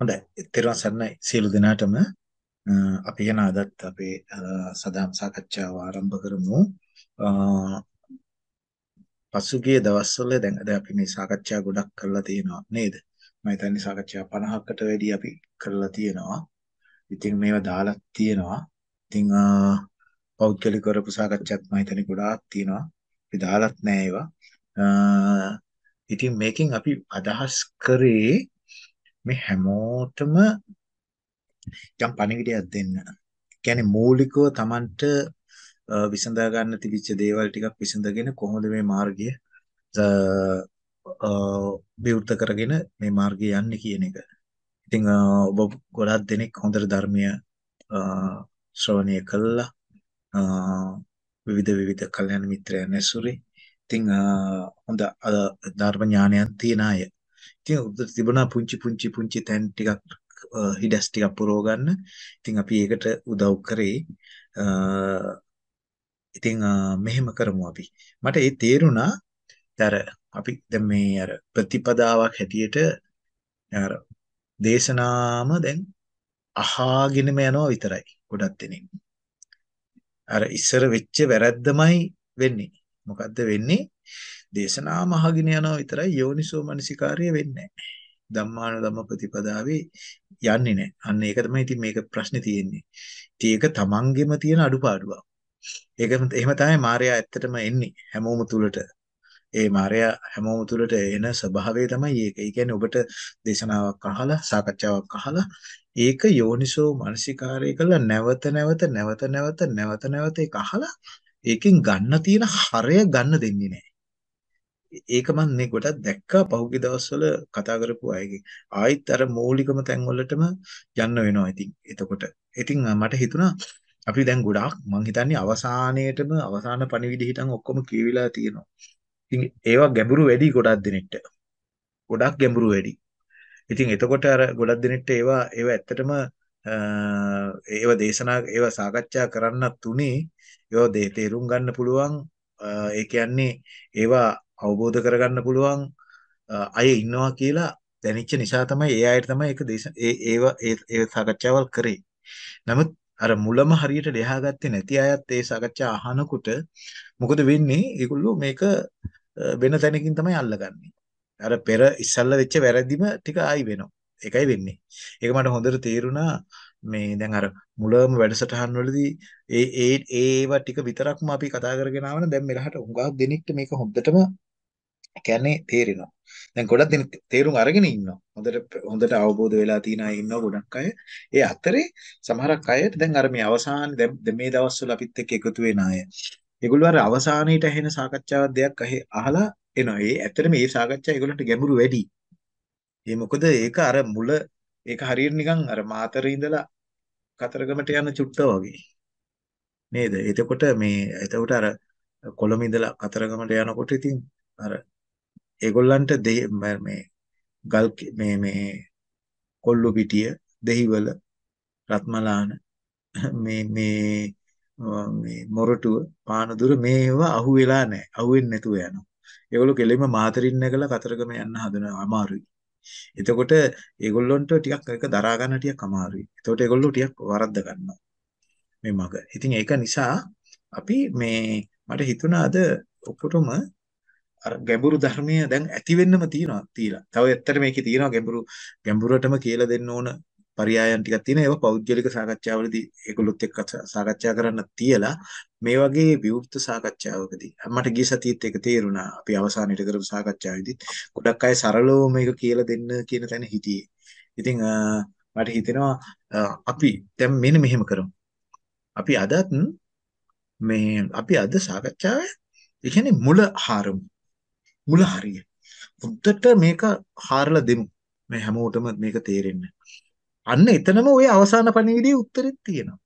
හොඳයි. ඊතරම් සරණයි සියලු දෙනාටම අ, අපි යන අදත් අපේ අ, සදාම් සාකච්ඡාව ආරම්භ කරමු. අ, පසුගිය දවස්වල දැන් අද අපි මේ සාකච්ඡා ගොඩක් කරලා තියෙනවා නේද? මම හිතන්නේ සාකච්ඡා 50කට වැඩි අපි කරලා තියෙනවා. ඉතින් මේවා දාලා තියෙනවා. ඉතින් අ, පෞද්ගලික කරපු සාකච්ඡාත් මම හිතන්නේ ගොඩාක් තියෙනවා. අපි දාලත් නෑ ඒවා. අ, ඉතින් මේකෙන් අපි අදහස් කරේ මේ හැමෝටම යම් පණිවිඩයක් දෙන්න. කියන්නේ මූලිකව Tamanට විසඳා ගන්න තිබිච්ච දේවල් ටිකක් විසඳගෙන කොහොමද මේ මාර්ගය විවෘත කරගෙන මේ මාර්ගය යන්නේ කියන එක. ඉතින් ඔබ ගොඩක් දෙනෙක් හොඳට ධර්මය ශ්‍රවණය කළා. විවිධ විවිධ කල්යනා මිත්‍රයන් ඇසුරේ. ඉතින් හොඳ ධර්ම ඥානයක් තියන අය. ඉතින් උදේ තිබුණා පුංචි පුංචි පුංචි තැන් ටිකක් හිඩස් ටිකක් පුරව ගන්න. ඉතින් අපි ඒකට උදව් කරේ. ඉතින් මෙහෙම කරමු අපි. මට ඒ තේරුණා අර අපි දැන් මේ අර ප්‍රතිපදාවක් හැටියට අර දේශනාම දැන් අහාගෙනම යනවා විතරයි ගොඩක් දෙනෙක්. අර ඉස්සර වෙච්ච වැරද්දමයි වෙන්නේ. මොකද්ද වෙන්නේ? දේශනාම අහගෙන යනවා විතරයි යෝනිසෝ මනසිකාර්ය වෙන්නේ නැහැ. ධම්මාන ධම්ම ප්‍රතිපදාවේ යන්නේ නැහැ. අන්න ඒක තමයි ඉතින් මේක ප්‍රශ්නේ තියෙන්නේ. ඉතින් ඒක තමන්ගෙම තියෙන අඩුපාඩුවක්. ඒක එහෙම තමයි මායя ඇත්තටම එන්නේ හැමෝම තුලට. ඒ මායя හැමෝම තුලට එන ස්වභාවය තමයි ඒක. ඒ කියන්නේ ඔබට දේශනාවක් අහලා සාකච්ඡාවක් අහලා ඒක යෝනිසෝ මානසිකාරය කළා නැවත නැවත නැවත නැවත නැවත නැවත ඒක අහලා ඒකෙන් ගන්න තියෙන හරය ගන්න දෙන්නේ නැහැ. ඒක මම මේ ගොඩක් දැක්කා පහුගිය දවස්වල කතා කරපු අයගේ. ආයිත් අර මූලිකම තැන් වලටම යන්න වෙනවා ඉතින්. එතකොට ඉතින් මට හිතුණා අපි දැන් ගොඩාක් මං හිතන්නේ අවසානයේටම අවසාන පණිවිඩ හිටන් ඔක්කොම කියවිලා තියෙනවා. ඉතින් ඒවා ගැඹුරු වැඩි ගොඩක් දෙනෙක්ට. ගොඩක් ගැඹුරු වැඩි. ඉතින් එතකොට අර ගොඩක් දෙනෙක්ට ඒවා ඒවා ඇත්තටම ඒව දේශනා ඒව සාකච්ඡා කරන්නත් තුනේ ඒව තේරුම් ගන්න පුළුවන් ඒ කියන්නේ ඒවා අවබෝධ කරගන්න පුළුවන් අය ඉන්නවා කියලා දැනෙච්ච නිසා තමයි ඒ අයට තමයි ඒක දේශ ඒ ඒව ඒ සාකච්ඡාවල් කරේ. නමුත් අර මුලම හරියට ලියාගත්තේ නැති අයත් ඒ සාකච්ඡා අහනකොට මොකද වෙන්නේ? ඒගොල්ලෝ මේක වෙන තැනකින් තමයි අල්ලගන්නේ. අර පෙර ඉස්සල්ලා වෙච්ච වැරදිම ටික ආයි වෙනවා. ඒකයි වෙන්නේ. ඒක මට හොඳට තේරුණා මේ දැන් අර මුලම වැඩසටහන් වලදී ඒ ඒ ඒවා ටික විතරක්ම අපි කතා කරගෙන ආවන දැන් මෙලහට උඟාක් දෙනෙක්ට මේක හොඳටම කියන්නේ තේරෙනවා. දැන් ගොඩක් දෙනෙක් තේරුම් අරගෙන ඉන්නවා. හොඳට හොඳට අවබෝධ වෙලා තියෙන අය ඉන්නවා ගොඩක් අය. ඒ අතරේ සමහරක් අයට දැන් අර මේ අවසාන දැන් මේ දවස්වල අපිත් එක්ක එකතු වෙන අය. ඒගොල්ලෝ අර අවසානයේට ඇහෙන සාකච්ඡාවක් දෙයක් අහලා එනවා. ඒ ඇත්තටම මේ සාකච්ඡා ඒගොල්ලන්ට ගැඹුරු වැඩි. ඒ මොකද ඒක අර මුල ඒක හරියට නිකන් අර මාතරේ ඉඳලා කතරගමට යන චුට්ට වගේ. නේද? එතකොට මේ එතකොට අර කොළඹ ඉඳලා කතරගමට යනකොට ඉතින් අර ඒගොල්ලන්ට මේ ගල් මේ මේ කොල්ලු පිටිය දෙහිවල රත්මලාන මේ මේ මේ මොරටුව පානදුර මේවා අහු වෙලා නැහැ අහුවෙන්නේ නැතුව යනවා. ඒගොල්ලෝ කෙලින්ම මාතරින් නැගලා කතරගම යන්න හදනවා අමාරුයි. එතකොට ඒගොල්ලොන්ට ටිකක් ඒක දරා ගන්න ටිකක් අමාරුයි. එතකොට ඒගොල්ලෝ ටිකක් වරද්ද ගන්නවා මේ මග. ඉතින් ඒක නිසා අපි මේ මට හිතුණා අද ඔක්කොටම අර ගැඹුරු ධර්මය දැන් ඇති වෙන්නම තියෙනවා තියලා. තව ඇත්තට මේකේ තියෙනවා ගැඹුරු ගැඹුරටම කියලා දෙන්න ඕන පරයයන් ටිකක් තියෙනවා. ඒවා පෞද්ගලික සාකච්ඡාවලදී ඒගොල්ලොත් එක්ක සාකච්ඡා කරන්න තියලා මේ වගේ විවෘත සාකච්ඡාවකදී මට ගිය සතියේත් ඒක තේරුණා. අපි අවසානයේට කරපු සාකච්ඡාවේදී ගොඩක් අය සරලව මේක කියලා දෙන්න කියන තැන හිටියේ. ඉතින් මට හිතෙනවා අපි දැන් මෙන්න මෙහෙම කරමු. අපි අදත් මේ අපි අද සාකච්ඡාවේ ඒ කියන්නේ මුල හාරමු. මුල හරිය. හොද්දට මේක හාරලා දෙමු. මේ හැමෝටම මේක තේරෙන්න. අන්න එතනම ওই අවසාන පණිවිඩයේ උත්තරෙත් තියෙනවා.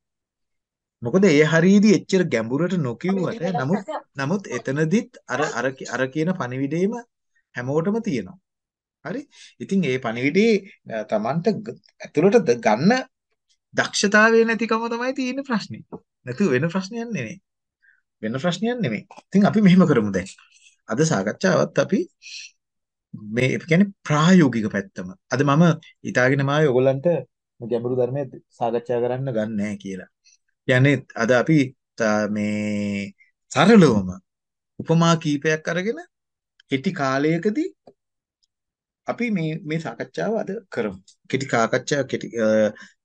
මොකද ඒ හරියදී එච්චර ගැඹුරට නොකියුවට නමුත් නමුත් එතනදිත් අර අර අර කියන පණිවිඩේම හැමෝටම තියෙනවා. හරි? ඉතින් ඒ පණිවිඩේ Tamanට ඇතුළට ගන්න දක්ෂතාවය නැතිකම තමයි තියෙන ප්‍රශ්නේ. නැතු වෙන ප්‍රශ්නයක් නෙමෙයි. වෙන ප්‍රශ්නයක් නෙමෙයි. ඉතින් අපි මෙහෙම කරමු දැන්. අද සාකච්ඡාවත් අපි මේ කියන්නේ ප්‍රායෝගික පැත්තම. අද මම හිතාගෙන මායි ඔයගොල්ලන්ට ගැඹුරු ධර්මයේ සාකච්ඡා කරන්න ගන්නෑ කියලා. කියන්නේ අද අපි මේ සරලවම උපමා කීපයක් අරගෙන කෙටි කාලයකදී අපි මේ මේ සාකච්ඡාව අද කරමු. කෙටි සාකච්ඡා කෙටි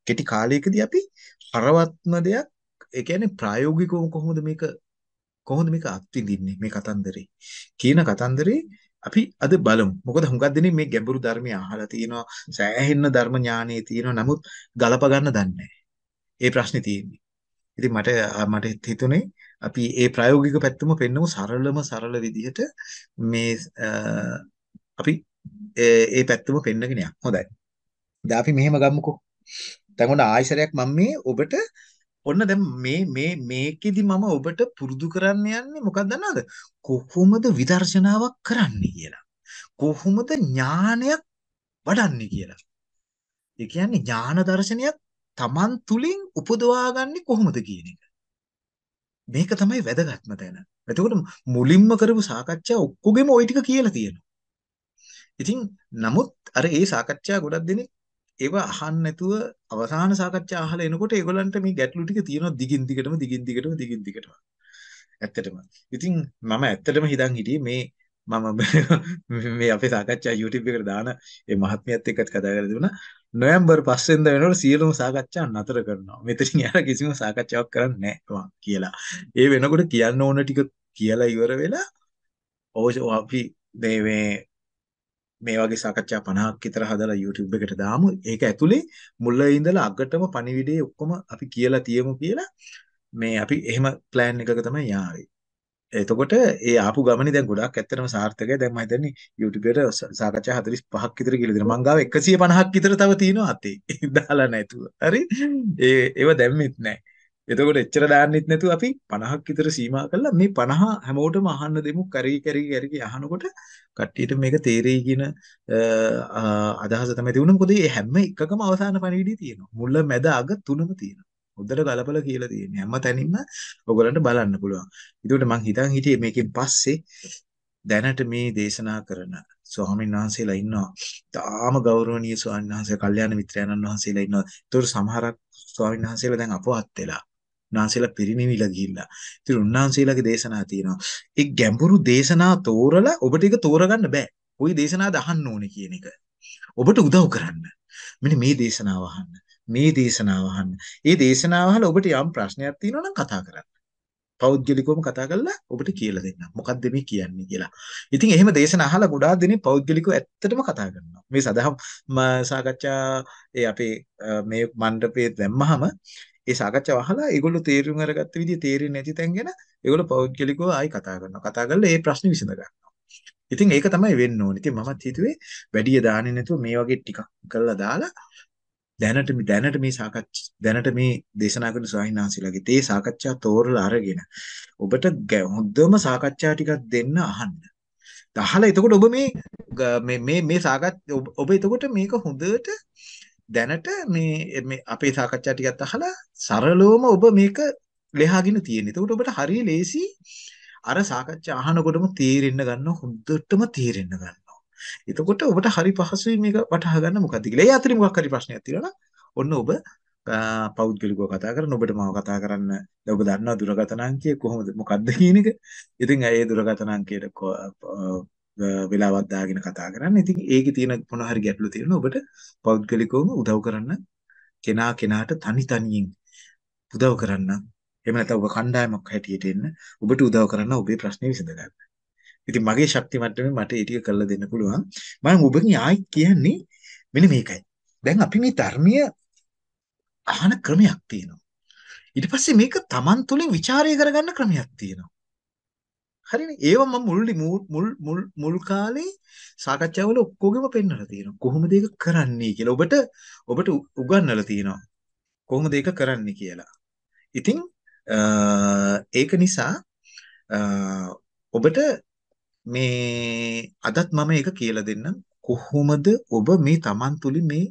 කෙටි කාලයකදී අපි හරවත්ම දෙයක් ඒ කියන්නේ ප්‍රායෝගිකව කොහොමද මේක කොහොමද මේක අත්විඳින්නේ මේ කතන්දරේ කියන කතන්දරේ අපි අද බලමු. මොකද හුඟක් දෙනෙක් මේ ගැඹුරු ධර්මය අහලා තියෙනවා, සෑහෙන්න ධර්ම ඥානෙ තියෙනවා. නමුත් ගලප ගන්න දන්නේ ඒ ප්‍රශ්නේ තියෙන්නේ. ඉතින් මට මට හිතුනේ අපි ඒ ප්‍රායෝගික පැත්තම පෙන්නමු සරලම සරල විදිහට මේ අපි ඒ පැත්තම පෙන්නගෙන යන්න. හොඳයි. දැන් අපි මෙහෙම ගමුකෝ. දැන් ඔන්න ආයසරයක් මම මේ ඔබට ඔන්න දැන් මේ මේ මේකෙදි මම ඔබට පුරුදු කරන්න යන්නේ මොකක්ද දන්නවද? කොහොමද විදර්ශනාවක් කරන්නේ කියලා. කොහොමද ඥානයක් වඩන්නේ කියලා. ඒ කියන්නේ ඥාන දර්ශනයක් Taman තුලින් උපදවාගන්නේ කොහොමද කියන එක. මේක තමයි වැදගත්ම තැන. එතකොට මුලින්ම කරපු සාකච්ඡා ඔක්කොගෙම ওই ටික කියලා තියෙනවා. ඉතින් නමුත් අර ඒ සාකච්ඡා ගොඩක් දෙනෙක් ඒව අහන්න නැතුව අවසාන සාකච්ඡා අහලා එනකොට ඒගොල්ලන්ට මේ ගැටලු ටික තියෙනවා දිගින් දිගටම දිගින් දිගටම දිගින් දිගටම. ඇත්තටම. ඉතින් මම ඇත්තටම හිතන් හිටියේ මේ මම මේ අපේ සාකච්ඡා YouTube එකට දාන ඒ මහත්මියත් එක්කත් කතා කරලා තිබුණා. නොවැම්බර් 5 වෙනිදා වෙනකොට සියලුම සාකච්ඡා නතර කරනවා. මෙතනින් යාර කිසිම සාකච්ඡාවක් කරන්නේ නැහැ කියලා. ඒ වෙනකොට කියන්න ඕන ටික කියලා ඉවර වෙලා ඔය අපි මේ මේ වගේ සාකච්ඡා 50ක් විතර හදලා YouTube එකට දාමු. ඒක ඇතුලේ මුල ඉඳලා අගටම පණිවිඩේ ඔක්කොම අපි කියලා තියමු කියලා මේ අපි එහෙම ප්ලෑන් එකක තමයි යාවේ. එතකොට ඒ ආපු ගමනේ දැන් ගොඩක් ඇත්තටම සාර්ථකයි. දැන් මම හිතන්නේ YouTube එකට සාකච්ඡා 45ක් විතර කියලා දෙනවා. මං ගාව 150ක් විතර තව තියෙනවා අතේ. දාලා නැතුව. හරි? ඒ ඒව දැම්මෙත් නැහැ. එතකොට එච්චර දාන්නෙත් නැතුව අපි 50ක් විතර සීමා කළා. මේ 50 හැමෝටම අහන්න දෙමු. කරි කරි කරි අහනකොට කට්ටියට මේක තේරෙයි කියන අදහස තමයි තිබුණේ. මොකද මේ හැම එකකම අවසාන පණිවිඩය තියෙනවා. මුල මැද අග තුනම තියෙනවා. හොඳට ගලපලා කියලා තියෙන්නේ. හැම තැනින්ම ඔයගලන්ට බලන්න පුළුවන්. ඒකට මං හිතන් හිටියේ මේකෙන් පස්සේ දැනට මේ දේශනා කරන ස්වාමීන් වහන්සේලා ඉන්නවා. තාම ගෞරවනීය ස්වාමීන් වහන්සේ, කල්යාණ මිත්‍රයන්න් වහන්සේලා ඉන්නවා. ඒතකොට සමහරක් ස්වාමීන් වහන්සේලා දැන් අපවත් වෙලා. උන්වහන්සේලා පිරිනිවිලා ගිහිල්ලා. ඉතින් උන්වහන්සේලාගේ දේශනා තියෙනවා. ඒ ගැඹුරු දේශනා තෝරලා ඔබට ඒක තෝරගන්න බෑ. ওই දේශනාද අහන්න ඕනේ කියන එක. ඔබට උදව් කරන්න. මෙන්න මේ දේශනාව අහන්න. මේ දේශනාව අහන්න. ඒ දේශනාව අහලා ඔබට යම් ප්‍රශ්නයක් තියෙනවා නම් කතා කරන්න. පෞද්ගලිකවම කතා කරලා ඔබට කියලා දෙන්න. මොකක්ද මේ කියන්නේ කියලා. ඉතින් එහෙම දේශන අහලා ගොඩාක් දෙනෙක් පෞද්ගලිකව ඇත්තටම කතා කරනවා. මේ සදහම් සාකච්ඡා ඒ අපේ මේ මණ්ඩපයේ දැම්මහම ඒ සාකච්ඡාව අහලා ඒගොල්ලෝ තේරුම් අරගත්ත විදිහ තේරෙන්නේ නැති තැන් ගැන ඒගොල්ලෝ පෞද්ගලිකව ආයි කතා කරනවා. කතා කරලා ඒ ප්‍රශ්නේ විසඳ ගන්නවා. ඉතින් ඒක තමයි වෙන්න ඕනේ. ඉතින් මමත් හිතුවේ වැඩි දාන්නේ නැතුව මේ වගේ ටිකක් කරලා දාලා දැනට දැනට මේ සාකච්ඡා දැනට මේ දේශනා කරන ස්වාමීන් තේ සාකච්ඡා තෝරලා අරගෙන ඔබට හොඳම සාකච්ඡා ටිකක් දෙන්න අහන්න. අහලා එතකොට ඔබ මේ මේ මේ සාකච්ඡා ඔබ එතකොට මේක හොඳට දැනට මේ මේ අපේ සාකච්ඡා ටිකත් අහලා සරලවම ඔබ මේක ලෙහාගෙන තියෙන. එතකොට ඔබට හරිය ලේසි අර සාකච්ඡා අහනකොටම තේරෙන්න ගන්න හොඳටම තේරෙන්න ගන්නවා. එතකොට ඔබට හරි පහසුයි මේක වටහා ගන්න මොකද්ද කියලා. ඒ අතරින් මොකක් හරි ප්‍රශ්නයක් තියෙනවා ඔන්න ඔබ පෞද්ගලිකව කතා කරන ඔබට මාව කතා කරන්න ඔබ දන්නවා දුරකථන අංකය කොහොමද මොකක්ද කියන එක. ඉතින් ඒ දුරකථන අංකයට වෙලාවක් දාගෙන කතා කරන්න. ඉතින් ඒකේ තියෙන මොන හරි ගැටලු තියෙනවා ඔබට පෞද්ගලිකවම උදව් කරන්න කෙනා කෙනාට තනි තනියෙන් උදව් කරන්න. එහෙම නැත්නම් ඔබ කණ්ඩායමක් හැටියට එන්න ඔබට උදව් කරන්න ඔබේ ප්‍රශ්නේ විසඳ ගන්න. ඉතින් මගේ ශක්ති මට්ටමේ මට ඒ ටික කරලා දෙන්න පුළුවන්. මම ඔබගෙන් ආයි කියන්නේ මෙන්න මේකයි. දැන් අපි මේ ධර්මීය අහන ක්‍රමයක් තියෙනවා. ඊට පස්සේ මේක Taman තුලින් ਵਿਚාරය කරගන්න ක්‍රමයක් තියෙනවා. හරිනේ. ඒව මම මුල් මුල් මුල් මුල් කාලේ සාකච්ඡාවල ඔක්කොගෙම පෙන්වලා තියෙනවා. කොහොමද ඒක කරන්නේ කියලා. ඔබට ඔබට උගන්වලා තියෙනවා. කොහොමද ඒක කරන්නේ කියලා. ඉතින් ඒක නිසා ඔබට මේ අදත් මම ඒක කියලා දෙන්නම්. කොහොමද ඔබ මේ Taman තුලින් මේ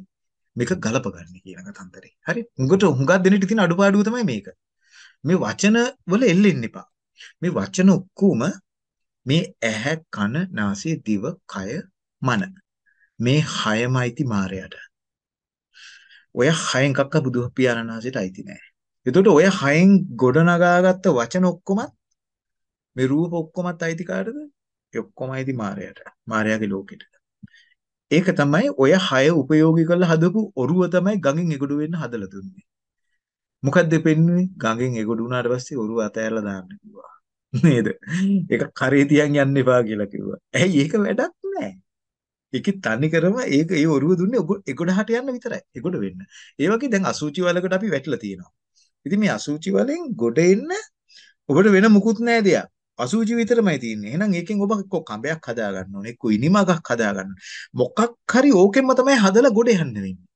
මේක ගලපගන්නේ කියන කතන්දරේ. හරි? උඟට හුඟක් දෙනෙට තියෙන අඩුපාඩුව තමයි මේක. මේ වචන වල එල්ලෙන්න එපා. මේ වචන ඔක්කොම මේ ඇහැ කන නාසය දිව කය මන. මේ හයම අයිති මායයට. ඔය හයෙන් එකක්ක බුදු පියාණන් වහන්සේට අයිති නෑ. එතකොට ඔය හයෙන් ගොඩනගාගත්ත වචන ඔක්කොමත් මේ රූප ඔක්කොමත් අයිති කාටද? ඒ ඔක්කොම අයිති මායයට. මායාගේ ලෝකෙට. ඒක තමයි ඔය හය උපයෝගී කරලා හදපු ඔරුව තමයි ගඟෙන් එගොඩ වෙන්න හදලා දුන්නේ. මොකද්ද පෙන්වන්නේ? ගඟෙන් එගොඩ වුණාට පස්සේ ඔරුව අතෑරලා දාන්න කිව්වා. නේද? ඒක කරේ තියන් යන්න එපා කියලා කිව්වා. ඇයි ඒක වැඩක් නෑ. ඒකේ තනි කරම ඒක ඒ ඔරුව දුන්නේ එගොඩහට යන්න විතරයි. එගොඩ වෙන්න. ඒ වගේ දැන් අසුචි වලකට අපි වැටිලා තියෙනවා. ඉතින් මේ අසුචි වලින් ගොඩ එන්න ඔබට වෙන මුකුත් නෑ දෙයක්. අසූචි විතරමයි තියෙන්නේ. එහෙනම් ඒකෙන් ඔබ එක්ක කඹයක් හදා ගන්න ඕනේ. එක්ක ඉනිමගක් හදා ගන්න. මොකක් හරි ඕකෙන්ම තමයි හදලා ගොඩ යන්න වෙන්නේ.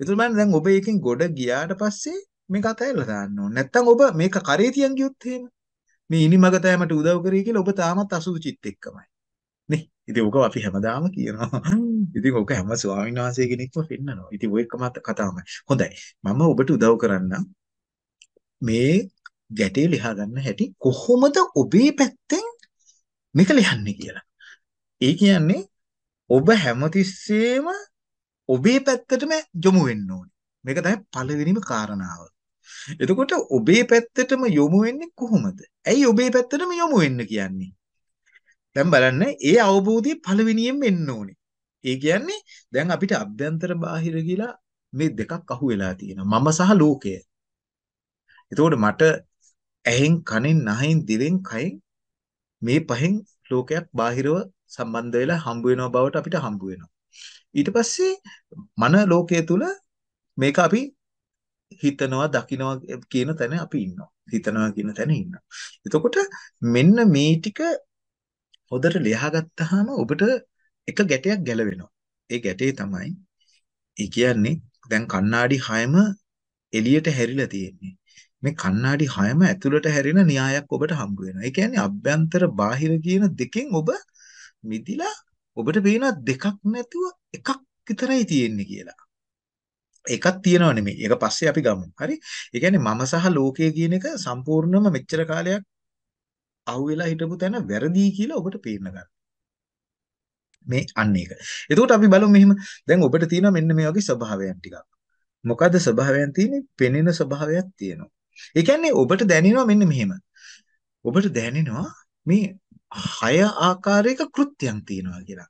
ඒතර මම දැන් ඔබ එකෙන් ගොඩ ගියාට පස්සේ මේක අතහැරලා දාන්න ඕනේ. නැත්තම් ඔබ මේක කරේ තියන් ගියොත් එහෙම මේ ඉනිමග තෑමට උදව් කරේ කියලා ඔබ තාමත් අසූචිත් එක්කමයි. නේ. ඉතින් ඕක අපි හැමදාම කියනවා. ඉතින් ඕක හැම ස්වාමීන් වහන්සේ කෙනෙක්ම පෙන්නනවා. ඉතින් ඔය එකම කතාවමයි. හොඳයි. මම ඔබට උදව් කරන්නම්. මේ ගැටේ ලියා ගන්න හැටි කොහොමද ඔබේ පැත්තෙන් මේක ලියන්නේ කියලා. ඒ කියන්නේ ඔබ හැමතිස්සෙම ඔබේ පැත්තටම යොමු වෙන්න ඕනේ. මේක තමයි පළවෙනිම කාරණාව. එතකොට ඔබේ පැත්තටම යොමු වෙන්නේ කොහොමද? ඇයි ඔබේ පැත්තටම යොමු වෙන්න කියන්නේ? දැන් බලන්න ඒ අවබෝධය පළවෙනියෙන් එන්න ඕනේ. ඒ කියන්නේ දැන් අපිට අභ්‍යන්තර බාහිර කියලා මේ දෙකක් අහු වෙලා තියෙනවා. මම සහ ලෝකය. එතකොට මට ඇහෙන් කනෙන් නහයෙන් දිවෙන් කයෙන් මේ පහෙන් ලෝකයක් බාහිරව සම්බන්ධ වෙලා හම්බ වෙනව බවට අපිට හම්බ වෙනවා. ඊට පස්සේ මන ලෝකයේ තුල මේක අපි හිතනවා දකිනවා කියන තැන අපි ඉන්නවා. හිතනවා කියන තැන ඉන්නවා. එතකොට මෙන්න මේ ටික හොඳට ලියා ගත්තාම ඔබට එක ගැටයක් ගැලවෙනවා. ඒ ගැටේ තමයි ඒ කියන්නේ දැන් කණ්ණාඩි 6ම එළියට හැරිලා තියෙන්නේ. මේ කණ්ණාඩි හයම ඇතුළට හැරෙන න්‍යායක් ඔබට හම්බ වෙනවා. ඒ කියන්නේ අභ්‍යන්තර බාහිර කියන දෙකෙන් ඔබ මිදිලා ඔබට පේන දෙකක් නැතුව එකක් විතරයි තියෙන්නේ කියලා. එකක් තියෙනව නෙමෙයි. ඒක පස්සේ අපි ගමු. හරි? ඒ කියන්නේ මම සහ ලෝකය කියන එක සම්පූර්ණම මෙච්චර කාලයක් අහුවෙලා හිටපු තැන වැරදි කියලා ඔබට පේන්න ගන්න. මේ අන්න ඒක. එතකොට අපි බලමු මෙහෙම දැන් ඔබට තියෙනවා මෙන්න මේ වගේ ස්වභාවයන් ටිකක්. මොකද්ද ස්වභාවයන් තියෙන්නේ? පෙනෙන ස්වභාවයක් තියෙනවා. ඒ කියන්නේ ඔබට දැනෙනවා මෙන්න මෙහෙම. ඔබට දැනෙනවා මේ හය ආකාරයක කෘත්‍යයන් තියෙනවා කියලා.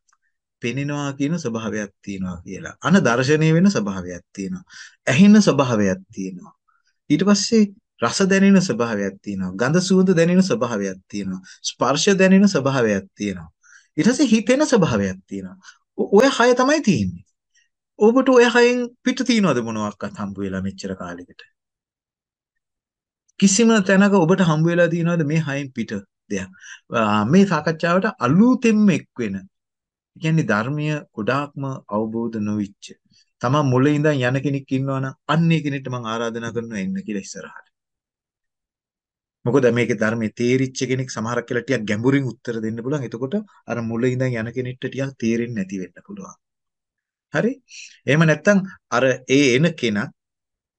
පෙනෙනවා කියන ස්වභාවයක් තියෙනවා කියලා. අන දර්ශනීය වෙන ස්වභාවයක් තියෙනවා. ඇහෙන ස්වභාවයක් තියෙනවා. ඊට පස්සේ රස දැනෙන ස්වභාවයක් තියෙනවා. ගඳ සුවඳ දැනෙන ස්වභාවයක් තියෙනවා. ස්පර්ශ දැනෙන ස්වභාවයක් තියෙනවා. ඊට පස්සේ හිතෙන ස්වභාවයක් තියෙනවා. ඔය හය තමයි තියෙන්නේ. ඔබට ඔය හයෙන් පිට තියනවද මොනවාක්වත් හම්බ වෙලා මෙච්චර කාලෙකට? කිසිම තැනක ඔබට හම්බ වෙලා තියෙනවද මේ හයෙන් පිට දෙයක් මේ සාකච්ඡාවට අලුතෙන්ම එක් වෙන කියන්නේ ධර්මීය ගොඩාක්ම අවබෝධ නොවිච්ච. තමන් මුලින් ඉඳන් යන කෙනෙක් ඉන්නවනම් අන්නේ කෙනෙක්ට මම ආරාධනා කරනවා එන්න කියලා ඉස්සරහට. මොකද මේකේ ධර්මයේ තේරිච්ච කෙනෙක් සමහරක් කියලා ටිකක් ගැඹුරින් උත්තර දෙන්න පුළුවන්. එතකොට අර මුලින් ඉඳන් යන කෙනෙක්ට ටිකක් තේරෙන්නේ නැති වෙන්න පුළුවන්. හරි? එහෙම නැත්නම් අර ඒ එන කෙනා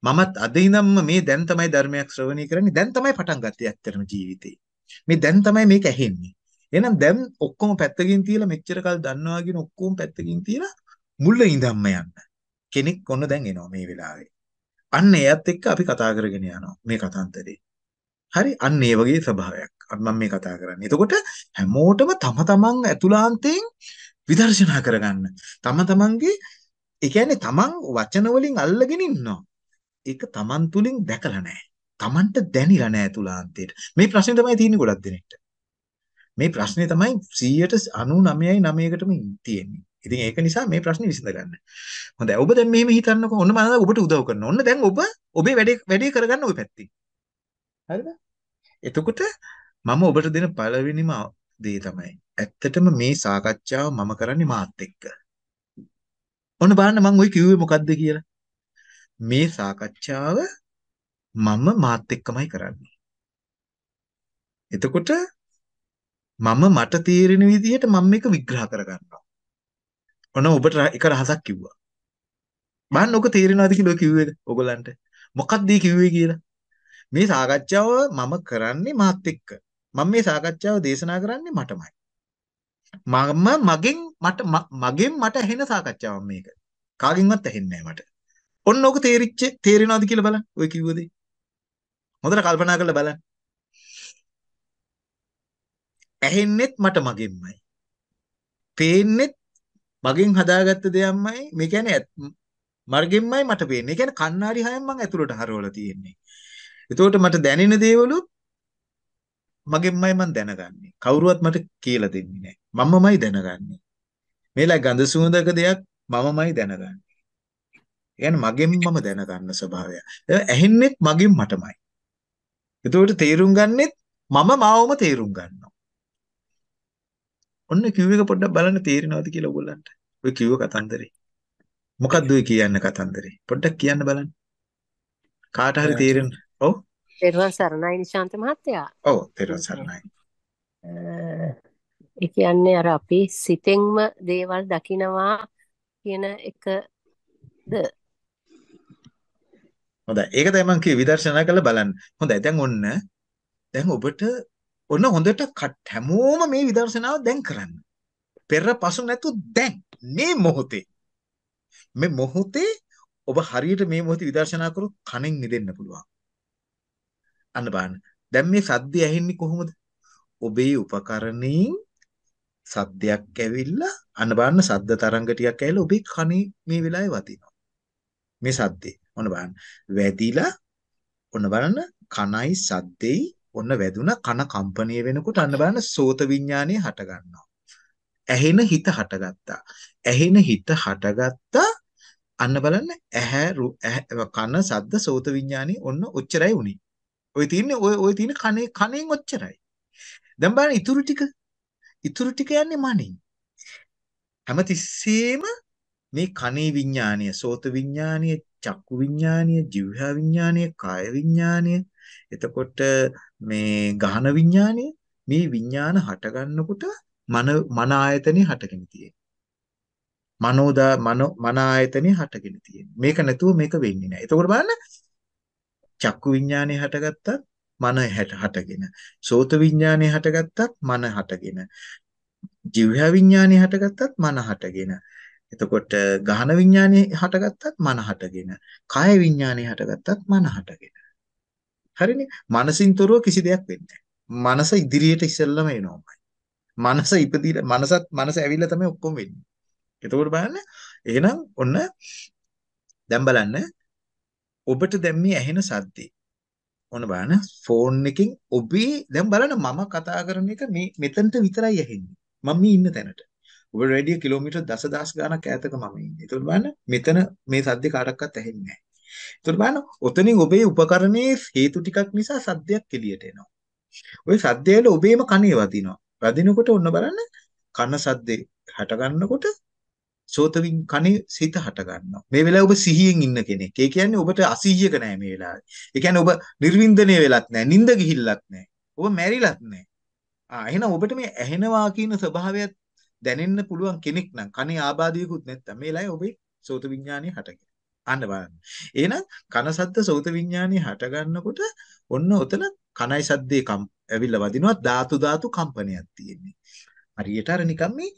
මමත් අද ඉඳන්ම මේ දැන් තමයි ධර්මයක් ශ්‍රවණය කරන්නේ. දැන් තමයි පටන් ගත්තේ ඇත්තටම ජීවිතේ. මේ දැන් තමයි මේක ඇහෙන්නේ. එහෙනම් දැන් ඔක්කොම පැත්තකින් තියලා මෙච්චර කල් දන්නවා කියන ඔක්කොම පැත්තකින් තියලා මුල ඉඳන්ම යන්න. කෙනෙක් ඔන්න දැන් එනවා මේ වෙලාවේ. අන්න එයත් එක්ක අපි කතා කරගෙන යනවා මේ කතාන්තරේ. හරි? අන්න ඒ වගේ ස්වභාවයක්. මම මේ කතා කරන්නේ. එතකොට හැමෝටම තම තමන් ඇතුළාන්තයෙන් විදර්ශනා කරගන්න. තම තමන්ගේ ඒ කියන්නේ තමන් වචන වලින් අල්ලගෙන ඉන්නවා. ඒක Taman තුලින් දැකලා නැහැ. Tamanට දැනිලා නැහැ තුලාන්තයට. මේ ප්‍රශ්නේ තමයි තියෙන්නේ ගොඩක් දෙනෙක්ට. මේ ප්‍රශ්නේ තමයි 199.9කටම තියෙන්නේ. ඉතින් ඒක නිසා මේ ප්‍රශ්නේ විසඳ ගන්න. හොඳයි. ඔබ දැන් මෙහෙම හිතන්නකෝ. ඔන්න මම ඔබට උදව් කරනවා. ඔන්න දැන් ඔබ ඔබේ වැඩේ වැඩේ කරගන්න ඔය පැත්තේ. හරිද? එතකොට මම ඔබට දෙන පළවෙනිම දේ තමයි ඇත්තටම මේ සාකච්ඡාව මම කරන්නේ මාත් එක්ක. ඔන්න බලන්න මම ওই කිව්වේ මොකද්ද කියලා. මේ සාකච්ඡාව මම මාත් එක්කමයි කරන්නේ. එතකොට මම මට තේරෙන විදිහට මම මේක විග්‍රහ කරගන්නවා. ඔන්න ඔබට එක රහසක් කිව්වා. මම ඔක තේරෙනවද කියලා කිව්වේද ඔයගලන්ට? මොකක්ද කිව්වේ කියලා? මේ සාකච්ඡාව මම කරන්නේ මාත් එක්ක. මම මේ සාකච්ඡාව දේශනා කරන්නේ මටමයි. මම මගෙන් මට මගෙන් මට ඇහෙන සාකච්ඡාවක් මේක. කාගෙන්වත් ඇහෙන්නේ නැහැ මට. ඔන්න ඕක තේරිච්ච තේරෙනවද කියලා බලන්න. ඔය කිව්ව දේ. හොඳට කල්පනා කරලා බලන්න. ඇහෙන්නෙත් මට මගෙන්මයි. පේන්නෙත් මගෙන් හදාගත්ත දෙයක්මයි. මේ කියන්නේ මර්ගෙන්මයි මට පේන්නේ. ඒ කියන්නේ කණ්ණාඩි හයෙන් මම ඇතුළට හරවලා තියෙන්නේ. එතකොට මට දැනෙන දේවලුත් මගෙන්මයි මම දැනගන්නේ. කවුරුවත් මට කියලා දෙන්නේ නැහැ. මමමයි දැනගන්නේ. මේලා ගඳ සුවඳක දෙයක් මමමයි දැනගන්නේ. يعني මගෙන් මම දැනගන්න ස්වභාවය. ඇහෙන්නෙත් මගෙන් මටමයි. එතකොට තේරුම් ගන්නෙත් මම මාවම තේරුම් ගන්නවා. ඔන්න කිව් එක පොඩ්ඩක් බලන්න තේරෙනවද කියලා ඔයගොල්ලන්ට. ඔය කිව්ව කතන්දරේ. මොකද්ද ඔය කියන්න කතන්දරේ? පොඩ්ඩක් කියන්න බලන්න. කාට හරි තේරෙන. ඔව්. තෙරුවන් සරණයි නිශාන්ත මහත්තයා. ඔව් තෙරුවන් සරණයි. ඒ කියන්නේ අර අපි සිතෙන්ම දේවල් දකිනවා කියන එකද හොඳයි. ඒක තමයි මම කිව්වේ විදර්ශනා කරලා බලන්න. හොඳයි. දැන් ඔන්න දැන් ඔබට ඔන්න හොඳට හැමෝම මේ විදර්ශනාව දැන් කරන්න. පෙර පසු නැතු දැන් මේ මොහොතේ මේ මොහොතේ ඔබ හරියට මේ මොහොතේ විදර්ශනා කරොත් කණෙන් මිදෙන්න පුළුවන්. අන්න බලන්න. දැන් මේ සද්දය ඇහෙන්නේ කොහොමද? ඔබේ උපකරණයෙන් සද්දයක් ඇවිල්ලා අන්න බලන්න සද්ද තරංග ටිකක් ඇවිල්ලා ඔබේ කනේ මේ වෙලාවේ වදිනවා. මේ සද්දේ. ඔන්න බලන්න. වැදිලා ඔන්න බලන්න කනයි සද්දෙයි ඔන්න වැදුනා කන කම්පණය වෙනකොට අන්න බලන්න සෝත විඥානය හට ගන්නවා. ඇහෙන හිත හටගත්තා. ඇහෙන හිත හටගත්තා. අන්න බලන්න ඇහැ කන සද්ද සෝත විඥානි ඔන්න ඔච්චරයි උනේ. ඔය තියන්නේ ඔය ඔය තියෙන කනේ කණෙන් ඔච්චරයි. දැන් බලන්න ඉතුරු ටික ඉතුරු ටික යන්නේ මනින්. හැමතිස්සෙම මේ කනේ විඥානීය, සෝත විඥානීය, චක්කු විඥානීය, જીවහා විඥානීය, කාය විඥානීය, එතකොට මේ ගහන විඥානීය මේ විඥාන හට ගන්නකොට මන මන ආයතනේ හටගෙන තියෙන්නේ. මනෝදා මන මන ආයතනේ හටගෙන තියෙන්නේ. මේක නැතුව මේක වෙන්නේ නැහැ. එතකොට බලන්න චක්කු විඥානේ හටගත්තත් මන හැට හටගෙන සෝත විඥානේ හටගත්තත් මන හටගෙන ජීවහා විඥානේ හටගත්තත් මන හටගෙන එතකොට ගහන විඥානේ හටගත්තත් මන හටගෙන කාය විඥානේ හටගත්තත් මන හටගෙන හරිනේ? මනසින් තොරව කිසි දෙයක් වෙන්නේ මනස ඉදිරියට ඉස්සෙල්ලම එනවාමයි මනස ඉපදිලා මනසත් මනස ඇවිල්ලා තමයි ඔක්කොම වෙන්නේ. එතකොට බලන්න. එහෙනම් ඔන්න දැන් බලන්න. ඔබට දැන් මේ ඇහෙන සද්දේ. ඔන්න බලන්න. ෆෝන් එකෙන් ඔබේ දැන් බලන්න මම කතා කරන එක මේ මෙතනට විතරයි ඇහෙන්නේ. මම මේ ඉන්න තැනට. ඔබ රේඩියෝ කිලෝමීටර් දසදහස් ගණක් ඈතක මම ඉන්නේ. ඒතකොට බලන්න. මෙතන මේ සද්දේ කාටවත් ඇහෙන්නේ නැහැ ඒතකොට බලන්න ඔතනින් ඔබේ උපකරණයේ හේතු ටිකක් නිසා සද්දයක් එළියට එනවා ওই සද්දයල ඔබේම කනේ වදිනවා වදිනකොට ඔන්න බලන්න කන සද්දේ හට ගන්නකොට සෝතවින් කනේ සිත හට ගන්නවා. මේ වෙලාවේ ඔබ සිහියෙන් ඉන්න කෙනෙක්. ඒ කියන්නේ ඔබට අසීහියක නෑ මේ වෙලාවේ. ඒ කියන්නේ ඔබ නිර්වින්දනය වෙලත් නෑ, නිින්ද ගිහිල්ලත් නෑ. ඔබ මැරිලත් නෑ. ආ එහෙනම් ඔබට මේ ඇහෙනවා කියන ස්වභාවයත් දැනෙන්න පුළුවන් කෙනෙක් නම් කනේ ආබාධයකුත් නැත්තම් මේ වෙලාවේ ඔබේ සෝත විඥානිය හටගෙන. අන්න බලන්න. එහෙනම් කන සද්ද සෝත විඥානිය හට ගන්නකොට ඔන්න ඔතන කනයි සද්දේ කම් ඇවිල්ලා වදිනවා ධාතු ධාතු කම්පනයක් තියෙන්නේ. හරියට අර නිකන් මේ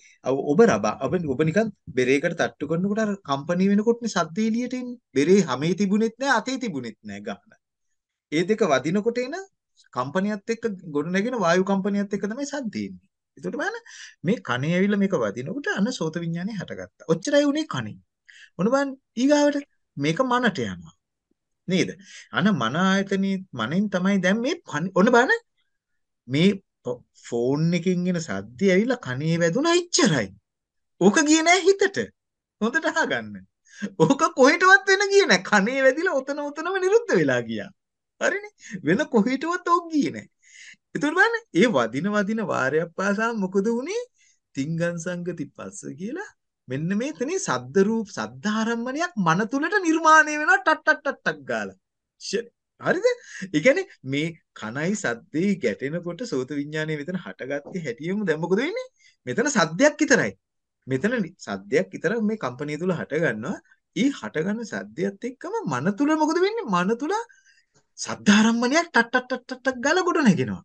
ඔබ රබ ඔබ ඔබ නිකන් බෙරේකට තට්ටු කරනකොට අර කම්පණි වෙනකොටනේ සද්ද එළියට එන්නේ. බෙරේ හැමේ තිබුණෙත් නැහැ අතේ තිබුණෙත් නැහැ ගහන. ඒ දෙක වදිනකොට එන කම්පනියත් එක්ක ගොඩ නැගෙන වායු කම්පනියත් එක්ක තමයි සද්ද එන්නේ. ඒකට බලන්න මේ කණේ ඇවිල්ලා මේක වදිනකොට අන්න සෝත විඥානේ හටගත්තා. ඔච්චරයි උනේ කණේ. මොන බලන්න ඊගාවට මේක මනට යනවා. නේද? අන මන ආයතනේ මනෙන් තමයි දැන් මේ ඔන්න බලන්න මේ ෆෝන් එකකින් එන සද්දය ඇවිල්ලා කනේ වැදුනා ඉච්චරයි. ඕක ගියේ නෑ හිතට. හොඳට අහගන්න. ඕක කොහෙටවත් වෙන ගියේ නෑ. කනේ වැදිලා ඔතන ඔතනම නිරුද්ධ වෙලා ගියා. හරිනේ. වෙන කොහෙටවත් ඕක ගියේ නෑ. ඒතකොට බලන්න ඒ වදින වදින වාරයක් පාසා මොකද වුනේ? තිංගන් සංගති පස්ස කියලා මෙන්න මේ තනේ සද්ද රූප සද්ධාරම්මණයක් මන තුලට නිර්මාණය වෙනවා ටක් ටක් ටක් ටක් ගාලා. හරිද? ඒ කියන්නේ මේ කනයි සද්දේ ගැටෙනකොට සෝත විඥානය මෙතන හටගත්තේ හැටියෙම දැන් මොකද වෙන්නේ? මෙතන සද්දයක් විතරයි. මෙතන සද්දයක් විතර මේ කම්පැනි තුල හට ගන්නවා. ඊ හටගන්න සද්දයත් එක්කම මන තුල මොකද වෙන්නේ? මන තුල සද්ධාරම්මණයක් ටක් ටක් ටක් ටක් ගාලා ගොඩ නැගෙනවා.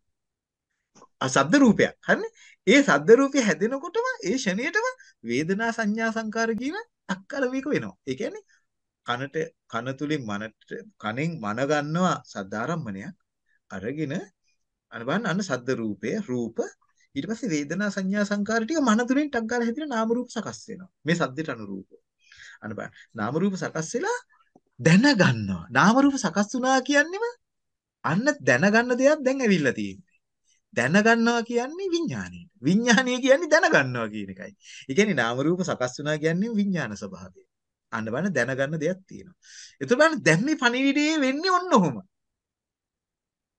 සද්ද රූපයක්. හරිනේ? ඒ සද්ද රූපය හැදෙනකොටම ඒ ෂණියටම වේදනා සංඥා සංකාර කියන අක්කල මේක වෙනවා. ඒ කියන්නේ කනට කන තුලින් මනට කනෙන් මන ගන්නවා සද්දාරම්මණයක් අරගෙන අන බලන්න අන්න සද්ද රූපය රූප ඊට පස්සේ වේදනා සංඥා සංකාර ටික මන තුලින් ටක් ගාලා හැදින නාම රූප සකස් වෙනවා. මේ සද්දට අනුරූපව. අන්න බලන්න නාම රූප සකස් වෙලා දැනගන්නවා. නාම රූප සකස් වුණා කියන්නේම අන්න දැනගන්න දෙයක් දැන් ඇවිල්ලා තියෙන්නේ. දැනගන්නවා කියන්නේ විඥානය. විඥානය කියන්නේ දැනගන්නවා කියන එකයි. ඒ කියන්නේ නාම රූප සකස් වුණා කියන්නේ විඥාන ස්වභාවය. අන්න බලන්න දැනගන්න දෙයක් තියෙනවා. එතකොට බලන්න දැන් මේ පණිවිඩයේ වෙන්නේ ඔන්න ඔහොම.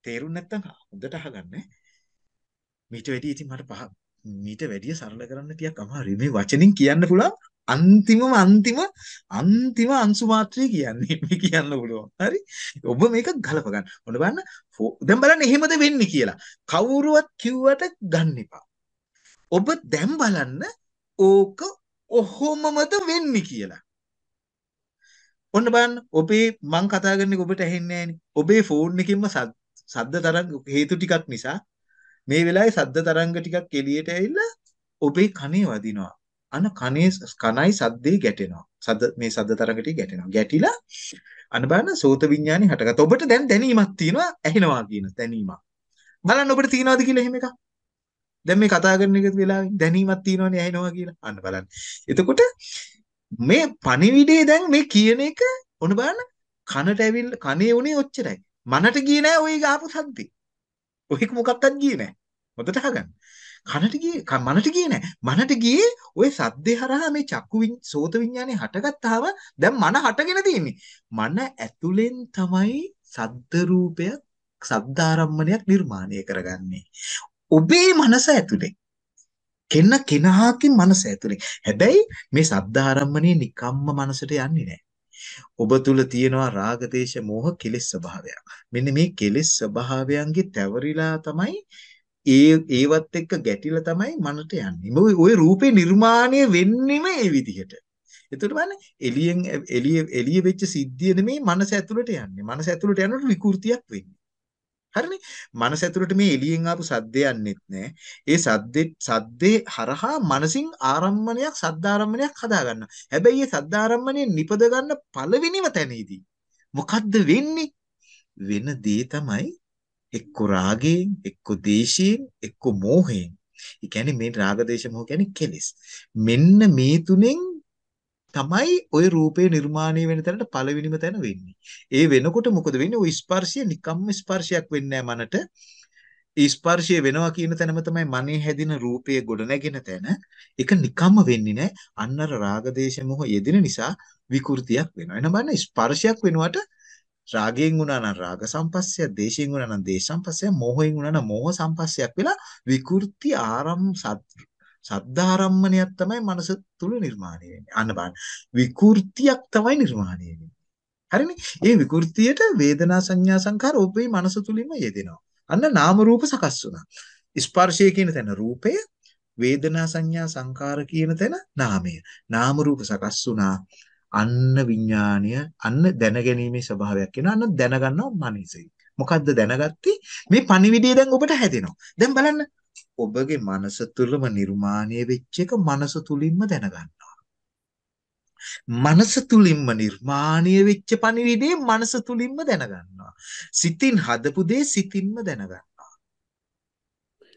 තේරුම් නැත්තම් හොඳට අහගන්න. මීට වැඩි ඉතින් මට පහ මීට වැඩිය සරල කරන්න ටිකක් අමාරුයි. මේ වචනින් කියන්න පුළුවන් අන්තිමම අන්තිම අන්තිම අංශු මාත්‍රය කියන්නේ මේ කියන්න පුළුවන්. හරි? ඔබ මේක ගලප ගන්න. ඔන්න බලන්න දැන් බලන්න එහෙමද වෙන්නේ කියලා. කවුරුවත් කිව්වට ගන්න එපා. ඔබ දැන් බලන්න ඕක ඔහොමමද වෙන්නේ කියලා. ඔන්න බලන්න ඔබේ මං කතා කරන්නේ ඔබට ඇහෙන්නේ නැහෙනි. ඔබේ ෆෝන් එකකින්ම සද්ද තරංග හේතු ටිකක් නිසා මේ වෙලාවේ සද්ද තරංග ටිකක් එළියට ඇවිල්ලා ඔබේ කනේ වදිනවා. අන කනේ කනයි සද්දේ ගැටෙනවා. සද්ද මේ සද්ද තරංග ටික ගැටෙනවා. ගැටිලා අන බලන්න සෝත විඥානේ හටගත්ත. ඔබට දැන් දැනීමක් තියෙනවා ඇහෙනවා කියන දැනීමක්. බලන්න ඔබට තියනවාද කියලා එහෙම එකක්. දැන් මේ කතා කරන එක වෙලාවේ දැනීමක් තියෙනවනේ ඇහෙනවා කියලා. අන්න බලන්න. එතකොට මේ පණිවිඩේ දැන් මේ කියන එක ඔන්න බලන්න කනට ඇවිල්ලා කනේ උනේ ඔච්චරයි. මනට ගියේ නෑ ওই ගාපු සද්දේ. ඔයක මොකක්වත් ගියේ නෑ. හොඳට අහගන්න. කනට ගියේ මනට ගියේ නෑ. මනට ගියේ ওই සද්දේ හරහා මේ චක්කු සෝත විඥානේ හටගත්තාම දැන් මන හටගෙන තියෙන්නේ. මන ඇතුලෙන් තමයි සද්ද රූපයක් සද්දාරම්මණයක් නිර්මාණය කරගන්නේ. ඔබේ මනස ඇතුලේ. කෙන කෙනාගේ මනස ඇතුලේ. හැබැයි මේ සද්දාරම්මණය නිකම්ම මනසට යන්නේ නෑ. ඔබ තුල තියෙනවා රාග දේශ මොහ කෙලෙස් ස්වභාවයක්. මෙන්න මේ කෙලෙස් ස්වභාවයන්ගේ තැවරිලා තමයි ඒ ඒවත් එක්ක ගැටිලා තමයි මනට යන්නේ. ওই රූපේ නිර්මාණය වෙන්නෙම ඒ විදිහට. එතකොට බලන්න එළියෙන් එළිය එළිය වෙච්ච සිද්ධිය නෙමේ මනස ඇතුළට යන්නේ. මනස ඇතුළට යනකොට විකෘතියක් වෙන්නේ. හරිනේ මනස ඇතුළට මේ එළියෙන් ආපු සද්දේ යන්නෙත් නෑ ඒ සද්දේ සද්දේ හරහා මනසින් ආරම්මණයක් සද්දාරම්මණයක් හදා ගන්නවා හැබැයි මේ සද්දාරම්මණය නිපද ගන්න පළවෙනිම තැනේදී මොකද්ද වෙන්නේ වෙන දේ තමයි එක්ක රාගයෙන් එක්ක දේශයෙන් එක්ක මෝහයෙන් ඒ කියන්නේ මේ රාග දේශ මොහ කියන්නේ කෙලෙස් මෙන්න මේ තුනෙන් තමයි ওই රූපේ නිර්මාණය වෙන තැනට පළවෙනිම තැන වෙන්නේ. ඒ වෙනකොට මොකද වෙන්නේ? ওই ස්පර්ශය නිකම්ම ස්පර්ශයක් වෙන්නේ මනට. ඒ ස්පර්ශය වෙනවා කියන තැනම තමයි මනේ හැදින රූපයේ ගොඩ නැගෙන තැන. ඒක නිකම්ම වෙන්නේ නැහැ. අන්නර රාගදේශ මොහ යෙදෙන නිසා විකෘතියක් වෙනවා. එහෙනම් බලන්න ස්පර්ශයක් වෙනුවට රාගයෙන් වුණා නම් රාග සම්පස්සය, දේශයෙන් වුණා නම් දේශ සම්පස්සය, මෝහයෙන් වුණා නම් මෝහ සම්පස්සයක් වෙලා විකෘති ආරම් සද්ධාරම්මණයක් තමයි මනස තුල නිර්මාණය වෙන්නේ. අන්න බලන්න. විකෘතියක් තමයි නිර්මාණය වෙන්නේ. හරිනේ? ඒ විකෘතියට වේදනා සංඥා සංකාර ඔබේ මනස තුලින්ම යෙදෙනවා. අන්න නාම රූප සකස් වුණා. ස්පර්ශය කියන තැන රූපය, වේදනා සංඥා සංකාර කියන තැන නාමය. නාම රූප සකස් වුණා. අන්න විඥාණය අන්න දැනගැනීමේ ස්වභාවයක් වෙනවා. අන්න දැනගන්නවා මනසෙන්. මොකද්ද දැනගත්තේ? මේ පණිවිඩය දැන් ඔබට හැදෙනවා. දැන් බලන්න ඔබගේ මනස තුළම නිර්මාණය වෙච්ච එක මනස තුලින්ම දැනගන්නවා. මනස තුලින්ම නිර්මාණය වෙච්ච පණිවිඩේ මනස තුලින්ම දැනගන්නවා. සිතින් හදපු දේ සිතින්ම දැනගන්නවා.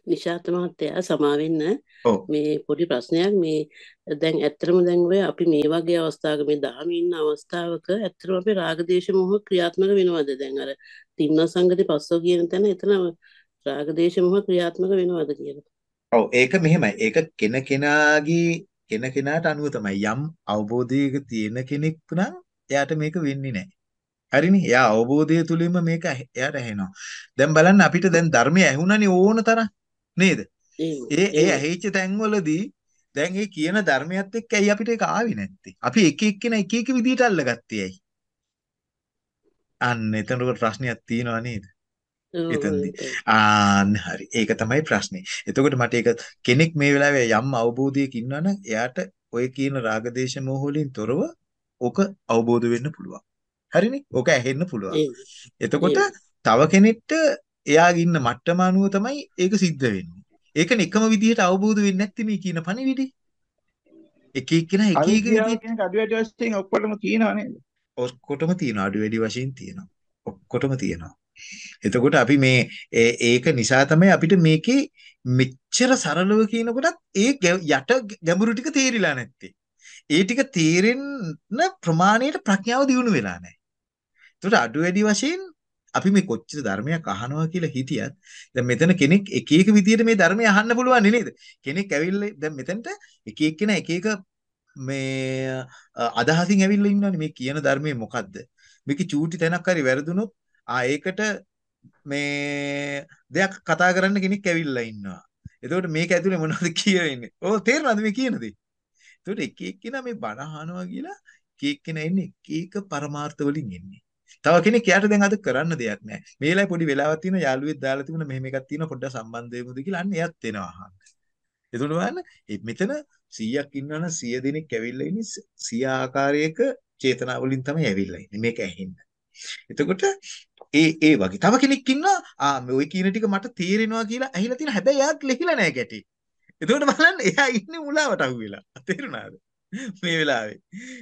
නිශාත මහත්තයා සමාවෙන්න මේ පොඩි ප්‍රශ්නයක් මේ දැන් ඇත්තටම දැන් ඔය අපි මේ වගේ අවස්ථාවක මේ දහම ඉන්න අවස්ථාවක ඇත්තටම අපි රාගදේශ මොහ ක්‍රියාත්මක වෙනවද දැන් අර තින්න සංගති පස්සෝ කියන තැන එතන රාග දේශ මොහ ක්‍රියාත්මක වෙනවද කියලා. ඔව් ඒක මෙහෙමයි. ඒක කෙන කෙනාගේ කෙන කෙනාට අනුව තමයි යම් අවබෝධයක තියෙන කෙනෙක් නම් එයාට මේක වෙන්නේ නැහැ. හරිනේ? එයා අවබෝධය තුලින්ම මේක එයාට ඇහෙනවා. දැන් බලන්න අපිට දැන් ධර්මය ඇහුණනේ ඕන තරම් නේද? ඒ ඒ ඇහිච්ච තැන්වලදී දැන් ඒ කියන ධර්මයත් එක්ක ඇයි අපිට ඒක ආවේ නැත්තේ? අපි එක එක්කෙනා එක එක විදිහට අල්ලගත්තේ ඇයි? අන්න එතනකොට ප්‍රශ්නයක් තියෙනවා නේද? එතනදී ආන්න හරි ඒක තමයි ප්‍රශ්නේ. එතකොට මට ඒක කෙනෙක් මේ වෙලාවේ යම් අවබෝධයක ඉන්නවනම් එයාට ඔය කියන රාගදේශ මොහ වලින් තොරව ඕක අවබෝධ වෙන්න පුළුවන්. හරිනේ? ඕක ඇහෙන්න පුළුවන්. එතකොට තව කෙනෙක්ට එයාගේ ඉන්න මට්ටම අනුව තමයි ඒක සිද්ධ වෙන්නේ. ඒකනේ එකම විදිහට අවබෝධ වෙන්නේ නැති මේ කියන පණිවිඩේ. එක එක්කෙනා එක එක විදිහට අඩු වැඩි වශයෙන් ඔක්කොටම තියෙනවා නේද? ඔක්කොටම තියෙනවා අඩු වැඩි වශයෙන් තියෙනවා. ඔක්කොටම තියෙනවා. එතකොට අපි මේ ඒක නිසා තමයි අපිට මේකේ මෙච්චර සරලව කියනකොටත් ඒ යට ගැඹුරු ටික තේරිලා නැත්තේ. ඒ ටික තේරෙන්න ප්‍රමාණයට ප්‍රඥාව දියුණු වෙලා නැහැ. ඒකට අඩු වැඩි වශයෙන් අපි මේ කොච්චර ධර්මයක් අහනවා කියලා හිතියත් දැන් මෙතන කෙනෙක් එක එක විදියට මේ ධර්මය අහන්න පුළුවන් නේද? කෙනෙක් ඇවිල්ලා දැන් මෙතනට එක එක්කෙනා එක එක මේ අදහසින් ඇවිල්ලා ඉන්නවනේ මේ කියන ධර්මයේ මොකද්ද? මේකේ චූටි තැනක් හරි වැරදුනොත් ආ ඒකට මේ දෙයක් කතා කරන්න කෙනෙක් ඇවිල්ලා ඉන්නවා. එතකොට මේක ඇතුලේ මොනවද කියවෙන්නේ? ඕ තේරෙනවද මේ කියන දේ? එතකොට එක එක්කෙනා මේ බණ අහනවා කියලා එක එක්කෙනා ඉන්නේ එක එක පරමාර්ථ වලින් එන්නේ. තව කෙනෙක් යාට දැන් අද කරන්න දෙයක් නැහැ. මේ වෙලාවේ පොඩි වෙලාවක් තියෙන යාළුවෙක් දාලා තිබුණා මෙහෙම එකක් තියෙනවා පොඩ්ඩක් සම්බන්ධ වෙමුද කියලා අන්න එයත් එනවා අහන්න. එතකොට බලන්න මෙතන 100ක් ඉන්නවනම් 100 දෙනෙක් ඇවිල්ලා ඉන්නේ 100 ආකාරයක චේතනා වලින් තමයි ඇවිල්ලා ඉන්නේ මේක ඇහෙන්න. එතකොට ඒ ඒ වගේ තව කෙනෙක් ඉන්නවා ආ මේ ওই කියන ටික මට තේරෙනවා කියලා ඇහිලා තියෙන හැබැයි එයාත් ලිහිලා නැහැ ගැටි. එතකොට බලන්න එයා ඉන්නේ මුලාවට අහුවෙලා. තේරුණාද? මේ වෙලාවේ.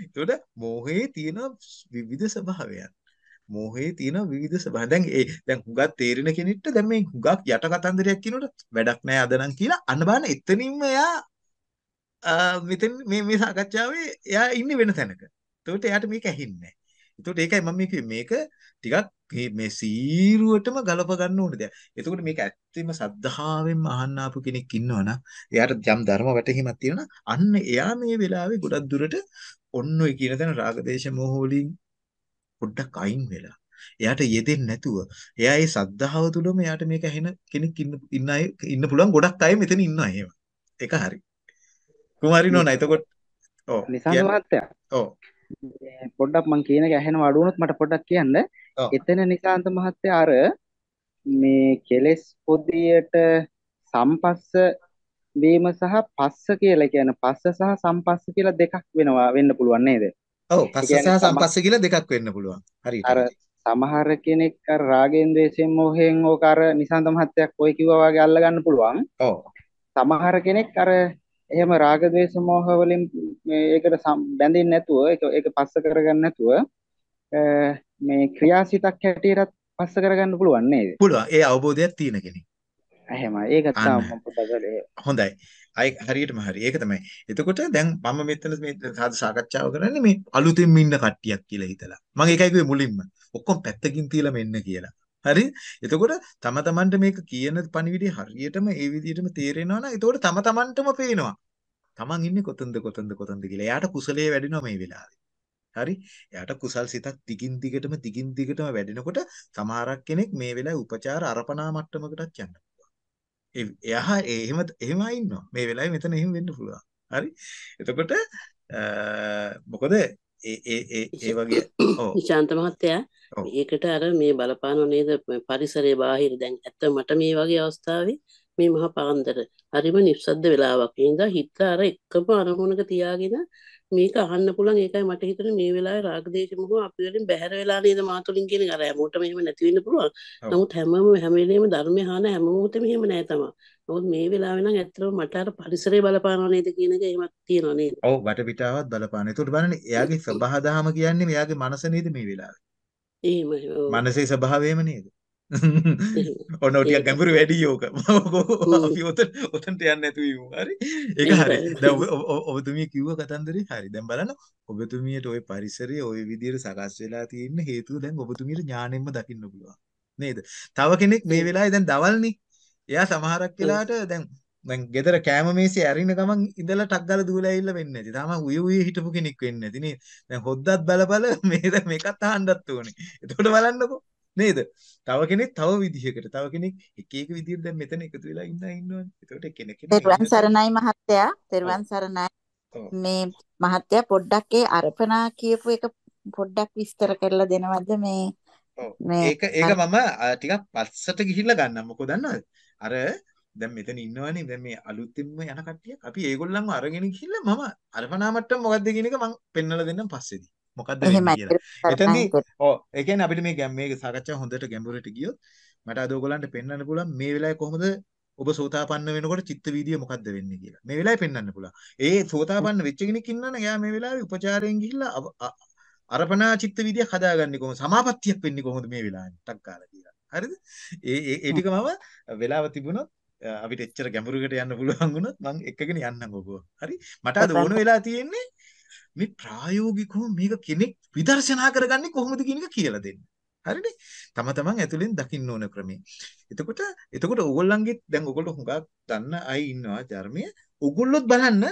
එතකොට මෝහයේ තියෙන විවිධ ස්වභාවයන්. මෝහයේ තියෙන විවිධ ස්වභාව. දැන් ඒ දැන් හුඟක් තේරෙන කෙනෙක්ට දැන් මේ හුඟක් යට කතන්දරයක් කියනකොට වැඩක් නැහැ අද නම් කියලා අන්න බලන්න එතනින්ම එයා මෙතෙන් මේ මේ සාකච්ඡාවේ එයා ඉන්නේ වෙන තැනක. එතකොට එයාට මේක ඇහින්නේ නැහැ. එතකොට ඒකයි මම මේ මේක ටිකක් මේ සීරුවටම ගලප ගන්න ඕන දෙයක්. එතකොට මේක ඇත්තම සද්ධාවෙන්ම අහන්න ආපු කෙනෙක් ඉන්නවනම් එයාට යම් ධර්ම වැටහීමක් තියෙනවා අන්න එයා මේ වෙලාවේ ගොඩක් දුරට ඔන්න ඔය කියන තැන රාගදේශ මොහ වලින් පොඩ්ඩක් අයින් වෙලා එයාට යෙදෙන්නේ නැතුව එයා ඒ සද්ධාව තුළම එයාට මේක ඇහෙන කෙනෙක් ඉන්න ඉන්න අය ඉන්න පුළුවන් ගොඩක් අය මෙතන ඉන්නවා එහෙම. ඒක හරි. කුමාරි නෝනා එතකොට ඔව් නිසංග මහත්තයා. ඔව්. පොඩ්ඩක් මං කියන එක ඇහෙනව අඩු වුණොත් මට පොඩ්ඩක් කියන්න. එතන නිසාන්ත මහත්තයා අර මේ කෙලෙස් පොදියට සම්පස්ස වීම සහ පස්ස කියලා කියන පස්ස සහ සම්පස්ස කියලා දෙකක් වෙනවා වෙන්න පුළුවන් නේද? ඔව් පස්ස සහ සම්පස්ස කියලා දෙකක් වෙන්න පුළුවන්. හරියට. අර සමහර කෙනෙක් අර රාගෙන් ද්වේෂයෙන් මොහෙන් ඕක අර නිසාන්ත මහත්තයක් ඔය කිව්වා වගේ අල්ල ගන්න පුළුවන්. ඔව්. සමහර කෙනෙක් අර එහෙම රාග ද්වේෂ මොහ වලින් මේකට බැඳෙන්නේ නැතුව ඒක ඒක පස්ස කරගන්න නැතුව මේ ක්‍රියාසිතක් හැටියට පස්ස කරගන්න පුළුවන් නේද? පුළුවන්. ඒ අවබෝධයක් තියෙන කෙනෙක්. එහෙමයි. ඒක තමයි මම පොතකලේ. හොඳයි. අය හරියටම හරි. ඒක තමයි. එතකොට දැන් මම මෙතන මේ සාද සාකච්ඡාව කරන්නේ මේ අලුතෙන් ඉන්න කට්ටියක් කියලා හිතලා. මම ඒකයි කිව්වේ මුලින්ම. ඔක්කොම පැත්තකින් තියලා මෙන්න කියලා. හරි? එතකොට තම තමන්ට මේක කියන පණිවිඩය හරියටම ඒ විදිහටම තේරෙනවා නම් එතකොට තම තමන්ටම පේනවා. තමන් ඉන්නේ කොතනද කොතනද කොතනද කියලා. එයාට කුසලයේ වැඩෙනවා මේ වෙලාවේ. හරි? එයාට කුසල් සිතක් දිගින් දිගටම දිගින් දිගටම වැඩෙනකොට සමහරක් කෙනෙක් මේ වෙලාවේ උපචාර අර්පණා මට්ටමකටත් යන්න එයා එහෙම එහෙම ඉන්නවා. මේ වෙලාවේ මෙතන එහෙම වෙන්න පුළුවන්. හරි? එතකොට මොකද ඒ ඒ ඒ වගේ ඔව් ශාන්ත මහත්තයා ඒකට අර මේ බලපානව නේද පරිසරයේ බාහිර දැන් ඇත්ත මට මේ වගේ අවස්ථාවේ මේ මහා පාන්දර හරිම නිස්සද්ද වෙලාවක් ඉඳලා හිත අර එකම අරමුණක තියාගෙන මේක අහන්න පුළුවන් ඒකයි මට හිතෙන්නේ මේ වෙලාවේ රාගදේශ මොහ අපි වලින් බැහැර වෙලා නේද මාතුලින් කියන අර හැමෝටම එහෙම නැති වෙන්න පුළුවන්. නමුත් හැමෝම හැම වෙලේම ධර්මය අහන හැම මොහොතෙම එහෙම නෑ තමයි. නමුත් මේ වෙලාවේ නම් ඇත්තටම මට අර පරිසරය බලපානවා නේද කියන එක එහෙමත් තියෙනවා නේද? ඔව් වටපිටාවත් බලපාන. ඒකට බලන්න එයාගේ ස්වභාවදහම කියන්නේ මෙයාගේ මනස නේද මේ වෙලාවේ. එහෙමයි. මනසේ ස්වභාවයම නේද? ඔන්න ටිය ගැඹුරු වැඩි යෝක ඔත ඔතන්ට යන්න ඇතුවීම හරි? ඒක හරි. ඔබතුමිය කිව්ව කතන්දරේ හරි. දැම් බලන ඔබතුමියට ඔය පරිසරය ඔය විදිර සකස් වෙලා තියන්න හේතුව දැන් ඔබතුමියට ඥානෙම දකින්න පුළුවන්. නේද? තව කෙනෙක් මේ වෙලා දැන් දවල්නි. එයා සමහරක් වෙලාට දැන් දැන් ගෙදර කෑම මේසේ ඇරින ගමන් ඉඳලා ටක් ගාලා දුවලා ඇවිල්ලා වෙන්නේ නැති. තාම උය උය හිටපු කෙනෙක් වෙන්නේ නැති නේ. දැන් හොද්දත් බල බල මේ දැන් මේකත් අහන්නත් ඕනේ. එතකොට බලන්නකෝ. නේද? තව කෙනෙක් තව විදිහකට තව කෙනෙක් එක එක විදිහට දැන් මෙතන එකතු වෙලා ඉන්න ඉන්නවනේ. ඒකට කෙනෙක් තෙරුවන් සරණයි මහත්තයා. තෙරුවන් සරණයි. මේ මහත්තයා පොඩ්ඩක් ඒ අර්පණා කියපු එක පොඩ්ඩක් විස්තර කරලා දෙනවද මේ මේ ඒක ඒක මම ටිකක් පස්සට ගිහිල්ලා ගන්නම්. මොකද දන්නවද? අර දැන් මෙතන ඉන්නවනේ දැන් මේ අලුතින්ම යන කට්ටියක් අපි ඒගොල්ලන්ව අරගෙන ගිහිල්ලා මම අර්පණා මට්ටම මොකද්ද කියන එක මම පෙන්වලා දෙන්නම් පස්සේදී. මොකද්ද වෙන්නේ කියලා. එතෙන්දී ඔව් ඒ කියන්නේ අපිට මේ මේ සාකච්ඡාව හොඳට ගැඹුරට ගියොත් මට අද ඔයගලන්ට පෙන්වන්න පුළුවන් මේ වෙලාවේ කොහොමද ඔබ සෝතාපන්න වෙනකොට චිත්ත වීදිය මොකද්ද වෙන්නේ කියලා. මේ වෙලාවේ පෙන්වන්න පුළුවන්. ඒ සෝතාපන්න වෙච්ච කෙනෙක් ඉන්නවනේ එයා මේ වෙලාවේ උපචාරයෙන් ගිහිල්ලා අරපණා චිත්ත වීදියක් හදාගන්නේ කොහොමද? සමාපත්තියක් වෙන්නේ කොහොමද මේ වෙලාවේ? ටක් කාලා කියලා. හරිද? ඒ ඒ ටික මම වෙලාව තිබුණොත් අපිට එච්චර ගැඹුරකට යන්න පුළුවන් වුණොත් මම එකගෙන යන්නම් ඔබ. හරි? මට අද ඕන වෙලා තියෙන්නේ මේ ප්‍රායෝගිකව මේක කෙනෙක් විදර්ශනා කරගන්නේ කොහොමද කියන එක කියලා දෙන්න. හරිනේ? තම තමන් ඇතුලෙන් දකින්න ඕන ක්‍රමය. එතකොට එතකොට ඕගොල්ලන්ගේ දැන් ඕගොල්ලෝ හුඟක් දන්න අය ඉන්නවා ධර්මයේ. ඕගොල්ලොත් බලන්න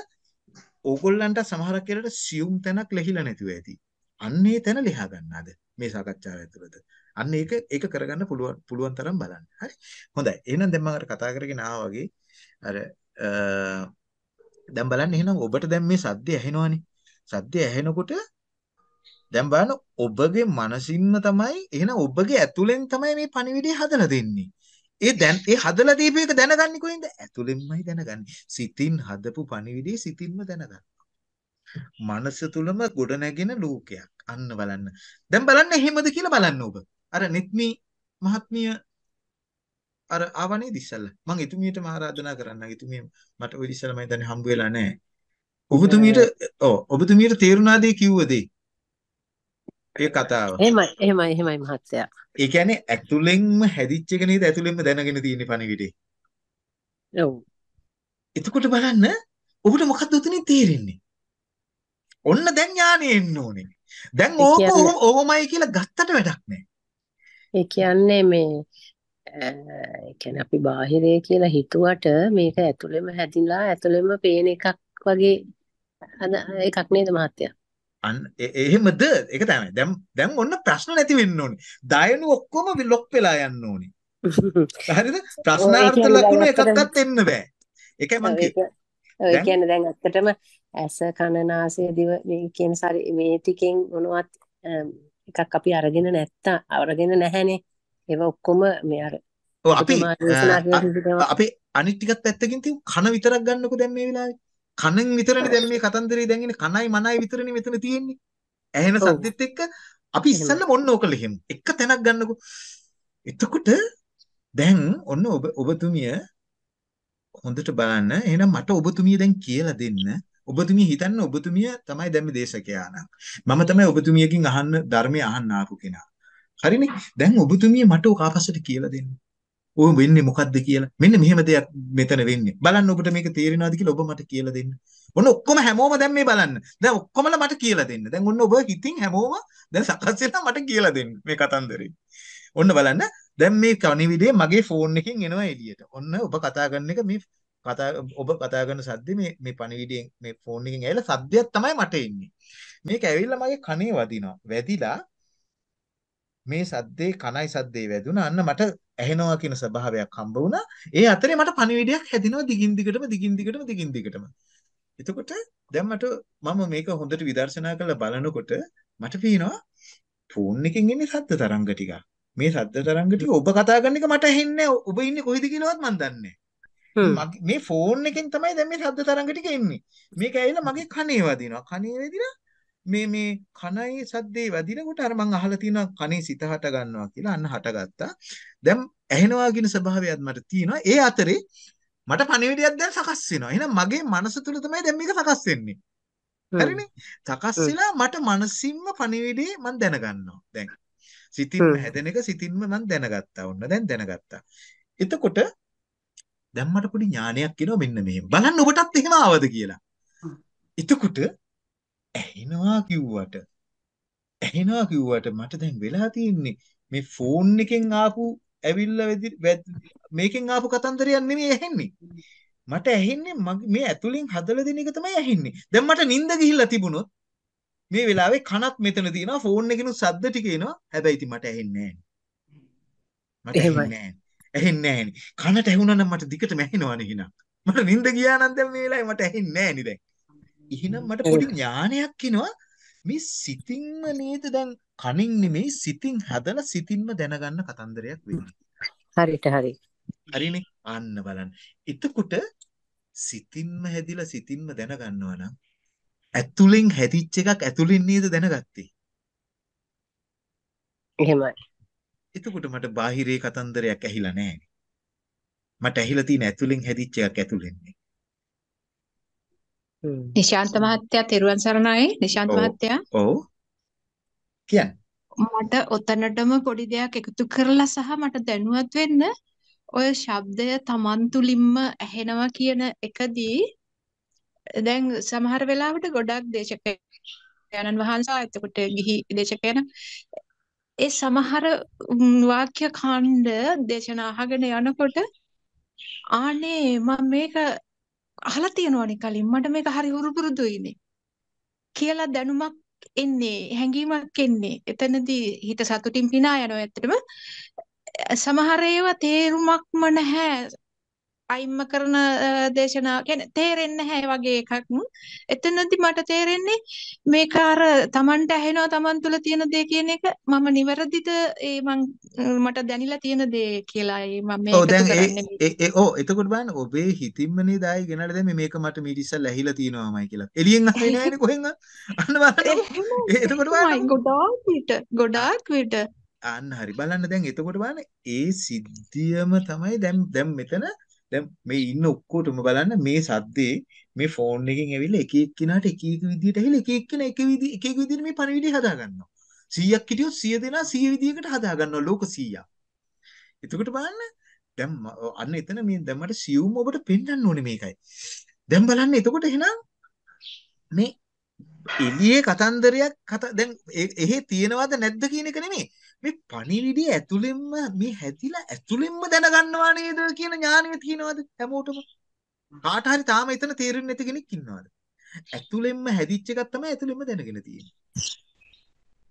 ඕගොල්ලන්ට සමහරක් වෙලට සියුම් තැනක් ලැහිලා නැතුව ඇති. අන්නේ තැන ලියා ගන්න අද මේ සාකච්ඡාව ඇතුළත. අන්න ඒක ඒක කරගන්න පුළුවන් පුළුවන් තරම් බලන්න. හරි. හොඳයි. එහෙනම් දැන් මම අර කතා කරගෙන ආවා වගේ අර දැන් බලන්න එහෙනම් ඔබට දැන් මේ සද්දය ඇහෙනවනේ. සද්දය ඇහෙනකොට දැන් බලන්න ඔබගේ මනසින්ම තමයි එහෙනම් ඔබගේ ඇතුලෙන් තමයි මේ පණිවිඩය හදලා දෙන්නේ. ඒ දැන් ඒ හදලා දීපු එක දැනගන්නේ කොහෙන්ද? ඇතුලෙන්මයි දැනගන්නේ. සිතින් හදපු පණිවිඩය සිතින්ම දැනගන්න. මනස තුලම ගොඩ නැගෙන ලෝකයක්. අන්න බලන්න. දැන් බලන්න එහෙමද කියලා බලන්න ඔබ. අර නිත්මි මහත්මිය අර ආවනේ ඉස්සල්ලා. මම එතුමියට ආරාධනා කරන්න. එතුමිය මට ওই ඉස්සල්ලා මම දැන් හම්බ වෙලා නැහැ. ඔබතුමියට ඔව් ඔබතුමියට තේරුණාද ඒ කිව්ව දේ? ඒ කතාව. එහෙමයි එහෙමයි එහෙමයි මහත්තයා. ඒ කියන්නේ ඇතුලෙන්ම හැදිච්ච එක නේද ඇතුලෙන්ම දැනගෙන තියෙන පණිවිඩේ. ඔව්. එතකොට බලන්න ඔබට මොකක්ද උතනින් තේරෙන්නේ? ඔන්න දැන් ඥානෙ එන්න ඕනේ. දැන් ඕක ඕමයි කියලා ගත්තට වැඩක් නැහැ. ඒ කියන්නේ මේ ඒ කියන්නේ අපි බාහිරය කියලා හිතුවට මේක ඇතුළෙම හැදිලා ඇතුළෙම පේන එකක් වගේ එකක් නේද මහත්තයා? අන්න එහෙමද? ඒක තමයි. දැන් දැන් ඔන්න ප්‍රශ්න නැති වෙන්න ඕනේ. දයනු ඔක්කොම ලොක් වෙලා යන්න ඕනේ. හරිද? ප්‍රශ්නාර්ථ ලකුණු එකක්වත් එන්න බෑ. ඒකයි මම. ඒ කියන්නේ දැන් ඇත්තටම ඇස කන නාසය දිව මේ කියන සරි මේ ටිකෙන් මොනවත් එකක් අපි අරගෙන නැත්තා අරගෙන නැහැනේ ඒවා ඔක්කොම මේ අර අපි අපි අනිත් ටිකත් පැත්තකින් තියමු කන විතරක් ගන්නකො දැන් මේ වෙලාවේ කනෙන් විතරනේ දැන් මේ කතන්දරේ දැන් ඉන්නේ. කනයි මනයි විතරනේ මෙතන තියෙන්නේ. ඇහෙන සද්දෙත් එක්ක අපි ඉස්සල්ලා මොන්න ඕක ලිහිමු එක තැනක් ගන්නකො. එතකොට දැන් ඔන්න ඔබ ඔබතුමිය හොඳට බලන්න. එහෙනම් මට ඔබතුමිය දැන් කියලා දෙන්න. ඔබතුමිය හිතන්න ඔබතුමිය තමයි දැන් මේ දේශකයා නම්. මම තමයි ඔබතුමියකින් අහන්න ධර්මය අහන්න ආපු කෙනා. හරිනේ? දැන් ඔබතුමිය මට ඔක ආපස්සට කියලා දෙන්න ඔය වෙන්නේ මොකද්ද කියලා මෙන්න මෙහෙම දෙයක් මෙතන වෙන්නේ බලන්න ඔබට මේක තේරෙනවද කියලා ඔබ මට කියලා දෙන්න ඔන්න ඔක්කොම හැමෝම දැන් මේ බලන්න දැන් ඔක්කොමලා මට කියලා දෙන්න දැන් ඔන්න ඔබ හිතින් හැමෝම දැන් සකස් වෙලා මට කියලා දෙන්න මේ කතන්දරේ ඔන්න බලන්න දැන් මේ කණිවිඩේ මගේ ෆෝන් එකෙන් එනවා එළියට. ඔන්න ඔබ කතා කරන එක මේ කතා ඔබ කතා කරන සද්දේ මේ මේ පණිවිඩයෙන් මේ ෆෝන් එකෙන් ඇවිල්ලා සද්දයක් තමයි මට එන්නේ. මේක ඇවිල්ලා මගේ කනේ වදිනවා. වැදිලා මේ සද්දේ කනයි සද්දේ වැදුනා. අන්න මට ඇහෙනවා කියන ස්වභාවයක් හම්බ වුණා. ඒ අතරේ මට පණිවිඩයක් හැදිනවා දිගින් දිගටම දිගින් දිගටම දිගින් දිගටම. එතකොට දැන් මට මම මේක හොඳට විදර්ශනා කරලා බලනකොට මට පේනවා ෆෝන් එකෙන් එන්නේ ශබ්ද තරංග ටිකක්. මේ ශබ්ද තරංග ටික ඔබ කතා කරන එක මට ඇහෙන්නේ ඔබ ඉන්නේ කොහෙද කියලාවත් මන් දන්නේ මේ ෆෝන් එකෙන් තමයි දැන් මේ ශබ්ද තරංග ටික එන්නේ. මේක ඇවිල්ලා මගේ කනේ වදිනවා. කනේ වැදිලා මේ මේ කනයි සද්දේ වැදිනකොට අර මං අහලා තියෙනවා කනේ සිත හට ගන්නවා කියලා අන්න හටගත්තා. දැන් ඇහෙනවා කියන ස්වභාවයත් මට තියෙනවා. ඒ අතරේ මට පණිවිඩයක් දැන් සකස් වෙනවා. එහෙනම් මගේ මනස තුල තමයි දැන් මේක සකස් වෙන්නේ. හරිනේ? සකස් වෙලා මට මනසින්ම පණිවිඩේ මම දැනගන්නවා. දැන් සිතින්ම හැදෙන එක සිතින්ම මම දැනගත්තා. ඔන්න දැන් දැනගත්තා. එතකොට දැන් මට පොඩි ඥානයක් එනවා මෙන්න මෙහෙම. බලන්න ඔබටත් එහෙම ආවද කියලා. එතකොට ඇහෙනවා කිව්වට. ඇහෙනවා කිව්වට මට දැන් වෙලා තියෙන්නේ මේ ෆෝන් එකෙන් ආපු ඇවිල්ලා මේකෙන් ආපු කතන්දරයක් නෙමෙයි ඇහෙන්නේ. මට ඇහෙන්නේ මේ ඇතුලෙන් හදලා දෙන එක තමයි ඇහෙන්නේ. දැන් මට නිින්ද ගිහිල්ලා තිබුණොත් මේ වෙලාවේ කනත් මෙතන තියෙනවා ෆෝන් එකකිනු ශබ්ද ටික එනවා. හැබැයි ඉතින් මට ඇහෙන්නේ නැහැ. මට ඇහෙන්නේ කනට ඇහුණා නම් මට දිගටම ඇහෙනවනේ හිනා. මට නිින්ද ගියා නම් දැන් මේ වෙලාවේ මට ඇහෙන්නේ නැහැ නේ දැන් එහෙනම් මට පොඩි ඥානයක් එනවා මේ සිතින්ම නේද දැන් කනින් නෙමෙයි සිතින් හදලා සිතින්ම දැනගන්න කතන්දරයක් වෙන්නේ හරිට හරි හරිනේ අන්න බලන්න එතකොට සිතින්ම හැදිලා සිතින්ම දැනගන්නවා නම් ඇතුලෙන් හැදිච්ච එකක් ඇතුලෙන් නේද දැනගත්තේ? එහෙමයි. එතකොට මට බාහිරේ කතන්දරයක් ඇහිලා නැහැ. මට ඇහිලා තියෙන ඇතුලෙන් හැදිච්ච එකක් ඇතුලෙන්නේ. නිශාන්ත මහත්තයා තෙරුවන් සරණයි නිශාන්ත මහත්තයා. ඔව්. කියන්න. මට ඔතනටම පොඩි දෙයක් එකතු කරලා සහ මට දැනුවත් වෙන්න ඔය ශබ්දය Taman තුලින්ම ඇහෙනවා කියන එකදී දැන් සමහර වෙලාවට ගොඩක් දේශකයන්න් වහන්සේ එතකොට ගිහි දේශකයන් ඒ සමහර වාක්‍ය ඛණ්ඩ දේශනා අහගෙන යනකොට ආනේ මම මේක අහලා තියෙනවනේ කලින්. මට මේක හරි හුරුපුරුදුයිනේ කියලා දැනුමක් එන්නේ හැඟීමක් එන්නේ. එතනදී හිත සතුටින් පිනා යනවා ඇත්තටම. සමහර ඒවා තේරුමක්ම නැහැ. අයිම්ම කරන දේශනා කියන්නේ තේරෙන්නේ නැහැ වගේ එකක්. එතනදි මට තේරෙන්නේ මේක අර Tamanට ඇහෙනවා Taman තුල තියෙන දේ කියන එක මම නිවැරදිද ඒ මං මට දැනිලා තියෙන දේ කියලා ඒ මම මේක කරන්නේ. ඒ ඔව් එතකොට බලන්න ඔබේ හිතින්ම නේද ආයි ගෙනල්ලා දැන් මේක මට මීට ඉස්සෙල්ලා ඇහිලා තියෙනවාමයි කියලා. එළියෙන් අහන්නේ නැහැනේ කොහෙන්ද? අන්න බලන්න. එතකොට බලන්න. ගොඩාක් විට ගොඩාක් විට අන්න හරි බලන්න දැන් එතකොට බලන්න ඒ සිද්ධියම තමයි දැන් දැන් මෙතන දැන් මේ ඉන්න ඔක්කොටම බලන්න මේ සද්දේ මේ ෆෝන් එකෙන් ඇවිල්ලා එක එක්කිනාට එක එක විදියට ඇහිලා එක එක්කිනා එක විදි එක එක විදියට මේ පණිවිඩය හදා ගන්නවා 100ක් හිටියොත් 100 දෙනා 100 විදියකට හදා ගන්නවා ලෝක 100ක් එතකොට බලන්න දැන් අන්න එතන මේ දැන් මට සියුම් ඔබට පෙන්වන්න ඕනේ මේකයි. දැන් බලන්න එතකොට එහෙනම් මේ එළියේ කතන්දරයක් කතා දැන් එහෙ තියෙනවද නැද්ද කියන එක නෙමෙයි. මේ පණිවිඩය ඇතුළෙන්ම මේ හැදිලා ඇතුළෙන්ම දැනගන්නවා නේද කියන ඥානය තියෙනවද? හැමෝටම? කාට හරි තාම එතන තේරෙන්නේ නැති කෙනෙක් ඉන්නවද? ඇතුළෙන්ම හැදිච්ච එකක් තමයි ඇතුළෙන්ම දැනගෙන තියෙන්නේ.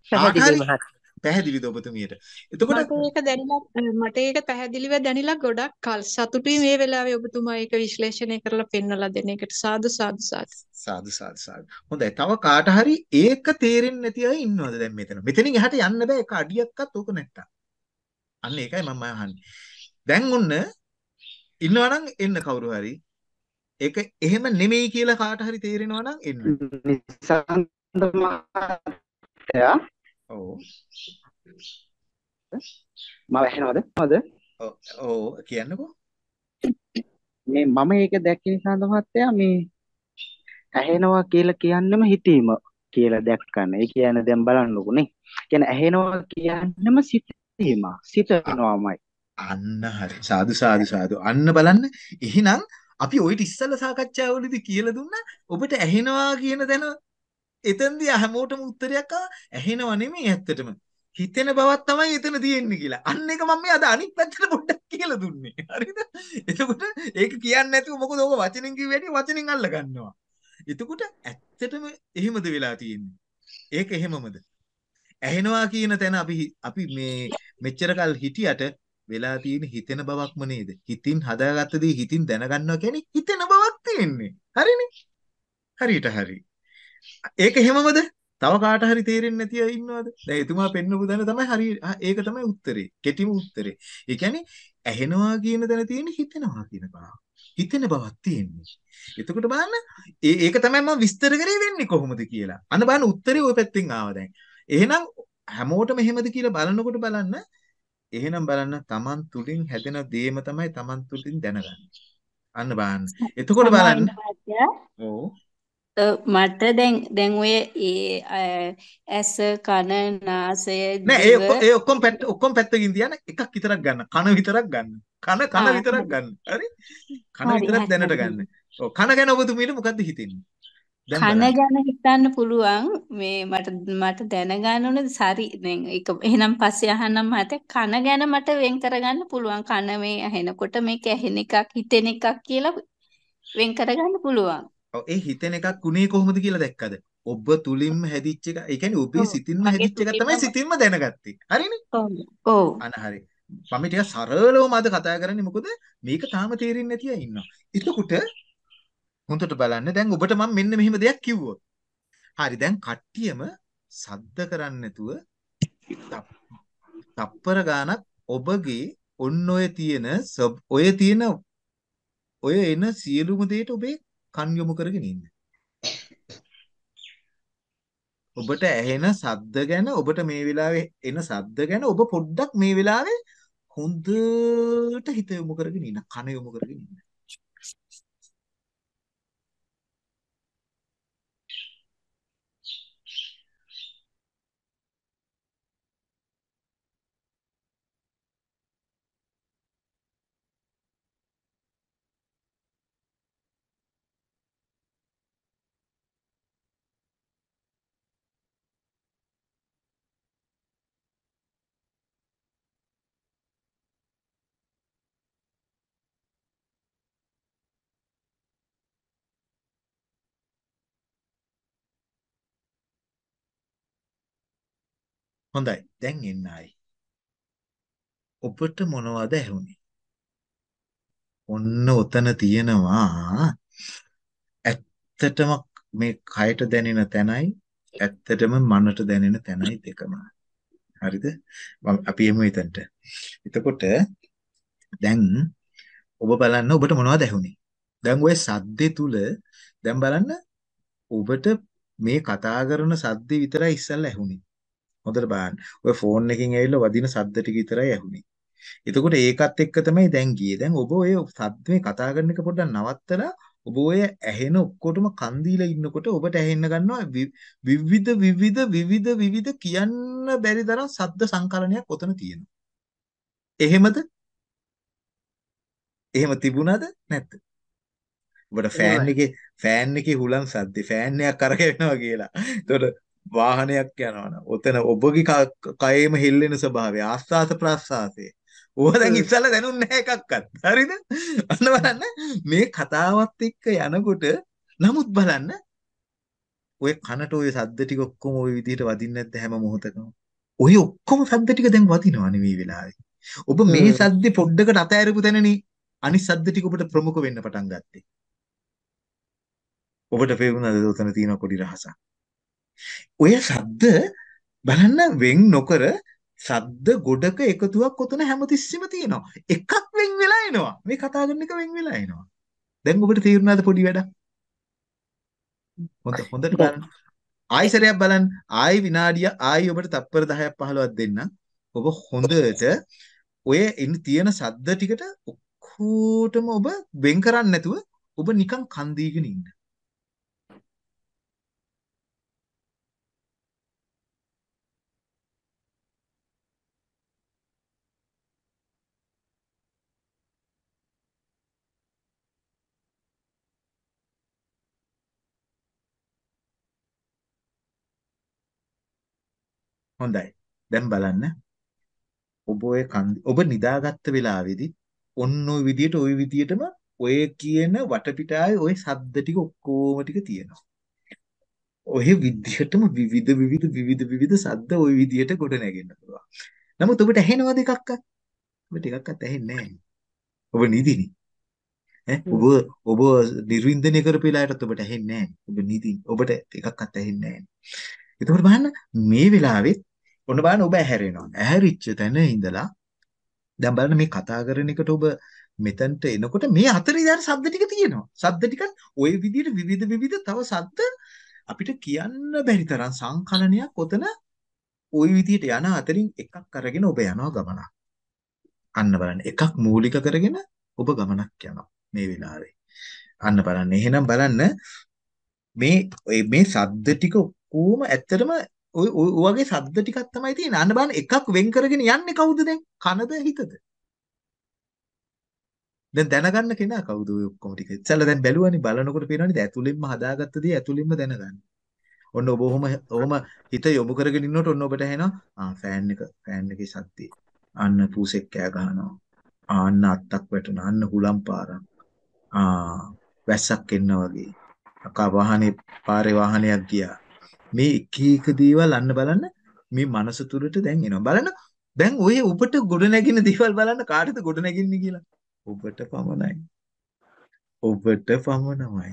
පැහැදිලි මහත් පැහැදිලිද ඔබතුමියට? එතකොට මට ඒක දැනිලා මට ඒක පැහැදිලිව දැනිලා ගොඩක් කල් සතුටුයි මේ වෙලාවේ ඔබතුමා ඒක විශ්ලේෂණය කරලා පෙන්වලා දෙන එකට සාදු සාදු සාදු. සාදු සාදු සාදු. හොඳයි. තව කාට හරි ඒක තේරෙන්නේ නැති අය ඉන්නවද දැන් මෙතන? මෙතනින් එහාට යන්න බෑ එක අඩියක්වත් ඕක නැත්තම්. අන්න ඒකයි මම අහන්නේ. දැන් ඔන්න ඉන්නවා නම් එන්න කවුරු හරි. ඒක එහෙම නෙමෙයි කියලා කාට හරි තේරෙනවා නම් එන්න. ඔව්. මම ඇහෙනවද? හවද? ඔව් ඔව් කියන්නකෝ. මේ මම ඒක දැක්ක නිසා මහත්තයා මේ ඇහෙනවා කියලා කියන්නෙම හිතීම කියලා දැක්කන. ඒ කියන්නේ දැන් බලන්නකෝ නේ. කියන්නේ ඇහෙනවා කියන්නෙම සිතීම. සිතනවාමයි. අන්න හරි. සාදු සාදු සාදු. අන්න බලන්න. එහෙනම් අපි ඔයිට ඉස්සල්ලා සාකච්ඡාවලදී කියලා දුන්නා ඔබට ඇහෙනවා කියන දැන එතෙන්දී හැමෝටම උත්තරයක් ඇහෙනව නෙමෙයි ඇත්තටම. හිතෙන බවක් තමයි එතන තියෙන්නේ කියලා. අන්න එක මම මේ අද අනිත් පැත්තට පොඩ්ඩක් කියලා දුන්නේ. හරිද? එතකොට ඒක කියන්නේ නැතුව මොකද ඕක වචනෙන් කිව්වෙටි වචනෙන් අල්ල ගන්නවා. එතකොට ඇත්තටම එහෙමද වෙලා තියෙන්නේ. ඒක එහෙමමද? ඇහෙනවා කියන තැන අපි අපි මේ මෙච්චර කල් හිටියට වෙලා තියෙන හිතෙන බවක්ම නේද? හිතින් හදාගත්ත දේ හිතින් දැනගන්නවා කියන්නේ හිතෙන බවක් තියෙන්නේ. හරිනේ? හරියට හරි. ඒක එහෙමමද? තව කාට හරි තේරෙන්නේ නැති අය ඉන්නවද? දැන් එතුමා පෙන්නපු දන තමයි හරි ඒක තමයි උත්තරේ. කෙටිම උත්තරේ. ඒ කියන්නේ ඇහෙනවා කියන දන තියෙන්නේ හිතෙනවා කියන බව. හිතෙන බවක් තියෙන්නේ. එතකොට බලන්න ඒක තමයි මම විස්තර කරේ වෙන්නේ කොහොමද කියලා. අන්න බලන්න උත්තරේ ওই පැත්තෙන් ආවා දැන්. එහෙනම් හැමෝටම එහෙමද කියලා බලනකොට බලන්න එහෙනම් බලන්න Taman තුලින් හැදෙන දේම තමයි Taman තුලින් දැනගන්නේ. අන්න බලන්න. එතකොට බලන්න. ඔව්. මට දැන් දැන් ඔය ඇස කන නාසය නෑ ඒ ඔක්කොම ඒ ඔක්කොම පැත්ත ඔක්කොම පැත්තකින් තියන්න එකක් විතරක් ගන්න. කන විතරක් ගන්න. කන කන විතරක් ගන්න. හරි? කන විතරක් දැනට ගන්න. ඔව් කන ගැන ඔබතුමීට මොකද්ද හිතෙන්නේ? කන ගැන හිතන්න පුළුවන් මේ මට මට දැනගන්න ඕනේ සරි දැන් ඒක එහෙනම් පස්සේ අහන්නම් මට. කන ගැන මට වෙන් කරගන්න පුළුවන්. කන මේ ඇහෙනකොට මේක ඇහෙන එකක් හිතෙන එකක් කියලා වෙන් කරගන්න පුළුවන් ඔව් ඒ හිතෙන එකක් උනේ කොහොමද කියලා දැක්කද? ඔබ තුලින්ම හැදිච්ච එක. ඒ කියන්නේ ඔබේ සිතින්ම හැදිච්ච එක තමයි සිතින්ම දැනගත්තේ. හරිනේ? ඔව්. අන හරි. මම ටික සරලවම අද කතා කරන්නේ මොකද මේක තාම තේරෙන්නේ නැති අය ඉන්නවා. එතකොට හොඳට බලන්න දැන් ඔබට මම මෙන්න මෙහෙම දෙයක් කිව්වොත්. හරි දැන් කට්ටියම සද්ද කරන්නේ නැතුව තප්පර ගානක් ඔබගේ ඔන්න ඔය තියෙන ඔය තියෙන ඔය එන සියලුම දේට ඔබේ කන් යොමු කරගෙන ඉන්න. ඔබට ඇහෙන සද්ද ගැන ඔබට මේ වෙලාවේ එන සද්ද ගැන ඔබ පොඩ්ඩක් මේ වෙලාවේ හොඳට හිත යොමු කරගෙන ඉන්න කන යොමු කරගෙන ඉන්න. හොඳයි. දැන් එන්න ආයි. ඔබට මොනවද ඇහුනේ? ඔන්න ඔතන තියෙනවා ඇත්තටම මේ කයට දැනෙන තැනයි ඇත්තටම මනට දැනෙන තැනයි දෙකම. හරිද? අපි එමු එතනට. එතකොට දැන් ඔබ බලන්න ඔබට මොනවද ඇහුනේ? දැන් ওই සද්දේ තුල දැන් බලන්න ඔබට මේ කතා කරන සද්දේ විතරයි ඉස්සල්ලා ඇහුනේ. හොඳට බලන්න. ඔය ෆෝන් එකකින් ඇවිල්ලා වදින සද්ද ටික විතරයි ඇහුනේ. එතකොට ඒකත් එක්ක තමයි දැන් ගියේ. දැන් ඔබ ඔය සද්ද මේ කතා කරන එක පොඩ්ඩක් නවත්තලා ඔබ ඔය ඇහෙන ඔක්කොටම කන් දීලා ඉන්නකොට ඔබට ඇහෙන්න ගන්නවා විවිධ විවිධ විවිධ විවිධ කියන්න බැරි තරම් සද්ද සංකලනයක් ඔතන තියෙනවා. එහෙමද? එහෙම තිබුණාද නැත්ද? ඔබට ෆෑන් එකේ ෆෑන් එකේ හුලම් සද්ද ෆෑන් එකක් අරගෙනවා කියලා. එතකොට වාහනයක් යනවනම්. ඔතන ඔබගේ කයෙම හෙල්ලෙන ස්වභාවය ආස්වාස ප්‍රස්වාසයේ. ඕව දැන් ඉස්සල්ලා දැනුන්නේ නැහැ එකක්වත්. හරිද? අන්න බලන්න මේ කතාවත් එක්ක යනකොට නමුත් බලන්න ඔය කනට ඔය සද්ද ටික ඔක්කොම ওই විදිහට වදින්නේ නැද්ද හැම මොහොතකම? ඔය ඔක්කොම සද්ද ටික දැන් වදිනවනේ මේ වෙලාවේ. ඔබ මේ සද්දේ පොඩ්ඩකට අතෑරපු තැනනේ අනිත් සද්ද ටික ඔබට ප්‍රමුඛ වෙන්න පටන් ගත්තේ. ඔබට පේුණාද? උතන තියෙන පොඩි රහසක් ඔය සද්ද බලන්න වෙන් නොකර සද්ද ගොඩක එකතුවක් ඔතන හැමතිස්සෙම තියෙනවා. එකක් වෙන් වෙලා එනවා. මේ කතා කරන එක වෙන් වෙලා එනවා. දැන් ඔබට තේරුණාද පොඩි වැඩක්? හොඳ හොඳට බලන්න. ආයි සරයක් බලන්න. ආයි විනාඩිය ආයි ඔබට තප්පර 10ක් 15ක් දෙන්න. ඔබ හොඳට ඔය ඉන්න තියෙන සද්ද ටිකට ඔක්කොටම ඔබ වෙන් කරන්නේ නැතුව ඔබ නිකන් කන් දීගෙන ඉන්න. හොඳයි. දැන් බලන්න. ඔබ ඔය ඔබ නිදාගත්ත වෙලාවේදී ඔන්න ඔය විදියට ඔය විදියටම ඔය කියන වටපිටාවේ ඔය සද්ද ටික ඔක්කොම ටික තියෙනවා. ඔය විදියටම විවිධ විවිධ විවිධ විවිධ සද්ද ඔය විදියට ගොඩ නැගෙන්න පුළුවන්. නමුත් ඔබට ඇහෙනවද එකක්වත්? ඔබට එකක්වත් ඇහෙන්නේ නැහැ. ඔබ නිදිනේ. ඈ ඔබ ඔබ නිර්වින්දනය කරපු වෙලාවටත් ඔබට ඇහෙන්නේ නැහැ. ඔබ නිදි. ඔබට එකක්වත් ඇහෙන්නේ නැහැ. එතකොට බලන්න මේ වෙලාවෙත් ඔන්න බලන්න ඔබ ඇහැරෙනවා. ඇහැරිච්ච තැන ඉඳලා දැන් බලන්න මේ කතා කරන එකට ඔබ මෙතනට එනකොට මේ අතරේ දාන ශබ්ද ටික තියෙනවා. ශබ්ද ටික ওই විදිහට විවිධ විවිධ තව ශබ්ද අපිට කියන්න බැරි තරම් සංකලනයක් ඔතන ওই විදිහට යන අතරින් එකක් අරගෙන ඔබ යනවා ගමනක්. අන්න බලන්න එකක් මූලික කරගෙන ඔබ ගමනක් යනවා මේ වෙලාවේ. අන්න බලන්න. එහෙනම් බලන්න මේ මේ ශබ්ද ටික ඔක්කොම ඇත්තටම ඔය වගේ ශබ්ද ටිකක් තමයි තියෙන්නේ. අන්න බලන්න එකක් වෙන් කරගෙන යන්නේ කවුද දැන්? කනද හිතද? දැන් දැනගන්න කෙනා කවුද ඔය ඔක්කොම ටික? ඉතින්ලා දැන් බැලුවනේ බලනකොට පේනවනේ ඇතුළින්ම හදාගත්ත දේ ඇතුළින්ම දැනගන්න. ඔන්න ඔබ ඔහොම ඔහොම හිත යොමු කරගෙන ඉන්නකොට ඔන්න ඔබට ඇහෙනවා ආ ෆෑන් එක ෆෑන් එකේ සද්දේ. අන්න පූසෙක් කෑ ගහනවා. ආන්න අත්තක් වැටුණා. අන්න හුලම් පාරක්. ආ වැස්සක් එන්න වගේ. අකා වාහනේ පාරේ වාහනයක් ගියා. මේ එක එක දේවල් අන්න බලන්න මේ මනස තුරට දැන් එනවා. බලන්න දැන් ඔය ඔබට ගොඩ නැගින දේවල් බලන්න කාටද ගොඩ නැගින්නේ කියලා. ඔබට පමණයි. ඔබට පමණමයි.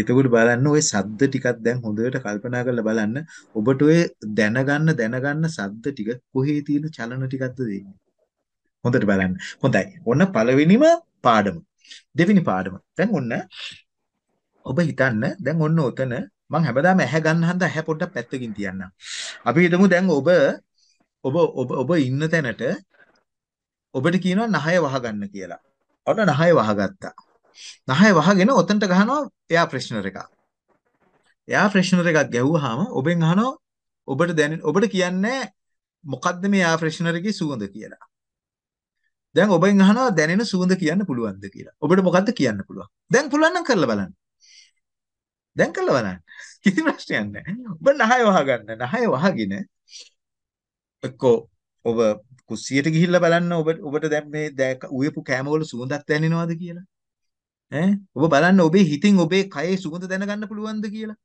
එතකොට බලන්න ওই සද්ද ටිකක් දැන් හොඳට කල්පනා කරලා බලන්න ඔබට ඔය දැනගන්න දැනගන්න සද්ද ටික කොහේ තියෙන චලන ටිකක්ද දෙන්නේ. හොඳට බලන්න. හොඳයි. ඔන්න පළවෙනිම පාඩම. දෙවෙනි පාඩම. දැන් ඔන්න ඔබ හිතන්න දැන් ඔන්න ඔතන මං හැමදාම ඇහැ ගන්න හන්ද ඇහැ පොඩ්ඩක් පැත්තකින් තියන්නම්. අපි හිතමු දැන් ඔබ ඔබ ඔබ ඔබ ඉන්න තැනට ඔබට කියනවා නහය වහගන්න කියලා. ඔන්න නහය වහගත්තා. නහය වහගෙන ඔතනට ගහනවා එයා ප්‍රෙෂනර් එකක්. එයා ප්‍රෙෂනර් එකක් ගැහුවාම ඔබෙන් අහනවා ඔබට දැනෙන ඔබට කියන්නේ මොකද්ද මේ එයා ප්‍රෙෂනර් එකේ සුවඳ කියලා. දැන් ඔබෙන් අහනවා දැනෙන සුවඳ කියන්න පුළුවන්ද කියලා. ඔබට මොකද්ද කියන්න පුළුවන්? දැන් පුළුවන් නම් කරලා බලන්න. දැන් කරලා බලන්න. කිසි ප්‍රශ්නයක් නැහැ. ඔබ නහය වහගන්න. නහය වහගෙන එක්කෝ ඔබ කුස්සියට ගිහිල්ලා බලන්න ඔබ ඔබට දැන් මේ උයපු කෑමවල සුවඳක් දැනෙනවද කියලා. ඈ ඔබ බලන්න ඔබේ හිතින් ඔබේ කයේ සුවඳ දැනගන්න පුළුවන්ද කියලා.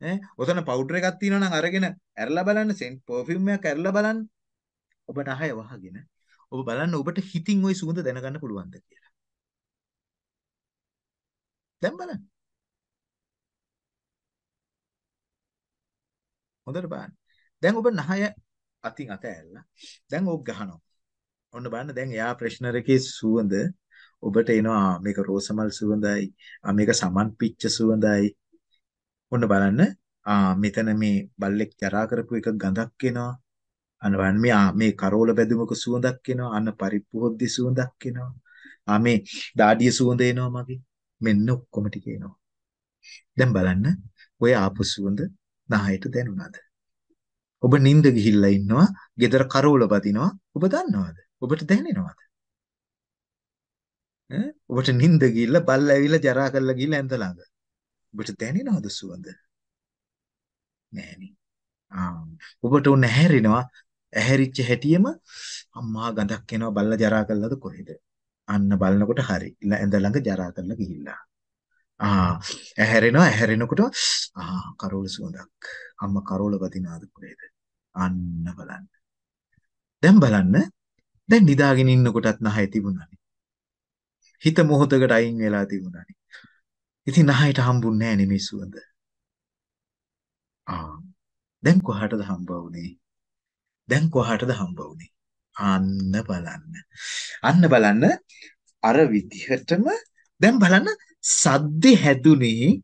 ඈ ඔතන පවුඩර් එකක් තියෙනවා නම් අරගෙන ඇරලා බලන්න සෙන්ට් පර්ෆියුම් එකක් ඇරලා බලන්න. ඔබ නහය වහගෙන ඔබ බලන්න ඔබට හිතින් ওই සුවඳ දැනගන්න පුළුවන්ද කියලා. දැන් බලන්න. හොඳට බලන්න. දැන් ඔබ නහය අතින් අත ඇල්ලලා දැන් ඕක ගහනවා. ඔන්න බලන්න දැන් එයා ප්‍රෙෂනර් එකේ සුවඳ ඔබට එනවා මේක රෝසමල් සුවඳයි. ආ මේක සමන් පිච්ච සුවඳයි. ඔන්න බලන්න ආ මෙතන මේ බල්ලෙක් ජරා කරපු එක ගඳක් එනවා. අන්න බලන්න මේ මේ කරෝල බැදුමක සුවඳක් එනවා. අන්න පරිප්පු හොද්දි සුවඳක් එනවා. ආ මේ දාඩිය සුවඳ එනවා මගේ. මෙන්න ඔක්කොම ටික එනවා. දැන් බලන්න ඔය ආපු සුවඳ නහයට දැනුණාද? ඔබ නිින්ද ගිහිල්ලා ඉන්නවා, ගෙදර කරෝල බදිනවා. ඔබ දන්නවද? ඔබට දැනෙනවද? ඈ ඔබට නිින්ද ගිහිල්ලා බල්ල ඇවිල්ලා ජරා කරලා ගිහිල්ලා ඇඳ ළඟ. ඔබට දැනෙනවද සුවඳ? නෑනේ. ආ ඔබට උන් ඇහැරෙනවා. ඇහැරිච්ච හැටියෙම අම්මා ගඳක් එනවා බල්ලා ජරා කළාද කොහෙද? අන්න බලනකොට හරි. ඇඳ ළඟ ජරා කරලා ගිහිල්ලා. ආ ඇහැරෙනවා ඇහැරෙනකොට ආ කරෝල සුවඳක්. අම්මා කරෝල වදිනාද කොහෙද? අන්න බලන්න. දැන් බලන්න දැන් නිදාගෙන ඉන්නකොටත් නහය තිබුණානේ. හිත මොහොතකට අයින් වෙලා තිබුණානේ. ඉතින් නහයට හම්බුන්නේ නැහැ නෙමේ සුවඳ. ආ දැන් කොහාටද හම්බ වුනේ? දැන් කොහාටද හම්බ වුනේ? අන්න බලන්න. අන්න බලන්න අර විදිහටම දැන් බලන්න සද්දේ හැදුනේ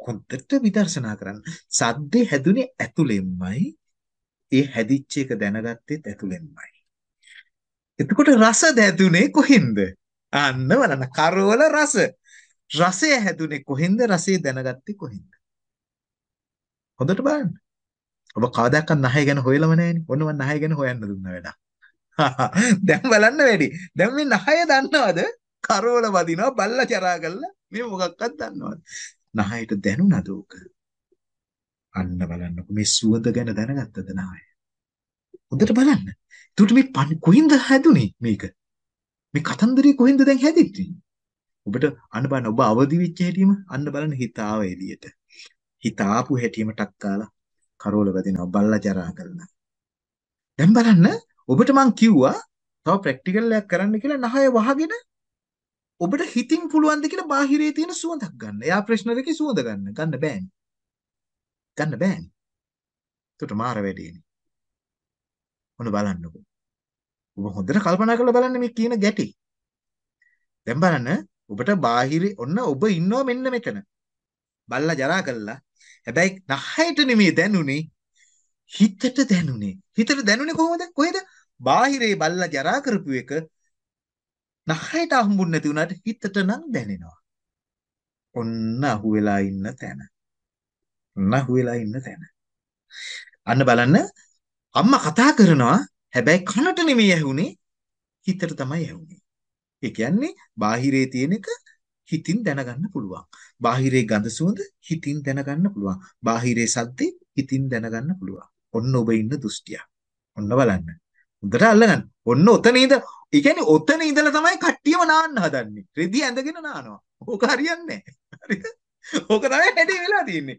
හොඳට විදර්ශනා කරන්න. සද්දේ හැදුනේ ඇතුළෙන්මයි. ඒ හැදිච්ච එක දැනගත්තෙත් ඇතුළෙන්මයි. එතකොට රස දැදුනේ කොහෙන්ද? අන්න බලන්න කරවල රස. රසය හැදුනේ කොහෙන්ද? රසය දැනගත්තේ කොහෙන්ද? හොඳට බලන්න. ඔබ කවදාකවත් නහය ගැන හොයලම නැහෙනේ. ඔන්න මම නහය ගැන හොයන්න දුන්න වැඩක්. දැන් බලන්න වැඩි. දැන් මේ නහය දන්නවද? කරවල වදිනවා බල්ලා චරා කරලා මේ මොකක්වත් දන්නවද? නහයට දැනුණාද ඕක? අන්න බලන්නකො මේ සුවඳ ගැන දැනගත්තද නහය? හොඳට බලන්න. එතකොට මේ කොහින්ද හැදුනේ මේක? මේ කතන්දරේ කොහෙන්ද දැන් හැදින්නේ? ඔබට අන්න බලන්න ඔබ අවදි වෙච්ච හැටිම අන්න බලන්න හිත ආව එළියට. හිත ආපු හැටිම ටක් කාලා කරෝල වදිනවා බල්ලා ජරා කරලා. දැන් බලන්න ඔබට මං කිව්වා තව ප්‍රැක්ටිකල් එකක් කරන්න කියලා නහය වහගෙන ඔබට හිතින් පුළුවන් ද කියලා බාහිරේ තියෙන සුවඳක් ගන්න. එයා ප්‍රශ්න දෙකේ සුවඳ ගන්න. ගන්න බෑනේ. ගන්න බෑනේ. ඒකට මාර වැඩේනේ. ඔන්න බලන්නකෝ. ඔබ හොඳට කල්පනා කරලා බලන්න මේ කියන ගැටි. දැන් බලන්න ඔබට බාහිරේ ඔන්න ඔබ ඉන්නවා මෙන්න මෙතන. බල්ලා ජරා කළා. හැබැයි නහයට නෙමෙයි දැනුනේ. හිතට දැනුනේ. හිතට දැනුනේ කොහොමද? කොහෙද? බාහිරේ බල්ලා ජරා කරපු එක නහයට හම්බුන්නේ නැති වුණාට හිතට නම් දැනෙනවා. ඔන්න අහුවෙලා ඉන්න තැන. ඔන්න අහුවෙලා ඉන්න තැන. අන්න බලන්න අම්මා කතා කරනවා හැබැයි කනට නෙමෙයි ඇහුනේ හිතට තමයි ඇහුනේ. ඒ කියන්නේ බාහිරේ තියෙන එක හිතින් දැනගන්න පුළුවන්. බාහිරේ ගඳ සුවඳ හිතින් දැනගන්න පුළුවන්. බාහිරේ සද්දේ හිතින් දැනගන්න පුළුවන්. ඔන්න ඔබ ඉන්න දෘෂ්ටිය. ඔන්න බලන්න. හොඳට අල්ලගන්න. ඔන්න ඔතන ඉඳ ඒ කියන්නේ ඔතන ඉඳලා තමයි කට්ටියම නාන්න හදන්නේ. රෙදි ඇඳගෙන නානවා. ඕක හරියන්නේ නැහැ. හරිද? ඕක තමයි හැටි වෙලා තියෙන්නේ.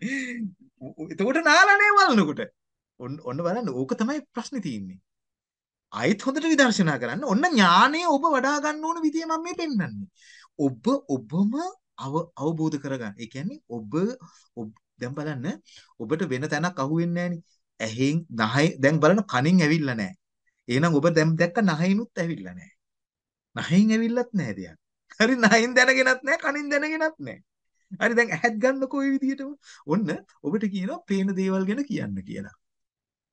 එතකොට නාලානේ වළනකොට. ඔන්න ඔන්න බලන්න ඕක තමයි ප්‍රශ්නේ තියෙන්නේ. ආයෙත් හොඳට විදර්ශනා කරන්න. ඔන්න ඥානය ඔබ වඩා ගන්න ඕන විදිය මම මේ පෙන්වන්නේ. ඔබ ඔබම අවබෝධ කරගන්න. ඒ කියන්නේ ඔබ දැන් බලන්න ඔබට වෙන තැනක් අහුවෙන්නේ නැහෙනි. ඇහෙන් නහය දැන් බලන්න කනින් ඇවිල්ලා නැහැ. එහෙනම් ඔබ දැන් දැක්ක නහයිනුත් ඇවිල්ලා නැහැ. නහයින් ඇවිල්ලත් නැහැ දෙයක්. හරි නහයින් දැනගෙනත් නැහැ කනින් දැනගෙනත් නැහැ. හරි දැන් ඇහත් ගන්නකෝ ওই විදිහටම. ඔන්න ඔබට කියනවා පේන දේවල් ගැන කියන්න කියලා.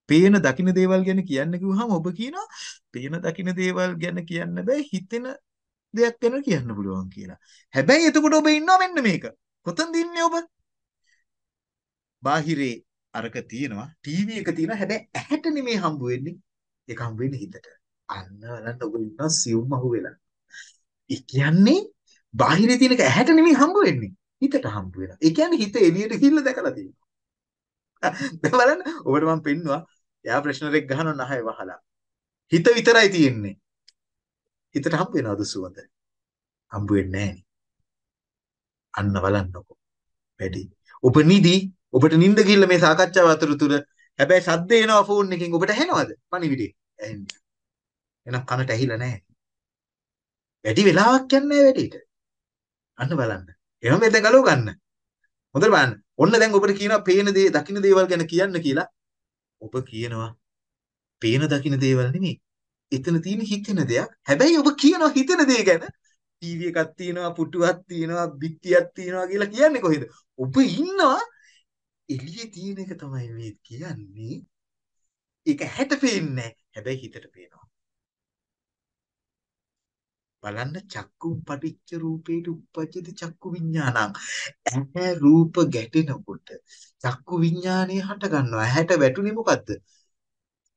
පේන දකින දේවල් ගැන කියන්න කිව්වහම ඔබ කියනවා පේන දකින දේවල් ගැන කියන්න බෑ හිතෙන දෙයක් ගැන කියන්න පුළුවන් කියලා. හැබැයි එතකොට ඔබ ඉන්නවා මෙන්න මේක. කොතනද ඉන්නේ ඔබ? බාහිරේ අරක තියෙනවා ටීවී එක තියෙනවා හැබැයි ඇහැට නෙමේ හම්බ වෙන්නේ. ඒක හම්බ වෙන්නේ හිතට. අන්න බලන්න ඔබ ඉන්නවා සියුම් අහුවෙලා. ඒ කියන්නේ බාහිරේ තියෙනක ඇහැට නෙමෙයි හම්බ වෙන්නේ. හිතට හම්බ වෙනවා. ඒ කියන්නේ හිත එළියට ගිහිල්ලා දැකලා තියෙනවා. දැන් බලන්න ඔබට මම පෙන්නවා. එයා ප්‍රශ්න දෙක ගහනවා නහය වහලා. හිත විතරයි තියෙන්නේ. හිතට හම්බ වෙනවද සුවඳ? හම්බ වෙන්නේ නැහැ. අන්න බලන්නකො. වැඩි. ඔබ නිදි ඔබට නිින්ද ගිහිල්ලා මේ සාකච්ඡාව අතරතුර හැබැයි සද්ද එනවා ෆෝන් එකෙන් ඔබට ඇහෙනවද? පණිවිඩේ. ඇහෙන්නේ. එහෙනම් කනට ඇහිලා නැහැ. වැඩි වෙලාවක් යන්නේ වැඩේට. අන්න බලන්න. එහෙනම් මේ දැන් ගලව ගන්න. හොඳට බලන්න. ඔන්න දැන් ඔබට කියනවා පේන දේ දකින්න දේවල් ගැන කියන්න කියලා. ඔබ කියනවා පේන දකින්න දේවල් නෙමෙයි. එතන තියෙන හිතෙන දෙයක්. හැබැයි ඔබ කියනවා හිතෙන දේ ගැන. ටීවී එකක් තියෙනවා, පුටුවක් තියෙනවා, බිත්තියක් තියෙනවා කියලා කියන්නේ කොහෙද? ඔබ ඉන්නවා එළියේ තියෙන එක තමයි මේ කියන්නේ. ඒක හැට පේන්නේ හැබැයි හිතට පේනවා. බලන්න චක්කුම් පටිච්ච රූපේට උප්පජ්ජති චක්කු විඥානං. ඇහැ රූප ගැටෙනකොට චක්කු විඥානය හට ගන්නවා. ඇහැට වැටුනේ මොකද්ද?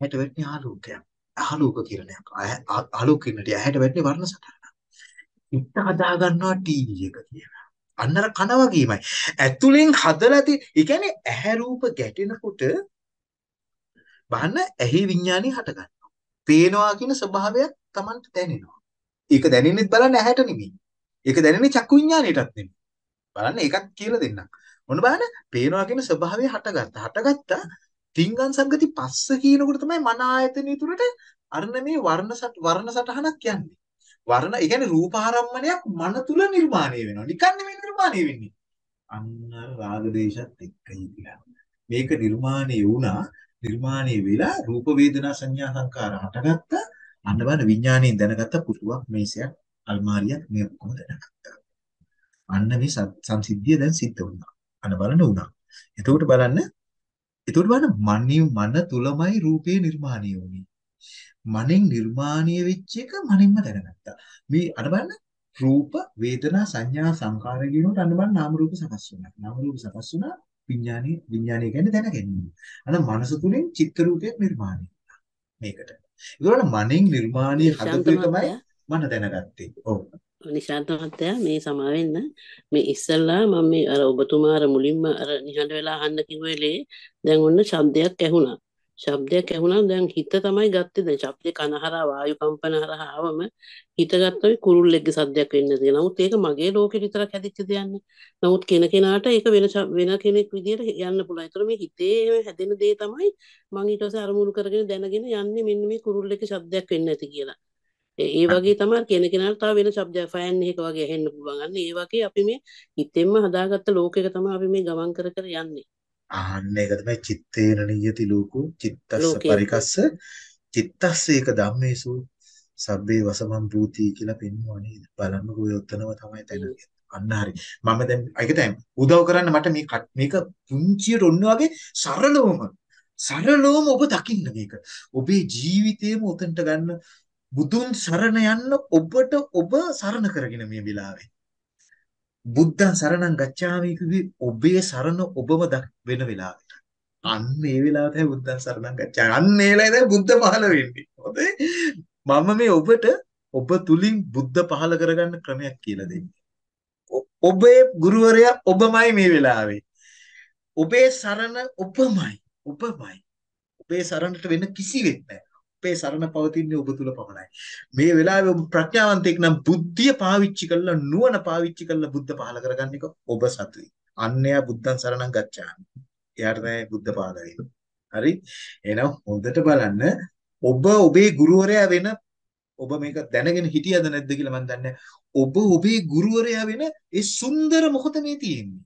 ඇහැට වැටෙන ආලෝකයක්. ආලෝක කිරණයක්. ආලෝක කිරණට ඇහැට වැටෙන වර්ණ සටහනක්. ඉත්ත හදා ගන්නවා ටීවී එක කියලා. අන්නර කන වගේමයි ඇතුලෙන් හදලා තියෙ ඒ කියන්නේ ඇහැ රූප ගැටෙනකොට බලන්න ඇහි විඥානය හට ගන්නවා පේනවා කියන ස්වභාවයක් Tamanට දැනෙනවා ඒක දැනෙන්නෙත් බලන්න ඇහැට නෙමෙයි. ඒක දැනෙන්නේ චක්කු විඤ්ඤාණයටත් නෙමෙයි. බලන්න ඒකත් කියලා දෙන්නම්. මොන බලන්න පේනවා කියන ස්වභාවය හටගත්තා. හටගත්තා තිංගන් සංගති පස්ස කියනකොට තමයි මන ආයතනය තුරට අරන මේ වර්ණ වර්ණ සටහනක් යන්නේ. වර්ණ ඒ කියන්නේ රූපාරම්මණයක් මන තුල නිර්මාණය වෙනවා. නිකන් නෙමෙයි නිර්මාණය වෙන්නේ. අන්න රාග දේශත් එක්ක ඉතිලා. මේක නිර්මාණය වුණා. නිර්මාණය වෙලා රූප වේදනා සංඥා සංකාර හටගත්තා. අන්න බලන්න විඥාණයෙන් දැනගත්ත පුටුවක් මේසයක් අල්මාරියක් මේ ඔක්කොම දැනගත්තා. අන්න මේ සංසිද්ධිය දැන් සිද්ධ වුණා. අන්න බලන්න වුණා. එතකොට බලන්න එතකොට බලන්න මනින් මන තුලමයි රූපේ නිර්මාණය වුනේ. මනෙන් නිර්මාණය වෙච්ච එක මනින්ම දැනගත්තා. මේ අර බලන්න රූප වේදනා සංඥා සංකාර කියනකොට අන්න බලන්න නාම රූප සකස් වෙනවා. නාම රූප සකස් වුණා විඥානීය විඥානීය කියන්නේ දැනගැනීම. අන්න මනස තුලින් චිත්ත රූපයක් නිර්මාණය වෙනවා. මේකට. ඒකවල මනෙන් නිර්මාණය හදපු එකමයි මම දැනගත්තේ. ඔව්. නිශාන්ත මහත්තයා මේ සමාවෙන්න මේ ඉස්සල්ලා මම මේ අර ඔබතුමා අර මුලින්ම අර නිහඬ වෙලා අහන්න කිව්වෙලේ දැන් ඔන්න ශබ්දයක් ඇහුණා. ශබ්දයක් ඇහුණා දැන් හිත තමයි ගත්තේ දැන් ශබ්දේ කනහරා වායු කම්පන හරහා ආවම හිත ගත්තම කුරුල්ලෙක්ගේ සද්දයක් වෙන්න තියෙනවා. නමුත් ඒක මගේ ලෝකෙ විතරක් හැදිච්ච දෙයක් නමුත් කෙන කෙනාට ඒක වෙන වෙන කෙනෙක් විදියට යන්න පුළුවන්. ඒතර මේ හිතේ හැදෙන දේ තමයි මම ඊට පස්සේ අරමුණු කරගෙන දැනගෙන යන්නේ මෙන්න මේ කුරුල්ලෙක්ගේ ශබ්දයක් වෙන්න ඇති කියලා. ඒ වගේ තමයි කෙන කෙනාට තව වෙන ශබ්දයක් ෆෑන් එකක වගේ ඇහෙන්න පුළුවන්. අන්න ඒ වගේ අපි මේ හිතෙන්ම හදාගත්ත ලෝකයක තමයි අපි මේ ගමන් කර කර යන්නේ. අහන්න ඒක තමයි චිත්තේන නියති ලෝකෝ චිත්තස්ස පරිකස්ස චිත්තස්ස ඒක ධම්මේසු. සබ්බේ වසමම් භූති කියලා පෙන්වනවා නේද? බලන්නකෝ ඔය උත්තනම තමයි තැන අන්න හරි. මම දැන් ඒක දැන් උදව් කරන්න මට මේ මේක පුංචියට ඔන්න වගේ සරලවම සරලවම ඔබ දකින්න මේක. ඔබේ ජීවිතේම උතන්ට ගන්න බුදුන් සරණ යන්න ඔබට ඔබ සරණ කරගෙන මේ වෙලාවේ බුද්ධං සරණං ගච්ඡාමි කිව්වේ ඔබේ සරණ ඔබම වෙන වෙලාවට. අන්න ඒ වෙලාව තමයි බුද්ධං සරණං ගච්ඡාමි. අන්න ඒ වෙලාවේ තමයි බුද්ධ පහළ වෙන්නේ. හොඳේ. මම මේ ඔබට ඔබ තුලින් බුද්ධ පහළ කරගන්න ක්‍රමයක් කියලා දෙන්නේ. ඔබේ ගුරුවරයා ඔබමයි මේ වෙලාවේ. ඔබේ සරණ ඔබමයි. ඔබමයි. ඔබේ සරණට වෙන කිසිවෙක් නැහැ. අපේ සරණ පවතින්නේ ඔබ තුල පමණයි. මේ වෙලාවේ ඔබ ප්‍රඥාවන්තයෙක් නම් බුද්ධිය පාවිච්චි කරලා නුවණ පාවිච්චි කරලා බුද්ධ පහල කරගන්න එක ඔබ සතුයි. අන්නයා බුද්ධං සරණං ගච්ඡාමි. එයාට තමයි බුද්ධ පහල වෙන්නේ. හරි? එහෙනම් හොඳට බලන්න ඔබ ඔබේ ගුරුවරයා වෙන ඔබ මේක දැනගෙන හිටියද නැද්ද කියලා මම දන්නේ ඔබ ඔබේ ගුරුවරයා වෙන ඒ සුන්දර මොහොත මේ තියෙන්නේ.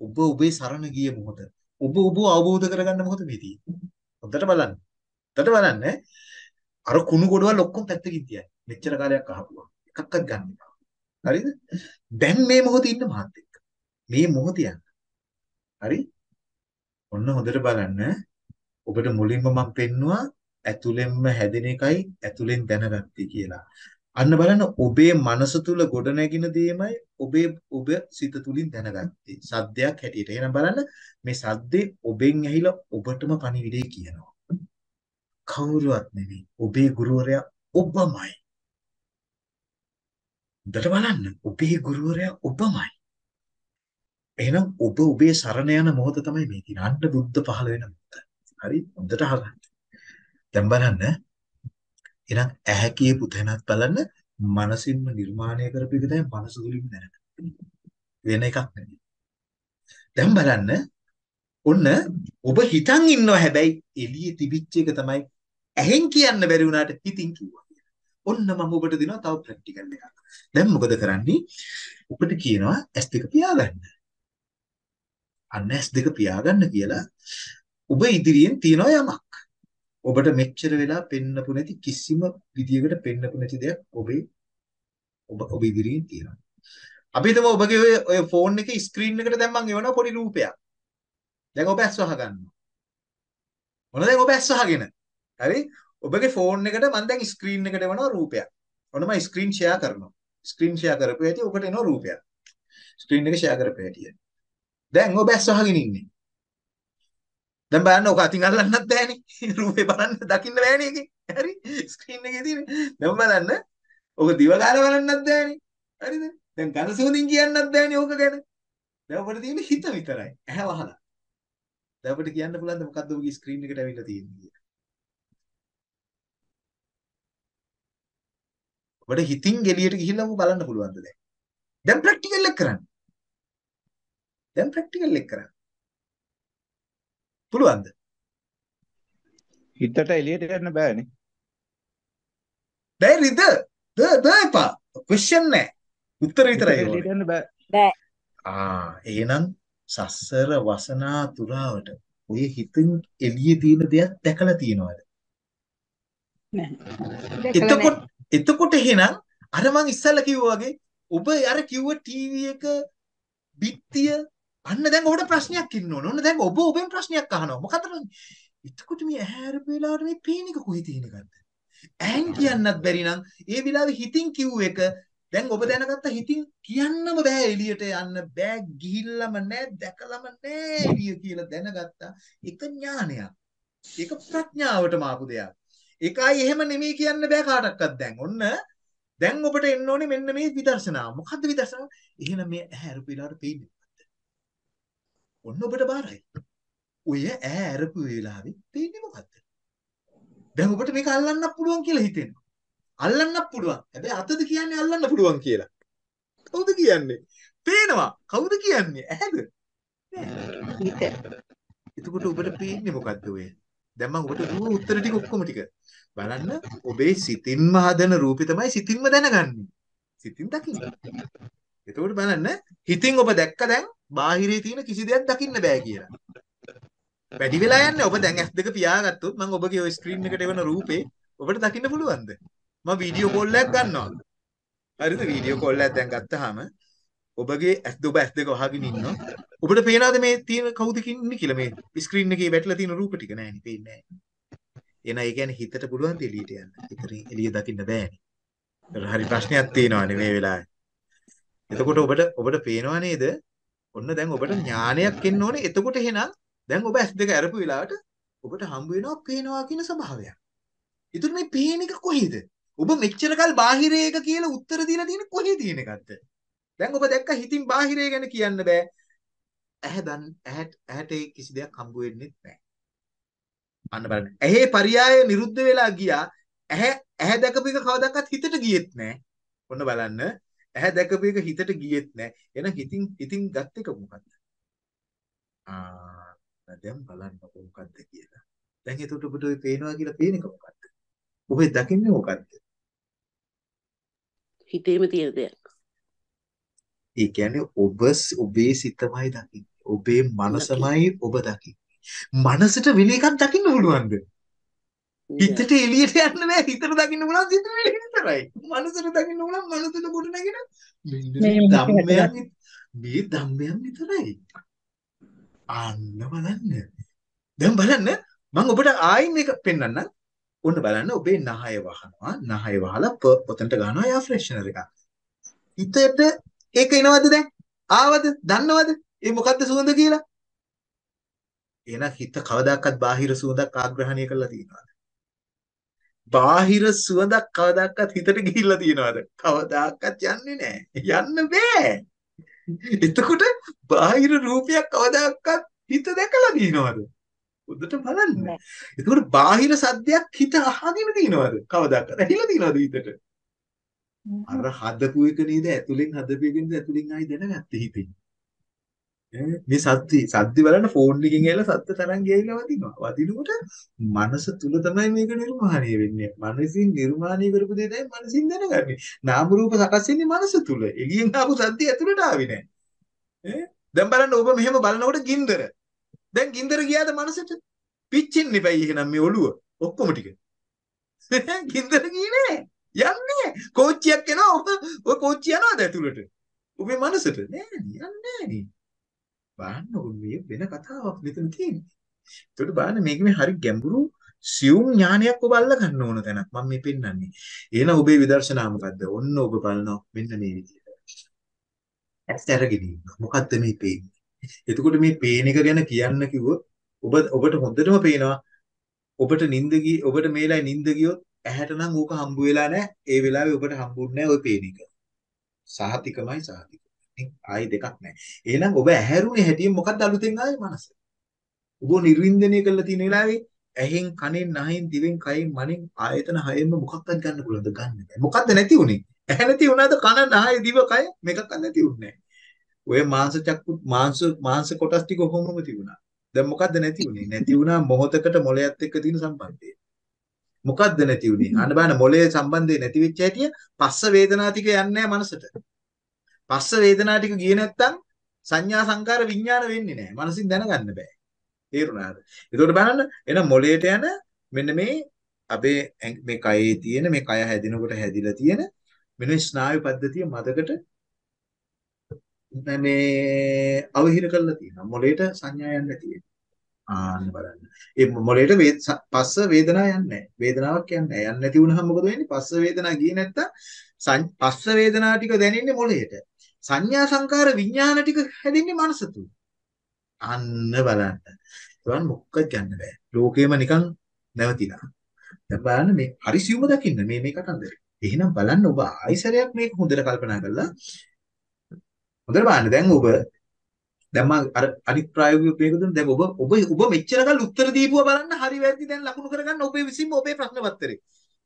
ඔබ ඔබේ සරණ ගිය මොහොත. ඔබ ඔබ අවබෝධ කරගන්න මොහොත මේ තියෙන්නේ. හොඳට බලන්න. එතකොට බලන්න අර කුණු ගොඩවල් ඔක්කොම පැත්තකින් තියන්න. මෙච්චර කාලයක් අහපුවා. එකක්වත් ගන්න එපා. හරිද? දැන් මේ මොහොතේ ඉන්න මාත් එක්ක. මේ මොහොතේ යන්න. හරි? ඔන්න හොඳට බලන්න. ඔබට මුලින්ම මම පෙන්නවා ඇතුළෙන්ම හැදෙන එකයි ඇතුළෙන් දැනගත්තේ කියලා. අන්න බලන්න ඔබේ මනස තුල ගොඩනැගින දේමයි ඔබේ ඔබ සිත තුලින් දැනගත්තේ. සද්දයක් හැටියට. එහෙනම් බලන්න මේ සද්දේ ඔබෙන් ඇහිලා ඔබටම පණිවිඩය කියනවා. කවුරුවත් නෙවෙයි. ඔබේ ගුරුවරයා ඔබමයි. හොඳට බලන්න. ඔබේ ගුරුවරයා ඔබමයි. එහෙනම් ඔබ ඔබේ සරණ යන මොහොත තමයි මේ තියෙන. අන්න බුද්ධ පහළ වෙන මොහොත. හරි? හොඳට අහගන්න. දැන් බලන්න. එහෙනම් ඇහැ කියපු තැනත් බලන්න මනසින්ම නිර්මාණය කරපු එක තමයි මනස තුලින් දැනගන්න. වෙන එකක් නෙමෙයි. දැන් බලන්න ඔන්න ඔබ හිතන් ඉන්නවා හැබැයි එළියේ තිබිච්ච එක තමයි ඇහෙන් කියන්න බැරි වුණාට හිතින් කිව්වා. ඔන්න මම ඔබට දෙනවා තව ප්‍රැක්ටිකල් එකක්. දැන් මොකද කරන්නේ? ඔබට කියනවා S2 පියාගන්න. අන්න S2 පියාගන්න කියලා ඔබ ඉදිරියෙන් තියනවා යමක්. ඔබට මෙච්චර වෙලා පෙන්නපු නැති කිසිම විදියකට පෙන්නපු නැති දෙයක් ඔබේ ඔබ ඔබ ඉදිරියෙන් තියෙනවා. අපි හිතමු ඔබගේ ඔය ඔය ෆෝන් එකේ ස්ක්‍රීන් එකට දැන් මම එවනවා පොඩි රූපයක්. දැන් ඔබ ඇස් වහගන්නවා. මොන දැන් ඔබ ඇස් වහගෙන. හරි? ඔබගේ ෆෝන් එකට මම දැන් ස්ක්‍රීන් එකට එවනවා රූපයක්. ඔන්න මම ස්ක්‍රීන් ෂෙයා කරනවා. ස්ක්‍රීන් ෂෙයා කරපු හැටි ඔබට එනවා රූපයක්. ස්ක්‍රීන් එක ෂෙයා කරපු හැටි. දැන් ඔබ ඇස් වහගෙන ඉන්නේ. දැන් බලන්න ඔක අතින් අල්ලන්නත් බෑනේ. රූපේ බලන්න දකින්න බෑනේ එකේ. හරි? ස්ක්‍රීන් එකේ තියෙන. දැන් බලන්න ඔක දිව ගාලා බලන්නත් බෑනේ. හරිද? දැන් ඝන සෝදින් කියන්නත් බෑනේ ඕක ගැන. දැන් ඔබට තියෙන හිත විතරයි. ඇහැ වහලා. දැන් ඔබට කියන්න පුළුවන්ද මොකද්ද ඔබගේ ස්ක්‍රීන් එකට ඇවිල්ලා තියෙන්නේ කියලා? ඔබට හිතින් එළියට ගිහිල්ලා ඔබ බලන්න පුළුවන්ද දැන්? දැන් ප්‍රැක්ටිකල් එක කරන්න. දැන් ප්‍රැක්ටිකල් එක කරන්න. පුළුවන්ද? හිතට එළියට යන්න බෑනේ. බැරිද? ද දාපා. ක්වෙස්චන් නෑ. උත්තර විතරයි එළියට යන්න බෑ. බෑ. ආ එහෙනම් සස්සර වසනා තුරාවට ඔය හිතින් එළියේ තියෙන දෙයක් දැකලා තියෙනවද? නැහැ. එතකොට එතකොට එහෙනම් අර මං ඉස්සල්ලා කිව්වා වගේ ඔබ අර කිව්ව ටීවී එක බිත්තිය අන්න දැන් ඔබට ප්‍රශ්නයක් ඉන්න ඕන. ඔන්න දැන් ඔබ ඔබෙන් ප්‍රශ්නයක් අහනවා. මොකද එතකොට මේ ඇහැරපු වෙලාවට මේ පේන එක කොහේ තියෙන එකද? ඇහෙන් කියන්නත් බැරි නම් ඒ වෙලාවේ හිතින් කිව්ව එක දැන් ඔබ දැනගත්ත හිතින් කියන්නම බෑ එළියට යන්න බෑ ගිහිල්ලම නෑ දැකලම නෑ එළිය කියලා දැනගත්තා. ඒක ඥානයක්. ඒක ප්‍රඥාවටම ආපු දෙයක්. ඒකයි එහෙම නෙමෙයි කියන්න බෑ කාටවත් දැන්. ඔන්න දැන් ඔබට එන්න ඕනේ මෙන්න මේ විදර්ශනාව. මොකද්ද විදර්ශනාව? එහෙනම් මේ ඇහැ අරපු වෙලාවට පේන්නේ ඔන්න ඔබට බාරයි. ඔය ඈ අරපු වෙලාවේ පේන්නේ මොකද්ද? දැන් ඔබට මේක අල්ලන්නත් පුළුවන් කියලා හිතෙනවා. අල්ලන්නත් පුළුවන්. හැබැයි අතද කියන්නේ අල්ලන්න පුළුවන් කියලා. කවුද කියන්නේ? පේනවා. කවුද කියන්නේ? ඇහැද? එතකොට ඔබට පේන්නේ මොකද්ද ඔය? දැන් මම ඔබට දුන්න උත්තර ටික ඔක්කොම ටික බලන්න ඔබේ සිතින්ම හදන රූපේ තමයි සිතින්ම දැනගන්නේ. සිතින් දකින්න. එතකොට බලන්න හිතින් ඔබ දැක්ක දැන් බාහිරේ තියෙන කිසි දෙයක් දකින්න බෑ කියලා. වැඩි වෙලා යන්නේ ඔබ දැන් S2 පියාගත්තොත් මම ඔබගේ ওই ස්ක්‍රීන් එකට එවන රූපේ ඔබට දකින්න පුළුවන්ද? මම වීඩියෝ කෝල් එකක් ගන්නවා. හරිද? වීඩියෝ කෝල් එකක් දැන් ගත්තාම ඔබගේ S2 ඔබ S2 වහගෙන ඉන්නවා. ඔබට පේනවද මේ තියෙන කවුද ඉන්නේ කියලා මේ ස්ක්‍රීන් එකේ වැටලා තියෙන රූප ටික නෑනේ පේන්නේ නෑ. එහෙනම් ඒ කියන්නේ හිතට පුළුවන් ද එළියට යන්න. හිතට එළිය දකින්න බෑනේ. හරි ප්‍රශ්නයක් තියෙනවානේ මේ වෙලාවේ. එතකොට ඔබට ඔබට පේනවා නේද? ඔන්න දැන් ඔබට ඥානයක් එන්න ඕනේ. එතකොට එහෙනම් දැන් ඔබ S2 අරපු වෙලාවට ඔබට හම්බ වෙනවා පේනවා කියන ස්වභාවයක්. ඒතර මේ පේන එක කොහේද? ඔබ මෙච්චර කල් බාහිරේ එක කියලා උත්තර දීලා තියෙන කොහේ තියෙන එකක්ද? දැන් ඔබ දැක්ක හිතින් බාහිරේ ගැන කියන්න බෑ. ඇහැ දන් ඇහැට ඇහැට කිසි දෙයක් හම්බ වෙන්නේ නැහැ. අන්න බලන්න. ඇහි පරියාය නිරුද්ධ වෙලා ගියා. ඇහැ ඇහැ දැකපු එක කවදාවත් හිතට ගියෙත් නැහැ. ඔන්න බලන්න. ඇහැ දැකපු එක හිතට ගියෙත් නැහැ. එහෙනම් හිතින් හිතින් ගත්ත එක මොකද්ද? ආ දැන් බලන්න මොකද්ද කියලා. දැන් එතකොට ඔබට ඔය පේනවා කියලා පේන එක මොකද්ද? ඔබ දකින්නේ මොකද්ද? හිතේම තියෙන දෙයක්. ඒ කියන්නේ ඔබ ඔබේ සිතමයි දකින්නේ. ඔබේ මනසමයි ඔබ දකින්නේ. මනසට වෙන එකක් දකින්න පුළුවන්ද? හිතට එළියට යන්න බෑ හිතට දකින්න පුළුවන් සිතට විතරයි මනසට දකින්න පුළුවන් මනසට කොට නැගෙන මෙන්න ධම්මයන් මේ ධම්මයන් විතරයි. අන්න බලන්න. දැන් බලන්න මම ඔබට ආයින් මේක පෙන්වන්නම්. ඔන්න බලන්න ඔබේ නහය වහනවා. නහය වහලා පොතන්ට ගන්නවා යා ෆ්‍රෙෂනර් එකක්. හිතට ඒක එනවද දැන්? ආවද? දන්නවද? ඒ මොකද්ද සුවඳ කියලා? එහෙනම් හිත කවදාකවත් බාහිර සුවඳක් ආග්‍රහණය කරලා තියෙනවද? බාහිර සුවඳක් කවදාකවත් හිතට ගිහිල්ලා තියෙනවද? කවදාකවත් යන්නේ නැහැ. යන්න බෑ. එතකොට බාහිර රූපයක් කවදාකවත් හිත දැකලා දිනවද? උදට බලන්න. එතකොට බාහිර සද්දයක් හිත අහගෙන දිනවද? කවදාකවත් ඇහිලා දිනවද හිතට? අර හදපු එක නේද ඇතුලෙන් හදපු එක නේද ඇතුලෙන් ආයි දැනගත්තේ හිතෙන්. මේ සද්දි සද්දි බලන්න ෆෝන් එකකින් ඇවිල්ලා සද්ද තරංග ගියලා වදිනවා. වදිනකොට මනස තුල තමයි මේක නිර්මාණය වෙන්නේ. මනසින් නිර්මාණය කරපු දේ තමයි මනසින් දැනගන්නේ. නාම රූප සකස් වෙන්නේ මනස තුල. එළියෙන් ආපු සද්දි ඇතුලට ආවේ නැහැ. ඈ දැන් බලන්න ඔබ මෙහෙම බලනකොට ගින්දර. දැන් ගින්දර ගියාද මනසට? පිච්චෙන්න එපයි එහෙනම් මේ ඔළුව. ඔක්කොම ටික. ගින්දර ගියේ නෑ. යන්නේ. කෝච්චියක් එනවා ඔබ ඔය කෝච්චිය යනවාද ඇතුලට? ඔබේ මනසට නෑ යන්නේ නෑ. බලන්න ඕනේ වෙන කතාවක් මෙතන තියෙන්නේ. ඒකට බලන්න මේක මේ හරි ගැඹුරු සියුම් ඥානයක් ඔබ අල්ල ගන්න ඕන තැනක් මම මේ පෙන්වන්නේ. එහෙනම් ඔබේ විදර්ශනා මොකද්ද? ඔන්න ඔබ බලනවා මෙන්න මේ විදිහට. ඇස් අරගෙන ඉන්නවා. මොකද්ද මේ පේන්නේ? එතකොට මේ පේන එක ගැන කියන්න කිව්වොත් ඔබ ඔබට හොඳටම පේනවා. ඔබට නිින්ද ගිය ඔබට මේලයි නිින්ද ගියොත් ඇහැට නම් ඕක හම්බ වෙලා නැහැ. ඒ වෙලාවේ ඔබට හම්බුන්නේ නැහැ ওই පේන එක. සහතිකමයි සහතික. ආයි දෙකක් නැහැ. එහෙනම් ඔබ ඇහැරුනේ හැටියෙන් මොකක්ද අලුතෙන් ආවේ මනස? ඔබ නිර්වින්දනය කරලා තියෙන වෙලාවේ ඇහෙන් කනෙන් නහෙන් දිවෙන් කයෙන් මනෙන් ආයතන හයෙන්ම මොකක්වත් ගන්න පුළුවන්ද ගන්න බෑ. මොකද්ද නැති උනේ? ඇහැ නැති වුණාද කන නහය දිව කය මේකක්වත් නැති උන්නේ ඔය මාංශ චක්කු මාංශ මාංශ කොටස් ටික කොහොමම තිබුණා. දැන් මොකද්ද නැති උනේ? නැති වුණා මොහොතකට මොලයත් එක්ක තියෙන සම්බන්ධය. මොකද්ද නැති උනේ? අන්න බලන්න මොලේ සම්බන්ධය නැති වෙච්ච හැටිය පස්ස වේදනා ටික යන්නේ නැහැ මනසට. පස්ස වේදනා ටික ගියේ නැත්තම් සංඥා සංකාර විඥාන වෙන්නේ නැහැ. මනසින් දැනගන්න බෑ. තේරුණාද? එතකොට බලන්න එන මොළයට යන මෙන්න මේ අපේ මේ කයේ තියෙන මේ කය හැදිනකොට හැදිලා තියෙන මෙන්න ස්නායු පද්ධතිය මදකට මේ අවහිර කරලා තියෙනවා. මොළයට සංඥා යන්නේ නැති වෙනවා. ආන්න බලන්න. ඒ මොළයට පස්ස වේදනා යන්නේ නැහැ. වේදනාවක් යන්නේ නැහැ. යන්නේ නැති වුණාම මොකද වෙන්නේ? පස්ස වේදනා ගියේ නැත්තම් පස්ස වේදනා ටික දැනෙන්නේ මොළයට. සංඥා සංකාර විඥාන ටික හැදෙන්නේ මනස තුල. අන්න බලන්න. ඒවන් මොකක්ද ගන්න බෑ. ලෝකෙම නිකන් නැවතිලා. දැන් බලන්න මේ හරි සියුම දකින්න මේ මේ කතන්දරේ. එහෙනම් බලන්න ඔබ ආයිසරයක් මේක හොඳට කල්පනා කරලා හොඳට බලන්න දැන් ඔබ දැන් මම අර අනිත් ප්‍රායෝගික ප්‍රේක දුන්න දැන් ඔබ ඔබ ඔබ මෙච්චර කල් උත්තර දීපුවා බලන්න හරි වැරදි දැන් ලකුණු කරගන්න ඔබේ විසින්ම ඔබේ ප්‍රශ්න පත්‍රේ.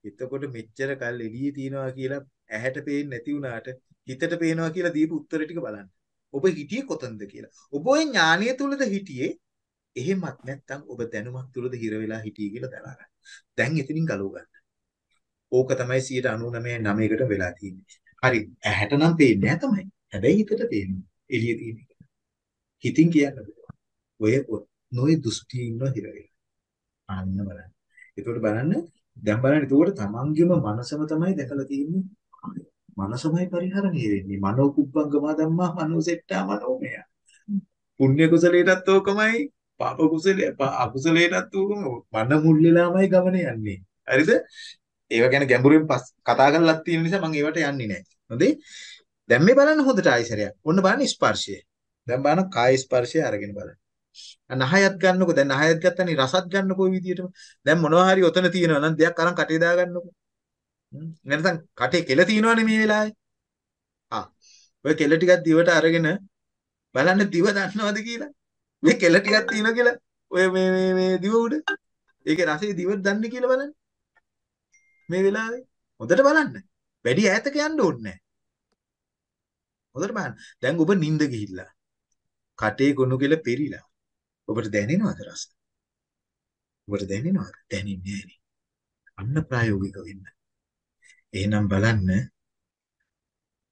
එතකොට මෙච්චර කල් එළියේ තියනවා කියලා ඇහැට පේන්නේ නැති වුණාට හිතට පේනවා කියලා දීපු උත්තර ටික බලන්න. ඔබ හිටියේ කොතනද කියලා. ඔබ ওই ඥානීය තුලද හිටියේ? එහෙමත් නැත්නම් ඔබ දැනුමක් තුලද හිර වෙලා හිටියේ කියලා දරා ගන්න. දැන් එතනින් ගලව ගන්න. ඕක තමයි 99 9කට වෙලා තියෙන්නේ. හරි ඇහැට නම් පේන්නේ නැහැ තමයි. හැබැයි හිතට පේනවා. එළිය තියෙන එක. හිතින් කියන්න බෑ. ඔය නොයි දෘෂ්ටි ඉන්න හිර වෙලා. අන්න බලන්න. ඒකට බලන්න දැන් බලන්න ඒකට තමන්ගේම මනසම තමයි දැකලා තියෙන්නේ. මනසමයි පරිහරණය වෙන්නේ. මනෝ කුබ්බංගමා ධම්මා මනෝසෙට්ටා මනෝමය. පුණ්‍ය කුසලයටත් ඕකමයි, පාප කුසලයේ අකුසලයටත් ඕකම මන මුල් වෙලාමයි ගමන යන්නේ. හරිද? ඒව ගැන ගැඹුරින් කතා කරලා තියෙන නිසා මම ඒවට යන්නේ නැහැ. හොඳේ? දැන් මේ බලන්න හොඳට ආයිසරයක්. ඔන්න බලන්න ස්පර්ශය. දැන් බලන්න කාය ස්පර්ශය අරගෙන බලන්න. නහයත් ගන්නකො දැන් නහයත් ගත්තනේ රසත් ගන්නකො ওই විදිහටම. දැන් මොනවා හරි ඔතන තියෙනවා නම් දෙයක් අරන් කටේ දා ගන්නකො. නැත්නම් කටේ කෙල තියෙනවනේ මේ වෙලාවේ. ආ. ඔය කෙල ටිකක් දිවට අරගෙන බලන්න දිව දන්නවද කියලා. මේ කෙල ටිකක් තියෙනවා කියලා. ඔය මේ මේ මේ දිව උඩ. ඒකේ රසය දිවට දන්නේ කියලා බලන්න. මේ වෙලාවේ හොඳට බලන්න. වැඩි ඈතක යන්න ඕනේ නැහැ. හොඳට බලන්න. දැන් ඔබ නිින්ද ගිහිල්ලා. කටේ ගොනු කෙල පෙරිලා. ඔබට දැනෙනවද රස? ඔබට දැනෙනවද? දැනෙන්නේ නැහැ අන්න ප්‍රායෝගික වෙන්න. එහෙනම් බලන්න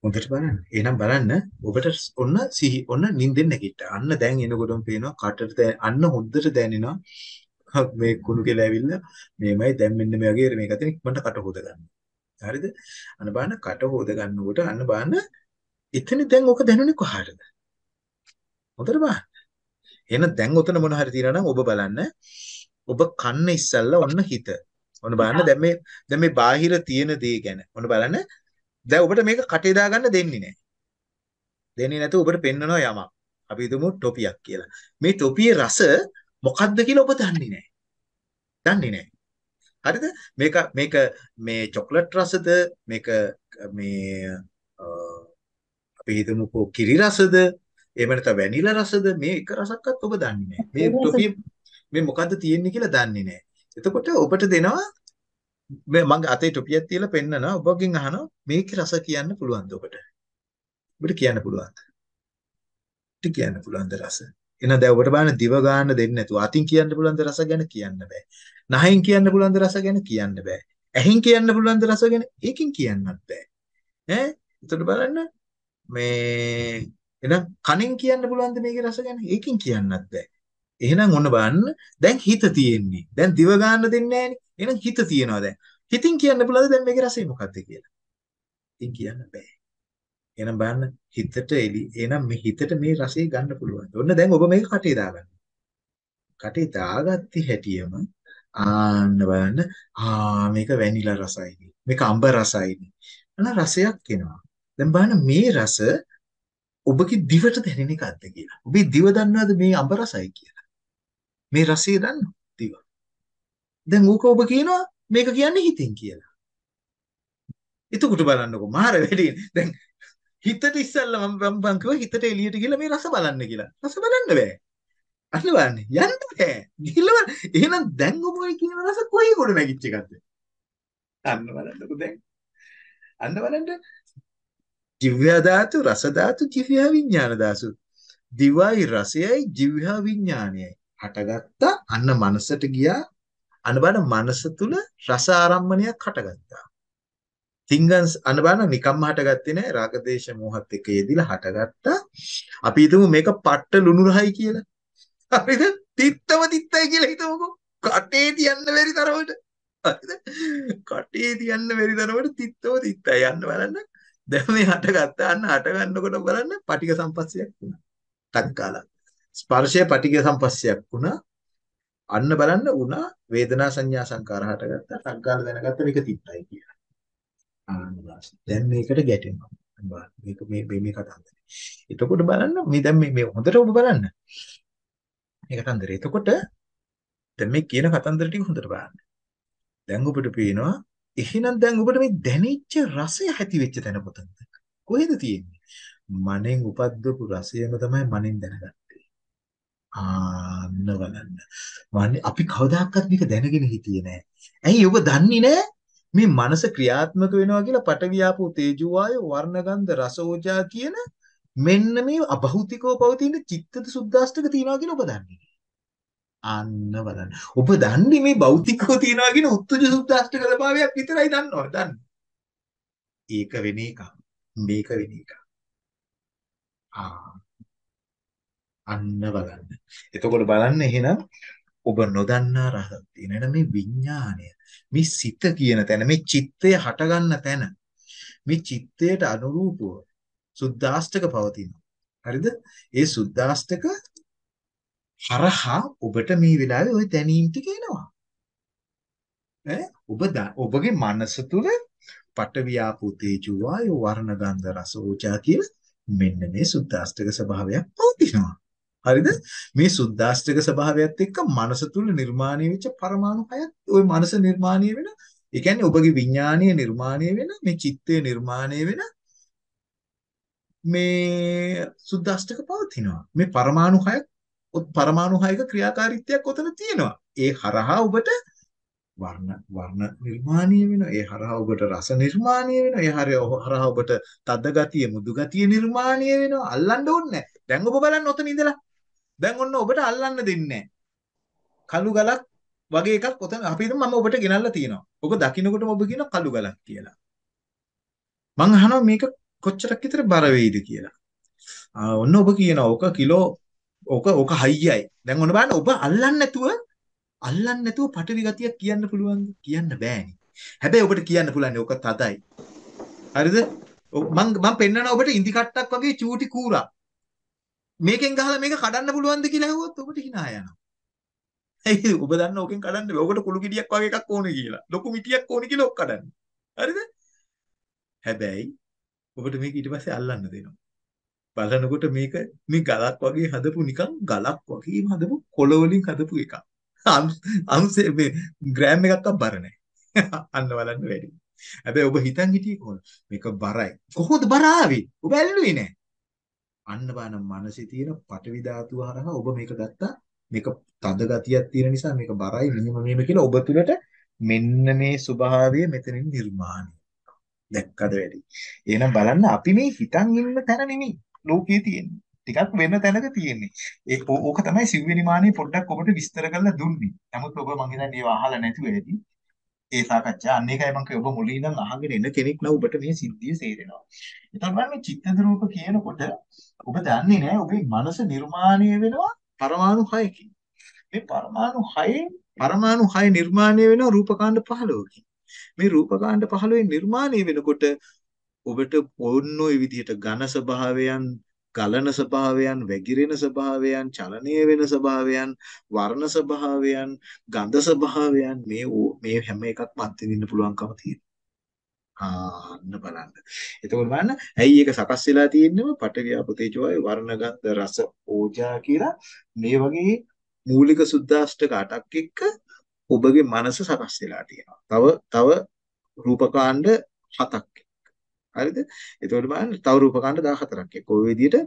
හොඳට බලන්න. එහෙනම් බලන්න ඔබට ඔන්න සිහි ඔන්න නිින්දෙන් නැගිට්ටා. අන්න දැන් එනකොටම පේනවා කටට අන්න හොඳට දැනෙනවා මේ කුණු කියලා ඇවිල්ලා මේමයි දැන් මෙන්න මේ වගේ මේක අතන ඉක්මනට කට හොද ගන්න. හරිද? අන්න බලන්න කට හොද ගන්නකොට අන්න බලන්න එතන දැන් ඔක දැනුනේ කොහාටද? හොඳට බලන්න. එහෙනම් දැන් ඔතන මොන හරි තියෙනවා නම් ඔබ බලන්න. ඔබ කන්න ඉස්සල්ලා ඔන්න හිත. ඔන්න බලන්න දැන් මේ දැන් මේ බාහිර තියෙන දේ ගැන. ඔන්න බලන්න. දැන් ඔබට මේක කටේ දාගන්න දෙන්නේ නැහැ. දෙන්නේ නැතුව ඔබට පෙන්නනවා යමක්. අපි හිතමු ටොපියක් කියලා. මේ ටොපියේ රස මොකක්ද කියලා ඔබ දන්නේ නැහැ. දන්නේ නැහැ. හරිද? මේක මේක මේ චොක්ලට් රසද මේක මේ අපි හිතමුකෝ කිරි රසද එහෙම නැත්නම් වැනිලා රසද මේ එක රසක්වත් ඔබ දන්නේ නැහැ. මේ ටොපිය මේ මොකද්ද තියෙන්නේ කියලා දන්නේ නැහැ. එතකොට ඔබට දෙනවා මගේ අතේ ටොපියක් තියලා පෙන්නනවා ඔබගෙන් අහනවා මේකේ රස කියන්න පුළුවන්ද ඔබට? ඔබට කියන්න පුළුවන්ද? ටි කියන්න පුළුවන්ද රස? එහෙනම් දැන් ඔබට බලන්න දිව ගන්න දෙන්නේ නැතුව අතින් කියන්න පුළුවන්ද රස ගැන කියන්න බෑ. නහයෙන් කියන්න පුළුවන්ද රස ගැන කියන්න බෑ. ඇහෙන් කියන්න පුළුවන්ද රස ගැන ඒකෙන් කියන්නත් බෑ. ඈ එතකොට බලන්න මේ එහෙනම් කනෙන් කියන්න පුළුවන්ද මේකේ රස ගැන? ඒකෙන් කියන්නත් බෑ. එහෙනම් ඔන්න බලන්න දැන් හිත තියෙන්නේ. දැන් දිව ගන්න දෙන්නේ නැහනේ. එහෙනම් හිත තියනවා දැන්. හිතින් කියන්න පුළුවන්ද දැන් මේකේ රසය මොකක්ද කියලා? ඉතින් කියන්න බෑ. එහෙනම් බලන්න හිතට එලි එහෙනම් මේ හිතට මේ රසය ගන්න පුළුවන්. ඔන්න දැන් ඔබ මේක කටේ දාගන්න. කටේ දාගatti හැටියම ආන්න බලන්න ආ මේක වැනිලා රසයිනේ. මේක අඹ රසයිනේ. අන රසයක් එනවා. දැන් බලන්න මේ රස ඔබගේ දිවට දැනෙන එකක්ද කියලා. ඔබේ දිව දන්නවද මේ අඹ රසයි කියලා? මේ රසය දන්නවද දිව? දැන් ඌක ඔබ කියනවා මේක කියන්නේ හිතෙන් කියලා. එතකොට බලන්නකෝ මාර වැඩි. දැන් හිතට ඉස්සල්ලා මම මම කිව්වා හිතට එළියට ගිහලා මේ රස බලන්න කියලා. රස බලන්න බෑ. අන්න බලන්න යන්න බෑ. ගිහලා එහෙනම් දැන් ඔබ ඔය කියන රස කොයි කොට නැගිච්ච එකක්ද? අන්න බලන්නකෝ දැන්. අන්න බලන්න ජීව්‍ය ධාතු, රස ධාතු, ජීව්‍ය විඥාන ධාතු. දිවයි රසයයි ජීව්‍ය විඥානයයි. හටගත්ත අන්න මනසට ගියා. අන්න බලන්න මනස තුල රස ආරම්මණයක් හටගත්තා. තිංගන්ස් අන්න බලන්න නිකම්ම හටගත්තේ නෑ රාගදේශ මොහත් එක්ක යෙදිලා හටගත්තා. අපි හිතමු මේක පට්ට ලුණු රහයි කියලා. හරිද? තිත්තම තිත්තයි කියලා හිතමුකෝ. කටේ තියන්න බැරි තරමට. හරිද? කටේ තියන්න බැරි තරමට තිත්තම තිත්තයි යන්න බලන්න. දැන් මේ හටගත්ත අන්න හට ගන්නකොට බලන්න පටික සම්පස්සයක් වුණා. ටක් ගාලා. ස්පර්ශය පටික සම්පස්සයක් වුණා. අන්න බලන්න වුණා වේදනා සංඥා සංකාර හටගත්තා. ටක් ගාලා දැනගත්ත මේක තිත්තයි කියලා. ආන්න දැන් මේකට ගැටෙනවා. මේක මේ මේ කතාන්දරේ. එතකොට බලන්න මේ දැන් මේ මේ හොඳට ඔබ බලන්න. මේ කතන්දරේ. එතකොට දැන් මේ කියන කතන්දර ටික හොඳට බලන්න. දැන් ඔබට පේනවා එහෙනම් දැන් ඔබට මේ දැනෙච්ච රසය ඇති වෙච්ච තැන කොතනද? කොහෙද තියෙන්නේ? මනෙන් උපද්දපු රසයම තමයි මනෙන් දැනගත්තේ. ආන්න බලන්න. මන්නේ අපි කවදාකවත් මේක දැනගෙන හිටියේ නෑ. ඇයි ඔබ දන්නේ නෑ? මේ මනස ක්‍රියාත්මක වෙනවා කියලා පටවියාපෝ තේජෝ වායෝ වර්ණගන්ධ රස ඕජා කියන මෙන්න මේ අභෞතිකව පවතින චිත්තද සුද්දාෂ්ටක තියනවා කියලා ඔබ දන්නේ. අන්න බලන්න. ඔබ දන්නේ මේ භෞතිකව තියනවා කියන උත්තුජ සුද්දාෂ්ටක ස්වභාවයක් විතරයි දන්නව. දන්නේ. ඒක වෙන එකක්. මේක වෙන එකක්. ආ. අන්න බලන්න. එතකොට බලන්න එහෙනම් ඔබ නොදන්නා රහසක් තියෙන මේ විඥාණය මේ සිත කියන තැන මේ චිත්තය හටගන්න තැන මේ චිත්තයට අනුරූපව සුද්දාෂ්ටක පවතිනවා. හරිද? ඒ සුද්දාෂ්ටක හරහා ඔබට මේ වෙලාවේ ওই දැනීම් ටික එනවා. ඈ ඔබ ඔබගේ මනස තුල පටවියාපෝ තේජෝ වායෝ වර්ණ ගන්ධ රස ඕජා කියලා මෙන්න මේ සුද්දාෂ්ටක ස්වභාවයක් පවතිනවා. හරිද? මේ සුද්දාෂ්ටක ස්වභාවයත් එක්ක මනස තුල නිර්මාණය වෙච්ච පරමාණු හයක් ওই මනස නිර්මාණය වෙන ඒ කියන්නේ ඔබගේ විඥානීය නිර්මාණය වෙන මේ චිත්තය නිර්මාණය වෙන මේ සුද්දාෂ්ටක පවතිනවා. මේ පරමාණු හයක් පරමාණු හයක ක්‍රියාකාරීත්වයක් ඔතන තියෙනවා. ඒ හරහා ඔබට වර්ණ වර්ණ නිර්මාණය වෙනවා. ඒ හරහා ඔබට රස නිර්මාණය වෙනවා. ඒ හරහා ඔබට තද ගතිය, මුදු ගතිය නිර්මාණය වෙනවා. අල්ලන්න ඕනේ දැන් ඔබ බලන්න ඔතන ඉඳලා. දැන් ඔන්න ඔබට අල්ලන්න දෙන්නේ කළු ගලක් වගේ එකක් ඔතන අපි හිතමු මම ඔබට ගෙනල්ලා තියෙනවා. ඔබ දකින්නකොටම ඔබ කියන කළු ගලක් කියලා. මං අහනවා මේක කොච්චරක් විතර බර වෙයිද කියලා. ආ ඔන්න ඔබ කියනවා ඕක කිලෝ ඕක ඕක හයියයි. දැන් ඔන්න බලන්න ඔබ අල්ලන්නේ නැතුව අල්ලන්නේ නැතුව පටවි ගතියක් කියන්න පුළුවන්ද? කියන්න බෑනේ. හැබැයි ඔබට කියන්න පුළුවන් ඕක තදයි. හරිද? මං මං පෙන්නනවා ඔබට ඉන්දි කට්ටක් වගේ චූටි කූරා. මේකෙන් ගහලා මේක කඩන්න පුළුවන්ද කියලා ඇහුවොත් ඔබට hina යනවා. ඇයි ඔබ දන්න ඕකෙන් කඩන්න බෑ. ඔකට කුළු ගෙඩියක් වගේ එකක් ඕනේ කියලා. ලොකු මිටියක් ඕනේ කියලා ඔක් කඩන්න. හරිද? හැබැයි ඔබට මේක ඊට පස්සේ අල්ලන්න දෙනවා. බලනකොට මේක මේ ගලක් වගේ හදපු නිකන් ගලක් වගේම හදපු කොළ වලින් හදපු එකක්. අංශ මේ ග්‍රෑම් එකක්වත් බර නැහැ. අන්න බලන්න වැඩි. හැබැයි ඔබ හිතන් හිටියේ කොහොමද? මේක බරයි. කොහොමද බර ආවේ? ඔබ ඇල්ලුවේ නැහැ. අන්න බලන්න මනසේ තියෙන පටවි ධාතුව හරහා ඔබ මේක ගත්තා. මේක තද ගතියක් තියෙන නිසා මේක බරයි මෙහෙම මෙහෙම කියලා ඔබ තුළට මෙන්න මේ ස්වභාවය මෙතනින් නිර්මාණය. දැක්කද වැඩි. එහෙනම් බලන්න අපි මේ හිතන් ඉන්න තැන නෙමෙයි ලෝකයේ තියෙන්නේ. ටිකක් වෙන තැනක තියෙන්නේ. ඒ ඕක තමයි සිව්වෙනි මානේ පොඩ්ඩක් ඔබට විස්තර කරලා දුන්නේ. නමුත් ඔබ මං හිතන්නේ ඒව අහලා නැතුව ඇති. ඒ සාකච්ඡා අන්න ඒකයි මම කිව්ව ඔබ මුලින් ඉඳන් අහගෙන එන කෙනෙක් නම් ඔබට මේ සිද්ධිය තේරෙනවා. එතකොට මේ චිත්තද රූප කියනකොට ඔබ දන්නේ නැහැ ඔබේ මනස නිර්මාණය වෙනවා පරමාණු 6කින්. මේ පරමාණු 6 පරමාණු 6 නිර්මාණය වෙනවා රූපකාණ්ඩ 15කින්. මේ රූපකාණ්ඩ 15 නිර්මාණය වෙනකොට ඔබට ඕන්න ඔය විදිහට ඝන ස්වභාවයන් ගලන ස්වභාවයන්, වැగిරෙන ස්වභාවයන්, චලනය වෙන ස්වභාවයන්, වර්ණ ස්වභාවයන්, ගන්ධ ස්වභාවයන් මේ මේ හැම එකක්ම අත්විඳින්න පුළුවන්කම තියෙනවා. ආන්න බලන්න. එතකොට බලන්න ඇයි ඒක සකස් වෙලා තියෙන්නම පඨවි ආපතේජෝ වායු වර්ණ ගන්ධ රස ඕජා කියලා මේ වගේ මූලික සුද්දාෂ්ටක අටක් එක්ක ඔබගේ මනස සකස් වෙලා තියෙනවා. තව තව රූපකාණ්ඩ හතක් හරිද? එතකොට බලන්න තව රූපකාණ්ඩ 14ක් එක්ක. ඔය විදිහට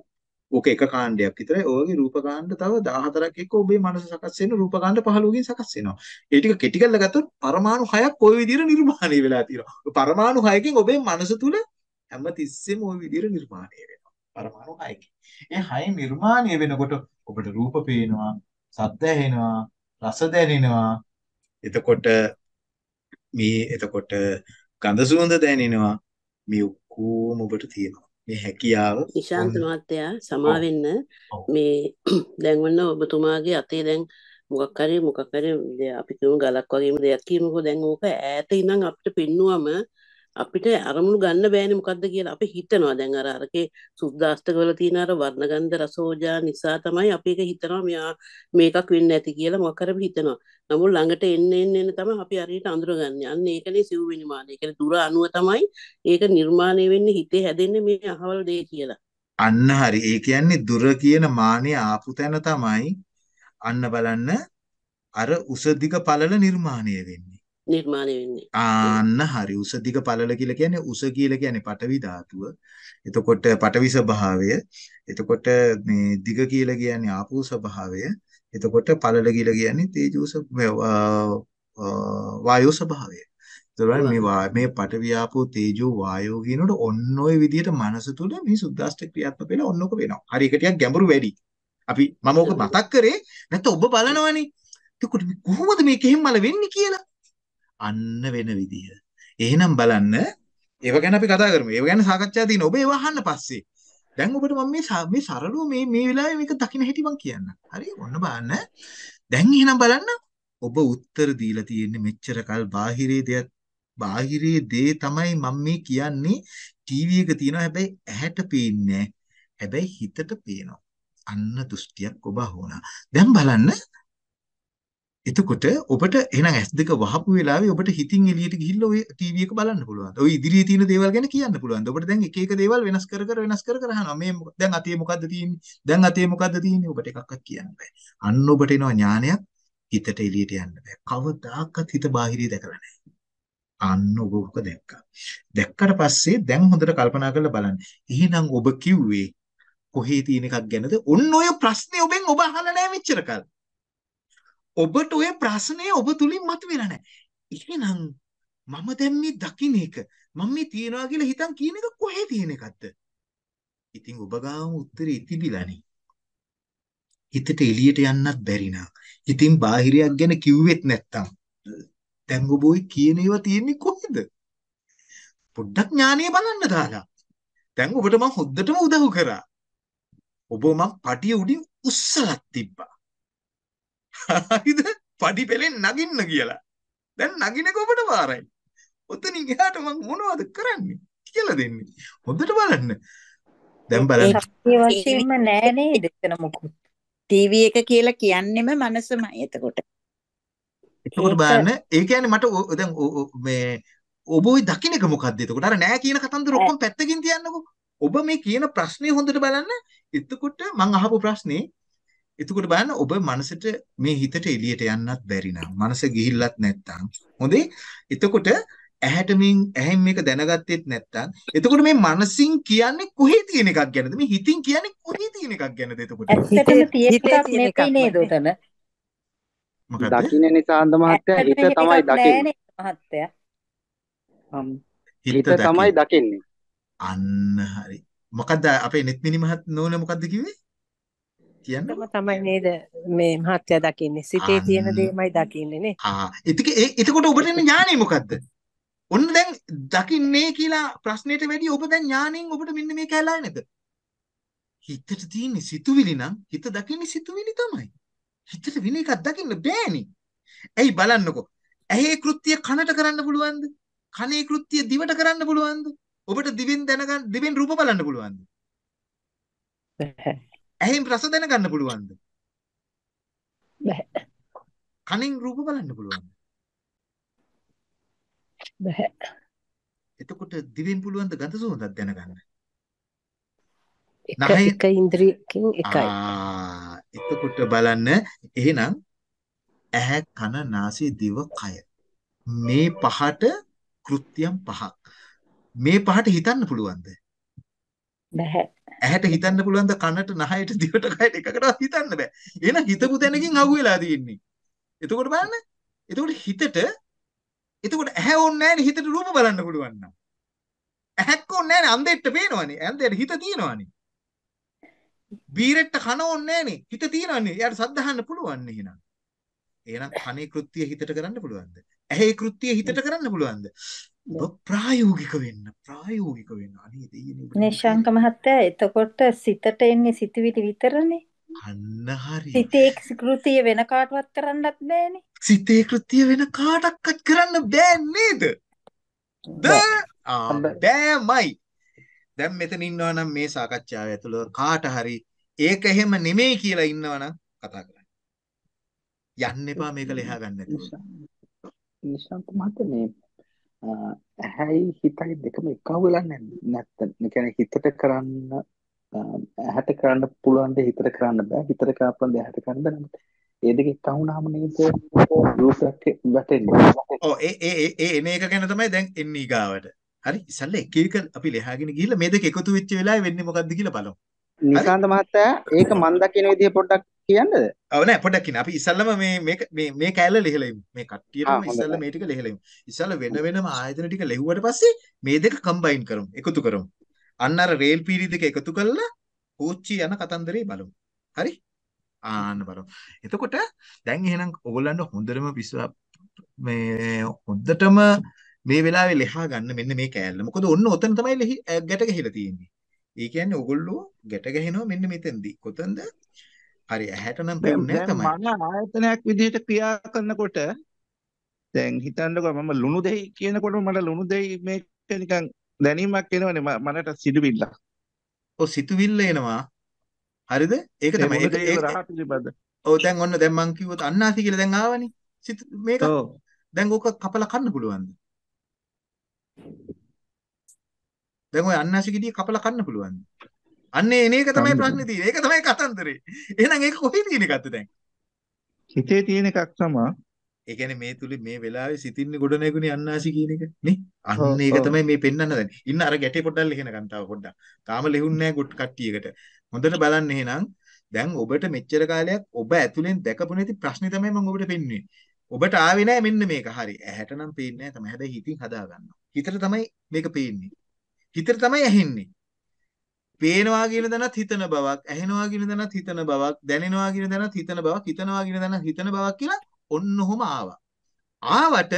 ඕක එක කාණ්ඩයක් විතරයි. ඔයගේ රූපකාණ්ඩ තව 14ක් එක්ක ඔබේ මනස සකස් වෙන රූපකාණ්ඩ 15කින් සකස් වෙනවා. ඒ ටික කෙටි කරලා ගත්තොත් පරමාණු 6ක් ඔය විදිහට නිර්මාණය වෙලා තියෙනවා. පරමාණු 6කින් ඔබේ මනස තුල හැම තිස්සෙම ওই විදිහට නිර්මාණය වෙනවා. පරමාණු 6කින්. ඒ 6 නිර්මාණය වෙනකොට ඔබට රූප පේනවා, ශබ්ද ඇහෙනවා, රස දැනෙනවා. එතකොට මේ එතකොට ගඳ සුවඳ දැනෙනවා. මේ ඔක්කොම ඔබට තියෙනවා. මේ හැකියාව නිශාන්ත මහත්තයා සමාවෙන්න මේ දැන් වන්න ඔබතුමාගේ අතේ දැන් මොකක් හරි මොකක් හරි අපි කියමු ගලක් වගේම දෙයක් කියමුකෝ. දැන් ඕක ඈත ඉඳන් අපිට පෙන්නුවම අපිට අරමුණු ගන්න බෑනේ මොකද්ද කියලා අපි හිතනවා. දැන් අර අරකේ සුද්දාස්තකවල තියෙන අර වර්ණගන්ධ රසෝජා නිසා තමයි අපි ඒක හිතනවා. මෙයා මේකක් වෙන්නේ නැති කියලා මොකක් හරි හිතනවා. නමුත් ළඟට එන්න එන්න එන්න තමයි අපි හරියට අඳුරගන්නේ. අන්න ඒකනේ සිව්වෙනි මානෙ ඒ කියන්නේ දුර අණුව තමයි ඒක නිර්මාණය වෙන්නේ හිතේ හැදෙන්නේ මේ අහවල් දේ කියලා. අන්න හරි. ඒ කියන්නේ දුර කියන මානෙ ආපු තැන තමයි අන්න බලන්න අර උසදිග පළල නිර්මාණය වෙන්නේ. නිර්මාණය වෙන්නේ. ආන්න හරි උස දිග පළල කියලා කියන්නේ උස කියලා කියන්නේ පටවි ධාතුව. එතකොට පටවි ස්වභාවය. එතකොට මේ දිග කියලා කියන්නේ ආපෝ ස්වභාවය. එතකොට පළල කියලා කියන්නේ තේජෝ වායෝ ස්වභාවය. එතකොට මේ මේ පටවි ආපෝ තේජෝ වායෝ කියනකොට ඔන්න ඔය විදිහට මනස තුල මේ සුද්දාෂ්ට ක්‍රියාත්මක වෙලා ඔන්න ඔක වෙනවා. හරි ඒක ටිකක් ගැඹුරු වැඩි. අපි මම ඔක මතක් කරේ නැත්නම් ඔබ බලනවනේ. එතකොට කොහොමද මේක එහෙම මල වෙන්නේ කියලා. අන්න වෙන විදිහ. එහෙනම් බලන්න ඒව ගැන අපි කතා කරමු. ඒව ගැන සාකච්ඡා තියෙන ඔබ ඒව අහන්න පස්සේ. දැන් ඔබට මම මේ මේ සරලව මේ මේ වෙලාවේ මේක දකින්න හැටි මං කියන්න. හරි ඔන්න බලන්න. දැන් එහෙනම් බලන්න ඔබ උත්තර දීලා තියෙන්නේ මෙච්චර කල් බාහිරේ දෙයක් බාහිරේ දේ තමයි මම මේ කියන්නේ ටීවී එක තියෙනවා හැබැයි ඇහැට පේන්නේ හැබැයි හිතට පේනවා. අන්න දෘෂ්ටියක් ඔබ හොනා. දැන් බලන්න එතකොට ඔබට එහෙනම් S2 වහපු වෙලාවේ ඔබට හිතින් එළියට ගිහිල්ලා ওই ටීවී එක බලන්න පුළුවන්. ওই ඉදිරියේ තියෙන දේවල් ගැන කියන්න පුළුවන්. ඔබට දැන් එක එක දේවල් වෙනස් කර කර වෙනස් කර කර අහනවා. මේ දැන් අතේ මොකද්ද තියෙන්නේ? දැන් අතේ මොකද්ද තියෙන්නේ? ඔබට එකක්වත් කියන්න බෑ. අන්න ඔබට එනවා ඥානයක් හිතට එළියට යන්න බෑ. කවදාකවත් හිත බාහිරේ දැකලා නැහැ. අන්න ඔබ ඔක දැක්කා. දැක්කට පස්සේ දැන් හොඳට කල්පනා කරලා බලන්න. එහෙනම් ඔබ කිව්වේ කොහේ තියෙන එකක් ගැනද? ඔන්න ඔය ප්‍රශ්නේ ඔබෙන් ඔබ අහලා නැහැ මෙච්චර කල්. ඔබට ඔය ප්‍රශ්නය ඔබ තුලින් මතුවෙලා නැහැ. එහෙනම් මම දැන් මේ දකින්න එක මම මේ තියනවා කියලා හිතන් කියන එක කොහේ තියෙන එකක්ද? ඉතින් ඔබ ගාම උත්තරේ තිබිලානේ. හිතට එළියට යන්නත් බැරි නා. ඉතින් බාහිරයක් ගැන කිව්වෙත් නැත්තම් දැන් ඔබ ওই කියන ඒවා තියෙන්නේ කොහෙද? පොඩ්ඩක් ඥානය බලන්න දාලා. දැන් ඔබට මම හොද්දටම උදව් කරා. ඔබ මම පටිය උඩින් උස්සලක් තිබ්බා. හරිද? පඩි පෙලෙන් නගින්න කියලා. දැන් නගිනක ඔබට වාරයි. ඔතනින් එහාට මම මොනවද කරන්නේ කියලා දෙන්නේ. හොඳට බලන්න. දැන් බලන්න ඒ වශයෙන්ම නෑ නේද එතන මොකුත්. ටීවී එක කියලා කියන්නෙම මනසමයි එතකොට. එතකොට බලන්න ඒ කියන්නේ මට දැන් මේ ඔබ ওই දකින්න එක මොකද්ද එතකොට අර නෑ කියන කතන්දර ඔක්කොම පැත්තකින් තියන්නකෝ ඔබ මේ කියන ප්‍රශ්නේ හොඳට බලන්න එතකොට මං අහපු ප්‍රශ්නේ එතකොට බලන්න ඔබ මනසට මේ හිතට එළියට යන්නත් බැරි නම් මනස ගිහිල්ලත් නැත්තම්. හොඳේ? එතකොට ඇහැට මින් ඇහෙන් මේක දැනගත්තෙත් නැත්තම් එතකොට මේ මනසින් කියන්නේ කොහේ තියෙන එකක් ගැනද? මේ හිතින් කියන්නේ කොහේ තියෙන එකක් ගැනද එතකොට? ඇත්තටම තියෙන එකක් නෙවෙයි නේද උතන? මොකද්ද? දකින්න නිසාන්ත මහත්තයා හිත තමයි දකින්නේ. මහත්තයා. හිත තමයි දකින්නේ. අන්න හරි. මොකද්ද අපේ නෙත්මිනි මහත් නෝන මොකද්ද කිව්වේ කියන්න තමයි නේද? මේ මහත්ය දකින්නේ. සිතේ තියෙන දේමයි දකින්නේ නේ. ආ. එතකොට ඔබට එන ඥානෙ මොකද්ද? ඔන්න දැන් දකින්නේ කියලා ප්‍රශ්නෙට වැඩි ඔබ දැන් ඥාණයෙන් ඔබට මෙන්න මේ කැලලා නේද? හිතට තියෙන්නේ සිතුවිලි නම් හිත දකින්නේ සිතුවිලි තමයි. හිතට වෙන එකක් දකින්න බෑනේ. ඇයි බලන්නකෝ? ඇහි කෘත්‍ය කනට කරන්න පුළුවන්ද? කනේ කෘත්‍ය දිවට කරන්න පුළුවන්ද? ඔබට දිවෙන් දැනගන්න දිවෙන් රූප බලන්න පුළුවන්ද ඇහෙන් රස දැනගන්න පුළුවන්ද? බෑ කනෙන් රූප බලන්න පුළුවන්ද? බෑ එතකොට දිවෙන් පුළුවන්ද ගඳ සුවඳක් දැනගන්න? එක එක ඉන්ද්‍රියකින් එකයි. ආ එතකොට බලන්න. එහෙනම් ඇහැ කන නාසය දිව කය. මේ පහට කෘත්‍යම් පහක්. මේ පහට හිතන්න පුළුවන්ද බෑ ඇහැට හිතන්න පුළුවන්ද කනට නහයට දිවට කයට එකකටවත් හිතන්න බෑ. එහෙනම් හිතපු තැනකින් අහුවෙලා තියෙන්නේ. එතකොට බලන්න. එතකොට හිතට එතකොට ඇහැ ඕනේ නැහැනේ හිතට රූප බලන්න පුළුවන් නම්. ඇහැක් ඕනේ නැහැනේ අන්දෙට්ට පේනවනේ. අන්දෙට හිත තියෙනවනේ. බීරෙට්ට කන ඕනේ නැහැනේ. හිත තියෙනවනේ. එයාට සද්ද අහන්න පුළුවන් නේ එහෙනම්. එහෙනම් කනේ කෘත්‍ය හිතට කරන්න පුළුවන්ද? ඇහි කෘත්‍ය හිතට කරන්න පුළුවන්ද? ඔබ ප්‍රායෝගික වෙන්න ප්‍රායෝගික වෙන්න. අනේ දෙයියනේ නිශාංක මහත්තයා එතකොට සිතට එන්නේ සිතවිලි විතරනේ? අන්න හරි සිතේ කෘතිය වෙන කාටවත් කරන්නත් බෑනේ. සිතේ කෘත්‍ය වෙන කාටවත් කරන්න බෑ නේද? බෑමයි. දැන් මෙතන ඉන්නවා නම් මේ සාකච්ඡාව ඇතුළත කාට හරි ඒක එහෙම නෙමෙයි කියලා ඉන්නවනම් කතා කරන්න. යන්න එපා මේක ලෙහා ගන්න නැතුව නිශාන්ත මහත්තයා මේ ඇහැයි හිතයි දෙකම එකව වෙලා නැත්නම් ඒ කියන්නේ හිතට කරන්න ඇහැට කරන්න පුළුවන් දේ හිතට කරන්න බෑ. හිතට කරන්න පුළුවන් දේ ඇහැට කරන්න බෑ. ඒ දෙක එකව වුණාම නේද? රූපයක් වැටෙන්නේ. ඔව් ඒ ඒ ඒ එන එක ගැන තමයි දැන් එන්නේ ඊගාවට. හරි? ඉස්සල්ලා එක එක අපි ලෙහාගෙන ගිහිල්ලා මේ දෙක එකතු වෙච්ච වෙලාවේ වෙන්නේ මොකද්ද කියලා බලමු. නිශාන්ත මහත්තයා ඒක මන් දකින විදිහ පොඩ්ඩක් කියන්නද? ඔව් නෑ පොඩ්ඩක් කියන්න. අපි ඉස්සල්ලාම මේ මේ මේ කෑල්ල ලිහලා මේ කට්ටියටම ඉස්සල්ලා මේ ටික ලිහලා ඉස්සල්ලා වෙන වෙනම ආයතන ටික ලිහුවට පස්සේ මේ දෙක කම්බයින් කරමු එකතු කරමු. අන්න අර රේල් පීරි දෙක එකතු කරලා කෝච්චි යන කතන්දරේ බලමු. හරි? ආන්න බලමු. එතකොට දැන් එහෙනම් ඕගොල්ලන්ට හොඳටම විශ්වාස මේ හොඳටම මේ වෙලාවේ ලෙහා ගන්න මෙන්න මේ කෑල්ල මොකද ඔන්න ඔතන තමයි ගැට ගහලා තියෙන්නේ ඒ කියන්නේ ඔයගොල්ලෝ ගැට ගහනවා මෙන්න මෙතෙන්දී. කොතනද? හරි ඇහැට නම් පෙන්නේ තමයි. මම ආයතනයක් විදිහට ක්‍රියා කරනකොට දැන් හිතන්නකෝ මම ලුණු දෙයි කියනකොට මට ලුණු දෙයි මේක නිකන් දැනීමක් එනවනේ මනට සිදුවිල්ල. ඔව් සිතුවිල්ල එනවා. හරිද? ඒක තමයි ඒක පිළිබඳ. ඔව් දැන් ඔන්න දැන් මං කිව්වොත් අන්නාසි කියලා දැන් ආවනේ. මේක දැන් ඕක කපලා කන්න පුළුවන්ද? දැන් ඔය අන්නාසි ගෙඩිය කපලා කන්න පුළුවන්ද? අන්න එන එක තමයි ප්‍රශ්නේ තියෙන්නේ. ඒක තමයි කතන්දරේ. එහෙනම් ඒක කොහේ තියෙන එකක්ද දැන්? හිතේ තියෙන එකක් තමයි. ඒ කියන්නේ මේ තුලේ මේ වෙලාවේ සිතින්නේ ගොඩ නැගුණේ අන්නාසි කියන එක නේ? අන්න ඒක තමයි මේ පෙන්වන්න දැන්. ඉන්න අර ගැටේ පොඩ්ඩක් ලිහන ගන්තාව පොඩ්ඩක්. තාම ලිහුන්නේ නැහැ ගොඩ කට්ටියකට. හොඳට බලන්න එහෙනම් දැන් ඔබට මෙච්චර කාලයක් ඔබ ඇතුලෙන් දැකපු නැති ප්‍රශ්නේ තමයි මම ඔබට පෙන්වන්නේ. ඔබට ආවේ නැහැ මෙන්න මේක. හරි. ඇහැට නම් පේන්නේ නැහැ තමයි. හැබැයි හිතින් හදා ගන්නවා. හිතට තමයි මේක පේන්නේ. හිතට තමයි ඇහෙන්නේ. පේනවා කියන දනත් හිතන බවක්, ඇහෙනවා කියන දනත් හිතන බවක්, දැනෙනවා කියන දනත් හිතන බවක්, හිතනවා කියන දනත් හිතන බවක් කියලා ඔන්න ඔහොම ආවා. ආවට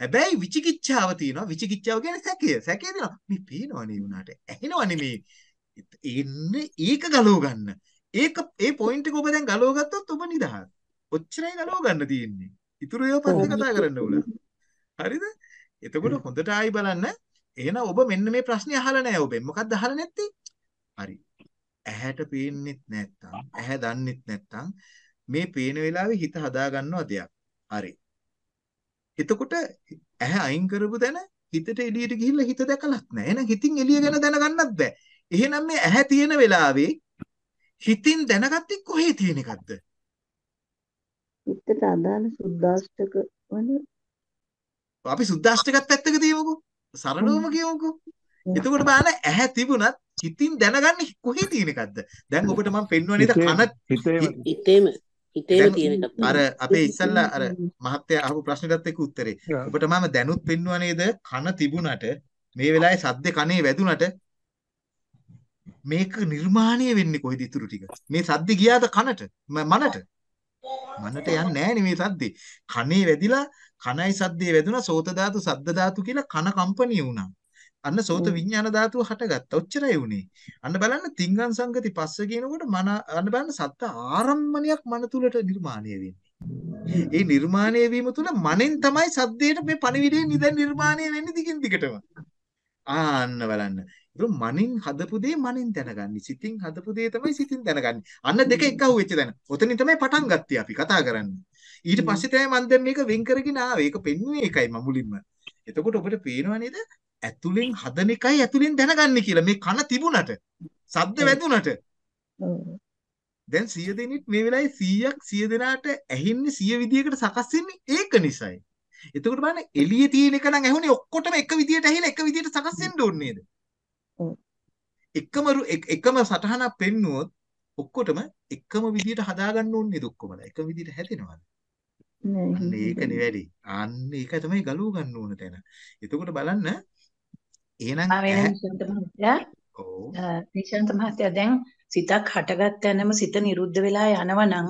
හැබැයි විචිකිච්ඡාව තියෙනවා. විචිකිච්ඡාව කියන්නේ සැකය. සැකය දෙනවා. මේ පේනවනේ උනාට. ඇහෙනවනේ මේ. එන්නේ ඒක ගලව ගන්න. ඒක ඒ පොයින්ට් එක ඔබ දැන් ගලව ගත්තොත් ඔබ නිදහස්. ඔච්චරයි ගලව ගන්න තියෙන්නේ. ඉතුරු ඒවා පස්සේ කතා කරන්න ඕන. හරිද? එතකොට හොඳට ආයි බලන්න එහෙනම් ඔබ මෙන්න මේ ප්‍රශ්නේ අහලා නැහැ ඔබෙන්. මොකද්ද අහලා නැත්තේ? හරි. ඇහැට පේන්නෙත් නැත්තම් ඇහැ දන්නෙත් නැත්තම් මේ පේන වෙලාවේ හිත හදා ගන්නවා දෙයක්. හරි. එතකොට ඇහැ අයින් කරපු තැන හිතට එළියට ගිහිල්ලා හිත දැකලත් නැහැ. එහෙනම් හිතින් එළිය ගැන දැනගන්නත් බෑ. එහෙනම් මේ ඇහැ තියෙන වෙලාවේ හිතින් දැනගත්තේ කොහේ තියෙන එකක්ද? හිතට අදාළ සුද්දාෂ්ටක වල අපි සුද්දාෂ්ටකත් පැත්තක තියමුකෝ. සරලවම කියමුකෝ. එතකොට බලන්න ඇහැ තිබුණත් හිතින් දැනගන්නේ කොහේ තියෙන එකක්ද? දැන් ඔබට මම පෙන්වන්නේ නේද කන හිතේම හිතේම තියෙන එකක් අර අපේ ඉස්සල්ලා අර මහත්තයා අහපු ප්‍රශ්නෙටත් එක්ක උත්තරේ. ඔබට මම දැනුත් පෙන්වුවා නේද කන තිබුණට මේ වෙලාවේ සද්ද කනේ වැදුනට මේක නිර්මාණය වෙන්නේ කොහෙද ඉතුරු ටික? මේ සද්ද ගියාද කනට? මනට? මනට යන්නේ නැහැ මේ සද්දේ. කනේ වැදිලා කනයි සද්දේ වැදුනා සෝත ධාතු සද්ද ධාතු කියලා කන කම්පණිය වුණා. අන්න සෝත විඥාන ධාතුව හටගත්තා. ඔච්චරයි උනේ. අන්න බලන්න තිංගං සංගති පස්ස කියනකොට මන අන්න බලන්න සත්‍ය ආරම්මණයක් මන තුලට නිර්මාණය වෙන්නේ. ඒ නිර්මාණය වීම තුල මනෙන් තමයි සද්දේට මේ පණිවිඩය නිදන් නිර්මාණය වෙන්නේ දිගින් දිගටම. ආන්න බලන්න. ඒක මනින් හදපු දේ මනින් දැනගන්නේ. සිතින් හදපු දේ තමයි සිතින් දැනගන්නේ. අන්න දෙක එක අහුවෙච්ච දැන. ඔතනින් තමයි පටන් ගත්තේ අපි කතා කරන්නේ. ඊට පස්සේ තමයි මම දැන් මේක වෙන් කරගෙන ආවේ. ඒක පෙන්වුවේ ඒකයි මම මුලින්ම. එතකොට ඔබට පේනව නේද? ඇතුලෙන් හදන එකයි ඇතුලෙන් දැනගන්නේ කියලා. මේ කන තිබුණට, සද්ද වැදුනට. දැන් 100 දෙනෙක් මේ වෙලාවේ 100ක් 100 දෙනාට ඇහින්නේ 100 විදියකට සකස් වෙන්නේ ඒක නිසායි. එතකොට බලන්න එළියේ තියෙන එක නම් ඇහුනේ ඔක්කොටම එක විදියට ඇහිලා එක විදියට සකස් වෙන්න ඕනේ නේද? එකම එකම සටහනක් පෙන්නුවොත් ඔක්කොටම එකම විදියට හදාගන්න ඕනේ නේද ඔක්කොමලා? එක විදියට හැදෙනවද? අන්න ඒක නෙවැරදි. අන්න ඒක තමයි ගලව ගන්න ඕන තැන. එතකොට බලන්න එහෙනම් ඔව් නිශාන්ත මහත්තයා දැන් සිතක් හටගත් තැනම සිත නිරුද්ධ වෙලා යනවනම්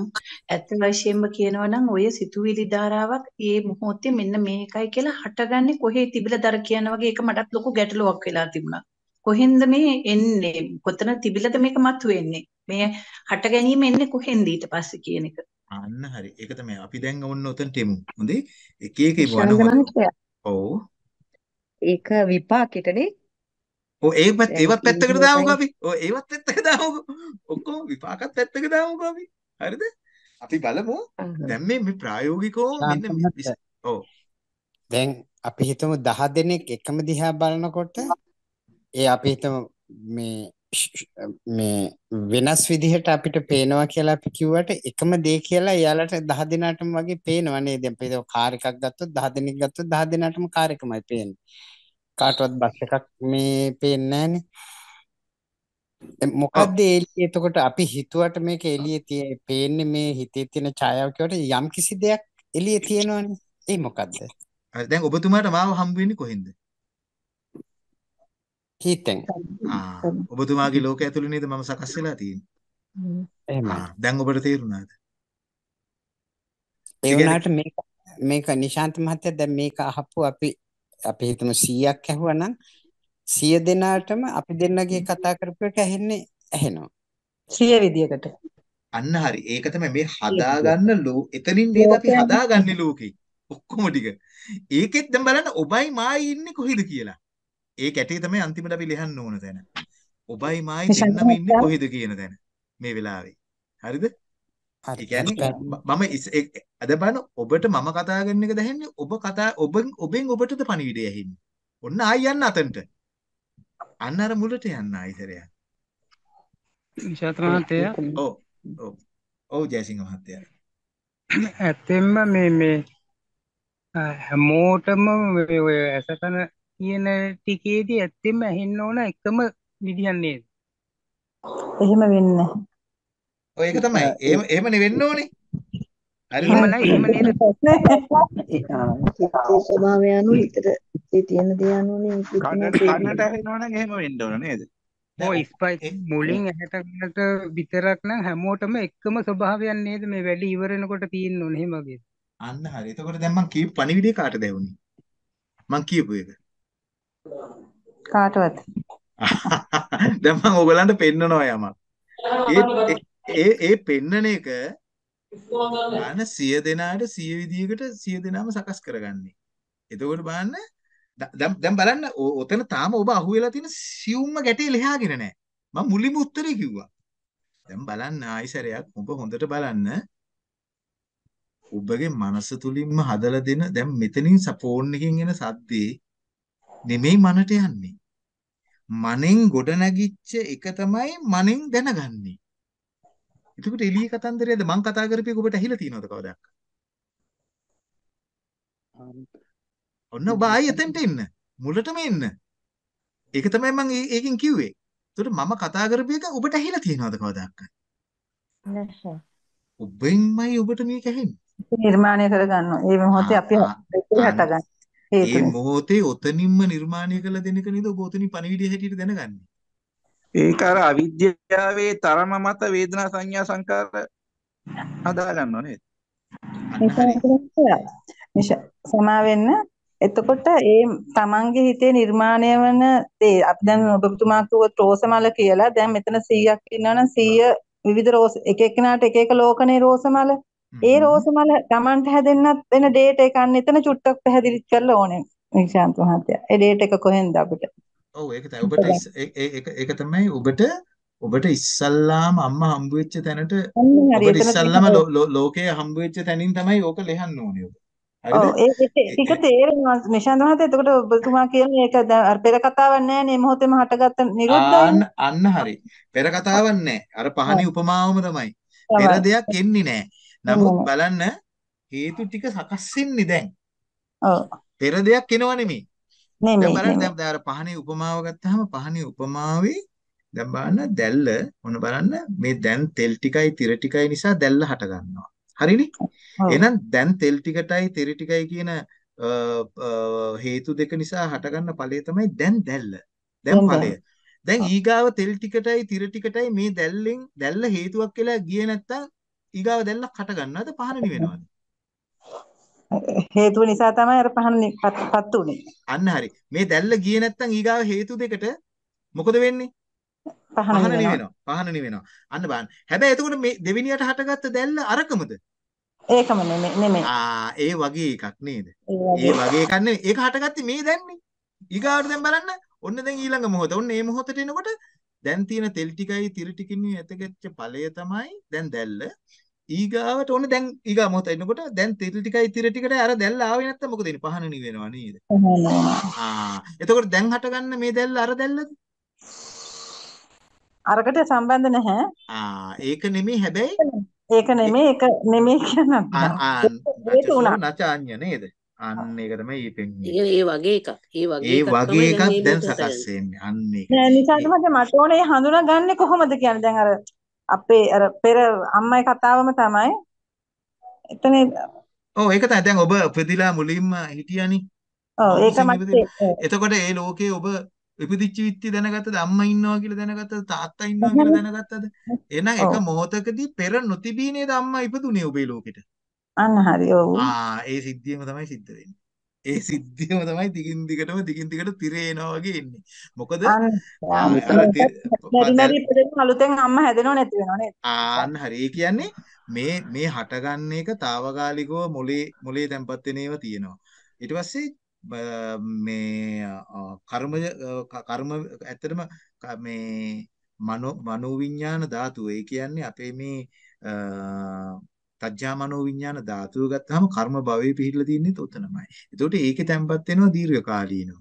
ඇත්ත වශයෙන්ම කියනවනම් ඔය සිතුවිලි ධාරාවක් ඒ මොහොතේ මෙන්න මේකයි කියලා හටගන්නේ කොහේ තිබිලා දර කියන වගේ ඒක මටත් ලොකු ගැටලුවක් වෙලා තිබුණා. කොහෙන්ද මේ එන්නේ? කොතන තිබිලාද මේක මතුවෙන්නේ? මේ හට ගැනීම එන්නේ කොහෙන්ද ඊට පස්සේ කියන එක. අන්න හරි. ඒක තමයි අපි දැන් ඔන්න උතන්ට එමු. හොඳේ? එක එක වණුව. ඔව්. ඒක විපාකෙටනේ. ඔව් ඒවත් ඒවත් පැත්තකට දාමුකෝ අපි. ඔව් ඒවත් පැත්තකට දාමුකෝ. ඔක්කොම විපාකත් පැත්තකට දාමුකෝ අපි. හරිද? අපි බලමු. දැන් මේ මේ ප්‍රායෝගිකව මෙන්න ඔව්. දැන් අපි හිතමු 10 දෙනෙක් එකම දිහා බලනකොට ඒ අපි හිතමු මේ මේ වෙනස් විදිහට අපිට පේනවා කියලා අපි කිව්වට එකම දේ කියලා එයාලට 10 දිනටම වගේ පේනවා නේද? අපි ඒක කාර් එකක් ගත්තොත් 10 දිනක් ගත්තොත් 10 දිනටම කාර් එකමයි පේන්නේ. කාටවත් බස් එකක් මේ පේන්නේ නැහනේ. මොකද්ද එළිය එතකොට අපි හිතුවට මේක එළියේ පේන්නේ මේ හිතේ තියෙන ඡායාව කියවට යම් කිසි දෙයක් එළියේ තියෙනවනේ. ඒ මොකද්ද? දැන් ඔබතුමාට මාව හම්බ වෙන්නේ කොහෙන්ද? හිතෙන්. ආ ඔබතුමාගේ ලෝකය ඇතුළේ නේද මම සකස් වෙලා තියෙන්නේ. එහෙමයි. දැන් ඔබට තේරුණාද? ඒ වුණාට මේක මේක නිශාන්ත මහත්තයා දැන් මේක අහපු අපි අපි හිතමු 100ක් ඇහුවනම් 100 දෙනාටම අපි දෙන්නගේ කතා කරපු එක ඇහෙන්නේ ඇහෙනවා. 100 විදියකට. අන්න හරි. ඒක තමයි මේ හදාගන්න ලෝ එතනින් නේද අපි හදාගන්නේ ලෝකේ. ඔක්කොම ටික. ඒකෙත් දැන් බලන්න ඔබයි මායි ඉන්නේ කොහෙද කියලා. ඒ කැටේ තමයි අන්තිමට අපි ලියන්න ඕන තැන. ඔබයි මායි දෙන්නම ඉන්නේ කොහෙද කියන තැන. මේ වෙලාවේ. හරිද? හරි. ඒ කියන්නේ මම අද බලන්න ඔබට මම කතා කරන එක දැනෙන්නේ ඔබ කතා ඔබෙන් ඔබෙන් ඔබටද පණිවිඩය ඇහෙන්නේ. ඔන්න ආයි යන්න අතන්ට. අන්න අර මුලට යන්න ආයිතරයක්. විශාත මහත්තයා. ඔව්. ඔව්. ඔව් ජයසිංහ මහත්තයා. ඇත්තෙන්ම මේ මේ හැමෝටම ඔය ඇසකන කියන ටිකේදී ඇත්තෙන්ම ඇහෙන්න ඕන එකම විදිහක් නේද? එහෙම වෙන්නේ ඔය ඒක තමයි. එහෙම එහෙමනේ වෙන්න ඕනේ. හරිද? එහෙම නෑ එහෙම නේද? ස්වභාවය අනුව හිතට ඒ තියෙන දේ අනුවනේ කනට කනට ඇහෙනවා නම් එහෙම වෙන්න ඕන නේද? ඔය ස්පයිස් මුලින් ඇහැට කනට විතරක් නම් හැමෝටම එකම ස්වභාවයක් නේද මේ වැඩි ඉවර වෙනකොට තියෙන්න ඕනේ එහෙම වගේ. අන්න හරි. එතකොට දැන් මං කීප පණිවිඩය කාටද ඇහුනේ? මං කියපු එක. කාටවත්. දැන් මම ඔයගලන්ට පෙන්නනවා යමක්. ඒ ඒ ඒ පෙන්නන එක අන 100 දෙනාට 100 විදියකට 100 දෙනාම සකස් කරගන්නේ. එතකොට බලන්න දැන් දැන් බලන්න ඔතන තාම ඔබ අහුවෙලා තියෙන සියුම්ම ගැටේ ලියාගෙන නැහැ. මම මුලින්ම උත්තරේ කිව්වා. දැන් බලන්න ආයිසරයක් ඔබ හොඳට බලන්න ඔබගේ මනස තුලින්ම හදලා දෙන දැන් මෙතනින් ෆෝන් එකකින් එන සද්දේ නෙමෙයි මනට යන්නේ. මනෙන් ගොඩ නැගිච්ච එක තමයි මනෙන් දැනගන්නේ. එතකොට එළිය කතන්දරයද මං කතා කරපේක ඔබට ඇහිලා තියෙනවද කවදාවත්? ඔන්න ඔබ ආයි එතෙන්ට එන්න. මුලටම එන්න. ඒක තමයි මම ඒකෙන් කිව්වේ. එතකොට මම කතා කරපේක ඔබට ඇහිලා තියෙනවද කවදාවත්? නැහැ. ඔබෙන්මයි ඔබට මේක ඇහෙන්නේ. නිර්මාණය කරගන්නවා. ඒ මොහොතේ අපි හටගන්න. ඒ මොහොතේ ඔතනින්ම නිර්මාණය කළ දෙනක නේද ඔබ ඔතනින් පණිවිඩය හැටියට දැනගන්නේ. ඒක අර අවිද්‍යාවේ තරම මත වේදනා සංඥා සංකාර හදා ගන්නව නේද? සමා වෙන්න එතකොට ඒ තමන්ගේ හිතේ නිර්මාණය වන දේ අපි දැන් ඔබතුමා කිව්වොත් රෝසමල කියලා දැන් මෙතන 100ක් ඉන්නවනම් 100 විවිධ රෝස එක එක්කෙනාට එක එක ලෝකනේ රෝසමල ඒ රෝසමල තමන්ට හැදෙන්නත් වෙන ඩේට් එක අන්න එතන චුට්ටක් පැහැදිලි කරලා ඕනේ නිශාන්ත මහත්තයා ඒ ඩේට් එක කොහෙන්ද අපිට ඔව් ඒක තමයි ඔබට ඒක ඒක තමයි ඔබට ඔබට ඉස්සල්ලාම අම්මා හම්බ වෙච්ච තැනට ඔබට ඉස්සල්ලාම ලෝකයේ හම්බ වෙච්ච තැනින් තමයි ඕක ලියන්න ඕනේ ඔබ. ඔව් ඒක ටික තේරෙනවා නිශාන්ත මහත්තයා එතකොට ඔබතුමා කියන ඒක අර පෙර කතාවක් නැහැ නේ මොහොතේම හටගත්ත නිරුද්ධයි. අන්න හරි. පෙර කතාවක් නැහැ. අර පහනේ උපමාවම තමයි. පෙර දෙයක් එන්නේ නැහැ. නමුත් බලන්න හේතු ටික සකස් වෙන්නේ දැන්. ඔව්. පෙර දෙයක් එනව නෙමෙයි. නෙමෙයි. බලන්න දැන් අර පහනේ උපමාව ගත්තාම පහනේ උපමාවේ දැන් බලන්න දැල්ල මොන බලන්න මේ දැන් තෙල් ටිකයි තිර ටිකයි නිසා දැල්ල හට ගන්නවා. හරිනේ? එහෙනම් දැන් තෙල් ටිකටයි තිර ටිකයි කියන හේතු දෙක නිසා හටගන්න ඵලය තමයි දැන් දැල්ල. දැන් ඵලය. දැන් ඊගාව තෙල් ටිකටයි තිර ටිකටයි මේ දැල්ලෙන් දැල්ල හේතුවක් කියලා ගියේ නැත්තම් ඊගාව දැල්ලක් හට ගන්නවද පහන නිවෙනවද? හේතුව නිසා තමයි අර පහන පත් උනේ. අන්න හරි. මේ දැල්ල ගියේ නැත්තම් ඊගාව හේතු දෙකට මොකද වෙන්නේ? පහන නිවෙනවා. පහන නිවෙනවා. අන්න බලන්න. හැබැයි එතකොට මේ දෙවිනියට හටගත්ත දැල්ල අරකමද? ඒකම නෙමෙයි. ආ ඒ වගේ එකක් නේද? ඒ වගේ එකක් නෙමෙයි. ඒක හටගත්තේ මේ දැන්නේ. ඊගාවට දැන් බලන්න. ඔන්න දැන් ඊළඟ මොහොත. ඔන්න මේ මොහොතට එනකොට දැන් තියෙන තෙල් ටිකයි තිර ටිකිනුයි ඇතගෙච්ච ඵලය තමයි දැන් දැල්ල. ඊගාවට ඕන දැන් ඊගා මොහොත එනකොට දැන් තෙල් ටිකයි තිර ටිකට අර දැල්ල ආවේ නැත්තම් මොකද වෙන්නේ පහන නිවෙනවා නේද? ආ. එතකොට දැන් හටගන්න මේ දැල්ල අර දැල්ලද අරකට සම්බන්ධ නැහැ. ආ. ඒක නෙමෙයි හැබැයි? ඒක නෙමෙයි ඒක නෙමෙයි කියන්නත් ආ නචාඤ්ඤ නේද? අන්න ඒක තමයි පෙන්නේ ඒ වගේ එකක්. ඒ වගේ ඒ වගේ එකක් දැන් සකස් වෙන්නේ. අන්න ඒක. නෑ නිසා තමයි මට ඕනේ හඳුනාගන්නේ කොහොමද කියන්නේ? දැන් අර අපේ අර පෙර අම්මයි කතාවම තමයි එතන ඔව් ඒක තමයි. දැන් ඔබ උපදිලා මුලින්ම හිටියානේ. ඔව් ඒක මට එතකොට ඒ ලෝකේ ඔබ ඉපදිච්ච විත්ති දැනගත්තද? අම්මා ඉන්නවා කියලා දැනගත්තද? තාත්තා ඉන්නවා කියලා දැනගත්තද? එහෙනම් එක මොහොතකදී පෙර නොතිබී නේද අම්මා ඉපදුනේ ඔබේ ලෝකෙට? අන්න හරි. ඔව්. ආ ඒ සිද්ධියම තමයි සිද්ධ වෙන්නේ ඒ සිද්ධියම තමයි දිගින් දිගටම දිගින් දිගට තිරේ එනවා වගේ එන්නේ. මොකද අලුතෙන් අම්මා හැදෙනව නැති වෙනව නේද? ආන්න හරි. කියන්නේ මේ මේ හටගන්න එක తాවකාලිකව මොලේ මොලේ තැම්පත් වෙන ඒවා තියෙනවා. ඊට පස්සේ මේ කර්මජ කර්ම ඇත්තටම මේ මනෝ මනෝවිඤ්ඤාණ ධාතුව. ඒ කියන්නේ අපේ මේ තජ්ජා මනෝ විඥාන ධාතුව ගත්තාම කර්ම භවයේ පිහිටලා තින්නේ උතනමයි. ඒතකොට ඒකේ තැම්පත් වෙනවා දීර්ඝ කාලීනව.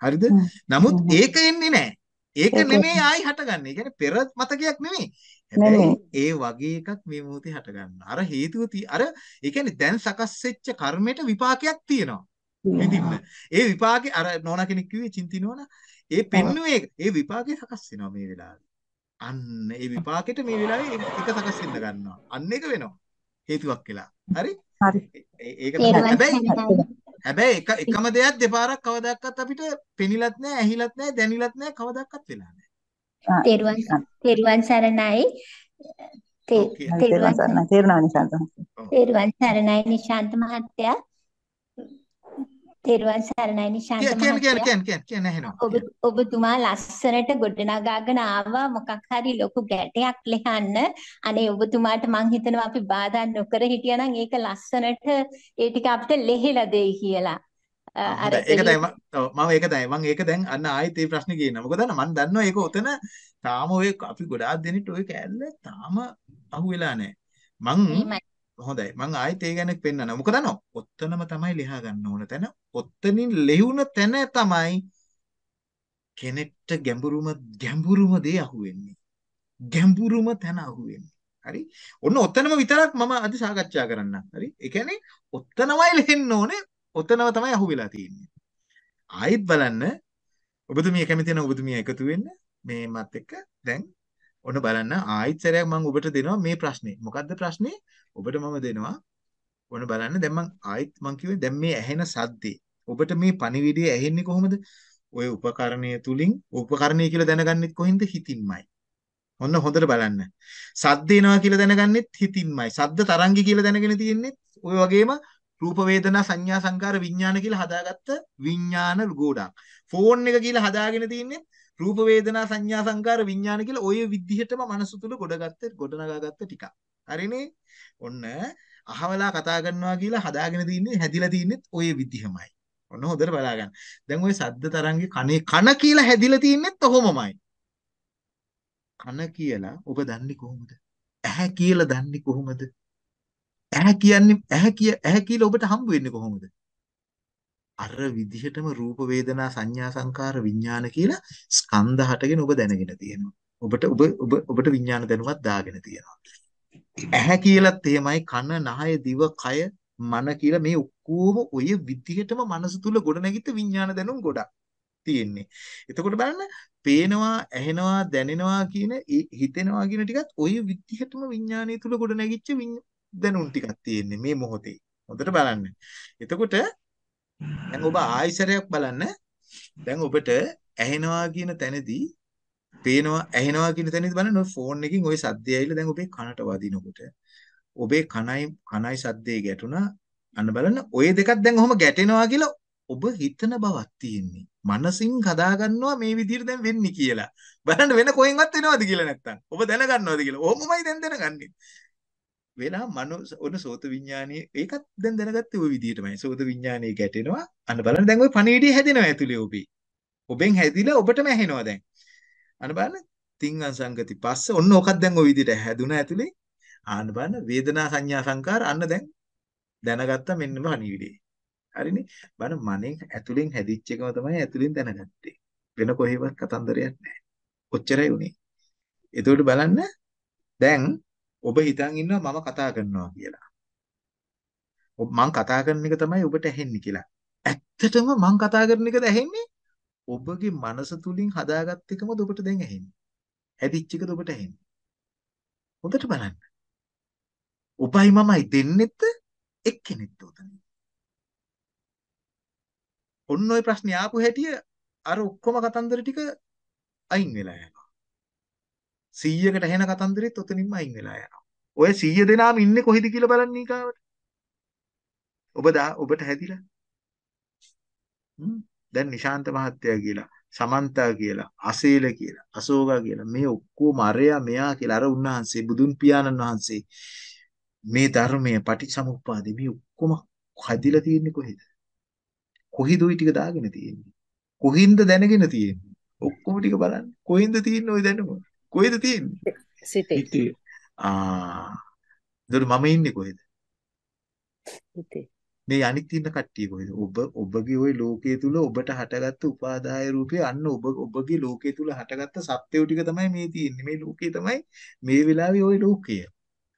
හරිද? නමුත් ඒක එන්නේ නැහැ. ඒක නෙමෙයි ආයි හටගන්නේ. ඒ කියන්නේ පෙර මතකයක් නෙමෙයි. හැබැයි ඒ වගේ එකක් මේ මොහොතේ හටගන්නවා. අර හේතුව අර ඒ කියන්නේ දැන් සකස් වෙච්ච කර්මයට විපාකයක් තියෙනවා. විඳින්න. ඒ විපාකේ අර නෝනා කෙනෙක් කිව්වේ චින්ති නෝනා ඒ පෙන්නුවේ ඒ විපාකේ සකස් වෙනවා මේ වෙලාවේ. අන්න ඒ විපාකෙට මේ වෙලාවේ එක සකස් වෙන්න ගන්නවා. අන්න එක වෙනවා. හේතුවක් වෙලා. හරි? හරි. ඒක තමයි හැබැයි හැබැයි එක එකම දෙයක් දෙපාරක් කවදාකවත් අපිට පෙනිලත් නැහැ, ඇහිලත් නැහැ, දැනිලත් නැහැ, කවදාකවත් වෙලා නැහැ. තෙරුවන් තෙරුවන් සරණයි. තෙරුවන් සරණයි. තෙරුණා නිශාන්ත. තෙරුවන් සරණයි නිශාන්ත මහත්තයා. තෙරුවන් සරණයි නිශාන්ත මහත්තයා. කියන්න කියන්න කියන්න කියන්න ඇහෙනවා. ඔබ ඔබතුමා ලස්සනට ගොඩනගාගෙන ආවා මොකක් හරි ලොකු ගැටයක් ලියන්න. අනේ ඔබතුමාට මං හිතනවා අපි බාධා නොකර හිටියනම් ඒක ලස්සනට ඒ ටික අපිට ලෙහෙලා දෙයි කියලා. අර ඒක තමයි මම ඒක තමයි මම ඒක දැන් අන්න ආයෙත් මේ ප්‍රශ්නේ කියනවා මොකද මම දන්නවා ඒක උතන තාම ඔය අපි ගොඩාක් දෙනෙක්ට ඔය කෑල්ල තාම අහුවෙලා නැහැ මං. හොඳයි. මං ආයෙත් ඒ ගැන පෙන්නනවා මොකද නෝ ඔත්තනම තමයි ලියා ගන්න ඕන තැන. ඔත්තනින් ලියුණ තැන තමයි කෙනෙක්ට ගැඹුරුම ගැඹුරුම දේ අහුවෙන්නේ. ගැඹුරුම තැන අහුවෙන්නේ. හරි? ඔන්න ඔතනම විතරක් මම අද සාකච්ඡා කරන්න. හරි? ඒ කියන්නේ ඔතනමයි ලියන්න ඕනේ. ඔතනම තමයි අහුවෙලා තියෙන්නේ. ආයෙත් බලන්න. ඔබතුමිය කැමති නම් ඔබතුමිය එකතු වෙන්න. මේ මත් එක්ක දැන් ඔන්න බලන්න. ආයෙත් සැරයක් මම ඔබට දෙනවා මේ ප්‍රශ්නේ. මොකද්ද ප්‍රශ්නේ? ඔබට මම දෙනවා ඔන්න බලන්න දැන් මම ආයෙත් මම කිව්වේ දැන් මේ ඇහෙන සද්දේ ඔබට මේ පණිවිඩය ඇහෙන්නේ කොහොමද ඔය උපකරණය තුලින් උපකරණය කියලා දැනගන්නෙත් කොහින්ද හිතින්මයි ඔන්න හොඳට බලන්න. සද්ද එනවා කියලා දැනගන්නෙත් හිතින්මයි. සද්ද තරංගි කියලා දැනගෙන තියෙන්නේ ඔය වගේම රූප වේදනා සංඥා සංකාර විඥාන කියලා හදාගත්ත විඥාන ගෝඩක්. ෆෝන් එක කියලා හදාගෙන තියෙන්නේ රූප වේදනා සංඥා සංකාර විඥාන කියලා ඔය විදිහටම මනස තුල ගොඩගත්ත ගොඩනගාගත්ත ටිකක්. හරිනේ? ඔන්න අහවලා කතා කරනවා කියලා හදාගෙන තින්නේ හැදිලා තින්නේ ඔය විදිහමයි. ඔන්න හොඳට බලාගන්න. දැන් ওই සද්ද තරංගේ කනේ කන කියලා හැදිලා තින්නේත් ඔහොමමයි. කන කියලා ඔබ දන්නේ කොහොමද? ඇහැ කියලා දන්නේ කොහොමද? ඇහැ කියන්නේ ඇහැ කිය ඇහැ කියලා ඔබට හම්බ වෙන්නේ කොහොමද? අර විදිහටම රූප වේදනා සංඥා සංකාර විඥාන කියලා ස්කන්ධ හටගෙන ඔබ දැනගෙන තියෙනවා. ඔබට ඔබ ඔබ ඔබට විඥාන දැනුමක් දාගෙන තියෙනවා. ඇහැ කියලත් එහෙමයි කන නහය දිව කය මන කියලා මේ ඔක්කොම ඔය විදිහටම මනස තුල ගොඩනැගිච්ච විඥාන දැනුම් ගොඩක් තියෙන්නේ. එතකොට බලන්න පේනවා ඇහෙනවා දැනෙනවා කියන හිතෙනවා කියන ටිකත් ওই විදිහටම විඥානය තුල ගොඩ නැගිච්ච දැනුම් ටිකක් තියෙන්නේ මේ මොහොතේ. හොඳට බලන්න. එතකොට දැන් ඔබ ආයිසරයක් බලන්න. දැන් ඔබට ඇහෙනවා කියන තැනදී පේනවා ඇහෙනවා කියන තැනදී බලන්න ඔය ෆෝන් එකකින් ওই සද්දය ඇවිල්ලා දැන් ඔබේ කනට වදිනකොට ඔබේ කනයි කනයි සද්දේ ගැටුණා අන්න බලන්න ඔය දෙකක් දැන් ඔහොම ගැටෙනවා කියලා ඔබ හිතන බවක් තියෙන්නේ. මනසින් හදා ගන්නවා මේ විදිහට දැන් වෙන්නේ කියලා. බලන්න වෙන කොහෙන්වත් වෙනවද කියලා නැත්තම්. ඔබ දැනගන්නවද කියලා. ඔහොමමයි දැන් දැනගන්නේ. වෙනා මනෝ ඔන සෝත විඥානයේ ඒකත් දැන් දැනගත්තේ ওই විදිහටමයි. සෝත විඥානයේ ගැටෙනවා. අන්න බලන්න දැන් ওই පණිවිඩය හැදෙනවා ඇතුලේ ඔබේ. ඔබෙන් හැදිලා ඔබටම ඇහෙනවා දැන්. අන්න බලන්න. තිංගං සංගති පස්ස ඔන්න ඔකක් දැන් ওই විදිහට හැදුනා ඇතුලේ. ආන්න බලන්න වේදනා සංඥා සංකාර අන්න දැන් දැනගත්තා මෙන්න පණිවිඩේ. හරිනේ? බලන්න මනෙන් ඇතුලෙන් හැදිච්ච එකම තමයි ඇතුලෙන් දැනගත්තේ. වෙන කොහෙවත් කතන්දරයක් නැහැ. ඔච්චරයි උනේ. එතකොට බලන්න දැන් ඔබ හිතන් ඉන්නවා මම කතා කරනවා කියලා. ඔබ මං කතා කරන එක තමයි ඔබට ඇහෙන්නේ කියලා. ඇත්තටම මං කතා කරන එකද ඇහෙන්නේ? ඔබගේ මනස තුලින් හදාගත්ත එකමද ඔබට දැන් ඇහෙන්නේ හැදිච්ච එකද ඔබට ඇහෙන්නේ හොඳට බලන්න ඔබයි මමයි දෙන්නෙත් එක්කෙනෙක්ද උතන ඔන්න ඔය ප්‍රශ්නේ ආපු හැටිය අර ඔක්කොම කතන්දර ටික අයින් වෙලා යනවා. 100කට ඇහෙන කතන්දරෙත් ඔතනින්ම අයින් වෙලා යනවා. ඔය 100 දෙනාම ඉන්නේ කොහෙද කියලා බලන්න ඊකාවට. ඔබ දා ඔබට හැදිලා. දැන් නිශාන්ත මහත්තයා කියලා, සමන්තා කියලා, අසේල කියලා, අශෝකා කියලා මේ ඔක්කොම අරයා මෙයා කියලා අර උන්වහන්සේ බුදුන් පියාණන් වහන්සේ මේ ධර්මයේ පටිච්චසමුප්පාදේ මේ ඔක්කොම හැදිලා තියෙන්නේ කොහෙද? කොහිද ওই ටික දාගෙන තියෙන්නේ? කොහින්ද දැනගෙන තියෙන්නේ? ඔක්කොම ටික බලන්න. කොහින්ද තියෙන්නේ ওই දැනුම? කොහෙද තියෙන්නේ? සිතේ. ආ. ඒතර මම ඉන්නේ කොහෙද? සිතේ. මේ අනිත් ඉන්න කට්ටිය කොහෙද? ඔබ ඔබගේ ওই ලෝකයේ තුල ඔබට හටගත්ත උපාදාය රූපේ අන්න ඔබ ඔබගේ ලෝකයේ තුල හටගත්ත සත්‍යෝ ටික තමයි මේ තියෙන්නේ. මේ ලෝකේ තමයි මේ වෙලාවේ ওই ලෝකය.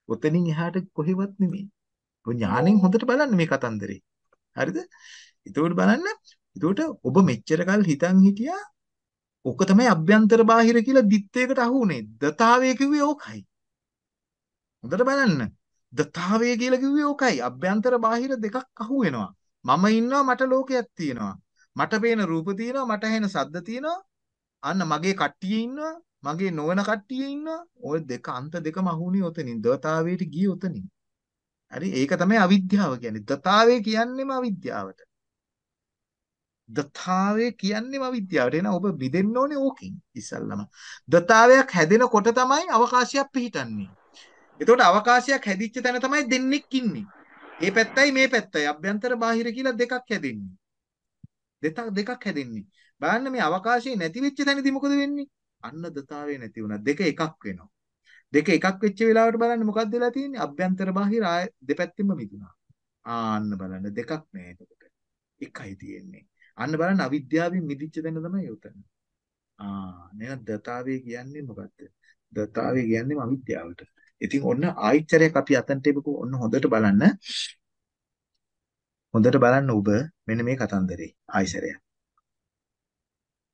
ඔතනින් එහාට කොහෙවත් නෙමෙයි. ඔය ඥාණයෙන් හොඳට බලන්න මේ කතන්දරේ. හරිද? එතකොට බලන්න එතකොට ඔබ මෙච්චර කල් හිතන් හිටියා ඕක තමයි අභ්‍යන්තර බාහිර කියලා දිත්තේකට අහු උනේ. දතාවේ කිව්වේ ඕකයි. හොඳට බලන්න. දතාවේ කියලා කිව්වේ ඕකයි. අභ්‍යන්තර බාහිර දෙකක් අහු වෙනවා. මම ඉන්නවා මට ලෝකයක් තියෙනවා. මට පේන රූප තියෙනවා මට ඇහෙන ශබ්ද තියෙනවා. අන්න මගේ කට්ටිය ඉන්නවා. මගේ නොවන කට්ටිය ඉන්නවා. ওই දෙක අන්ත දෙකම අහුනේ ඔතනින්. දතාවේට ගියේ ඔතනින්. හරි ඒක තමයි අවිද්‍යාව කියන්නේ. දතාවේ කියන්නේම අවිද්‍යාවට. දතාවය කියන්නේම අවිද්‍යාවට. එහෙනම් ඔබ බිදෙන්න ඕනේ ඕකෙන් ඉස්සල්ලාම. දතාවයක් හැදෙනකොට තමයි අවකාශයක් පිහිටන්නේ. එතකොට අවකාශයක් හැදිච්ච තැන තමයි දෙන්නෙක් ඉන්නේ. මේ පැත්තයි මේ පැත්තයි අභ්‍යන්තර බාහිර කියලා දෙකක් හැදෙන්නේ. දෙකක් දෙකක් හැදෙන්නේ. බලන්න මේ අවකාශයේ නැති වෙච්ච තැනදී මොකද වෙන්නේ? අන්න දතාවේ නැති වුණා. දෙක එකක් වෙනවා. දෙක එකක් වෙච්ච වෙලාවට බලන්න මොකක්ද වෙලා තියෙන්නේ? අභ්‍යන්තර බාහිර ආය දෙපැත්තෙම මිදුණා. ආන්න බලන්න දෙකක් නෑ එතකොට. එකයි තියෙන්නේ. අන්න බලන්න අවිද්‍යාවෙන් මිදිච්ච තැන තමයි උතන. ආ නේද දතාවේ කියන්නේ මොකද්ද? දතාවේ කියන්නේ අවිද්‍යාවට. ඉතින් ඔන්න ආයිච්චරයක් අපි අතන්ට එපකෝ ඔන්න හොඳට බලන්න. හොඳට බලන්න ඔබ මෙන්න මේ කතන්දරේ ආයිසරයක්.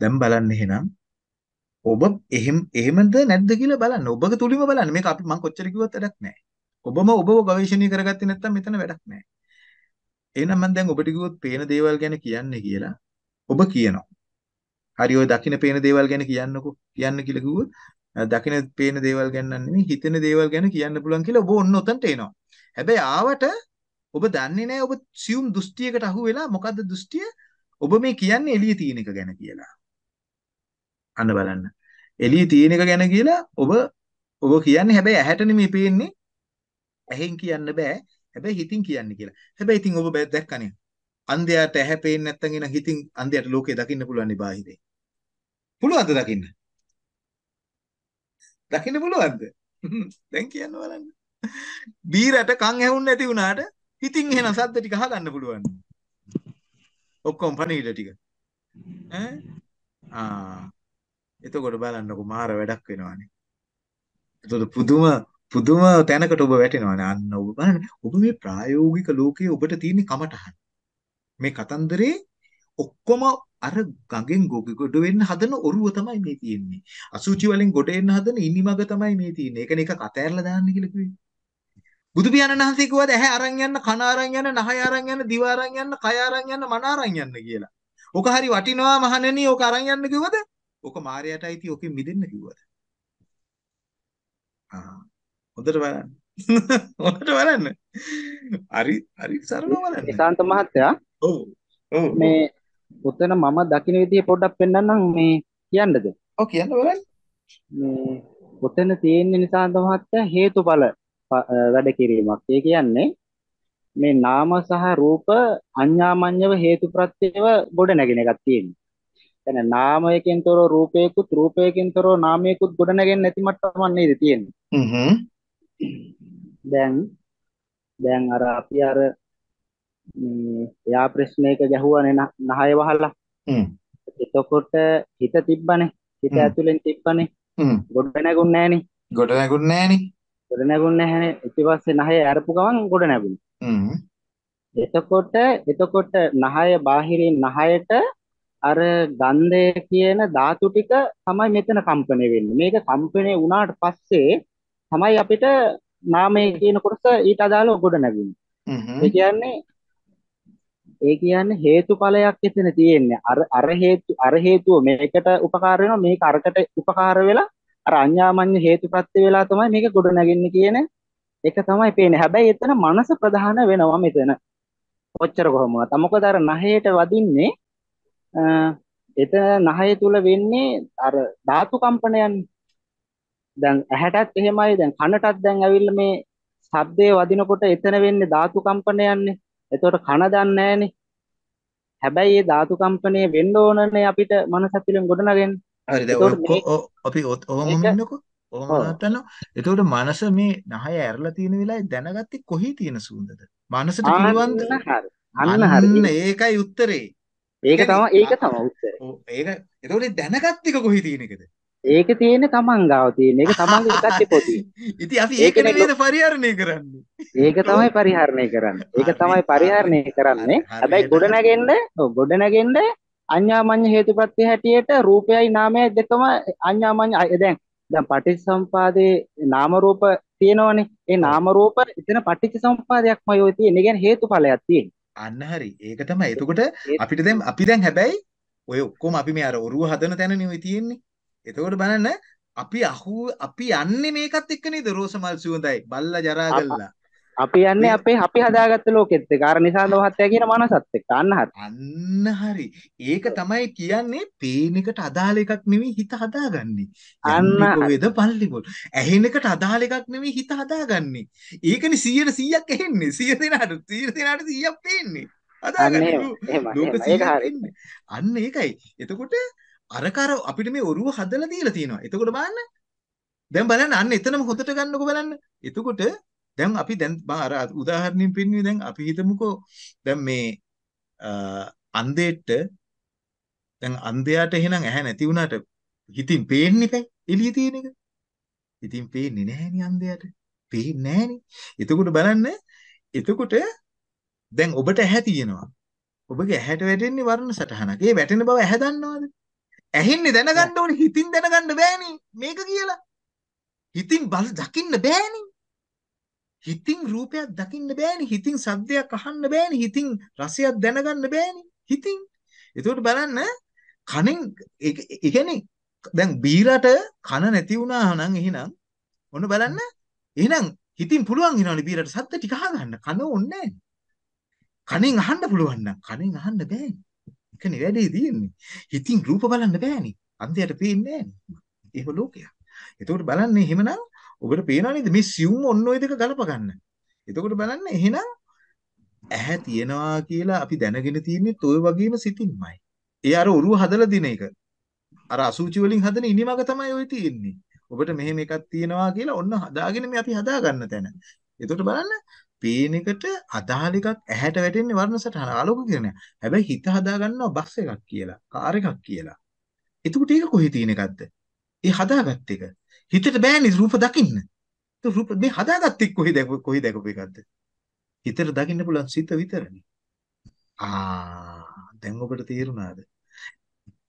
දැන් බලන්න එහෙනම් ඔබ එහෙම එහෙමද නැද්ද කියලා බලන්න. ඔබගේ තුලින්ම බලන්න. මේක අපි මම කොච්චර කිව්වත් වැඩක් නැහැ. ඔබම ඔබව ගවේෂණය කරගත්තේ නැත්නම් මෙතන වැඩක් නැහැ. එහෙනම් මම දැන් ඔබට කිව්වොත් පේන දේවල් ගැන කියන්නේ කියලා ඔබ කියනවා. හරි ඔය දකින්න පේන දේවල් ගැන කියන්නකෝ. කියන්න කියලා කිව්වොත් දකින්න පේන දේවල් ගැන නෙමෙයි හිතෙන දේවල් ගැන කියන්න පුළුවන් කියලා ඔබ ඔන්න ඔතනට එනවා. හැබැයි ආවට ඔබ දන්නේ නැහැ ඔබ සියුම් දෘෂ්ටියකට අහු වෙලා මොකද්ද දෘෂ්ටිය? ඔබ මේ කියන්නේ එළිය තියෙන එක ගැන කියලා. අන්න බලන්න. එළිය තියෙන එක ගැන කියලා ඔබ ඔබ කියන්නේ හැබැයි ඇහැට නෙමෙයි පේන්නේ. ඇහෙන් කියන්න බෑ. හැබැයි හිතින් කියන්නේ කියලා. හැබැයි ඉතින් ඔබ දැක්කනේ. අන්ධයාට ඇහැ පේන්නේ නැත්නම් එන හිතින් අන්ධයාට ලෝකේ දකින්න පුළුවන් නේ බාහිරේ. පුළුවන්ද දකින්න? දකින්න පුළුවන්ද? දැන් කියන්න බලන්න. බීරට කන් ඇහුන්නේ නැති වුණාට හිතින් එහෙනම් සද්ද ටික අහගන්න පුළුවන්. ඔක්කොම පණීඩ ටික. ඈ ආ එතකොට බලන්නකො මාර වැඩක් වෙනවානේ. එතකොට පුදුම පුදුම තැනකට ඔබ වැටෙනවානේ. අන්න ඔබ බලන්න ඔබ මේ ප්‍රායෝගික ලෝකයේ ඔබට තියෙන කමටහන්. මේ කතන්දරේ ඔක්කොම අර ගඟෙන් ගොඩ වෙන්න හදන ඔරුව තමයි මේ තියෙන්නේ. අසුචි වලින් ගොඩ එන්න හදන ඉනිමග තමයි මේ තියෙන්නේ. ඒකනේ එක කතෑරලා දාන්න කියලා කිව්වේ. බුදු පියාණන් වහන්සේ කිව්වද ඇහැ අරන් යන්න, කන අරන් යන්න, නහය අරන් යන්න, දිව අරන් යන්න, කය අරන් යන්න, මන අරන් යන්න කියලා. ඔක හරි වටිනවා මහණෙනි. ඔක අරන් යන්න කිව්වද? ඔක මායයටයි තිය ඔකෙන් මිදෙන්න කිව්වද? ආ හොඳට බලන්න. හොඳට බලන්න. හරි හරි සරලව බලන්න. නිසාන්ත මහත්තයා ඔව් ඔව් මේ උතන මම දකින්න විදිය පොඩ්ඩක් පෙන්නන්නම් මේ කියන්නද? ඔව් කියන්න බලන්න. මේ උතන තියෙන නිසාන්ත මහත්තයා හේතුඵල වැඩ කිරීමක්. ඒ කියන්නේ මේ නාම සහ රූප අඤ්ඤාමඤ්ඤව හේතු ප්‍රත්‍යව ගොඩ නැගෙන එකක් තියෙනවා. එන නාමයකින් තොර රූපයකුත් රූපයකින් තොර නාමයකුත් ගොඩ නැගෙන්නේ නැති මට්ටමක් නේද තියෙන්නේ. හ්ම් දැන් දැන් අර අපි අර එයා ප්‍රශ්නයක ගැහුවානේ නහය වහලා. එතකොට හිත තිබ්බනේ. හිත ඇතුලෙන් තිබ්බනේ. ගොඩ නැගුන්නේ නැහනේ. ගොඩ නැගුන්නේ නැහනේ. ගොඩ නැගුන්නේ නැහනේ. ඊට පස්සේ නහය අරපු ගමන් ගොඩ නැගුණා. එතකොට එතකොට නහය බාහිරින් නහයට අර ගන්ධය කියන ධාතු ටික තමයි මෙතන කම්පණය වෙන්නේ. මේක කම්පණය වුණාට පස්සේ තමයි අපිට නාමය කියන කොටස ඊට අදාළව ගොඩ නැගෙන්නේ. ඒ කියන්නේ ඒ කියන්නේ හේතුඵලයක් එතන තියෙන්නේ. අර අර හේතු අර හේතුව මේකට උපකාර වෙනවා මේක අරකට උපකාර වෙලා අර අඤ්ඤාමඤ්ඤ හේතුප්‍රත්‍ය වෙලා තමයි මේක ගොඩ නැගෙන්නේ කියන එක තමයි පේන්නේ. හැබැයි එතන මනස ප්‍රධාන වෙනවා මෙතන. කොච්චර කොහොම වුණත්. මොකද අර නහයට වදින්නේ එතන නහය තුල වෙන්නේ අර ධාතු කම්පනයන් දැන් ඇහැටත් එහෙමයි දැන් කනටත් දැන් ඇවිල්ලා මේ ශබ්දේ වදිනකොට එතන වෙන්නේ ධාතු කම්පනයන්නේ එතකොට කන දන්නේ නැහනේ. හැබැයි මේ ධාතු කම්පනය වෙන්න ඕනනේ අපිට මනස ඇතුලෙන් ගොඩනගන්නේ. හරි දැන් අපි ඔහොම ඉන්නකෝ. ඔහොම නටනවා එතකොට මනස මේ නහය ඇරලා තියෙන වෙලාවේ දැනගත්තේ කොහේ තියෙන සුවඳද? මනසට පුළුවන්ද? අන්න හරි. ඒකයි උත්තරේ. ඒක තමයි ඒක තමයි උත්තරේ. ඒක. එතකොට දැනගත් එක කොහේ තියෙන එකද? ඒක තියෙන්නේ තමන් ගාව තියෙන. ඒක තමන්ගේ එකත් පොතේ. ඉතින් අපි ඒක නේද පරිහරණය කරන්නේ. ඒක තමයි පරිහරණය කරන්නේ. ඒක තමයි පරිහරණය කරන්නේ. හැබැයි ගොඩ නැගෙන්න, ඔව් ගොඩ නැගෙන්න අඤ්ඤාමඤ්ඤ හේතුප්‍රත්‍ය හැටියට රූපයයි නාමයයි දෙකම අඤ්ඤාමඤ්ඤ දැන් දැන් පටිච්චසමුපාදේ නාම රූප තියෙනවනේ. ඒ නාම රූප එතන පටිච්චසමුපාදයක්මයි ඔය තියෙන්නේ. ඒ කියන්නේ හේතුඵලයක් තියෙන්නේ. අන්න හරි. ඒක තමයි. එතකොට අපිට දැන් අපි දැන් හැබැයි ඔය ඔක්කොම අපි මේ අර ඔරුව හදන තැනනේ ඔය තියෙන්නේ. එතකොට බලන්න අපි අහු අපි යන්නේ මේකත් එක්ක නේද රෝසමල් සුවඳයි බල්ලා ජරා ගල්ලා. අපි යන්නේ අපේ අපි හදාගත්ත ලෝකෙත් එක්ක. අර නිසාන්ත මහත්තයා කියන මනසත් එක්ක. අන්න හරි. අන්න හරි. ඒක තමයි කියන්නේ පේන එකට අදාළ එකක් නෙවෙයි හිත හදාගන්නේ. අන්න කොහෙද පල්ලි පොල්. ඇහෙන එකට අදාළ එකක් නෙවෙයි හිත හදාගන්නේ. ඒකනේ 100ට 100ක් ඇහෙන්නේ. 100 දෙනාට 100 දෙනාට 100ක් පේන්නේ. එහෙම ඒක 100ක් හරි. අන්න ඒකයි. එතකොට අරකාර අපිට මේ ඔරුව හදලා දීලා තියෙනවා. එතකොට බලන්න දැන් බලන්න අන්න එතනම හොදට ගන්නකො බලන්න. එතකොට දැන් අපි දැන් මම අර උදාහරණින් පෙන්නුවේ දැන් අපි හිතමුකෝ දැන් මේ අ, අන්ධයෙක්ට දැන් අන්ධයාට එහෙනම් ඇහැ නැති වුණාට හිතින් පේන්නේ නැහැ එළිය තියෙන එක. ඉතින් පේන්නේ නැහැනේ අන්ධයාට. පේන්නේ නැහැනේ. එතකොට බලන්න එතකොට දැන් ඔබට ඇහැ තියෙනවා. ඔබගේ ඇහැට වැටෙන්නේ වර්ණ සටහනක්. ඒ වැටෙන බව ඇහැ දන්නවද? ඇහෙන්නේ දැනගන්න ඕනේ හිතින් දැනගන්න බෑනේ මේක කියලා. හිතින් බල දකින්න බෑනේ. හිතින් රූපයක් දකින්න බෑනේ. හිතින් ශබ්දයක් අහන්න බෑනේ. හිතින් රසයක් දැනගන්න බෑනේ. හිතින්. එතකොට බලන්න කනෙන් ඒ කියන්නේ දැන් බීරට කන නැති වුණා නම් එහෙනම් ඔන්න බලන්න එහෙනම් හිතින් පුළුවන් වෙනවනේ බීරට සද්ද ටික අහගන්න. කන ඕනේ නැහැ. කනෙන් අහන්න පුළුවන් නම් කනෙන් අහන්න බෑනේ. ඒකනේ වැඩේ තියෙන්නේ. හිතින් රූප බලන්න බෑනේ. අන්ධයට පේන්නේ නෑනේ. එහෙම ලෝකයක්. එතකොට බලන්න එහෙමනම් ඔබට පේනව නේද මේ සියුම් ඔන්න ඔය දෙක ගලප ගන්න. එතකොට බලන්න එහෙනම් ඇහැ තියනවා කියලා අපි දැනගෙන තියන්නේ toy වගේම සිතින්මයි. ඒ අර ඔරුව හදලා දින එක. අර අසුචි වලින් හදන ඉනිමග තමයි ඔය තියෙන්නේ. ඔබට මෙහෙම එකක් තියෙනවා කියලා ඔන්න හදාගෙන මේ අපි හදාගන්න තැන. එතකොට බලන්න පේන එකට අදාළ එකක් ඇහැට වැටෙන්නේ වර්ණ සටහන ආලෝක කිරණය. හැබැයි හිත හදාගන්නවා බස් එකක් කියලා, කාර් එකක් කියලා. එතකොට ඒක කොහේ තියෙන එකක්ද? ඒ හදාගත්ත එක. හිතට බෑනේ රූප දකින්න. ඒ රූප මේ හදාගත්තේ කොහේ දැක කොහේ දැකපු එකක්ද? හිතට දකින්න පුළුවන් සිත විතරනේ. ආ දැන් ඔබට තේරුණාද?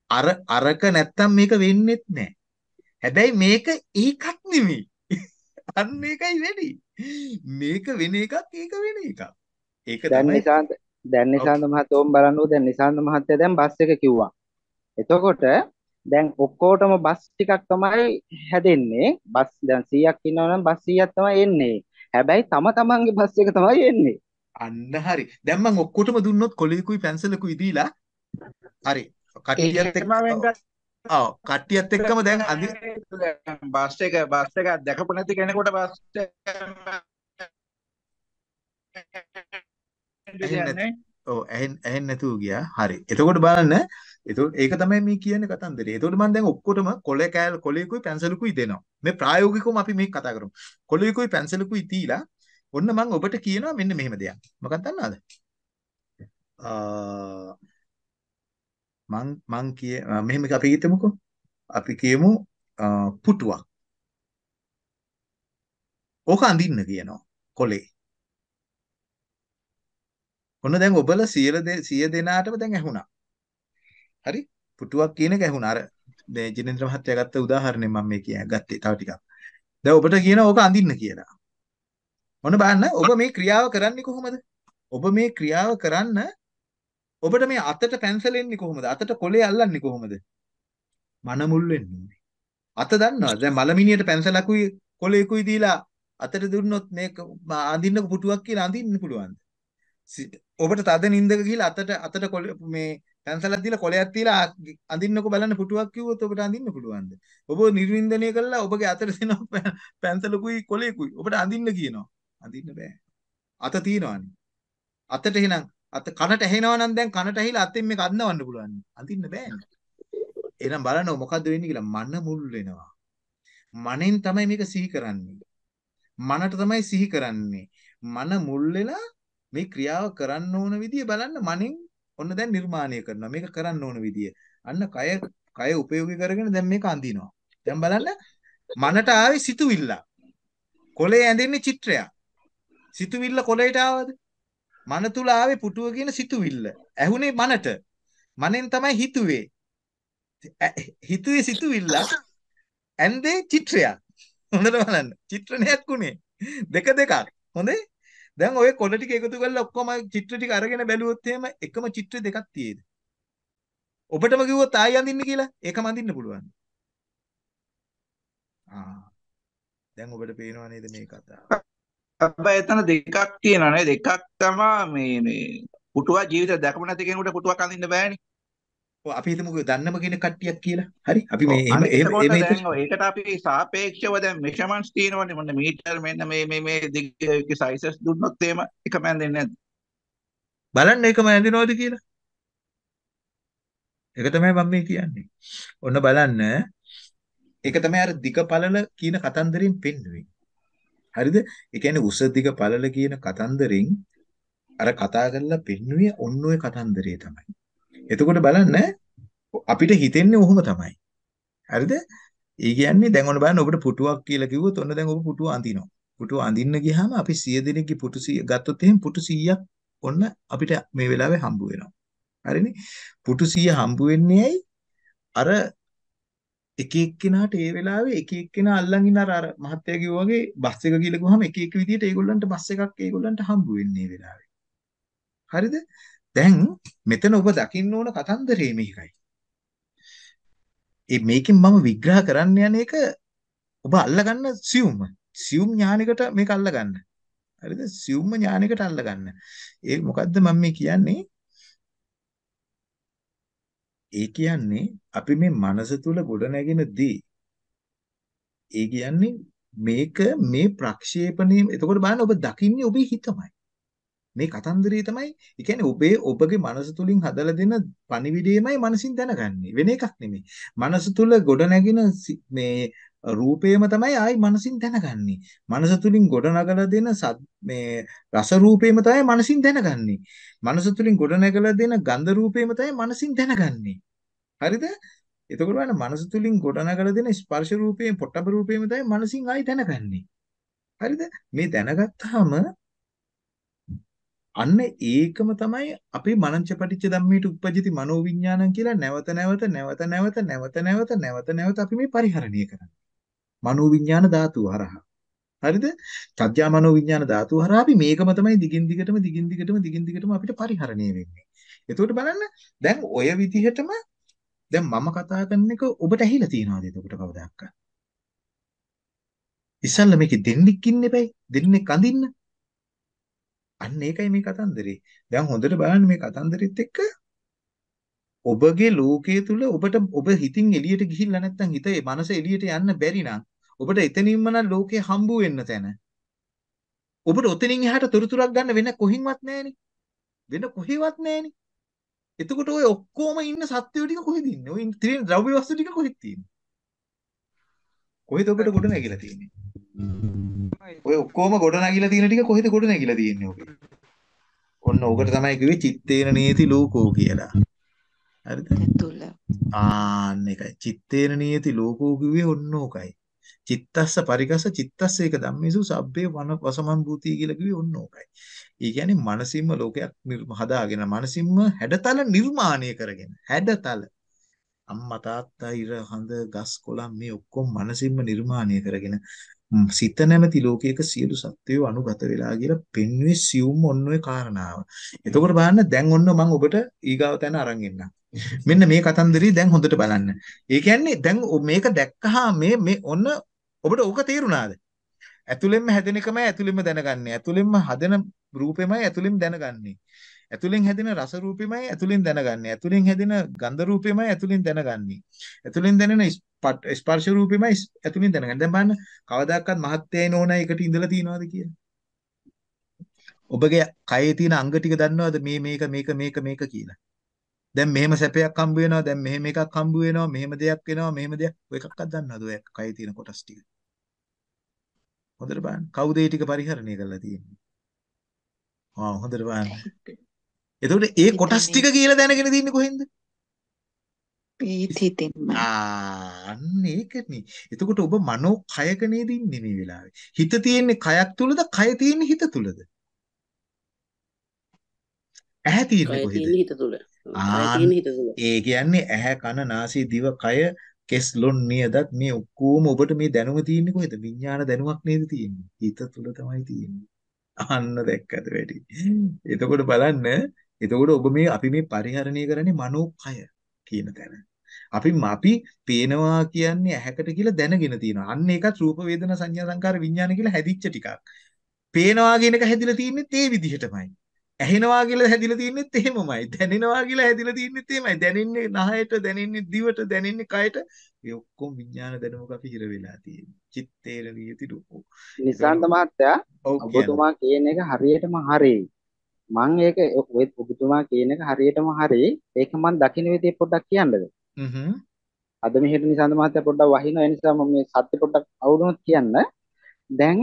අර අරක නැත්තම් මේක වෙන්නේත් නැහැ. හැබැයි මේක ඒකක් නෙමෙයි. අන්න ඒකයි වෙන්නේ. මේක වෙන එකක් ඒක වෙන එකක්. ඒක දැන් නිසාන්ත දැන්. නිසාන්ත මහත්තයා ඕම් බලන්නකෝ දැන් නිසාන්ත මහත්තයා දැන් බස් එක කිව්වා. එතකොට දැන් ඔක්කොටම බස් ටිකක් තමයි හැදෙන්නේ. බස් දැන් 100ක් ඉන්නවා නම් බස් 100ක් තමයි එන්නේ. හැබැයි තම තමන්ගේ බස් එක තමයි එන්නේ. අන්න හරි. දැන් මම ඔක්කොටම දුන්නොත් කොලේකුයි පැන්සලකුයි දීලා හරි. කට්ටියත් එක්ක ඔව් කට්ටියත් එක්කම දැන් අදි බස් එක බස් එක දැකපු නැති කෙනෙකුට බස්. ඔව් ඇහෙන් ඇහෙන්නේ නැතුව ගියා. හරි. එතකොට බලන්න. එතකොට ඒක තමයි මේ කියන්නේ කතන්දරේ. එතකොට මම දැන් ඔක්කොටම කොලේ කෑල් කොලේකුයි පැන්සලකුයි දෙනවා. මේ ප්‍රායෝගිකවම අපි මේක කතා කරමු. කොලේකුයි පැන්සලකුයි තීලා ඔන්න මම ඔබට කියනවා මෙන්න මෙහෙම දෙයක්. මොකක්ද දන්නවද? ආ මං මං කිය මෙහෙම එක අපි හිතමුකෝ. අපි කියමු ආ, පුටුවක්. ඕක අඳින්න කියනවා. කොලේ. ඔන්න දැන් ඔබලා 100 දෙ 100 දෙනාටම දැන් ඇහුණා. හරි? පුටුවක් කියන එක ඇහුණා. අර මේ ජිනේන්ද්‍ර මහත්තයා ගත්ත උදාහරණය මම මේ කිය ගත්තේ තව ටිකක්. දැන් ඔබට කියනවා ඕක අඳින්න කියලා. ඔන්න බලන්න ඔබ මේ ක්‍රියාව කරන්නේ කොහොමද? ඔබ මේ ක්‍රියාව කරන්න ඔබට මේ අතට පැන්සල් එන්නේ කොහොමද? අතට කොලේ අල්ලන්නේ කොහොමද? මන මුල් වෙන්න ඕනේ. අත දන්නවද? දැන් මලමිනියට පැන්සලකුයි කොලේකුයි දීලා අතට දුන්නොත් මේක අඳින්න පුටුවක් කියලා අඳින්න පුළුවන්ද? සි- ඔබට තද නින්දක ගිහලා අතට අතට කොල මේ පැන්සලක් දීලා කොලයක් තියලා අඳින්නකෝ බලන්න පුටුවක් කිව්වොත් ඔබට අඳින්න පුළුවන්ද? ඔබ නිර්වින්දනය කළා ඔබගේ අතට දෙනවා පැ- පැන්සලකුයි කොලේකුයි. ඔබට අඳින්න කියනවා. අඳින්න බෑ. අත තියනවානේ. අතට එහෙනම් අත කනට ඇහෙනවා නම් දැන් කනට ඇහිලා අතෙන් මේක අඳවන්න පුළුවන්. අඳින්න බෑනේ. එහෙනම් බලන්න මොකද්ද වෙන්නේ කියලා මන මුල් වෙනවා. මනෙන් තමයි මේක සිහි කරන්නේ. මනට තමයි සිහි කරන්නේ. මන මුල් වෙලා මේ ක්‍රියාව කරන්න ඕන විදිය බලන්න මනෙන් ඔන්න දැන් නිර්මාණය කරනවා. මේක කරන්න ඕන විදිය. අන්න කය කය උපයෝගී කරගෙන දැන් මේක අඳිනවා. දැන් බලන්න මනට ආවේ සිතුවිල්ල. කොලේ ඇඳෙන්නේ චිත්‍රයක්. සිතුවිල්ල කොලේට ආවද? මන තුල ආවේ පුටුව කියන සිතුවිල්ල. ඇහුනේ මනට. මනෙන් තමයි හිතුවේ. ඇ- හිතුවේ සිතුවිල්ල ඇන්දේ චිත්‍රයක්. හොඳට බලන්න. චිත්‍ර නෑක් උනේ. දෙක දෙකක්. හොඳේ? දැන් ඔය කොළ ටික එකතු කරලා ඔක්කොම චිත්‍ර ටික අරගෙන බැලුවොත් එහෙම එකම චිත්‍ර දෙකක් තියෙද? ඔබටම කිව්වොත් ආයි අඳින්න කියලා ඒකම අඳින්න පුළුවන්. ආ දැන් ඔබට පේනවා නේද මේ කතාව? හැබැයි එතන දෙකක් තියෙනවා නේද? එකක් තමයි මේ මේ පුටුවා ජීවිතේ දැකපු නැති කෙනෙකුට පුටුවක් අඳින්න බෑනේ. ඔව් අපි හිතමුකෝ දන්නම කෙනෙක් කට්ටියක් කියලා. හරි? අපි මේ එහෙම එහෙම එහෙම ඒකට අපි සාපේක්ෂව දැන් මෙෂර්මන්ට්ස් තියෙනවනේ මොන මීටර් මෙන්න මේ මේ මේ දිග්ගේ සයිසස් දුන්නොත් එහෙම එකම ඇඳෙන්නේ නැද්ද? බලන්න ඒකම ඇඳිනවද කියලා. ඒක තමයි මම මේ කියන්නේ. ඔන්න බලන්න ඒක තමයි අර දිග පළල කියන කතන්දරින් පෙන්වන්නේ. හරිද? ඒ කියන්නේ උස දිග පළල කියන කතන්දරින් අර කතා කරලා පෙන්වුවේ ඔන්න ඔය කතන්දරය තමයි. එතකොට බලන්න අපිට හිතෙන්නේ ඔහොම තමයි. හරිද? ඒ කියන්නේ දැන් ඔන්න බලන්න ඔබට පුටුවක් කියලා කිව්වොත් ඔන්න දැන් ඔබ පුටුව අඳිනවා. පුටුව අඳින්න ගියාම අපි 100 දෙනෙක්ගේ පුටු 100 ගත්තොත් එහෙනම් පුටු 100ක් ඔන්න අපිට මේ වෙලාවේ හම්බ වෙනවා. හරිනේ? පුටු 100 හම්බ වෙන්නේ ඇයි? අර එක එක්කෙනාට ඒ වෙලාවේ එක එක්කෙනා අල්ලන් ඉන්න අර අර මහත්තයා කිව්වා වගේ බස් එක කියලා ගිහම එක එක විදියට ඒගොල්ලන්ට බස් එකක් ඒගොල්ලන්ට හම්බ වෙන්නේ ඒ වෙලාවේ. හරිද? දැන් මෙතන ඔබ දකින්න ඕන කතන්දරේ මේකයි. ඒ මේකෙන් මම විග්‍රහ කරන්න යන එක ඔබ අල්ලගන්න සියුම්. සියුම් ඥානයකට මේක අල්ලගන්න. හරිද? සියුම්ම ඥානයකට අල්ලගන්න. ඒ මොකද්ද මම මේ කියන්නේ? ඒ කියන්නේ අපි මේ මනස තුල ගොඩනැගෙන දේ. ඒ කියන්නේ මේක මේ ප්‍රක්ෂේපණය එතකොට බලන්න ඔබ දකින්නේ ඔබේ හිතමයි. මේ කතන්දරේ තමයි ඒ කියන්නේ ඔබේ ඔබගේ මනස තුලින් හදලා දෙන පණිවිඩයමයි මනසින් දැනගන්නේ වෙන එකක් නෙමෙයි. මනස තුල ගොඩනැගෙන මේ රූපේම තමයි ආයි මනසින් දැනගන්නේ. මනස තුලින් ගොඩනගලා දෙන මේ රස රූපේම තමයි මනසින් දැනගන්නේ. මනස තුලින් ගොඩනගලා දෙන ගන්ධ රූපේම තමයි මනසින් දැනගන්නේ. හරිද? එතකොට බලන්න මනස තුලින් ගොඩනගලා දෙන ස්පර්ශ රූපයෙන් පොට්ටබ රූපේම තමයි මනසින් ආයි දැනගන්නේ. හරිද? මේ දැනගත්තාම අන්න ඒකම තමයි අපි මනංච පටිච්ච ධම්මේට උපජ්ජති මනෝවිඤ්ඤාණං කියලා නැවත නැවත නැවත නැවත නැවත නැවත නැවත නැවත අපි මේ පරිහරණය කරන්නේ. මනෝවිඤ්ඤාණ ධාතුව හරහා. හරිද? චත්‍යා මනෝවිඤ්ඤාණ ධාතුව හරහා අපි මේකම තමයි දිගින් දිගටම දිගින් දිගටම දිගින් දිගටම අපිට පරිහරණය වෙන්නේ. එතකොට බලන්න දැන් ඔය විදිහටම දැන් මම කතා කරන එක ඔබට ඇහිලා තියෙනවද එතකොට කවදාවත්? ඉස්සල්ලා මේකේ දෙන්නෙක් ඉන්න එපයි. දෙන්නෙක් අඳින්න. අන්න ඒකයි මේ කතන්දරේ. දැන් හොඳට බලන්න මේ කතන්දරෙත් එක්ක ඔබගේ ලෝකයේ තුල ඔබට ඔබ හිතින් එළියට ගිහිල්ලා නැත්නම් හිතේ මනස එළියට යන්න බැරි නම් ඔබට එතනින්ම නම් ලෝකේ හම්බ වෙන්න තැන. ඔබට ඔතනින් එහාට තොරතුරක් ගන්න වෙන කොහින්වත් නැහෙනි. වෙන කොහෙවත් නැහෙනි. එතකොට ඔය ඔක්කොම ඉන්න සත්‍යෝ ටික කොහෙද ඉන්නේ? ඔය තියෙන ද්‍රව්‍ය වස්තු ටික කොහෙද තියෙන්නේ? කොහෙද ඔබට ගොඩ නැගිලා තියෙන්නේ? ඔය ඔක්කොම ගොඩ නැගිලා තියෙන ටික කොහෙද ගොඩ නැගිලා තියෙන්නේ ඔබේ? ඔන්න ඕකට තමයි කිව්වේ චිත්තේන නීති ලෝකෝ කියලා. හරිද? තුල. ආන්න එකයි. චිත්තේන නීති ලෝකෝ කිව්වේ ඔන්න ඕකයි. චිත්තස්ස පරිගස චිත්තස්ස ඒක ධම්මේසු සබ්බේ වන වසමන් භූති කියලා කිව්වේ ඔන්න ඕකයි. ඒ කියන්නේ මනසින්ම ලෝකයක් හදාගෙන මනසින්ම හැඩතල නිර්මාණය කරගෙන හැඩතල අම්මා තාත්තා ඉර හඳ ගස් කොළන් මේ ඔක්කොම මනසින්ම නිර්මාණය කරගෙන සිත නැමැති ලෝකයක සියලු සත්වයෝ අනුගත වෙලා කියලා පෙන්වුවේ සියුම් ඔන්න ඔය කාරණාව. එතකොට බලන්න දැන් ඔන්න මම ඔබට ඊගාව තැන අරන් එන්නම්. මෙන්න මේ කතන්දරේ දැන් හොඳට බලන්න. ඒ කියන්නේ දැන් මේක දැක්කහා මේ මේ ඔන්න ඔබට ඕක තේරුණාද? ඇතුළෙන්ම හැදෙන එකමයි ඇතුළෙන්ම දැනගන්නේ. ඇතුළෙන්ම හදන රූපෙමයි ඇතුළෙන් දැනගන්නේ. ඇතුළෙන් හැදෙන රස රූපෙමයි ඇතුළෙන් දැනගන්නේ. ඇතුළෙන් හැදෙන ගන්ධ රූපෙමයි ඇතුළෙන් දැනගන්නේ. ඇතුළෙන් දැනෙන ස්පර්ශ රූපෙමයි ඇතුළෙන් දැනගන්නේ. දැන් බලන්න කවදාකවත් මහත්යයි නෝනයි එකට ඉඳලා තියනවාද කියලා? ඔබගේ කයේ තියෙන අංග ටික දන්නවද මේ මේක මේක මේක මේක කියලා? දැන් මෙහෙම සැපයක් හම්බ වෙනවා දැන් මෙහෙම එකක් හම්බ වෙනවා මෙහෙම දෙයක් වෙනවා මෙහෙම දෙයක් ඔය එකක්වත් දන්නවද ඔය කයේ තියෙන කොටස් ටික? හොඳට බලන්න. කවුද ඒ ටික පරිහරණය කරලා තියෙන්නේ? ආ හොඳට බලන්න. එතකොට ඒ කොටස් ටික කියලා දැනගෙන තින්නේ කොහෙන්ද? පිට හිතෙන්ම. ආ අන්න ඒකනේ. එතකොට ඔබ මනෝ කයක නේද ඉන්නේ මේ වෙලාවේ. හිත තියෙන්නේ කයක් තුලද? කය තියෙන්නේ හිත තුලද? ඇහැ තියෙන්නේ කොහෙද? හිත තුල. ඒ කියන්නේ ඇහැ කන නාසය දිව කය කෙස් ලොන් නියදත් මේ ඔක්කොම ඔබට මේ දැනුම තියෙන්නේ කොහෙද? විඥාන දැනුමක් නේද තියෙන්නේ? හිත තුල තමයි තියෙන්නේ. අන්න දැක්කද වැඩි. එතකොට බලන්න එතකොට ඔබ මේ අපි මේ පරිහරණය කරන්නේ මනෝකය කියන තැන. අපි අපි පේනවා කියන්නේ ඇහැකට කියලා දැනගෙන තියෙනවා. අන්න ඒකත් රූප වේදනා සංඥා සංකාර විඥාන කියලා හැදිච්ච ටිකක්. පේනවා කියන එක හැදිලා තින්නේ ඒ විදිහටමයි. ඇහෙනවා කියලා හැදිලා තින්නෙත් එහෙමමයි. දැනෙනවා කියලා හැදිලා තින්නෙත් එහෙමයි. දැනෙන්නේ නහයට, දැනෙන්නේ දිවට, දැනෙන්නේ කයට. ඒ ඔක්කොම විඥාන දැනුමක අපි හිර වෙලා තියෙන්නේ. චිත්තේර නියති රූපෝ. නිසාන්ත මහත්තයා ඔබතුමා කියන එක හරියටම හරියි. මම ඒක ඔබතුමා කියන එක හරියටම හරි. ඒක මම දකින්න විදිහ පොඩ්ඩක් කියන්නද? හ්ම් අද මෙහෙට නිසන්ද මහත්තයා පොඩ්ඩක් වහිනවා ඒ නිසා මම මේ සත්‍ය පොඩ්ඩක් අවුරුනොත් කියන්න. දැන්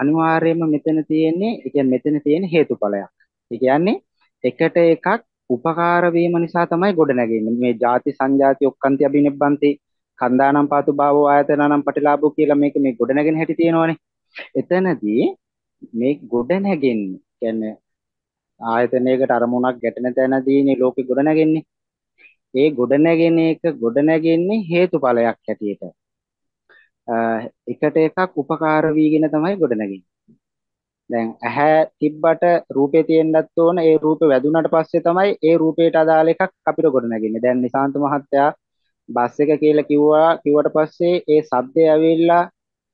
අනිවාර්යයෙන්ම මෙතන තියෙන්නේ ඒ කියන්නේ මෙතන තියෙන හේතුඵලයක්. ඒ කියන්නේ එකට එකක් උපකාර වීම නිසා තමයි ගොඩ නැගෙන්නේ. මේ ಜಾති සංජාති ඔක්කන්ති අබිනෙබ්බන්ති කන්දානම් පාතු භාවෝ ආයතනනම් පටිලාභෝ කියලා මේක මේ ගොඩ නැගෙන හැටි තියෙනවනේ. එතනදී මේ ගොඩ නැගෙන්නේ කියන්නේ ආයතනයකට අරමුණක් ගැටෙන තැනදීනේ ලෝකෙ ගොඩ නැගෙන්නේ. ඒ ගොඩ නැගෙන එක ගොඩ නැගෙන්නේ හේතුඵලයක් හැටියට. එකට එකක් උපකාර වීගෙන තමයි ගොඩ නැගෙන්නේ. දැන් ඇහැ තිබ්බට රූපේ තියෙන්නත් ඕන ඒ රූපේ වැදුනට පස්සේ තමයි ඒ රූපේට අදාළ එකක් අපිට ගොඩ නැගෙන්නේ. දැන් නිසාන්ත මහත්තයා බස් එක කියලා කිව්වා කිව්වට පස්සේ ඒ ශබ්දය ඇවිල්ලා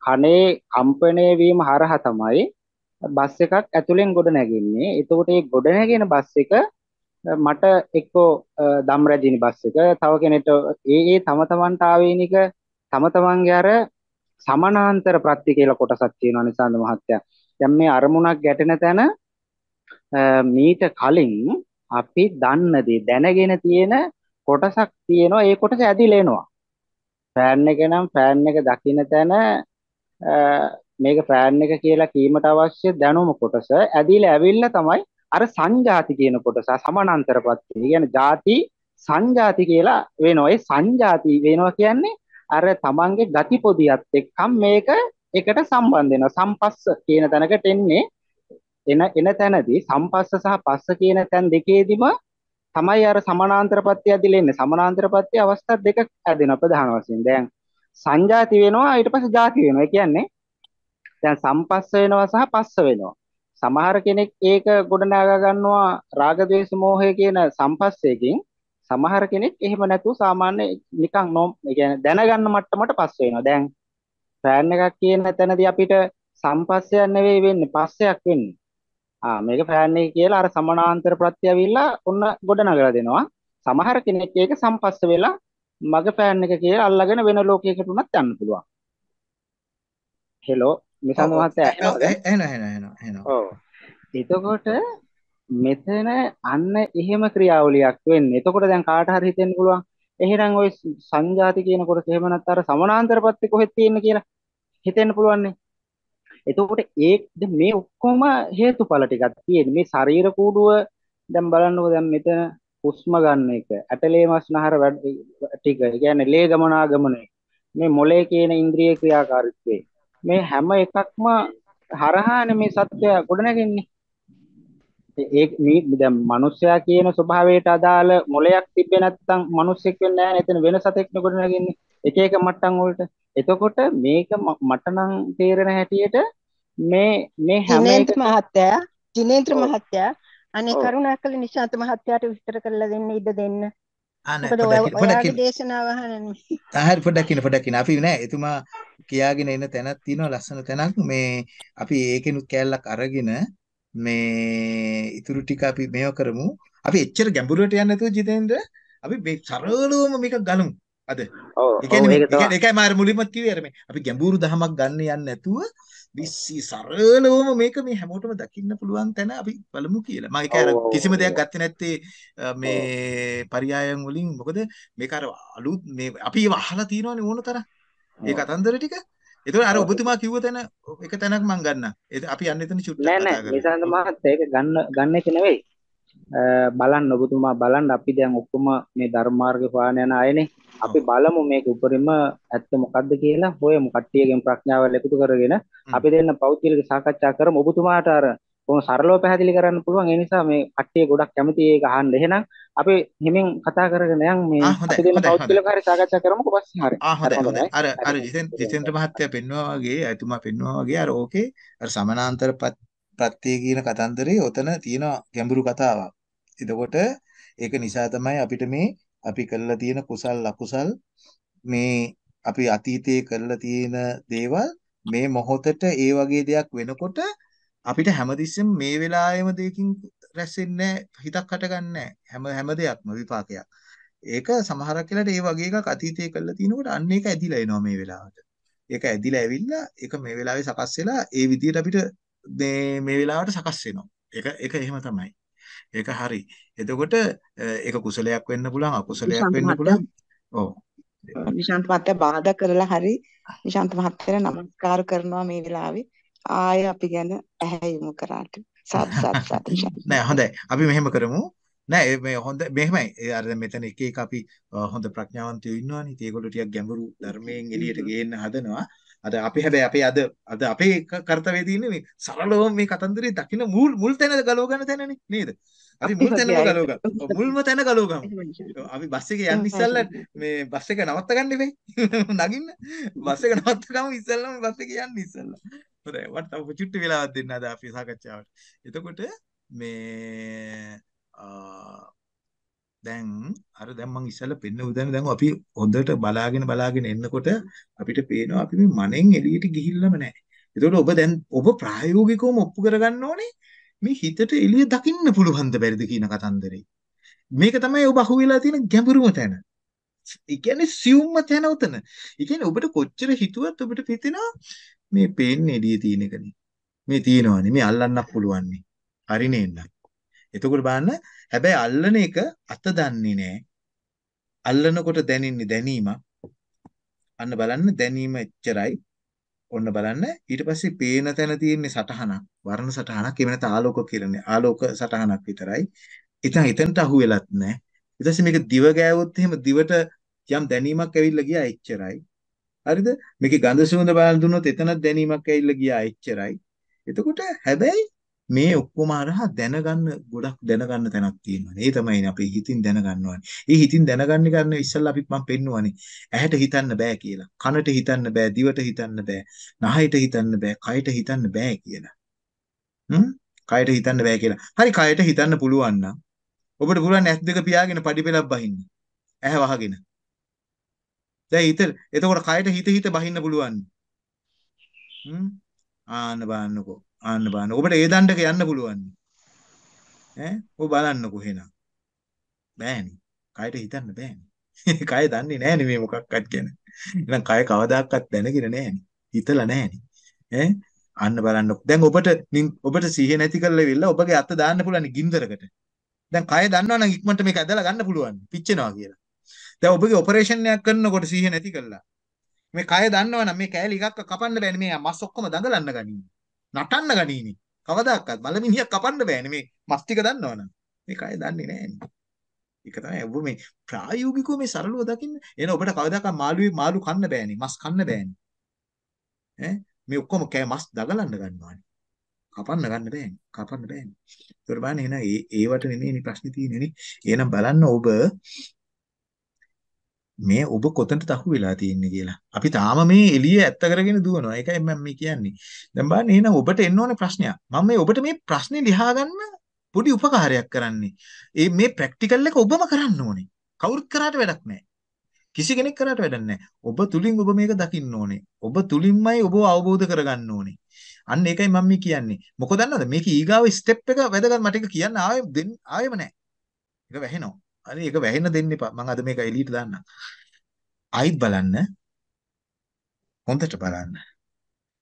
කනේ කම්පණය වීම හරහා තමයි බස් එකක් ඇතුලෙන් ගොඩ නැගෙන්නේ. එතකොට මේ ගොඩ නැගෙන බස් එක මට එක්කෝ දම්රැජිනි බස් එක තව කෙනෙක්ට ඒ ඒ තම තමන්ට ආවේනික තම තමන්ගේ අර සමානාන්තර ප්‍රත්‍ය කියලා කොටසක් තියෙනවා නිසාන්ද මහත්තයා. දැන් මේ අරමුණක් ගැටෙන තැන මීට කලින් අපි දන්න දේ දැනගෙන තියෙන කොටසක් තියෙනවා ඒ කොටස ඇදිලා එනවා. ෆෑන් එක නම් ෆෑන් එක දකින්න තැන මේක ෆෑන් එක කියලා කීමට අවශ්‍ය දැනුම කොටස ඇදිලා ඇවිල්ලා තමයි අර සංජාති කියන කොටස සමානාන්තරපත් කියන්නේ ಜಾති සංජාති කියලා වෙනවා. ඒ සංජාති වෙනවා කියන්නේ අර තමන්ගේ ගති පොදියත් එක්කම් මේක එකට සම්බන්ධ වෙනවා. සම්පස්ස කියන තැනකට එන්නේ එන එන තැනදී සම්පස්ස සහ පස්ස කියන තැන් දෙකේදීම තමයි අර සමානාන්තර පත්‍ය ඇදිලා ඉන්නේ සමානාන්තර පත්‍ය අවස්ථා දෙක ඇදෙනවා ප්‍රධාන වශයෙන්. දැන් සංජාති වෙනවා ඊට පස්සේ ಜಾති වෙනවා. ඒ කියන්නේ දැන් සම්පස්ස වෙනවා සහ පස්ස වෙනවා. සමහර කෙනෙක් ඒක ගොඩනගා ගන්නවා රාග ද්වේෂ මෝහය කියන සම්පස්සයෙන් සමහර කෙනෙක් එහෙම නැතුව සාමාන්‍ය නිකන් නො ඒ කියන්නේ දැනගන්න මට්ටමට පස්ස වෙනවා. දැන් ෆෑන් එකක් කියන තැනදී අපිට සම්පස්සයක් නෙවෙයි වෙන්නේ පස්සයක් වෙන්නේ. ආ මේක ෆෑන් එක කියලා අර සමානාන්තර ප්‍රත්‍ය ඇවිල්ලා ඔන්න ගොඩනගලා දෙනවා. සමහර කෙනෙක් ඒක සම්පස්ස වෙලා මග ෆෑන් එක කියලා අල්ලගෙන වෙන ලෝකයකට උනත් යන්න පුළුවන්. හෙලෝ මිසන් මහත්තයා එහෙනම් එහෙනම් එහෙනම් එහෙනම් ඔව් එතකොට මෙතන අන්න එහෙම ක්‍රියාවලියක් වෙන්නේ. එතකොට දැන් කාට හරි හිතෙන්න පුළුවන් එහෙනම් ওই සංජාති කියන කොටස එහෙම නැත්නම් අර සමානාන්තර පැත්තේ කොහෙද තියෙන්නේ කියලා හිතෙන්න පුළුවන් නේ. එතකොට ඒ මේ ඔක්කොම හේතුඵල ටිකක් තියෙන්නේ. මේ ශරීර කූඩුව දැන් බලන්නකෝ දැන් මෙතන හුස්ම ගන්න එක, ඇටලේ මස්නහර ටික, ඒ කියන්නේ ලේ ගමනාගමනය. මේ මොලේ කියන ඉන්ද්‍රිය ක්‍රියාකාරීත්වය. මේ හැම එකක්ම හරහානේ මේ සත්‍ය ගොඩනගන්නේ. ඒ මේ දැන් මිනිස්සයා කියන ස්වභාවයට අදාළ මොලයක් තිබ්බේ නැත්නම් මිනිස්සෙක් වෙන්නේ නැහැ එතන වෙන සතෙක් නෙකොට නැගින්නේ. එක එක මට්ටම් වලට. එතකොට මේක මට නම් තේරෙන හැටියට මේ මේ හැම ජිනේන්ද්‍ර මහත්තයා ජිනේන්ද්‍ර මහත්තයා අනේ කරුණාකර නිශාන්ත මහත්තයාට විස්තර කරලා දෙන්න ඉඩ දෙන්න. අනේ මොකද ඔයාගේ දේශනාව අහන්නේ. ආහරි පොඩ්ඩක් ඉන්න පොඩ්ඩක් ඉන්න අපි නෑ එතුමා කියාගෙන එන තැනක් තියෙනවා ලස්සන තැනක්. මේ අපි ඒකෙනුත් කෑල්ලක් අරගෙන මේ ඉතුරු ටික අපි මේව කරමු. අපි එච්චර ගැඹුරට යන්නේ නැතුව ජිතේන්ද්‍ර අපි මේ සරලවම මේක ගලමු. අද. ඒ කියන්නේ ඒකයි මම මුලින්ම කිව්වේ අර මේ අපි ගැඹුරු දහමක් ගන්න යන්නේ නැතුව විශ්සි සරලවම මේක මේ හැමෝටම දකින්න පුළුවන් තැන අපි බලමු කියලා. මම ඒක අර කිසිම දෙයක් ගත්තේ නැත්තේ මේ පරයයන් වලින් මොකද මේක අර අලුත් මේ අපි ඒව අහලා තියෙනවනේ ඕන තරම්. ඒ කතන්දර ටික. ඒතකොට අර ඔබතුමා කිව්ව තැන එක තැනක් මම ගන්නම්. අපි යන්න එතන චුට්ටක් කතා කරමු. නෑ නෑ නිසන්ත මහත්තයා ඒක ගන්න ගන්න එක නෙවෙයි. බලන්න ඔබතුමා බලන්න අපි දැන් ඔක්කොම මේ ධර්ම මාර්ගේ පාන යන අයනේ. අපි බලමු මේක උපරිම ඇත්ත මොකද්ද කියලා හොයමු කට්ටියගෙන් ප්‍රඥාවල් එකතු කරගෙන අපි දෙන්න පෞද්ගලික සාකච්ඡා කරමු ඔබතුමාට අර කොහොම සරලව පැහැදිලි කරන්න පුළුවන්. ඒ නිසා මේ කට්ටිය ගොඩක් කැමති ඒක අහන්න. එහෙනම් අපි හිමින් කතා කරගෙන යන් මේ අපි දෙන්න පෞද්ගලික හරි සාකච්ඡා කරමුකෝ පස්සේ හරි. ආ හොඳයි හොඳයි. අර අර ජිතෙන්ද්‍ර මහත්තයා පෙන්වුවා වගේ එතුමා පෙන්වුවා වගේ අර ඕකේ අර සමානාන්තර ප්‍රත්‍ය කියන කතන්දරේ ඔතන තියෙන ගැඹුරු කතාවක්. එතකොට ඒක නිසා තමයි අපිට මේ අපි කළා තියෙන කුසල් අකුසල් මේ අපි අතීතයේ කළා තියෙන දේවල් මේ මොහොතට ඒ වගේ දෙයක් වෙනකොට අපිට හැමතිස්සෙම මේ වෙලාවෙම දෙයකින් රැස් වෙන්නේ හිතක් හටගන්නේ හැම හැම දෙයක්ම විපාකයක්. ඒක සමහරක් වෙලාවට ඒ වගේ එකක් අතීතයේ කළා තිනකොට අන්න ඒක ඇදිලා එනවා මේ වෙලාවට. ඒක ඇදිලා ඇවිල්ලා ඒක මේ වෙලාවේ සකස් වෙලා ඒ විදිහට අපිට මේ මේ වෙලාවට සකස් වෙනවා. ඒක ඒක එහෙම තමයි. ඒක හරි. එතකොට ඒක කුසලයක් වෙන්න පුළුවන් අකුසලයක් වෙන්න පුළුවන්. ඔව්. නිශාන්ත මහත්තයා බාධා කරලා හරි නිශාන්ත මහත්තයාට නමස්කාර කරනවා මේ වෙලාවේ. ආය අපි ගැන ඇහැ යොමු කරාට. සාදු සාදු සාදු. නෑ හොඳයි. අපි මෙහෙම කරමු. නෑ මේ හොඳ මෙහෙමයි. අර මෙතන එක එක අපි හොඳ ප්‍රඥාවන්තයෝ ඉන්නවනේ. ඉතින් ඒගොල්ලෝ ටිකක් ගැඹුරු ධර්මයෙන් එළියට ගේන්න හදනවා. අද අපි හැබැයි අපේ අද අද අපේ කර්තව්‍යය තියෙන්නේ මේ සරලව මේ කතන්දරේ දකින්න මුල් මුල් තැන ගලව ගන්න තැනනේ නේද? අපි මුල් තැනම ගලව ගන්න මුල්ම තැන ගලව ගමු අපි බස් එකේ යන්න ඉස්සෙල්ලා මේ බස් එක නවත්ත ගන්න ඉබේ නගින්න. බස් එක නවත්ත ගමු ඉස්සෙල්ලාම බස් එකේ යන්න ඉස්සෙල්ලා හොඳයි වට තව චුට්ටි වෙලාවක් දෙන්න අද අපි සාකච්ඡාවට එතකොට මේ දැන් අර දැන් මං ඉස්සෙල්ලා පෙන්න උදැන දැන් අපි හොඳට බලාගෙන බලාගෙන එන්නකොට අපිට පේනවා අපි මේ මනෙන් එළියට ගිහිල්ලාම නැහැ. ඒතකොට ඔබ දැන් ඔබ ප්‍රායෝගිකවම ඔප්පු කරගන්න ඕනේ මේ හිතට එළිය දකින්න පුළුවන්ද බැරිද කියන කතන්දරේ. මේක තමයි ඔබ අහුවෙලා තියෙන ගැඹුරුම තැන. ඒ කියන්නේ සියුම්ම තැන උතන. ඒ කියන්නේ ඔබට කොච්චර හිතුවත් ඔබට හිතෙනවා මේ පේන්නේ එළිය තියෙන එකනේ. මේ තියෙනවානේ මේ අල්ලන්නත් පුළුවන්නේ. හරි නේද? එතකොට බලන්න හැබැයි අල්ලන එක අත දන්නේ නැහැ. අල්ලනකොට දැනෙන්නේ දැනීමක්. අන්න බලන්න දැනීම එච්චරයි. ඔන්න බලන්න ඊට පස්සේ පේන තැන තියෙන්නේ සටහනක්. වර්ණ සටහනක්. එහෙම නැත්නම් ආලෝක කිරණේ. ආලෝක සටහනක් විතරයි. ඉතින් එතනට අහු වෙලත් නැහැ. ඊට පස්සේ මේක දිව ගෑවොත් එහෙම දිවට යම් දැනීමක් ඇවිල්ලා ගියා එච්චරයි. හරිද? මේකේ ගඳ සුවඳ බලන් දුන්නොත් එතනත් දැනීමක් ඇවිල්ලා ගියා එච්චරයි. එතකොට හැබැයි මේ ඔක්කොම අරහා දැනගන්න ගොඩක් දැනගන්න තැනක් තියෙනවා. ඒ තමයි අපි හිතින් දැනගන්න ඕනේ. ඒ හිතින් දැනගන්න ගන්න ඉස්සල්ලා අපි මම පෙන්නුවානේ. ඇහැට හිතන්න බෑ කියලා. කනට හිතන්න බෑ, දිවට හිතන්න බෑ, නහයට හිතන්න බෑ, කයට හිතන්න බෑ කියලා. හ්ම්? කයට හිතන්න බෑ කියලා. හරි කයට හිතන්න පුළුවන් නම් ඔබට පුළුවන් ඇස් දෙක පියාගෙන පඩි පෙලක් බහින්න. ඇහැ වහගෙන. දැන් හිත එතකොට කයට හිත හිත බහින්න පුළුවන්. හ්ම්? ආන්න බලන්නකෝ. ආන්න බලන්න. ඔබට ඒ දණ්ඩක යන්න පුළුවන්. ඈ ඔබ බලන්නකෝ එහෙනම්. බෑනේ. කයට හිතන්න බෑනේ. කය දන්නේ නෑනේ මේ මොකක්වත් ගැන. එහෙනම් කය කවදාකවත් දැනගෙන නෑනේ. හිතලා නෑනේ. ඈ අන්න බලන්නකො. දැන් ඔබට ඔබට සිහිය නැති කරලා ඉවිල්ලා ඔබගේ අත දාන්න පුළුවන් ගින්දරකට. දැන් කය දන්නවනම් ඉක්මනට මේක ඇදලා ගන්න පුළුවන්. පිච්චෙනවා කියලා. දැන් ඔබගේ ඔපරේෂන් එකක් කරනකොට සිහිය නැති කළා. මේ කය දන්නවනම් මේ කෑලි එකක් කපන්න බෑනේ මේ මස් ඔක්කොම දඟලන්න ගනින්නේ. නටන්න ගනීනි. කවදාකවත් මලමිනියක් කපන්න බෑනේ මේ මස් ටික දන්නවනම්. මේ කය දන්නේ නෑනේ. ඒක තමයි ඔබ මේ ප්‍රායෝගිකව මේ සරලව දකින්න. එන ඔබට කවදාකවත් මාළුවේ මාළු කන්න බෑනේ. මස් කන්න බෑනේ. ඈ මේ ඔක්කොම කෑ මස් දගලන්න ගන්නවානේ. කපන්න ගන්න බෑනේ. කපන්න බෑනේ. ඒකට බලන්න එහෙනම් ඒ ඒවට නෙමෙයි ප්‍රශ්නේ තියෙන්නේ නේ. එහෙනම් බලන්න ඔබ මේ ඔබ කොතනට අහු වෙලා තියෙන්නේ කියලා. අපි තාම මේ එළිය ඇත්ත කරගෙන දුවනවා. ඒකයි මම මේ කියන්නේ. දැන් බලන්න එහෙනම් ඔබට එන්න ඕනේ ප්‍රශ්නයක්. මම මේ ඔබට මේ ප්‍රශ්නේ ලියා ගන්න පොඩි උපකාරයක් කරන්නේ. ඒ මේ ප්‍රැක්ටිකල් එක ඔබම කරන්න ඕනේ. කවුරුත් කරාට වැඩක් නැහැ. කිසි කෙනෙක් කරාට වැඩක් නැහැ. ඔබ තුලින් ඔබ මේක දකින්න ඕනේ. ඔබ තුලින්මයි ඔබ අවබෝධ කරගන්න ඕනේ. අන්න ඒකයි මම මේ කියන්නේ. මොකද දන්නවද? මේක ඊගාව ස්ටෙප් එක වැදගත් මට ඒක කියන්න ආවෙ ආවෙම නැහැ. ඒක වැහෙනවා. හරි ඒක වැහෙන්න දෙන්න එපා. මම අද මේක එලීට දාන්නම්. ආයිත් බලන්න. හොඳට බලන්න.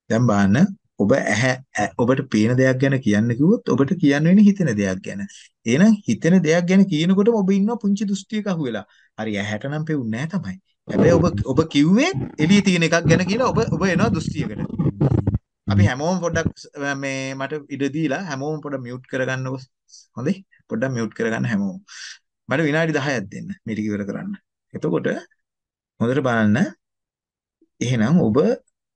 දැන් බලන්න ඔබ ඇහැ ඔබට පේන දෙයක් ගැන කියන්න කිව්වොත් ඔබට කියන්න වෙන්නේ හිතෙන දෙයක් ගැන. එහෙනම් හිතෙන දෙයක් ගැන කියනකොටම ඔබ ඉන්නවා පුංචි දෘෂ්ටියක අහුවෙලා. හරි ඇහැට නම් පෙවුන්නේ නැහැ තමයි. හැබැයි ඔබ ඔබ කිව්වේ එළියේ තියෙන එකක් ගැන කියලා ඔබ ඔබ එනවා දෘෂ්ටියකට. අපි හැමෝම පොඩ්ඩක් මේ මට ඉඩ දීලා හැමෝම පොඩ්ඩක් මියුට් කරගන්නකො. හොඳේ? පොඩ්ඩක් මියුට් කරගන්න හැමෝම. මට විනාඩි 10ක් දෙන්න මේ ටික ඉවර කරන්න. එතකොට හොඳට බලන්න. එහෙනම් ඔබ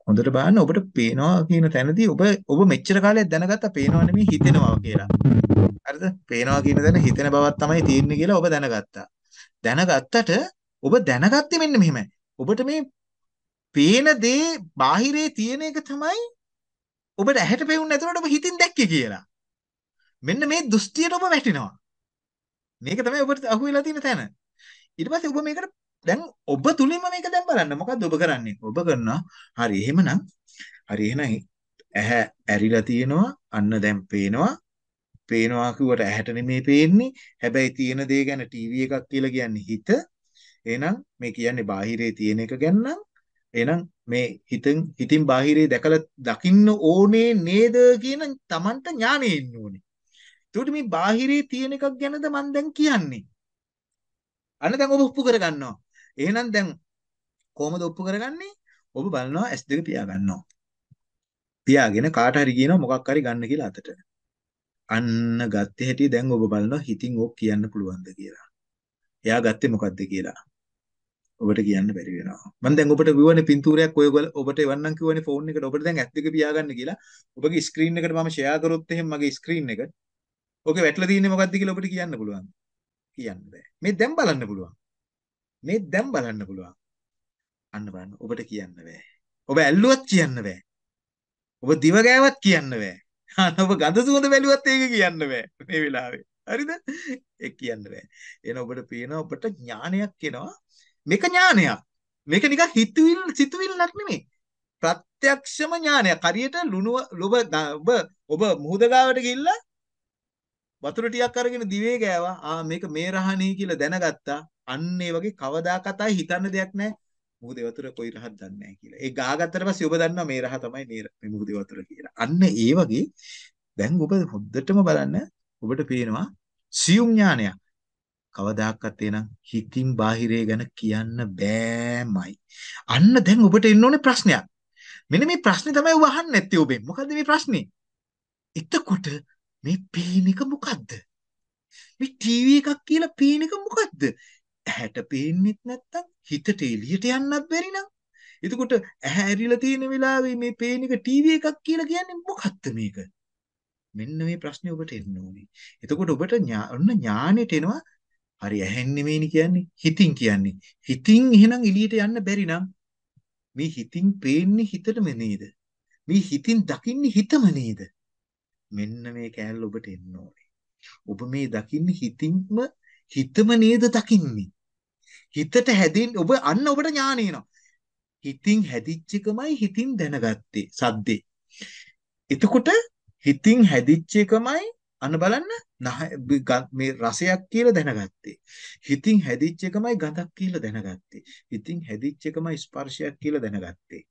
හොඳට බලන්න ඔබට පේනවා කියන තැනදී ඔබ ඔබ මෙච්චර කාලයක් දැනගත්තා පේනවා නෙමෙයි හිතෙනවා කියලා. හරිද? පේනවා කියන දේ හිතෙන බවක් තමයි තියෙන්නේ කියලා ඔබ දැනගත්තා. දැනගත්තට ඔබ දැනගත්තේ මෙන්න මෙහෙමයි. ඔබට මේ පේන දේ බාහිරේ තියෙන එක තමයි ඔබට ඇහැට පෙවුන්නේ නැතුනට ඔබ හිතින් දැක්කේ කියලා. මෙන්න මේ දෘෂ්ටියට ඔබ වැටෙනවා. මේක තමයි ඔබට අහුවෙලා තියෙන තැන. ඊට පස්සේ ඔබ මේකට දැන් ඔබ තුලින්ම මේක දැන් බලන්න. මොකද්ද ඔබ කරන්නේ? ඔබ කරනවා හරි එහෙමනම් හරි එහෙනම් ඇහැ ඇරිලා තියෙනවා. අන්න දැන් පේනවා. පේනවා කිව්වට ඇහැට නෙමෙයි පේන්නේ. හැබැයි තියෙන දේ ගැන ටීවී එකක් කියලා කියන්නේ හිත. එහෙනම් මේ කියන්නේ බාහිරේ තියෙන එක ගැන නම් එහෙනම් මේ හිතෙන් හිතින් බාහිරේ දැකලා දකින්න ඕනේ නේද කියන Tamanට ඥානෙ ඉන්න ඕනේ. ඒකට මේ බාහිරේ තියෙන එකක් ගැනද මම දැන් කියන්නේ. අන්න දැන් ඔබ ඔප්පු කරගන්නවා. එහෙනම් දැන් කොහොමද ඔප්පු කරගන්නේ? ඔබ බලනවා S2 පියා ගන්නවා. පියාගෙන කාට හරි කියනවා මොකක් හරි ගන්න කියලා අතට. අන්න ගත්තේ හැටි දැන් ඔබ බලනවා හිතින් ඕක කියන්න පුළුවන්ද කියලා. එයා ගත්තේ මොකද්ද කියලා. ඔබට කියන්න බැරි වෙනවා. මම දැන් ඔබට කිව්වනේ පින්තූරයක් ඔය ඔබට එවන්නම් කිව්වනේ ෆෝන් එකට ඔබට දැන් ඇස් දෙක පියාගන්න කියලා. ඔබගේ ස්ක්‍රීන් එකට මම ෂෙයා කරොත් එහෙම මගේ ස්ක්‍රීන් එක. ඔකේ වැටලා තියෙන්නේ මොකද්ද කියලා ඔබට කියන්න පුළුවන්. කියන්න බෑ. මේ දැන් බලන්න පුළුවන්. මේ දැන් බලන්න පුළුවන්. අන්න බලන්න ඔබට කියන්න බෑ. ඔබ ඇල්ලුවත් කියන්න බෑ. ඔබ දිව ගෑවත් කියන්න බෑ. අන්න ඔබ ගඳ සුවඳ බැලුවත් ඒක කියන්න බෑ මේ වෙලාවේ. හරිද? ඒක කියන්න බෑ. එන ඔබට පේනවා ඔබට ඥානයක් එනවා. මේක ඥානයක්. මේක නිකන් හිතවිල් සිතුවිල්ලක් නෙමෙයි. ප්‍රත්‍යක්ෂම ඥානයක්. හරියට ලුණුව ඔබ ඔබ ඔබ මුහුද ගාවට ගිහිල්ලා වතුර ටිකක් අරගෙන දිවේ ගෑවා. ආ මේක මේ රහණී කියලා දැනගත්තා. අන්න ඒ වගේ කවදාකවත් ආයි හිතන්න දෙයක් නැහැ. මුහුදේ වතුර කොයි රහක් දන්නේ නැහැ කියලා. ඒ ගාගත්තට පස්සේ ඔබ දන්නවා මේ රහ තමයි මේ මුහුදේ වතුර කියලා. අන්න ඒ වගේ දැන් ඔබ හොද්දටම බලන්න ඔබට පේනවා සියුම් ඥානයක්. කවදාකවත් එනං හිතින් බාහිරේ ගැන කියන්න බෑමයි. අන්න දැන් ඔබට එන්න ඕනේ ප්‍රශ්නයක්. මෙන්න මේ ප්‍රශ්නේ තමයි ඔබ අහන්නේ නැත්තේ ඔබෙන්. මොකද්ද මේ ප්‍රශ්නේ? එතකොට මේ පේන එක මොකද්ද? මේ ටීවී එකක් කියලා පේන එක මොකද්ද? ඇහැට පේන්නෙත් නැත්තම් හිතට එළියට යන්නත් බැරි නම්. එතකොට ඇහැ ඇරිලා තියෙන වෙලාවේ මේ පේන එක ටීවී එකක් කියලා කියන්නේ මොකක්ද මේක? මෙන්න මේ ප්‍රශ්නේ ඔබට එන්න ඕනේ. එතකොට ඔබට ඔන්න ඥානෙට එනවා. හරි ඇහෙන් නෙමෙයිනි කියන්නේ. හිතින් කියන්නේ. හිතින් එහෙනම් එළියට යන්න බැරි නම් මේ හිතින් පේන්නේ හිතටම නේද? මේ හිතින් දකින්නේ හිතම නේද? මෙන්න මේ කෑල්ල ඔබට එන්න ඕනේ ඔබ මේ දකින්නේ හිතින්ම හිතම නේද දකින්නේ. හිතට හැදින් ඔබ අන්න ඔබට ඥාන එනවා. හිතින් හැදිච්ච එකමයි හිතින් දැනගත්තේ සද්දේ. එතකොට හිතින් හැදිච්ච එකමයි අන්න බලන්න මේ රසයක් කියලා දැනගත්තේ. හිතින් හැදිච්ච එකමයි ගඳක් කියලා දැනගත්තේ. හිතින් හැදිච්ච එකමයි ස්පර්ශයක් කියලා දැනගත්තේ.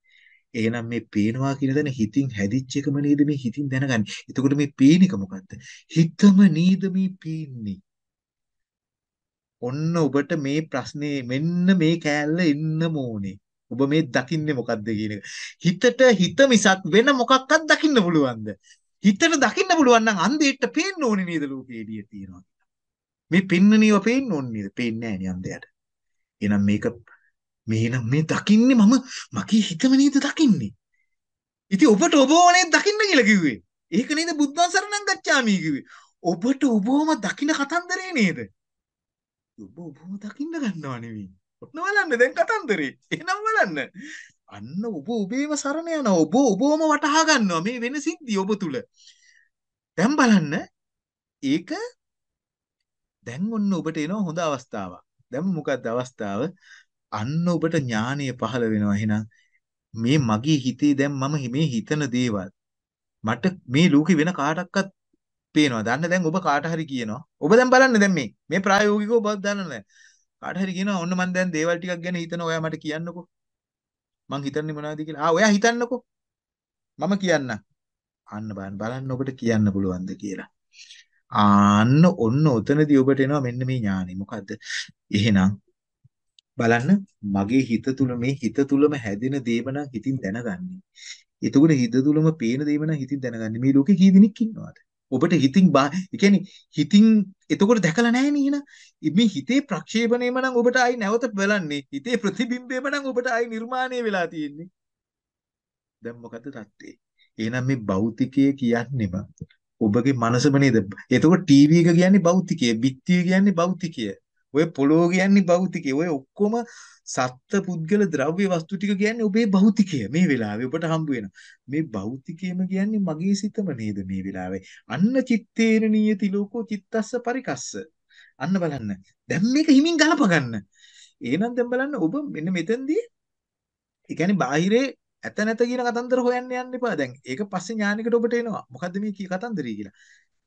එහෙනම් මේ පේනවා කියන දන හිතින් හැදිච්ච එකම නේද මේ හිතින් දැනගන්නේ. එතකොට මේ පේන එක මොකද්ද? හිතම නේද මේ පේන්නේ. ඔන්න ඔබට මේ ප්‍රශ්නේ මෙන්න මේ කෑල්ල එන්න ඕනේ. ඔබ මේ දකින්නේ මොකද්ද කියන එක. හිතට හිත මිසක් වෙන මොකක්වත් දකින්න පුළුවන්ද? හිතට දකින්න පුළුවන් නම් අන්ධයෙක්ට පේන්න ඕනේ නේද ලෝකේ එළිය තියෙනවා. මේ පින්නනියව පේන්න ඕනේ නේද? පේන්නේ නැහැ නේ අන්ධයාට. එහෙනම් මේක මේනම් මේ දකින්නේ මම මගේ හිතම නේද දකින්නේ. ඉතින් ඔබට ඔබ ඕනේ දකින්න කියලා කිව්වේ. ඒක නේද බුද්ධං සරණං ගච්ඡාමි කිව්වේ. ඔබට ඔබවම දකින්න කතන්දරේ නේද? ඔබ ඔබව දකින්න ගන්නවා නෙවෙයි. ඔන්න බලන්න දැන් කතන්දරේ. එහෙනම් බලන්න. අන්න ඔබ ඔබේම සරණ යනවා. ඔබ ඔබවම වටහා ගන්නවා මේ වෙන සිද්ධිය ඔබ තුල. දැන් බලන්න ඒක දැන් ඔන්න ඔබට එනවා හොඳ අවස්ථාවක්. දැන් මොකක්ද අවස්ථාව? අන්න ඔබට ඥානීය පහළ වෙනවා එහෙනම් මේ මගේ හිතේ දැන් මම මේ හිතන දේවල් මට මේ ලෝකේ වෙන කාටවත් පේනවා. දන්න දැන් ඔබ කාට හරි කියනවා. ඔබ දැන් බලන්න දැන් මේ මේ ප්‍රායෝගිකව ඔබ දන්න නැහැ. කාට හරි කියනවා ඔන්න මම දැන් දේවල් ටිකක් ගැන හිතන ඔයා මට කියන්නකෝ. මං හිතන්නේ මොනවද කියලා. ආ ඔයා හිතන්නකෝ. මම කියන්න. අන්න බලන්න බලන්න ඔබට කියන්න පුළුවන්ද කියලා. ආන්න ඔන්න ඔතනදී ඔබට එනවා මෙන්න මේ ඥානෙ. මොකද්ද? එහෙනම් බලන්න මගේ හිත තුල මේ හිත තුලම හැදෙන දේව නම් හිතින් දැනගන්නේ. එතකොට හිත තුලම පේන දේව නම් හිතින් දැනගන්නේ. මේ ලෝකේ කී දෙනෙක් ඉන්නවද? ඔබට හිතින් ඒ කියන්නේ හිතින් එතකොට දැකලා නැහැ නේන මේ හිතේ ප්‍රක්ෂේපණයම නම් ඔබට ආයි නැවත බලන්නේ හිතේ ප්‍රතිබිම්බයම නම් ඔබට ආයි නිර්මාණය වෙලා තියෙන්නේ දැන් මොකද තත්ත්වේ එහෙනම් මේ භෞතිකය කියන්නේම ඔබගේ මනසම නේද එතකොට ටීවී එක කියන්නේ භෞතිකය බිත්තිය කියන්නේ භෞතිකය ඔය පොළොව කියන්නේ භෞතිකය. ඔය ඔක්කොම සත්ත්ව පුද්ගල ද්‍රව්‍ය වස්තු ටික කියන්නේ ඔබේ භෞතිකය මේ වෙලාවේ ඔබට හම්බ වෙන මේ භෞතිකයම කියන්නේ මගේ සිතම නේද මේ වෙලාවේ? අන්න චිත්තේන නියති ලෝකෝ චිත්තස්ස පරිකස්ස. අන්න බලන්න. දැන් මේක හිමින් ගලප ගන්න. එහෙනම් දැන් බලන්න ඔබ මෙන්න මෙතෙන්දී ඒ කියන්නේ බාහිරේ ඇත නැත කියන කතන්දර හොයන්න යන්න එපා. දැන් ඒක පස්සේ ඥානිකට ඔබට එනවා. මොකද්ද මේ කී කතන්දරය කියලා?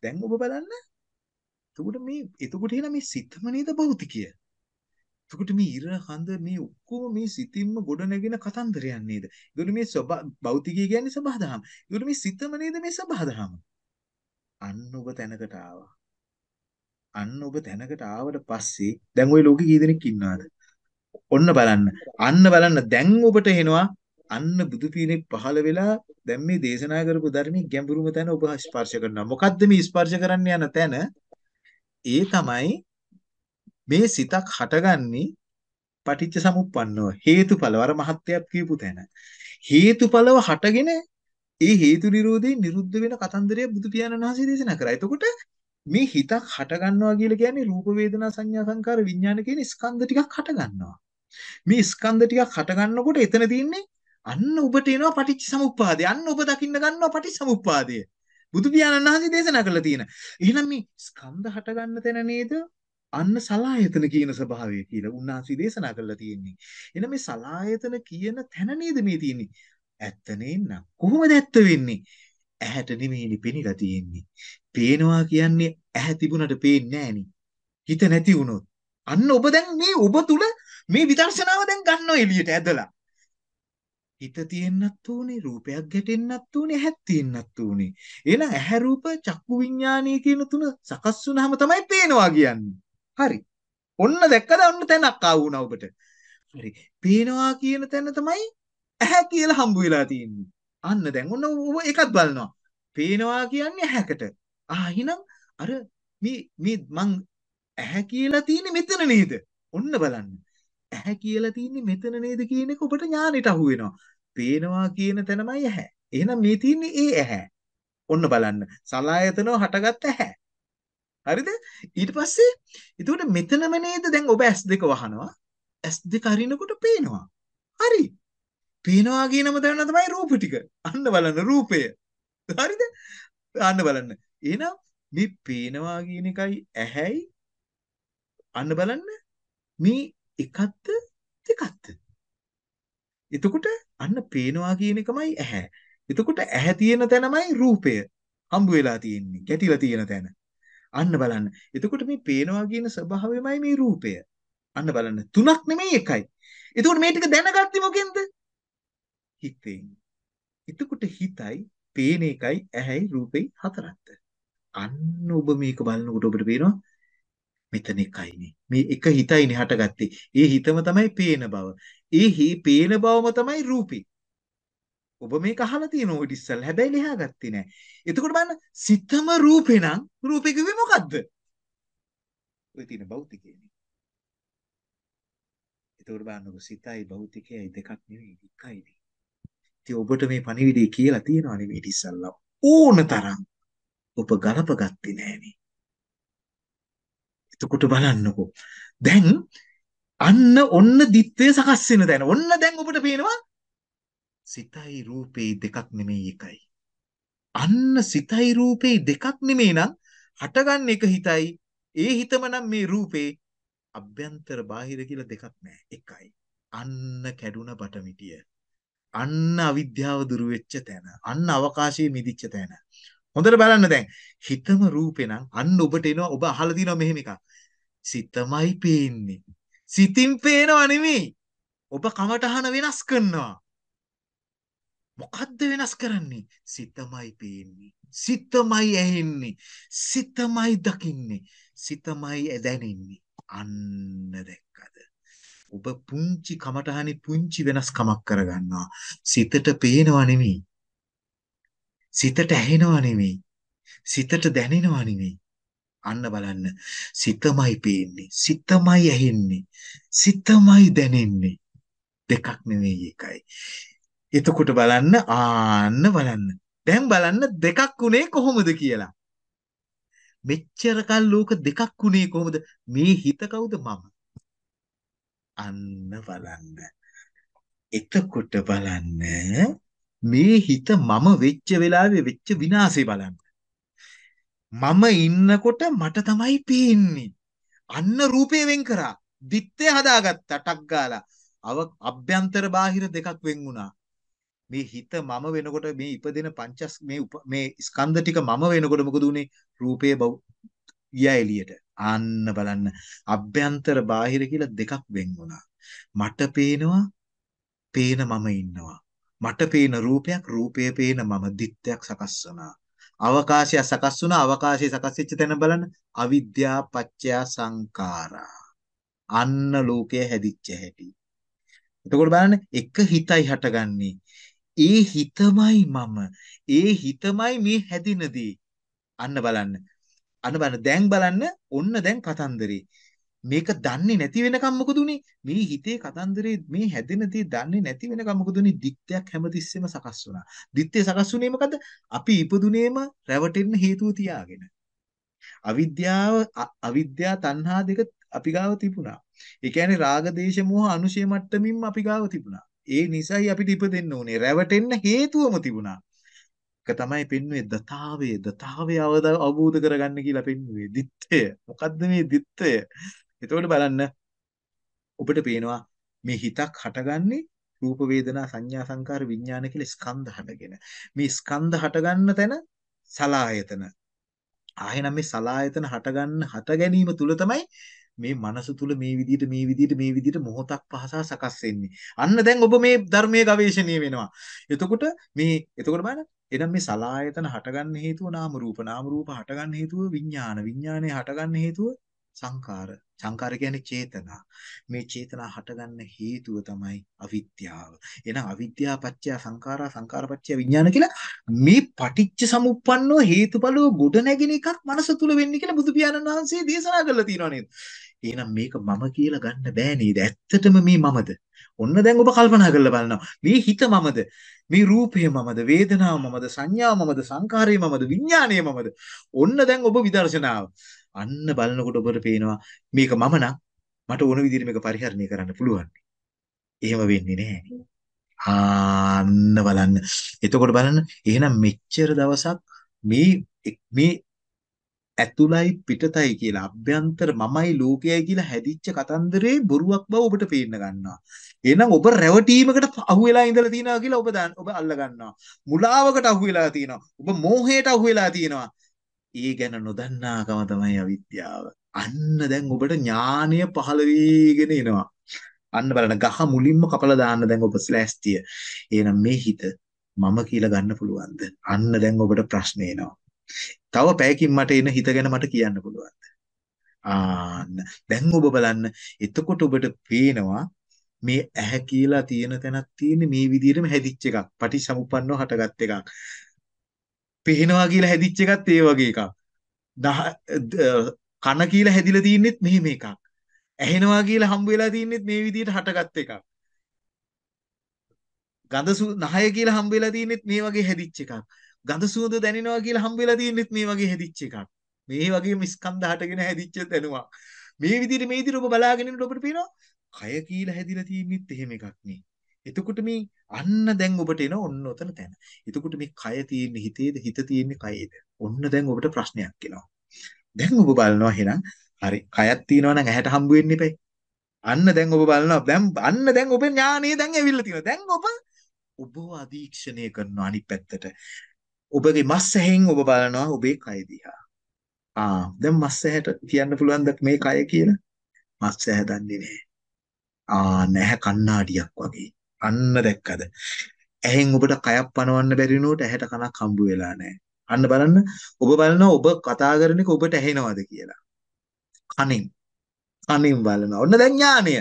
දැන් ඔබ බලන්න එතකොට මේ එතකොට එහෙනම් මේ සිතම නේද භෞතිකය එතකොට මේ ඉර හඳ මේ ඔක්කොම මේ සිතින්ම ගොඩ නැගෙන කතන්දරයක් නේද? ඒකට මේ භෞතිකය කියන්නේ සබහාදහම. ඒකට මේ සිතම නේද මේ සබහාදහම. අන්න ඔබ තැනකට ආවා. අන්න ඔබ තැනකට ආවට පස්සේ දැන් ওই ලෝකෙ කී දෙනෙක් ඉන්නවද? ඔන්න බලන්න. අන්න බලන්න දැන් ඔබට එනවා අන්න බුදු පිණේ පහළ වෙලා දැන් මේ දේශනා කරපු ධර්මයේ ගැඹුරුම තැන ඔබ ස්පර්ශ කරනවා. මොකද්ද මේ ස්පර්ශ කරන්න යන තැන? ඒ තමයි මේ සිතක් හටගන්නේ පටිච්ච සමුප්පන්නව හේතුඵල වර මහත්යත් කියපු තැන. හේතුඵලව හටගෙන ඒ හේතු නිරෝධේ නිරුද්ධ වෙන කතන්දරය බුදු පියාණන් වහන්සේ දේශනා කරා. එතකොට මේ හිතක් හට ගන්නවා කියලා කියන්නේ රූප වේදනා සංඥා සංකාර විඥාන කියන ස්කන්ධ ටිකක් හට ගන්නවා. මේ ස්කන්ධ ටිකක් හට ගන්නකොට එතන තියෙන්නේ අන්න ඔබට එනවා පටිච්ච සමුප්පාදය. අන්න ඔබ දකින්න ගන්නවා පටිච්ච සමුප්පාදය. බුදු පියාණන් වහන්සේ දේශනා කළා තියෙන. එහෙනම් මේ ස්කන්ධ හට ගන්න තැන නේද අන්න සලායතන කියන ස්වභාවය කියලා උන්වහන්සේ දේශනා කළා තියෙන්නේ. එහෙනම් මේ සලායතන කියන තැන නේද මේ තියෙන්නේ? ඇත්ත නේන්න. කොහොමද ඇත්ත වෙන්නේ? ඇහැට නෙමෙයිනි පෙනිලා තියෙන්නේ. පේනවා කියන්නේ ඇහැ තිබුණට පේන්නේ නෑනේ. හිත නැති වුණොත්. අන්න ඔබ දැන් මේ ඔබ තුල මේ විදර්ශනාව දැන් ගන්නවා එළියට ඇදලා. හිත තියෙන්නත් ඕනේ රූපයක් ගැටෙන්නත් ඕනේ ඇහක් තියෙන්නත් ඕනේ. එහෙනම් ඇහැ රූප චක්කු විඥානීය කියන තුන සකස් වුනහම තමයි පේනවා කියන්නේ. හරි. ඔන්න දැක්කද ඔන්න තැනක් ආ වුණා ඔබට. හරි. පේනවා කියන තැන තමයි ඇහැ කියලා හම්බ වෙලා තියෙන්නේ. අන්න දැන් ඔන්න ඔබ එකක් බලනවා. පේනවා කියන්නේ ඇහැකට. ආ එහෙනම් අර මේ මේ මං ඇහැ කියලා තියෙන්නේ මෙතන නේද? ඔන්න බලන්න. ඇහැ කියලා තියෙන්නේ මෙතන නේද කියන එක ඔබට ඥානෙට අහු වෙනවා. පේනවා කියන තැනමයි ඇහැ. එහෙනම් මේ තියෙන්නේ ඒ ඇහැ. ඔන්න බලන්න. සලායතනව හටගත්ත ඇහැ. හරිද? ඊට පස්සේ එතකොට මෙතනම නේද දැන් ඔබ S2 වහනවා. S2 අරිනකොට පේනවා. හරි. පේනවා කියනම දැනන තමයි රූප ටික. අන්න බලන්න රූපය. හරිද? අන්න බලන්න. එහෙනම් මේ පේනවා කියන එකයි ඇහැයි අන්න බලන්න මේ එකක්ද දෙකක්ද? එතකොට අන්න පේනවා කියන එකමයි ඇහැ. එතකොට ඇහැ තියෙන තැනමයි රූපය හම්බ වෙලා තියෙන්නේ. ගැටිලා තියෙන තැන. අන්න බලන්න. එතකොට මේ පේනවා කියන ස්වභාවයමයි මේ රූපය. අන්න බලන්න. තුනක් නෙමෙයි එකයි. එතකොට මේ ටික දැනගත්තේ මොකෙන්ද? හිතෙන්. එතකොට හිතයි පේන එකයි ඇහැයි රූපෙයි හතරක්ද. අන්න ඔබ මේක බලනකොට ඔබට පේනවා මෙතන එකයිනේ. මේ එක හිතයිනේ හටගත්තේ. ඒ හිතම තමයි පේන බව. ඒ හි පේන බවම තමයි රූපේ. ඔබ මේක අහලා තියෙනවා ඔය ඉස්සල්ලා. හැබැයි ලියා ගත්තේ නෑ. එතකොට බලන්න සිතම රූපේ නම් රූපේ කිව්වේ මොකද්ද? ඔය තියෙන භෞතිකයනේ. එතකොට බලන්නකො සිතයි භෞතිකයයි දෙකක් නෙවෙයි එකයිනේ. ඉතින් ඔබට මේ පණිවිඩය කියලා තියෙනවා නෙවෙයි ඉස්සල්ලා. ඕන තරම් ඔබ ගලපගත්තේ නෑනේ. එතකොට බලන්නකෝ. දැන් අන්න ඔන්න දිත්තේ සකස් වෙන තැන. ඔන්න දැන් ඔබට පේනවා සිතයි රූපේ දෙකක් නෙමෙයි එකයි. අන්න සිතයි රූපේ දෙකක් නෙමෙයි නම් හටගන්න එක හිතයි. ඒ හිතම නම් මේ රූපේ අභ්‍යන්තර බාහිර කියලා දෙකක් නෑ එකයි. අන්න කැඩුන බටමිටිය. අන්න අවිද්‍යාව දුරු වෙච්ච තැන. අන්න අවකාශයේ මිදිච්ච තැන. හොඳට බලන්න දැන් හිතම රූපේ නම් අන්න ඔබට එනවා ඔබ අහලා තියෙනවා මෙහෙම එකක්. සිතමයි පේන්නේ. සිතින් පේනවා නෙමෙයි. ඔබ කමටහන වෙනස් කරනවා. මොකද්ද වෙනස් කරන්නේ? සිතමයි පේන්නේ. සිතමයි ඇහෙන්නේ. සිතමයි දකින්නේ. සිතමයි දැනෙන්නේ. අන්න දැක්කද? ඔබ පුංචි කමටහනේ පුංචි වෙනස්කමක් කරගන්නවා. සිතට පේනවා නෙමෙයි. සිතට ඇහෙනවා නෙමෙයි. සිතට දැනෙනවා නෙමෙයි. අන්න බලන්න. සිතමයි පේන්නේ. සිතමයි ඇහෙන්නේ. සිතමයි දැනෙන්නේ. දෙකක් නෙමෙයි එකයි. එතකොට බලන්න ආන්න බලන්න. දැන් බලන්න දෙකක් උනේ කොහොමද කියලා. මෙච්චර කල් ලෝක දෙකක් උනේ කොහොමද? මේ හිත කවුද මම? අන්න බලන්න. එතකොට බලන්න මේ හිත මම වෙච්ච වෙලාවේ වෙච්ච විනාශේ බලන්න. මම ඉන්නකොට මට තමයි පේන්නේ. අන්න රූපේ වෙන් කරා. දිත්තේ හදාගත්තා ටක් ගාලා. අව අභ්‍යන්තර බාහිර දෙකක් වෙන් වුණා. මේ හිත මම වෙනකොට මේ ඉපදෙන පංචස් මේ මේ ස්කන්ධ ටික මම වෙනකොට මොකද උනේ? රූපේ ගියා එළියට. අන්න බලන්න අභ්‍යන්තර බාහිර කියලා දෙකක් වෙන් වුණා. මට පේනවා පේන මම ඉන්නවා. මට පේන රූපයක් රූපය පේන මම දිත්‍යයක් සකස් වුණා. අවකාශය සකස් වුණා අවකාශය සකස් වෙච්ච තැන බලන්න අවිද්‍යා පත්‍ය සංඛාරා. අන්න ලෝකය හැදිච්ච හැටි. එතකොට බලන්න එක හිතයි හටගන්නේ. ඒ හිතමයි මම. ඒ හිතමයි මේ හැදිනදී. අන්න බලන්න. අන්න බලන්න දැන් බලන්න ඔන්න දැන් කතන්දරේ. මේක දන්නේ නැති වෙනකම් මොකද උනේ? මේ හිතේ කතන්දරේ මේ හැදෙන දේ දන්නේ නැති වෙනකම් මොකද උනේ? දික්තයක් හැමතිස්සෙම සකස් වුණා. දික්තය සකස් වුණේ මොකද? අපි ඉපදුනේම රැවටෙන්න හේතුව තියාගෙන. අවිද්‍යාව අවිද්‍යා තණ්හා දෙක අපි ගාව තිබුණා. ඒ කියන්නේ රාග දේශ මොහ අනුශය මට්ටමින්ම අපි ගාව තිබුණා. ඒ නිසයි අපිට ඉපදෙන්න උනේ. රැවටෙන්න හේතුවම තිබුණා. එක තමයි පෙන්වුවේ දතාවය දතාවය අවබෝධ කරගන්න කියලා පෙන්වුවේ. දිත්තය. මොකද්ද මේ දිත්තය? එතකොට බලන්න ඔබට පේනවා මේ හිතක් හටගන්නේ රූප වේදනා සංඥා සංකාර විඥාන කියලා ස්කන්ධ හටගෙන. මේ ස්කන්ධ හටගන්න තැන සලායතන. ආයෙනම් මේ සලායතන හටගන්න හට ගැනීම තුල තමයි මේ මනස තුල මේ විදිහට මේ විදිහට මේ විදිහට මොහොතක් පහසා සකස් වෙන්නේ. අන්න දැන් ඔබ මේ ධර්මයේ ගවේෂණය වෙනවා. එතකොට මේ එතකොට බලන්න එහෙනම් මේ සලායතන හටගන්න හේතුව නාම රූප නාම රූප හටගන්න හේතුව විඥාන විඥානය හටගන්න හේතුව සංකාර සංකාර කියන්නේ චේතනා. මේ චේතනා හටගන්න හේතුව තමයි අවිද්‍යාව. එහෙනම් අවිද්‍යාව පත්‍ය සංකාරා සංකාර පත්‍ය විඥාන කියලා මේ පටිච්ච සමුප්පන්නෝ හේතුඵලෝ ගොඩ නැගෙන එකක් මනස තුල වෙන්නේ කියලා බුදු පියාණන් වහන්සේ දේශනා කරලා තියෙනවා නේද? එහෙනම් මේක මම කියලා ගන්න බෑ නේද? ඇත්තටම මේ මමද? ඔන්න දැන් ඔබ කල්පනා කරලා බලනවා. මේ හිත මමද? මේ රූපය මමද? වේදනාව මමද? සංඥාව මමද? සංකාරය මමද? විඥානය මමද? ඔන්න දැන් ඔබ විදර්ශනාව. අන්න බලනකොට ඔබට පේනවා මේක මම නම් මට ඕන විදිහට මේක පරිහරණය කරන්න පුළුවන්. එහෙම වෙන්නේ නැහැ. ආන්න බලන්න. එතකොට බලන්න එහෙනම් මෙච්චර දවසක් මේ මේ ඇතුළයි පිටතයි කියලා අභ්‍යන්තර මමයි ලෝකයයි කියලා හැදිච්ච කතන්දරේ බොරුවක් බව ඔබට පේන්න ගන්නවා. එහෙනම් ඔබ රැවටීමකට අහු වෙලා ඉඳලා තියෙනවා කියලා ඔබ ඔබ අල්ල ගන්නවා. මුලාවකට අහු වෙලා තියෙනවා. ඔබ මෝහයට අහු වෙලා තියෙනවා. ඒ ගැන නොදන්නාකම තමයි අවිද්‍යාව. අන්න දැන් ඔබට ඥානය පහළ වීගෙන එනවා. අන්න බලන්න ගහ මුලින්ම කපලා දාන්න දැන් ඔබ ස්ලෑස්තිය. එහෙනම් මේ හිත මම කියලා ගන්න පුළුවන්ද? අන්න දැන් ඔබට ප්‍රශ්න එනවා. තව පැයකින් මට එන හිත ගැන මට කියන්න පුළුවන්ද? ආන්න දැන් ඔබ බලන්න එතකොට ඔබට පේනවා මේ ඇහැ කියලා තියෙන තැනක් තියෙන්නේ මේ විදිහටම හැදිච්ච එකක්. පටිච්චසමුප්පන්නව හටගත් එකක්. පේනවා කියලා හැදිච්ච එකත් ඒ වගේ එකක්. කන කියලා හැදිලා තින්නෙත් මෙහෙම එකක්. ඇහෙනවා කියලා හම්බ වෙලා තින්නෙත් මේ විදිහට හටගත් එකක්. ගඳ නහය කියලා හම්බ වෙලා තින්නෙත් මේ වගේ හැදිච්ච එකක්. ගඳ සුවඳ දැනෙනවා කියලා හම්බ වෙලා තින්නෙත් මේ වගේ හැදිච්ච එකක්. මේ වගේම ස්කන්ධ හටගෙන හැදිච්ච දැනුමක්. මේ විදිහට මේ විදිහට ඔබ බලාගෙන ඉන්නකොට ඔබට පේනවා කය කියලා හැදිලා තින්නෙත් එහෙම එකක් නේ. එතකොට මේ අන්න දැන් ඔබට එන ඔන්න ඔතන තැන. එතකොට මේ කය තියෙන හිතේද හිත තියෙන කයේද? ඔන්න දැන් ඔබට ප්‍රශ්නයක් එනවා. දැන් ඔබ බලනවා එහෙනම් හරි කයක් තියෙනවා නම් ඇහැට හම්බ වෙන්න එපයි. අන්න දැන් ඔබ බලනවා දැන් අන්න දැන් ඔබේ ඥානය දැන් ඇවිල්ලා තියෙනවා. දැන් ඔබ ඔබව අධීක්ෂණය කරනවා අනිත් පැත්තට. ඔබගේ මස් ඇහෙන් ඔබ බලනවා ඔබේ කය දිහා. ආ දැන් මස් ඇහැට කියන්න පුළුවන්ද මේ කය කියලා? මස් ඇහැ දන්නේ නැහැ. ආ නැහැ කණ්ණාඩියක් වගේ. අන්න දැක්කද? ඇහෙන් ඔබට කයක් පනවන්න බැරි වුණොත් ඇහැට කනක් හම්බ වෙලා නැහැ. අන්න බලන්න ඔබ බලනවා ඔබ කතා කරන එක ඔබට ඇහෙනවද කියලා. කනින්. කනින් බලනවා. ඔන්න දැන් ඥානය.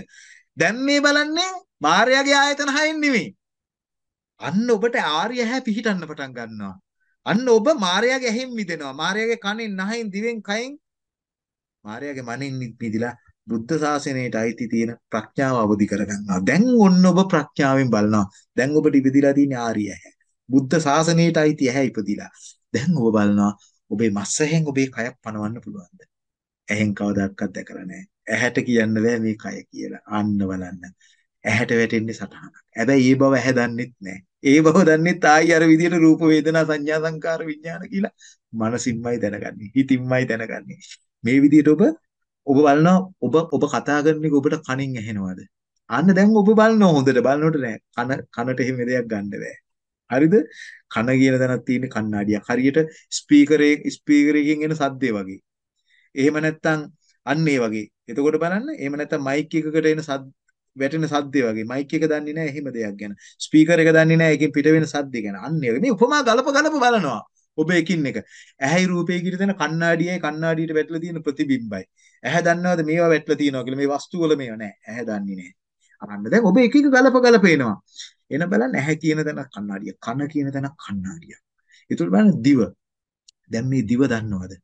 දැන් මේ බලන්නේ මාර්යාගේ ආයතන හයෙන් නෙමෙයි. අන්න ඔබට ආර්ය හැ පිහිටන්න පටන් ගන්නවා. අන්න ඔබ මාර්යාගේ ඇහෙන් මිදෙනවා. මාර්යාගේ කනෙන්, නහයෙන්, දිවෙන්, කයෙන් මාර්යාගේ මනෙන් මිදිලා බුද්ධ ශාසනයට අයිති තියෙන ප්‍රඥාව අවදි කරගන්නවා. දැන් ඔන්න ඔබ ප්‍රඥාවෙන් බලනවා. දැන් ඔබට ඉපදිලා තියෙන ආර්ය ඇහැ. බුද්ධ ශාසනයට අයිති ඇහැ ඉපදිලා. දැන් ඔබ බලනවා ඔබේ මස් ඇහෙන් ඔබේ කයක් පනවන්න පුළුවන්ද? ඇහෙන් කවදාවත් දැකලා නැහැ. ඇහැට කියන්න බෑ මේ කය කියලා. අන්න බලන්න. ඇහැට වැටෙන්නේ සටහනක්. හැබැයි ඒ බව ඇහැ දන්නෙත් නැහැ. ඒ බව දන්නෙත් ආයි අර විදියට රූප වේදනා සංඥා සංකාර විඥාන කියලා මනසින්මයි දැනගන්නේ. හිතින්මයි දැනගන්නේ. මේ විදියට ඔබ ඔබ බලනවා ඔබ ඔබ කතා කරන එක ඔබට කනින් ඇහෙනවද? අන්න දැන් ඔබ බලනවා හොඳට බලනකොට නෑ කන කනට එහෙම දෙයක් ගන්න බෑ. හරිද? කන කියන තැනක් තියෙන කණ්ණාඩියක්. හරියට ස්පීකරේ ස්පීකර් එකකින් එන සද්දේ වගේ. එහෙම නැත්නම් අන්න ඒ වගේ. එතකොට බලන්න එහෙම නැත්නම් මයික් එකකට එන සද්ද වැටෙන සද්දේ වගේ මයික් එක දන්නේ නැහැ එහෙම දෙයක් ගැන. ස්පීකර් එක දන්නේ නැහැ එකෙන් පිට වෙන සද්ද ගැන. අන්න ඒ මේ උපමා ගලප ගලප බලනවා. ඔබ එකින් එක. ඇහැයි රූපේ කිරි දෙන කණ්ණාඩියයි කණ්ණාඩියට වැටලා තියෙන ප්‍රතිබිම්බයි. ඇහැ දන්නවද මේවා වැටලා තියෙනවා කියලා මේ වස්තු වල මේවා නැහැ. ඇහැ දන්නේ නැහැ. අන්න දැන් ඔබ එක එක ගලප ගලප එනවා. එන බලන්න ඇහැ කියන තැන කණ්ණාඩිය, කන කියන තැන කණ්ණාඩිය. ඒතුළු බලන්න දිව. දැන් මේ දිව දන්නවද?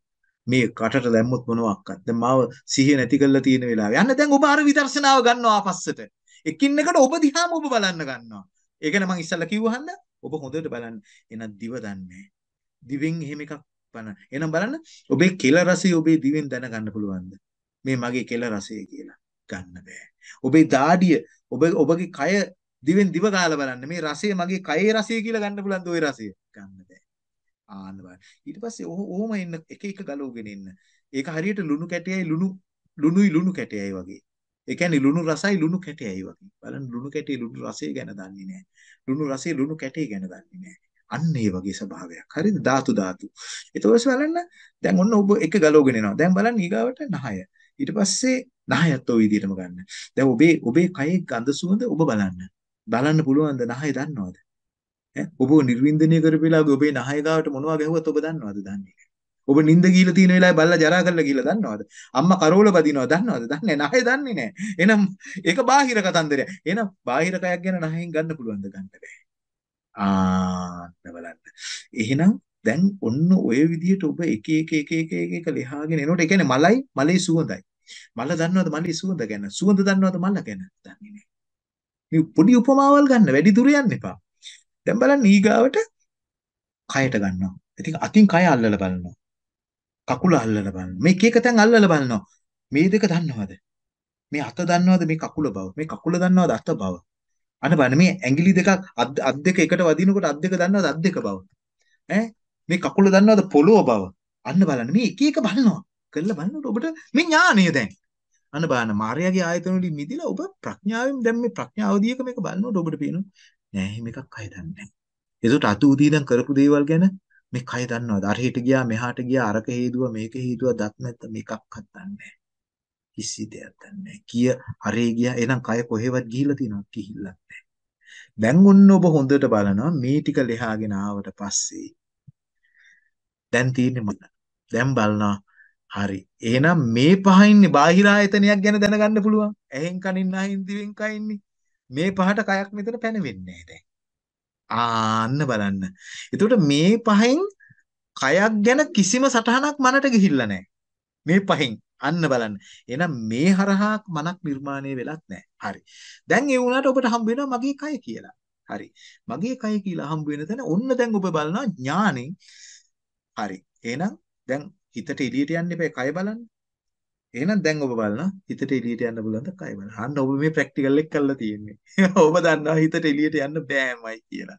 මේ කටට දැම්මොත් මොනවාක්වත්. දැන් මාව සිහිය නැති කරලා තියෙන වෙලාවේ. යන්න දැන් ඔබ අර විදර්ශනාව ගන්නවා ආපස්සට. එකින් එකට ඔබ දිහාම ඔබ බලන්න ගන්නවා. ඒක නම් මම ඉස්සල්ලා කිව්වහන්න ඔබ හොඳට බලන්න. එහෙනම් දිව දන්නේ දිවෙන් එහෙම එකක් බලන්න. එහෙනම් බලන්න ඔබේ කෙල රසය ඔබේ දිවෙන් දැනගන්න පුළුවන්ද? මේ මගේ කෙල රසය කියලා. ගන්න බෑ. ඔබේ දාඩිය ඔබ ඔබගේ කය දිවෙන් දිව ගාලා බලන්න. මේ රසය මගේ කයේ රසය කියලා ගන්න පුළුවන්ද ওই රසය? ගන්න බෑ. ආන්න බලන්න. ඊට පස්සේ ඔහොම එන්න එක එක ගලවගෙන එන්න. ඒක හරියට ලුණු කැටයයි ලුණු ලුණුයි ලුණු කැටයයි වගේ. ඒ කියන්නේ ලුණු රසයි ලුණු කැටයයි වගේ. බලන්න ලුණු කැටේ ලුණු රසය ගැන දන්නේ නැහැ. ලුණු රසය ලුණු කැටේ ගැන දන්නේ නැහැ. අන්න ඒ වගේ ස්වභාවයක්. හරිද? ධාතු ධාතු. ඊට පස්සේ බලන්න දැන් ඔන්න ඔබ එක ගලවගෙන එනවා. දැන් බලන්න ඊගාවට නහය. ඊට පස්සේ නහයත් ඔය විදිහටම ගන්න. දැන් ඔබේ ඔබේ කයේ ගඳ සුවඳ ඔබ බලන්න. බලන්න පුළුවන්ද නහය දන්නවද? ඈ ඔබ නිර්වින්දනය කරපෙලාගේ ඔබේ නහය ගාවට මොනවා ගැහුවත් ඔබ දන්නවද? දන්නේ ඔබ නිින්ද ගිහලා තියෙන වෙලාවේ බල්ලා ජරා කරලා ගිහලා දන්නවද? අම්මා කරෝල බදිනවද දන්නවද? දන්නේ නැහැ. නහය දන්නේ නැහැ. එහෙනම් ඒක බාහිර කතන්දරයක්. එහෙනම් බාහිර කයක් ගැන නහයෙන් ගන්න පුළුවන්ද ගන්න බෑ. ආන්න බලන්න. එහෙනම් දැන් ඔන්න ඔය විදිහට ඔබ එක එක එක එක එක එක ලියාගෙන එනකොට ඒ කියන්නේ මලයි මලේ සුවඳයි. මල දන්නවද මලේ සුවඳ ගැන? සුවඳ දන්නවද මල ගැන? දන්නේ නැහැ. මේ පොඩි උපමාවල් ගන්න වැඩි දුර යන්න එපා. දැන් බලන්න ඊගාවට කයට ගන්නවා. ඉතින් අතින් කය අල්ලලා බලනවා. කකුල අල්ලලා බලනවා. මේ එක එක තැන් අල්ලලා බලනවා. මේ දෙක දන්නවද? මේ අත දන්නවද මේ කකුල බව? මේ කකුල දන්නවද අත බව? අන්න බලන්න මේ ඇඟිලි දෙකක් අත් දෙක එකට වදිනකොට අත් දෙක දන්නවද අත් දෙක බව? ඈ මේ කකුල දන්නවද පොළොව බව? අන්න බලන්න මේ එක එක බලනවා. කළා බලනකොට ඔබට මේ ඥානය දැන්. අන්න බලන්න මාර්යාගේ ආයතන වලින් මිදිලා ඔබ ප්‍රඥාවෙන් දැන් මේ ප්‍රඥාවදීක මේක බලනකොට ඔබට පේනවා නෑ එහෙම එකක් අය දන්නේ නෑ. ඒකට අතු උදී දැන් කරපු දේවල් ගැන මේ කය දන්නවද? අරහෙට ගියා මෙහාට ගියා අරක හේදුවා මේක හේදුවා දත් නැත්ත මේකක්වත් දන්නේ නෑ. කිසි දෙයක් දන්නේ නෑ. කිය අරේ ගියා එහෙනම් කය කොහෙවත් ගිහිල්ලා තියෙනවද? ගිහිල්ලත් නෑ. දැන් ඔන්න ඔබ හොඳට බලනවා මේ ටික ලෙහාගෙන ආවට පස්සේ දැන් තියෙන්නේ මොකද? දැන් බලනවා හරි. එහෙනම් මේ පහින්නේ බාහිර ආයතනයක් ගැන දැනගන්න පුළුවන්. ඇහෙන් කනින් නහින් දිවෙන් කයින්නේ. මේ පහට කයක් මෙතන පැනවෙන්නේ නැහැ දැන්. ආන්න බලන්න. එතකොට මේ පහෙන් කයක් ගැන කිසිම සටහනක් මනට ගිහිල්ලා නැහැ. මේ පහෙන් අන්න බලන්න. එහෙනම් මේ හරහා මනක් නිර්මාණය වෙලත් නැහැ. හරි. දැන් ඒ වුණාට ඔබට හම්බ වෙනවා මගේ කය කියලා. හරි. මගේ කය කියලා හම්බ වෙන තැන ඔන්න දැන් ඔබ බලනවා ඥානෙන්. හරි. එහෙනම් දැන් හිතට එළියට යන්න එපා කය බලන්න. එහෙනම් දැන් ඔබ බලනවා හිතට එළියට යන්න පුළුවන්ද කය බලන්න. අන්න ඔබ මේ ප්‍රැක්ටිකල් එක කරලා තියෙන්නේ. ඔබ දන්නවා හිතට එළියට යන්න බෑමයි කියලා.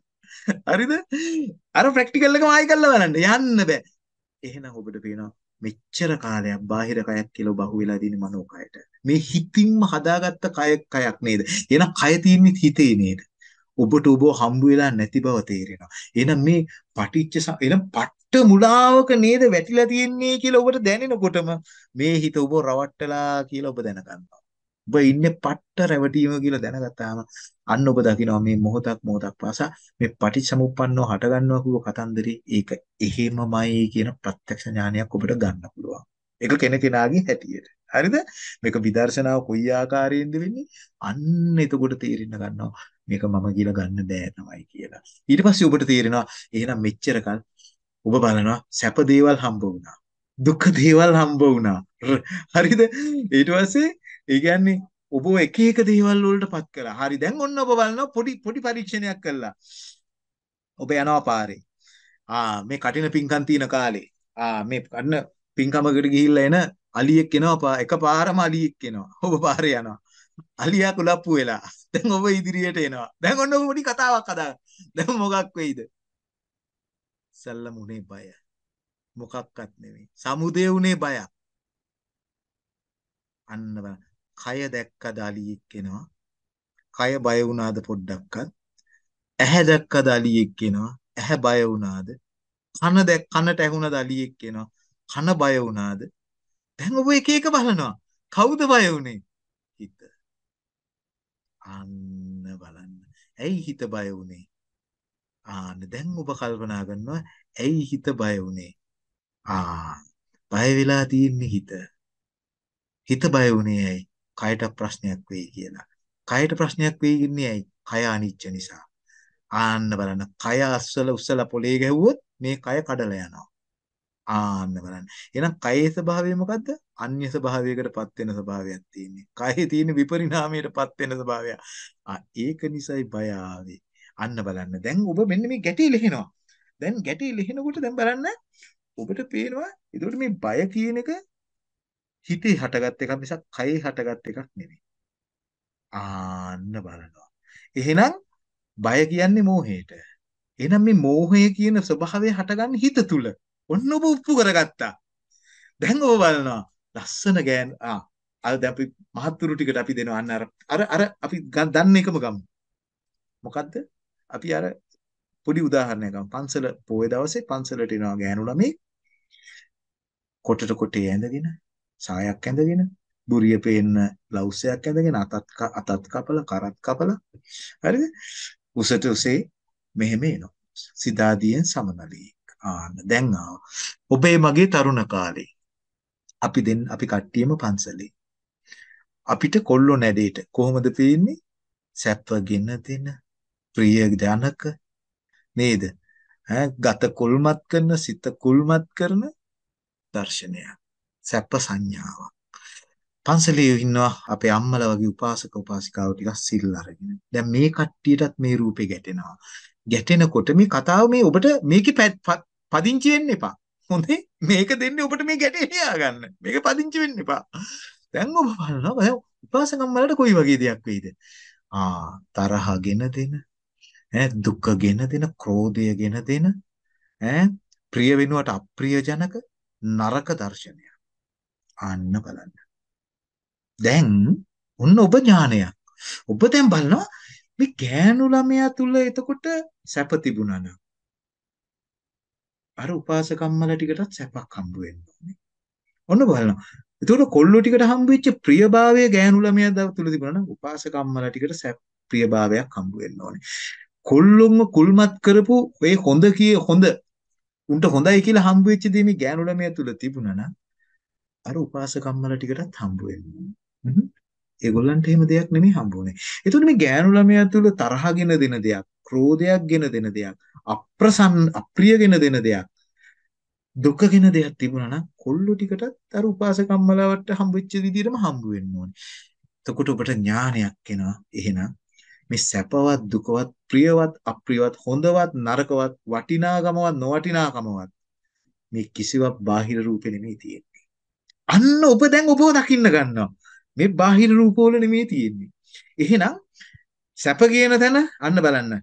හරිද? අර ප්‍රැක්ටිකල් එකම ආයි කරලා බලන්න. යන්න බෑ. එහෙනම් ඔබට පේනවා මෙච්චර කාලයක් බාහිර කයක් කියලා ඔබ අහුවෙලා තියෙන මනෝකයට. මේ හිතින්ම හදාගත්ත කයක් කයක් නේද? එහෙනම් කය තියෙන්නේ හිතේ නේද? ඔබට ඔබ හම්බ වෙලා නැති බව තේරෙනවා. එහෙනම් මේ පටිච්ච එහෙනම් පට්ට මුලාවක නේද වැටිලා තියෙන්නේ කියලා ඔබට දැනෙනකොටම මේ හිත ඔබ රවට්ටලා කියලා ඔබ දැනගන්නවා. ඔබ ඉන්නේ පට්ට රැවටීම කියලා දැනගත්තාම අන්න ඔබ දකිනවා මේ මොහොතක් මොහොතක් පාසා මේ පටිච්චසමුප්පන්නව හට ගන්නවා කියව කතන්දරේ ඒක එහෙමමයි කියන ප්‍රත්‍යක්ෂ ඥානයක් ඔබට ගන්න පුළුවන්. ඒක කෙනකෙනාගේ හැටියට. හරිද? මේක විදර්ශනාව කොයි ආකාරයෙන්ද වෙන්නේ? අන්න එතකොට තේරෙන්න ගන්නවා මේක මම කියලා ගන්න බෑ තමයි කියලා. ඊට පස්සේ ඔබට තේරෙනවා එහෙනම් මෙච්චරකල් ඔබ බලනවා සැප දේවල් හම්බ වුණා. දුක් දේවල් හම්බ වුණා. හරිද? ඊට පස්සේ ඒ කියන්නේ ඔබ එක එක දේවල් වලටපත් කළා. හරි දැන් ඔන්න ඔබ බලනවා පොඩි පොඩි පරීක්ෂණයක් කළා. ඔබ යනවා පාරේ. ආ මේ කටින පිංකම් තියෙන කාලේ. ආ මේ කන්න පිංකමකට ගිහිල්ලා එන අලියෙක් එනවා එකපාරම අලියෙක් එනවා. ඔබ පාරේ යනවා. අලියා කුලප්පු වෙලා. දැන් ඔබ ඉදිරියට එනවා. දැන් ඔන්න ඔබ පොඩි කතාවක් හදා. දැන් මොකක් වෙයිද? සල්ලම උනේ බය. මොකක්වත් නෙමෙයි. සමුදේ උනේ බයක්. අන්න බලන්න. කය දැක්කද අලියෙක් එනවා. කය බය වුණාද පොඩ්ඩක්වත්? ඇහැ දැක්කද අලියෙක් එනවා. ඇහැ බය වුණාද? කන දැක් කනට ඇහුණද අලියෙක් එනවා. කන බය වුණාද? දැන් ඔබ එක එක බලනවා. කවුද බය වුනේ? හිත. අන්න බලන්න. ඇයි හිත බය වුනේ? ආන්න දැන් ඔබ කල්පනා කරනවා ඇයි හිත බය වුනේ? ආ බය වෙලා තියෙන්නේ හිත. හිත බය වුනේ ඇයි? කයට ප්‍රශ්නයක් වෙයි කියලා. කයට ප්‍රශ්නයක් වෙයි ඉන්නේ ඇයි? කය අනිච්ච නිසා. ආන්න බලන්න කය අස්සල උස්සල පොලේ ගැහුවොත් මේ කය කඩලා යනවා. ආන්න බලන්න. එහෙනම් කයේ ස්වභාවය මොකද්ද? අන්‍ය ස්වභාවයකටපත් වෙන ස්වභාවයක් තියෙන්නේ. කයේ තියෙන විපරිණාමයටපත් වෙන ස්වභාවය. ආ ඒක නිසයි බය ආවේ. අන්න බලන්න. දැන් ඔබ මෙන්න මේ ගැටේ ලිහිනවා. දැන් ගැටේ ලිහිනකොට දැන් බලන්න ඔබට පේනවා ඒකට මේ බය කියන එක හිතේ හටගත් එකක් මිසක් කයේ හටගත් එකක් නෙමෙයි. ආන්න බලනවා. එහෙනම් බය කියන්නේ මෝහයට. එහෙනම් මේ මෝහය කියන ස්වභාවය හටගන්නේ හිත තුල. ඔන්න ඔබ උප්පු කරගත්තා. දැන් ඔබ බලනවා ලස්සන ගෑන් ආ අර දැන් අපි මහත්තුරු ටිකට අපි දෙනවා අන්න අර අර අර අපි දන්න එකම ගමු. මොකද්ද? අපි අර පොඩි උදාහරණයක් ගමු. පන්සල පොයේ දවසේ පන්සලට එනවා ගෑනු ළමයි. කොටට කොටේ ඇඳගෙන, සායක් ඇඳගෙන, බුරිය පේන්න බ්ලවුස් එකක් ඇඳගෙන අතත් අතත් කපලා කරත් කපලා හරිද? උසට උසේ මෙහෙම එනවා. සිතාදියෙන් සමනලී. ආන්න දැන් ආවා. ඔබේ මගේ තරුණ කාලේ අපි දෙන්න අපි කට්ටියම පන්සලේ. අපිට කොල්ලෝ නැඩේට කොහොමද පේන්නේ? සැපගෙන දෙන ප්‍රිය ජනක නේද? ඈ ගත කුල්මත් කරන සිත කුල්මත් කරන දර්ශනයක්. සැප සංඥාවක්. පන්සලේ ඉන්නවා අපේ අම්මලා වගේ උපාසක උපාසිකාව ටිකක් සිල් අරගෙන. දැන් මේ කට්ටියටත් මේ රූපේ ගැටෙනවා. ගැටෙනකොට මේ කතාව මේ ඔබට මේකේ පදිංචි වෙන්න එපා. හොඳේ මේක දෙන්නේ ඔබට මේ ගැටේ ලියා ගන්න. මේක පදිංචි වෙන්න එපා. දැන් ඔබ බලනවා බය උපාසකම්මලට කොයි වගේ දෙයක් වෙයිද? ආ තරහගෙන දෙන ඈ දුකගෙන දෙන ක්‍රෝධයගෙන දෙන ඈ ප්‍රිය වෙනුවට අප්‍රිය ජනක නරක දර්ශනයක්. අන්න බලන්න. දැන් ඔන්න ඔබ ඥානයක්. ඔබ දැන් බලනවා මේ ගෑනු ළමයා තුල එතකොට සැප තිබුණා නම් අර උපාසකම්මල ටිකටත් සැපක් හම්බ වෙන්න ඕනේ. ඔන්න බලනවා. එතකොට කොල්ලෝ ටිකට හම්බ වෙච්ච ප්‍රියභාවය ගෑනු ළමයා තුල තිබුණා නම් උපාසකම්මල ටිකට සැප ප්‍රියභාවයක් හම්බ වෙන්න ඕනේ. කොල්ලොන්ව කුල්මත් කරපු ඔය හොඳ කිය හොඳ උන්ට හොඳයි කියලා හම්බ වෙච්ච දේ මේ ගෑනු ළමයා තුල තිබුණා නම් අර උපාසකම්මල ටිකටත් හම්බ වෙන්න ඕනේ. ඒගොල්ලන්ට එහෙම දෙයක් නෙමෙයි හම්බුනේ. එතකොට මේ ගෑනු ළමයා තුල තරහගෙන දෙන දෙයක්, ක්‍රෝධයක් ගෙන දෙන දෙයක්, අප්‍රසන්න අප්‍රියගෙන දෙන දෙයක්, දුකගෙන දෙයක් තිබුණා නම් කොල්ලෝ ටිකටත් අර උපාසකම්මලාවට හම්බෙච්ච විදිහටම හම්බ වෙන්න ඕනේ. එතකොට ඔබට ඥානයක් එනවා. එහෙනම් මේ සැපවත් දුකවත් ප්‍රියවත් අප්‍රියවත් හොඳවත් නරකවත් වටිනාකමවත් නොවටිනාකමවත් මේ කිසිවක් බාහිර රූපෙ නෙමෙයි තියෙන්නේ. අන්න ඔබ දැන් ඔබව දකින්න ගන්නවා. මේ බාහිර රූපවල නෙමෙයි තියෙන්නේ. එහෙනම් සැප කියන තැන අන්න බලන්න.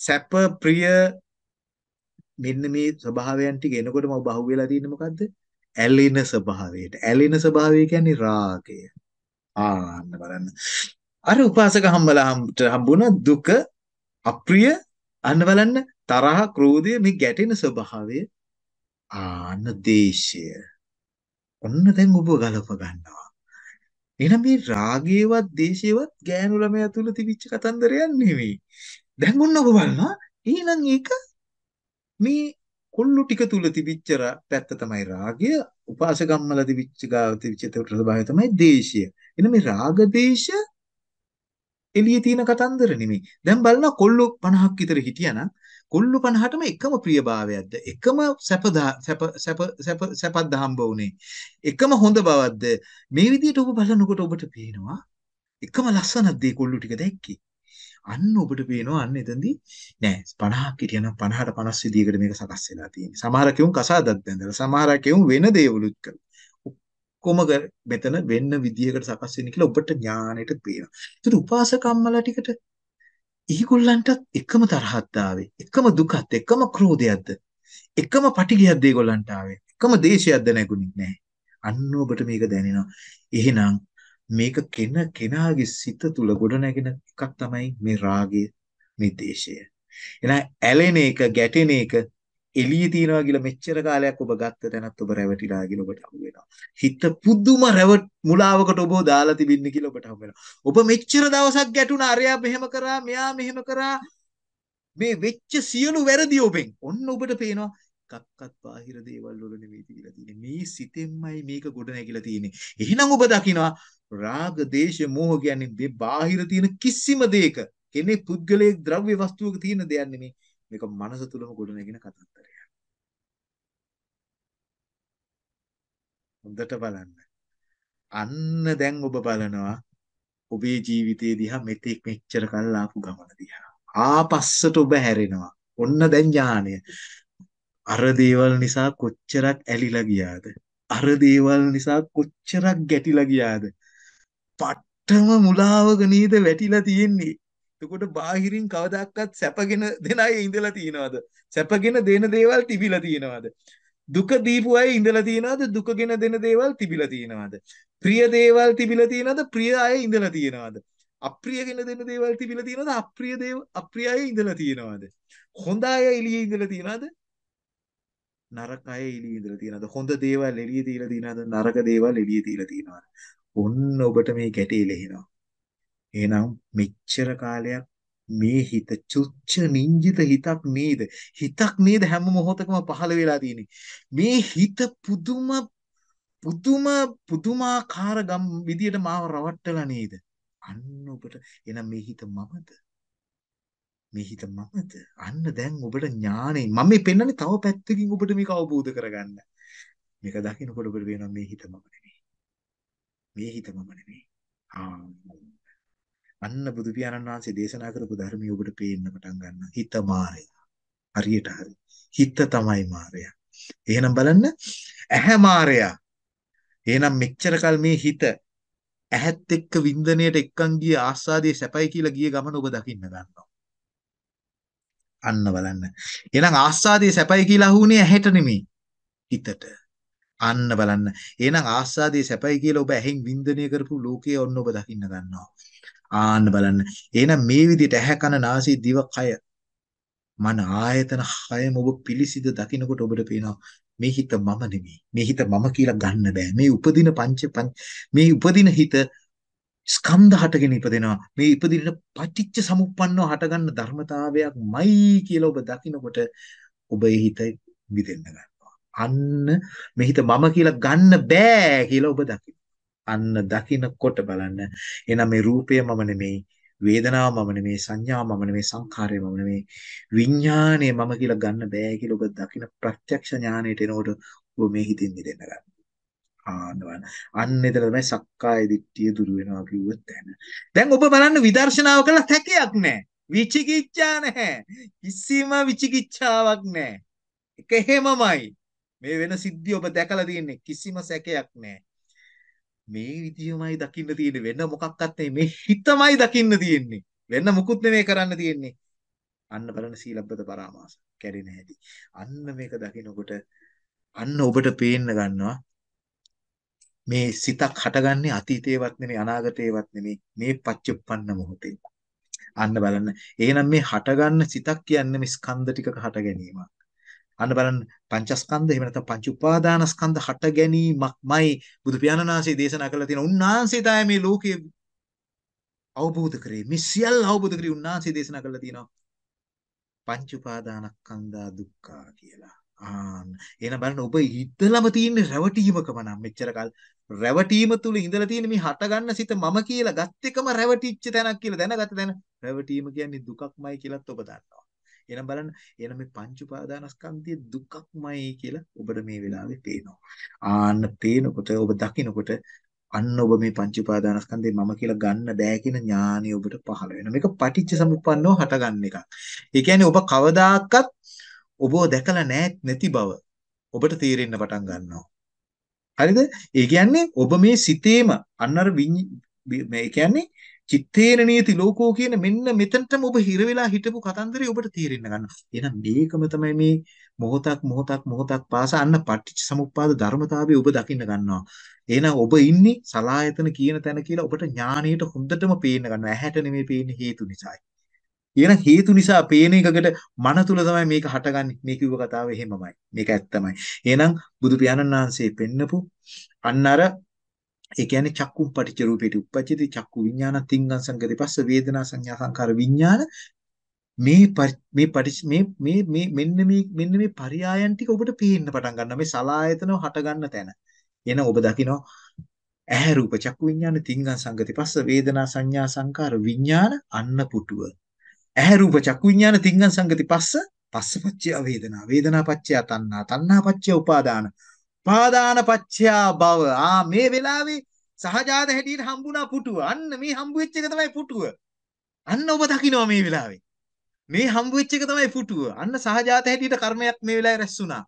සැප ප්‍රිය මෙන්න මේ ස්වභාවයන් ටික එනකොටම ඔබ අහුවෙලා තියෙන්නේ මොකද්ද? ඇලෙන ස්වභාවයට. ඇලෙන ස්වභාවය කියන්නේ රාගය. ආන්න බලන්න. අර උපාසක හම්බලා හම්බුණ දුක අප්‍රිය අන්න බලන්න තරහ ක්‍රෝධය මේ ගැටෙන ස්වභාවය ආන්න දේශය. ඔන්න දැන් ඔබ ගලප ගන්නවා. එහෙනම් මේ රාගයේවත් දේශයේවත් ගෑනු ළමයා තුල තිබිච්ච කතන්දරයක් නෙවෙයි. දැන් ඔන්න ඔබ බලනවා එහෙනම් ඒක මේ කොල්ලු ටික තුල තිබිච්ච පැත්ත තමයි රාගය, උපාසකම්මල තිබිච්ච ගාව තිබිච්ච ස්වභාවය තමයි දේශය. එහෙනම් මේ රාග දේශ එළියේ තියෙන කතන්දර නෙමෙයි. දැන් බලනවා කොල්ලෝ 50ක් විතර හිටියානම් කොල්ලෝ 50ටම එකම ප්‍රියභාවයක්ද? එකම සැප සැප සැප සැප සැපද හම්බ වුනේ. එකම හොඳ බවක්ද? මේ විදිහට ඔබ බලනකොට ඔබට පේනවා එකම ලස්සනක් දේ කොල්ලෝ ටික දැක්කේ. අන්න ඔබට පේනවා අන්න එතනදී නෑ 50ක් හිටියනම් 50ට 50 විදියකට මේක සකස් වෙලා තියෙන්නේ. සමහර කෙවුන් කසාදක් දැන්දලා සමහර කෙවුන් වෙන දේවලුත් කරලා. ඔක්කොම මෙතන වෙන්න විදියකට සකස් වෙන්නේ කියලා ඔබට ඥාණයට පේනවා. ඒතර උපාසකම්මලා ටිකට ඊගොල්ලන්ටත් එකම තරහක් ආවේ. එකම දුකත්, එකම ක්‍රෝධයක්ද, එකම පටිඝයක්ද ඒගොල්ලන්ට ආවේ. එකම දේශයක්ද නැගුණේ නැහැ. අන්න ඔබට මේක දැනෙනවා. එහෙනම් මේක කෙන කෙනාගේ සිත තුල ගොඩනැගෙන එකක් තමයි මේ රාගය, මේ දේශය. එහෙනම් ඇලෙන එක, ගැටෙන එක එළියේ තියනවා කියලා මෙච්චර කාලයක් ඔබ ගත්ත තැනත් ඔබ රැවටිලා කියලා ඔබට හමු වෙනවා. හිත පුදුම රැවට් මුලාවකට ඔබ දාලා තිබින්න කියලා ඔබට හමු වෙනවා. ඔබ මෙච්චර දවසක් ගැටුණා අරයා මෙහෙම කරා මෙයා මෙහෙම කරා මේ වෙච්ච සියලු වැරදි ඔබෙන් ඔන්න ඔබට පේනවා කක්කත් බාහිර දේවල් වල නෙවෙයි තියලා තියෙන්නේ. මේ සිතෙන්මයි මේක ගොඩ නැගිලා තියෙන්නේ. එහෙනම් ඔබ දකිනවා රාග, දේශ, මෝහ කියන්නේ මේ බාහිර තියෙන කිසිම දෙයක කෙනෙක් පුද්ගලයෙක් ද්‍රව්‍ය වස්තුවක තියෙන දෙයක් නෙමෙයි. මේක මනස තුලම ගොඩ නැගින කතන්දරයක්. හොඳට බලන්න. අන්න දැන් ඔබ බලනවා ඔබේ ජීවිතයේ දිහා මෙතෙක් මෙච්චර කල් ආපු ගමන දිහා. ආපස්සට ඔබ හැරෙනවා. ඔන්න දැන් ඥානය. අර දේවල් නිසා කොච්චරක් ඇලිලා ගියාද? අර දේවල් නිසා කොච්චරක් ගැටිලා ගියාද? පට්ටම මුලාවක නේද වැටිලා තියෙන්නේ. එතකොට බාහිරින් කවදාකවත් සැපගෙන දෙන අය ඉඳලා තියනවද? සැපගෙන දෙන දේවල් තිබිලා තියනවද? දුක දීපු අය ඉඳලා තියනවද? දුකගෙන දෙන දේවල් තිබිලා තියනවද? ප්‍රිය දේවල් තිබිලා තියනවද? ප්‍රිය අය ඉඳලා තියනවද? අප්‍රියගෙන දෙන දේවල් තිබිලා තියනවද? අප්‍රිය දේව අප්‍රිය අය ඉඳලා තියනවද? හොඳ අය එළියේ ඉඳලා තියනවද? නරක අය එළියේ ඉඳලා තියනවද? හොඳ දේවල් එළියේ තියලා තියනවද? නරක දේවල් එළියේ තියලා තියනවද? ඔන්න ඔබට මේ ගැටේ ලෙහෙනවා. එහෙනම් මෙච්චර කාලයක් මේ හිත චුච්ච නිංජිත හිතක් නේද? හිතක් නේද හැම මොහොතකම පහළ වෙලා තියෙන්නේ. මේ හිත පුදුම පුදුම පුදුමාකාර ගම් විදියට මාව රවට්ටලා නේද? අන්න ඔබට එහෙනම් මේ හිත මමද? මේ හිත මමද? අන්න දැන් ඔබට ඥානෙ මම මේ පෙන්වන්නේ තව පැත්තකින් ඔබට මේක අවබෝධ කරගන්න. මේක දකින්නකොට ඔබට වෙනවා මේ හිත මම නෙමෙයි. මේ හිත මම නෙමෙයි. ආ අන්න බුදු පියාණන් වහන්සේ දේශනා කරපු ධර්මිය ඔබට පේන්න පටන් ගන්නවා. හිත මායය. හරියට හරි. හිත තමයි මායය. එහෙනම් බලන්න ඇහැ මායය. එහෙනම් මෙච්චර කල් මේ හිත ඇහත් එක්ක වින්දනයට එක්කන් ගිය ආස්වාදයේ සැපයි කියලා ගිය ගමන ඔබ දකින්න ගන්නවා. අන්න බලන්න. එහෙනම් ආස්වාදයේ සැපයි කියලා අහුනේ ඇහැට නෙමෙයි හිතට. අන්න බලන්න. එහෙනම් ආස්වාදයේ සැපයි කියලා ඔබ ඇහෙන් වින්දනය කරපු ලෝකයේ ඔන්න ඔබ දකින්න ගන්නවා. ආන්න බලන්න. එහෙනම් මේ විදිහට ඇහැ කන නාසය දිව කය මන ආයතන හයම ඔබ පිළිසිඳ දකිනකොට ඔබට පේනවා මේ හිත මම නෙමෙයි. මේ හිත මම කියලා ගන්න බෑ. මේ උපදින පංච මේ උපදින හිත ස්කන්ධ හටගෙන ඉපදෙනවා. මේ ඉපදින පටිච්ච සමුප්පන්නව හටගන්න ධර්මතාවයක්මයි කියලා ඔබ දකිනකොට ඔබ ඒ හිත විදෙන්න ගන්නවා. අන්න මේ හිත මම කියලා ගන්න බෑ කියලා ඔබ දකිනවා. අන්න දකිනකොට බලන්න එහෙනම් මේ රූපය මම නෙමෙයි වේදනාව මම නෙමෙයි සංඥාව මම නෙමෙයි සංඛාරය මම නෙමෙයි විඥාණය මම කියලා ගන්න බෑ කියලා ඔබ දකින ප්‍රත්‍යක්ෂ ඥාණයට එනකොට ඔබ මේ හිතින් මිදෙන්න ගන්න. ආනවන අන්න එතන තමයි සක්කාය දිට්ඨිය දුරු වෙනවා කිව්වොත් දැන. දැන් ඔබ බලන්න විදර්ශනාව කළා හැකයක් නැහැ. විචිකිච්ඡා නැහැ. කිසිම විචිකිච්ඡාවක් නැහැ. එක එහෙමමයි. මේ වෙන සිද්ධිය ඔබ දැකලා තියෙන්නේ කිසිම සැකයක් නැහැ. මේ විදියමයි දකින්න තියෙන්නේ. වෙන මොකක්වත් නෙමෙයි මේ හිතමයි දකින්න තියෙන්නේ. වෙන මුකුත් නෙමෙයි කරන්න තියෙන්නේ. අන්න බලන සීලබ්බත පරාමාස. කැඩෙන හැටි. අන්න මේක දකිනකොට අන්න ඔබට පේන්න ගන්නවා. මේ සිතක් හටගන්නේ අතීතේවත් නෙමෙයි අනාගතේවත් නෙමෙයි මේ පච්චුප්පන්න මොහොතේ. අන්න බලන්න. එහෙනම් මේ හටගන්න සිතක් කියන්නේ මේ ස්කන්ධ ටිකක හට ගැනීමක් අන්න බලන්න පංචස්කන්ධ එහෙම නැත්නම් පංච උපාදානස්කන්ධ හට ගැනීමක්මයි බුදු පියාණන් වහන්සේ දේශනා කළා තියෙන උන්වහන්සේ තමයි මේ ලෝකයේ අවබෝධ කරේ. මේ සියල්ල අවබෝධ කරේ උන්වහන්සේ දේශනා කළා තියෙනවා. පංච උපාදානස්කන්ධා දුක්ඛා කියලා. ආන්න. එහෙනම් බලන්න ඔබ හිතලම තියෙන රැවටීමකම නම්. මෙච්චර කල් රැවටීම තුල ඉඳලා තියෙන මේ හට ගන්න සිත මම කියලා ගත් එකම රැවටිච්ච තැනක් කියලා දැනගත දැන රැවටීම කියන්නේ දුකක්මයි කියලාත් ඔබ දන්නවා. එහෙනම් බලන්න එහෙනම් මේ පංච උපාදානස්කන්ධය දුකක්මයි කියලා ඔබට මේ වෙලාවේ පේනවා. ආන්න පේනකොට ඔබ දකිනකොට අන්න ඔබ මේ පංච උපාදානස්කන්ධේ මම කියලා ගන්න බෑ කියන ඥානිය ඔබට පහළ වෙනවා. මේක පටිච්ච සමුප්පන්නව හටගන්න එකක්. ඒ කියන්නේ ඔබ කවදාකවත් ඔබව දැකලා නැති බව ඔබට තේරෙන්න පටන් ගන්නවා. හරිද? ඒ කියන්නේ ඔබ මේ සිතේම අන්නර මේ කියන්නේ චිත්තේන නීති ලෝකෝ කියන මෙන්න මෙතනටම ඔබ හිර වෙලා හිටපු කතන්දරේ ඔබට තේරෙන්න ගන්නවා. එහෙනම් මේකම තමයි මේ මොහොතක් මොහොතක් මොහොතක් පාසා අන්න පටිච්ච සමුප්පාද ධර්මතාවය ඔබ දකින්න ගන්නවා. එහෙනම් ඔබ ඉන්නේ සලායතන කියන තැන කියලා ඔබට ඥාණයට හොඳටම පේන්න ගන්නවා. ඇහැට නෙමෙයි පේන්නේ හේතු නිසායි. එහෙනම් හේතු නිසා පේන එකකට මන තුල තමයි මේක හටගන්නේ. මේ කිව්ව කතාව එහෙමමයි. මේක ඇත්තමයි. එහෙනම් බුදු පියාණන් වහන්සේ පෙන්නපු අන්න අර ඒ කියන්නේ චක්කුම් පටිච්ච රූපේට උප්පජ්ජති චක්කු විඥාන තිංගං සංගති පස්ස වේදනා සංඥා සංකාර විඥාන මේ මේ පටිච්ච මේ මේ මේ මෙන්න මේ මෙන්න මේ පරයයන් ටික ඔබට පේන්න පටන් ගන්නවා මේ සලායතන හට ගන්න තැන. එන ඔබ දකිනවා ඇහැ රූප චක්කු විඥාන තිංගං සංගති පස්ස වේදනා සංඥා සංකාර විඥාන අන්න පුටුව. ඇහැ රූප චක්කු විඥාන තිංගං සංගති පස්ස පස්ස පච්චය වේදනා වේදනා පච්චය තණ්හා තණ්හා පච්චය උපාදාන උපාදාන පච්චය භව ආ මේ වෙලාවේ සහජාත හැටියට හම්බුණා පුටුව. අන්න මේ හම්බු වෙච්ච එක තමයි පුටුව. අන්න ඔබ දකිනවා මේ වෙලාවේ. මේ හම්බු වෙච්ච එක තමයි පුටුව. අන්න සහජාත හැටියට කර්මයක් මේ වෙලාවේ රැස් වුණා.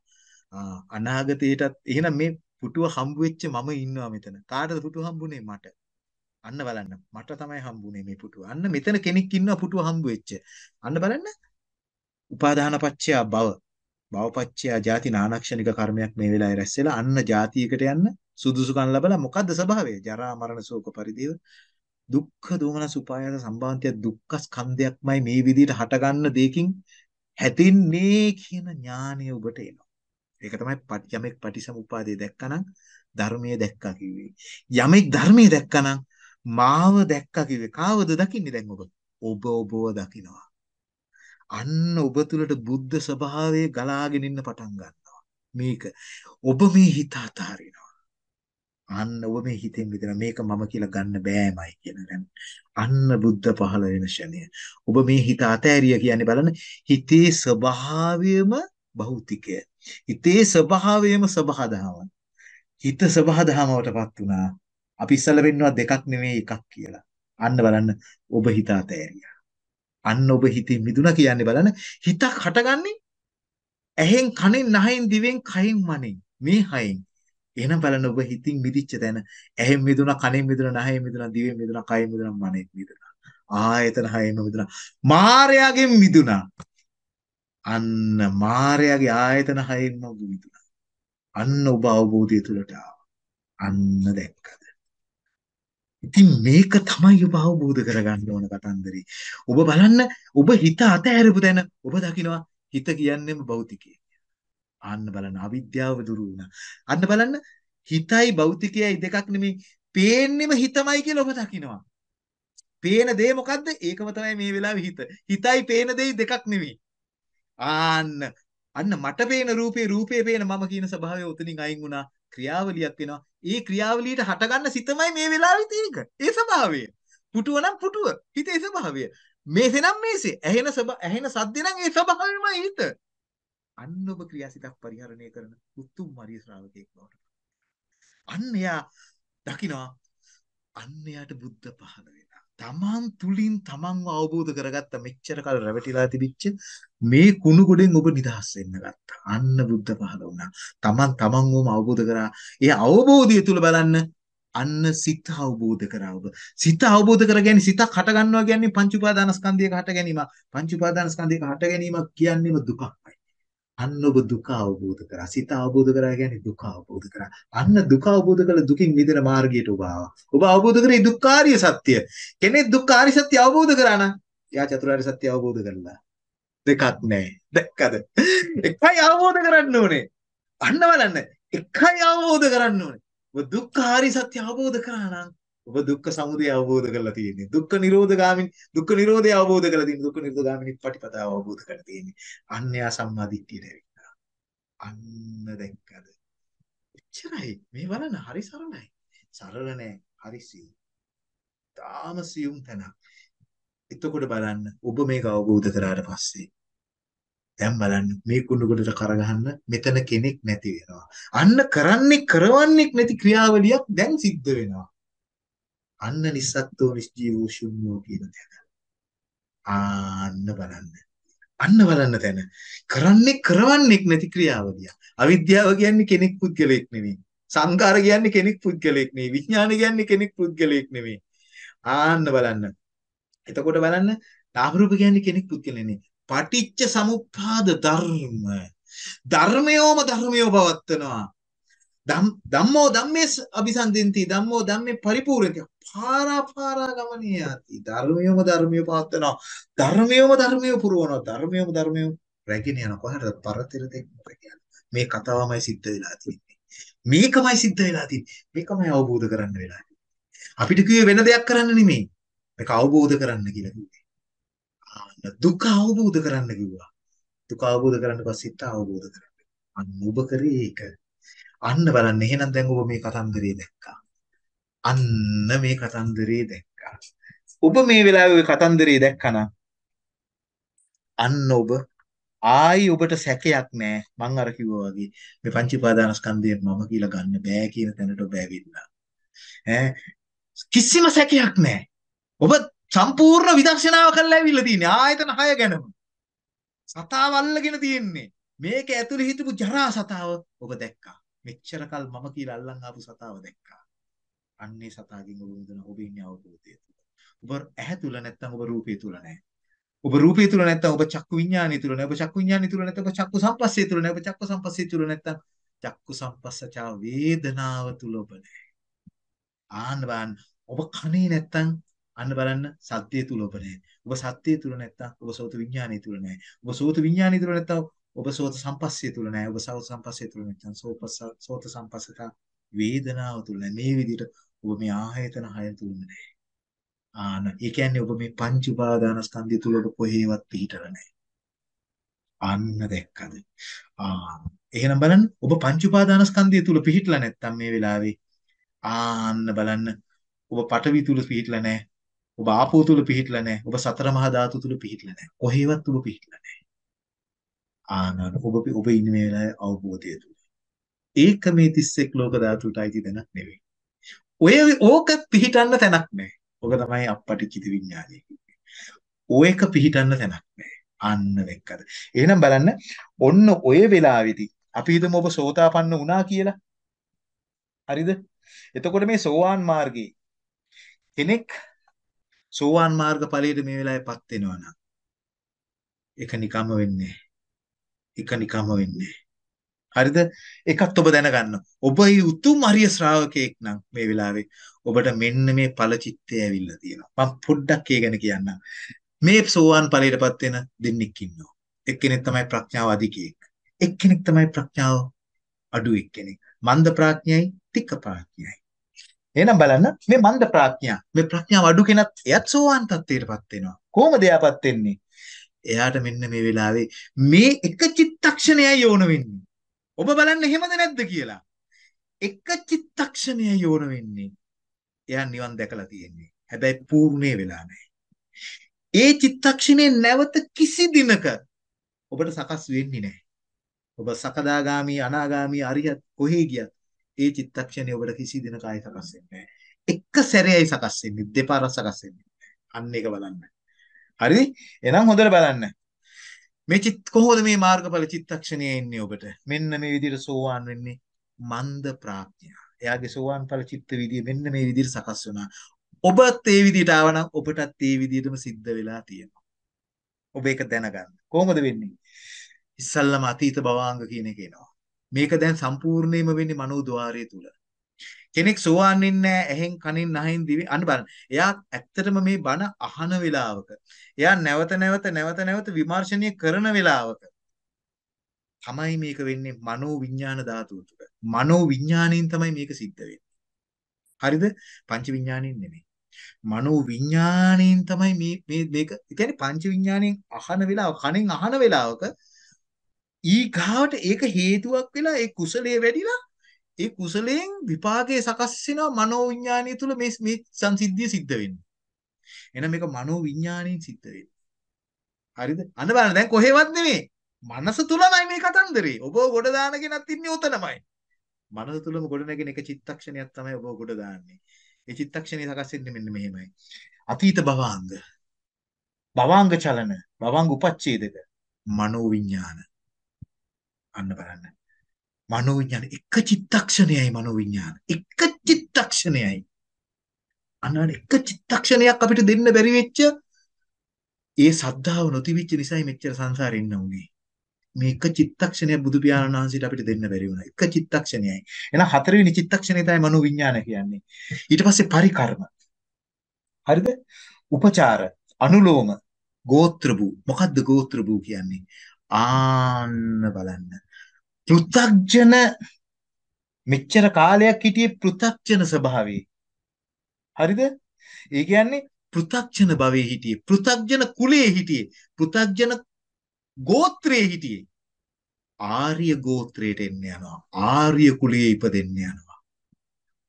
ආ අනාගතේටත් එහෙනම් මේ පුටුව හම්බු වෙච්ච මම ඉන්නවා මෙතන. කාටද පුටුව හම්බුනේ? මට. අන්න බලන්න. මට තමයි හම්බුනේ මේ පුටුව. අන්න මෙතන කෙනෙක් ඉන්නවා පුටුව හම්බු වෙච්ච. අන්න බලන්න. උපාදාන පච්චය භව භවපච්චය ಜಾති නානක්ෂණික කර්මයක් මේ වෙලාවේ රැස් වෙලා අන්න ಜಾතියකට යන්න සුදුසුකම් ලැබලා මොකද්ද ස්වභාවය? ජරා මරණ ශෝක පරිදේව දුක්ඛ දෝමනස උපායස සම්භාන්තිය දුක්ඛ ස්කන්ධයක්මයි මේ විදිහට හටගන්න දෙයකින් හැතින්නේ කියන ඥානය ඔබට එනවා. ඒක තමයි යමෙක් පටිසමුපාදේ දැක්කනම් ධර්මයේ දැක්කා කිව්වේ. යමෙක් ධර්මයේ දැක්කනම් මාව දැක්කා කිව්වේ. කාවද දකින්නේ දැන් ඔබ? ඔබ ඔබව දකිනවා. අන්න ඔබ තුලට බුද්ධ ස්වභාවය ගලාගෙන ඉන්න පටන් ගන්නවා. මේක ඔබ මේ හිත අතාරිනවා. අන්න ඔබ මේ හිතෙන් විතර මේක මම කියලා ගන්න බෑමයි කියන දැන් අන්න බුද්ධ පහළ වෙන ෂණය. ඔබ මේ හිත අතෑරිය කියන්නේ බලන්න හිතේ ස්වභාවයම භෞතිකය. හිතේ ස්වභාවයම සබහදහම. හිත සබහදහමවටපත් වුණා. අපි ඉස්සල වෙන්නවා දෙකක් නෙමෙයි එකක් කියලා. අන්න බලන්න ඔබ හිත අතෑරියා. අන්න ඔබ හිතින් මිදුණා කියන්නේ බලන්න. හිතක් හටගන්නේ ඇහෙන් කනෙන් නහයෙන් දිවෙන් කයෙන් මනෙන්. මේ හයෙන්. එහෙනම් බලන්න ඔබ හිතින් මිදිච්ච තැන. ඇහෙන් මිදුණා කනෙන් මිදුණා නහයෙන් මිදුණා දිවෙන් මිදුණා කයෙන් මිදුණා මනෙන් මිදුණා. ආයතන හයෙම මිදුණා. මායාවෙන් මිදුණා. අන්න මායාවේ ආයතන හයෙන්ම ඔබ මිදුණා. අන්න ඔබ අවබෝධය තුලට අන්න දැක්කද ඉතින් මේක තමයි ඔබ අවබෝධ කරගන්න ඕන කතන්දරේ. ඔබ බලන්න ඔබ හිත අතහැරපු තැන ඔබ දකිනවා හිත කියන්නේම භෞතිකය. අන්න බලන්න අවිද්‍යාව දුරු වුණා. අන්න බලන්න හිතයි භෞතිකයයි දෙකක් නෙමෙයි පේන්නෙම හිතමයි කියලා ඔබ දකිනවා. පේන දේ මොකද්ද? ඒකම තමයි මේ වෙලාවේ හිත. හිතයි පේන දෙයි දෙකක් නෙමෙයි. ආන්න අන්න මට පේන රූපේ රූපේ පේන මම කියන ස්වභාවය උතනින් අයින් වුණා. ක්‍රියාවලියක් වෙනවා. ඒ ක්‍රියාවලියට හටගන්න සිතමයි මේ වෙලාවෙත් ඒක. ඒ ස්වභාවය. පුටුව නම් පුටුව. හිතේ ස්වභාවය. මේසේ නම් මේසේ. ඇහෙන සබ ඇහෙන සද්ද නම් ඒ ස්වභාවයමයි හිත. අන්න ඔබ ක්‍රියාසිතක් පරිහරණය කරන උතුම් මරිය ශ්‍රාවකයෙක් බවට. අන්න එයා දකිනවා අන්න එයාට බුද්ධ පහළ වෙනවා. තමන් තුලින් තමන්ව අවබෝධ කරගත්ත මෙච්චර කල් රැවටිලා තිබිච්ච මේ කුණු ගොඩෙන් ඔබ නිදහස් වෙන්න ගත්තා. අන්න බුද්ධ පහළ වුණා. තමන් තමන්වම අවබෝධ කරා. ඒ අවබෝධය තුල බලන්න අන්න සිත අවබෝධ කරා ඔබ. සිත අවබෝධ කර ගැනීම සිතක් හට ගන්නවා කියන්නේ පංච උපාදානස්කන්ධයක හට ගැනීම. පංච උපාදානස්කන්ධයක හට ගැනීම කියන්නේම දුකක්මයි. අන්න ඔබ දුක අවබෝධ කරා. සිත අවබෝධ කරා කියන්නේ දුක අවබෝධ කරා. අන්න දුක අවබෝධ කළ දුකින් මිදෙන මාර්ගයට ඔබ ආවා. ඔබ අවබෝධ කරේ දුක්ඛාරිය සත්‍ය. කෙනෙක් දුක්ඛාරිය සත්‍ය අවබෝධ කරා නම් එයා චතුරාර්ය සත්‍ය අවබෝධ කරලා. දෙකක් නැහැ. දැක්කද? එකයි අවබෝධ කරන්න ඕනේ. අන්න බලන්න. එකයි අවබෝධ කරන්න ඕනේ. ඔබ දුක්ඛාරිය සත්‍ය අවබෝධ කරා නම් ඔබ දුක්ඛ සමුදය අවබෝධ කරලා තියෙන්නේ. දුක්ඛ නිරෝධ ගාමිනී දුක්ඛ නිරෝධය අවබෝධ කරලා තියෙන්නේ. දුක්ඛ නිරෝධ ගාමිනී පටිපදාව අවබෝධ කරලා තියෙන්නේ. අන්‍යයා සම්මාදිට්ඨියට ඇවිල්ලා. අන්න දැක්කද? එච්චරයි. මේ බලන්න හරි සරලයි. සරල නෑ. හරි සියුම්. තාම සියුම් තැනක්. එතකොට බලන්න ඔබ මේක අවබෝධ කරාට පස්සේ දැන් බලන්න මේ කුණු කොටට කරගහන්න මෙතන කෙනෙක් නැති වෙනවා. අන්න කරන්නේ කරවන්නේ නැති ක්‍රියාවලියක් දැන් සිද්ධ වෙනවා. අන්න නිස්සත්ත්ව නිස්ජීවෝ ශුන්‍යෝ කියන තැන. ආන්න බලන්න. අන්න බලන්න තැන. කරන්නේ කරවන්නේක් නැති ක්‍රියාවලිය. අවිද්‍යාව කියන්නේ කෙනෙක් පුද්ගලෙක් නෙවෙයි. සංකාර කියන්නේ කෙනෙක් පුද්ගලෙක් නෙවෙයි. විඥාන කියන්නේ කෙනෙක් පුද්ගලෙක් නෙවෙයි. ආන්න බලන්න. එතකොට බලන්න නාම රූප කියන්නේ කෙනෙක් පුද්ගලෙ නෙවෙයි. පටිච්ච සමුප්පාද ධර්ම. ධර්මයෝම ධර්මයෝ පවත්නවා. ධම්මෝ ධම්මේ අபிසන්දින්ති ධම්මෝ ධම්මේ පරිපූර්ණති පාරා පාරා ගමනේ යති. ධර්මියම ධර්මිය පවත්නවා. ධර්මියම ධර්මිය පුරවනවා. ධර්මියම ධර්මිය රැගෙන යන කොහටද පරතර දෙන්න මේ කතාවමයි සිද්ධ වෙලා තියෙන්නේ. මේකමයි සිද්ධ වෙලා තියෙන්නේ. මේකමයි අවබෝධ කරන්න වෙලා අපිට කිව්වේ වෙන දෙයක් කරන්න නෙමෙයි. මේක අවබෝධ කරන්න කියලා කිව්වේ. ආ දුක අවබෝධ කරන්න කිව්වා. දුක අවබෝධ කරන්න පස්සිට අවබෝධ කරන්න. අන්න ඔබ කරේ ඒක. අන්න බලන්න එහෙනම් දැන් ඔබ මේ කතන්දරේ දැක්කා. අන්න මේ කතන්දරේ දැක්කා. ඔබ මේ වෙලාවේ කතන්දරේ දැක්කනම් අන්න ඔබ. ආයි ඔබට සැකයක් නෑ. මං අර කිව්වා වගේ මේ පංච උපාදානස්කන්ධය මම කියලා ගන්න බෑ කියන තැනට ඔබ ඇවිල්ලා ඈ? කිසිම සැකයක් නෑ. ඔබ සම්පූර්ණ විදර්ශනාව කරලා ඇවිල්ලා තියෙන්නේ ආයතන 6 ගැනම. සතාව අල්ලගෙන තියෙන්නේ. මේක ඇතුලේ හිටපු ජරා සතාව ඔබ දැක්කා. මෙච්චර කල් මම කියලා අල්ලන් ආපු සතාව දැක්කා. අන්නේ සතාගෙන් ඔබ මුදන ඔබ ඉන්නේ අවබෝධය තුල ඔබ ඇහැ තුල නැත්තම් ඔබ රූපය තුල නැහැ ඔබ රූපය තුල නැත්තම් ඔබ චක්කු විඥානය තුල නැහැ. ඔබ චක්කු විඥානය තුල නැත්තම් ඔබ චක්කු සම්පස්සේ තුල නැහැ. ඔබ චක්කු සම්පස්සේ තුල නැත්තම් චක්කු සම්පස්සචා වේදනාව තුල ඔබ නැහැ. ආන්න බලන්න. ඔබ කනේ නැත්තම් අන්න බලන්න සත්‍යය තුල ඔබ නැහැ. ඔබ සත්‍යය තුල නැත්තම් ඔබ සෝත විඥානය තුල නැහැ. ඔබ සෝත විඥානය තුල නැත්තම් ඔබ සෝත සම්පස්සේ තුල නැහැ. ඔබ සෝත සම්පස්සේ තුල නැත්තම් සෝපස්ස සෝත සම්පස්සචා වේදනාව තුල නැහැ. මේ විදිහට ඔබ මේ ආයතන හය තුලම නැහැ. ආන ඒ කියන්නේ ඔබ මේ පංච උපාදානස්කන්ධය තුල ඔබ කොහේවත් පිහිටලා නැහැ. අන්න දැක්කද? ආ එහෙනම් බලන්න ඔබ පංච උපාදානස්කන්ධය තුල පිහිටලා නැත්තම් මේ වෙලාවේ ආන්න බලන්න ඔබ පඨවි තුල පිහිටලා නැහැ. ඔබ ආපෝ තුල පිහිටලා නැහැ. ඔබ සතර මහා ධාතු තුල පිහිටලා නැහැ. කොහේවත් ඔබ පිහිටලා නැහැ. ආන ඔබ ඔබ ඉන්නේ මේ වෙලාවේ අවබෝධය තුල. ඒක මේ 31 ලෝක ධාතුට අයිති තැනක් නෙවෙයි. ඔය ඕක පිහිටන්න තැනක් නැහැ. ඔක තමයි අපපටිචිත විඥානය කියන්නේ. ඔයක පිහිටන්න තැනක් නැහැ. අන්න දැක්කද? එහෙනම් බලන්න ඔන්න ඔය වෙලාවේදී අපි හිතමු ඔබ සෝතාපන්න වුණා කියලා. හරිද? එතකොට මේ සෝවාන් මාර්ගයේ කෙනෙක් සෝවාන් මාර්ග ඵලයට මේ වෙලාවේපත් වෙනවා නම් ඒක නිකම්ම වෙන්නේ ඒක නිකම්ම වෙන්නේ හරිද? එකත් ඔබ දැනගන්න. ඔබ ඊ උතුම් අරිය ශ්‍රාවකයෙක් නම් මේ වෙලාවේ ඔබට මෙන්න මේ ඵල චිත්තය ඇවිල්ලා තියෙනවා. මම පොඩ්ඩක් ඒ ගැන කියන්නම්. මේ සෝවාන් ඵලයටපත් වෙන දෙන්නෙක් ඉන්නවා. එක්කෙනෙක් තමයි ප්‍රඥාව අධිකයෙක්. එක්කෙනෙක් තමයි ප්‍රඥාව අඩු එක්කෙනෙක්. මන්ද ප්‍රඥයයි තික්ක ප්‍රඥයයි. එහෙනම් බලන්න මේ මන්ද ප්‍රඥා මේ ප්‍රඥාව අඩු කෙනත් එයත් සෝවාන් තත්ත්වයටපත් වෙනවා. කොහොමද එයාපත් වෙන්නේ? එයාට මෙන්න මේ වෙලාවේ මේ එක චිත්තක්ෂණයයි යෝන වෙන්නේ. ඔබ බලන්න එහෙමද නැද්ද කියලා. එක චිත්තක්ෂණයයි යෝන වෙන්නේ. එයා නිවන් දැකලා තියෙන්නේ. හැබැයි පූර්ණේ වෙලා නැහැ. ඒ චිත්තක්ෂණේ නැවත කිසි දිනක ඔබට සකස් වෙන්නේ නැහැ. ඔබ සකදාගාමි අනාගාමි අරියත් කොහේ ගියත් ඒ චිත්තක්ෂණේ ඔබට කිසි දිනක ආයි සකස් වෙන්නේ නැහැ. එක සැරේයි සකස් වෙන්නේ දෙපාරක් සකස් වෙන්නේ. අන්න ඒක බලන්න. හරි? එහෙනම් හොඳට බලන්න. මේ චිත් කොහොමද මේ මාර්ගඵල චිත්තක්ෂණයේ ඉන්නේ ඔබට? මෙන්න මේ විදිහට සෝවාන් වෙන්නේ මන්ද ප්‍රඥා. එයාගේ සෝවාන් ඵල චිත්ත විදිය මෙන්න මේ විදිහට සකස් වුණා. ඔබත් ඒ විදිහට ආවනම් ඔබටත් ඒ විදිහටම සිද්ධ වෙලා තියෙනවා. ඔබ ඒක දැනගන්න. කොහොමද වෙන්නේ? ඉස්සල්ලාම අතීත භවාංග කියන එක එනවා. මේක දැන් සම්පූර්ණයෙන්ම වෙන්නේ මනෝද්වාරය තුල. කෙනෙක් සෝවාන් වෙන්නේ ඇහෙන් කනින් නහෙන් දිවෙන් අන්න බලන්න. එයා ඇත්තටම මේ බණ අහන වෙලාවක එයා නැවත නැවත නැවත නැවත විමර්ශනය කරන වෙලාවක තමයි මේක වෙන්නේ මනෝ විඥාන ධාතුව තුළ. මනෝ විඥාණයෙන් තමයි මේක සිද්ධ වෙන්නේ. හරිද? පංච විඥාණයෙන් නෙමෙයි. මනෝ විඥාණයෙන් තමයි මේ මේ මේක කියන්නේ පංච විඥාණයෙන් අහන වෙලාව කණෙන් අහන වෙලාවක ඊ ගාවට ඒක හේතුවක් වෙලා ඒ කුසලයේ වැඩිලා ඒ කුසලයෙන් විපාකයේ සකස් වෙනවා මනෝ විඥානීය තුල මේ මේ සංසිද්ධිය සිද්ධ වෙන්නේ. එහෙනම් මේක මනෝ විඥානයෙන් සිද්ධ වෙන්නේ. හරිද? අන්න බලන්න දැන් කොහෙවත් නෙමෙයි. මනස තුලමයි මේ කතන්දරේ. ඔබ ගොඩ දාන කෙනත් ඉන්නේ උතනමයි. මනස තුලම ගොඩ නැගෙන එක චිත්තක්ෂණයක් තමයි ඔබ ගොඩ දාන්නේ. ඒ චිත්තක්ෂණය සකස් වෙන්නේ මෙන්න මෙහෙමයි. අතීත භවාංග. භවාංග චලන, භවාංග උපච්ඡේදක, මනෝ විඥාන. අන්න බලන්න. මනෝ විඥාන එක චිත්තක්ෂණයයි මනෝ විඥාන. එක චිත්තක්ෂණයයි. අන්න එක චිත්තක්ෂණයක් අපිට දෙන්න බැරි වෙච්ච ඒ සද්ධාව නොතිවිච්ච නිසායි මෙච්චර සංසාරේ ඉන්න උනේ. මේ එක චිත්තක්ෂණයක් බුදු පියාණන් වහන්සේට අපිට දෙන්න බැරි වුණා. එක චිත්තක්ෂණයයි. එහෙනම් හතරවෙනි චිත්තක්ෂණය තමයි මනෝ විඥාන කියන්නේ. ඊට පස්සේ පරිකර්ම. හරිද? උපචාර, අනුලෝම, ගෝත්‍ර භූ. මොකද්ද ගෝත්‍ර භූ කියන්නේ? ආන්න බලන්න. පෘථග්ජන මෙච්චර කාලයක් හිටියේ පෘථග්ජන ස්වභාවයේ. හරිද? ඒ කියන්නේ පෘථග්ජන භවයේ හිටියේ. පෘථග්ජන කුලයේ හිටියේ. පෘථග්ජන ගෝත්‍රයේ හිටියේ. ආර්ය ගෝත්‍රයට එන්න යනවා. ආර්ය කුලයේ ඉපදෙන්න යනවා.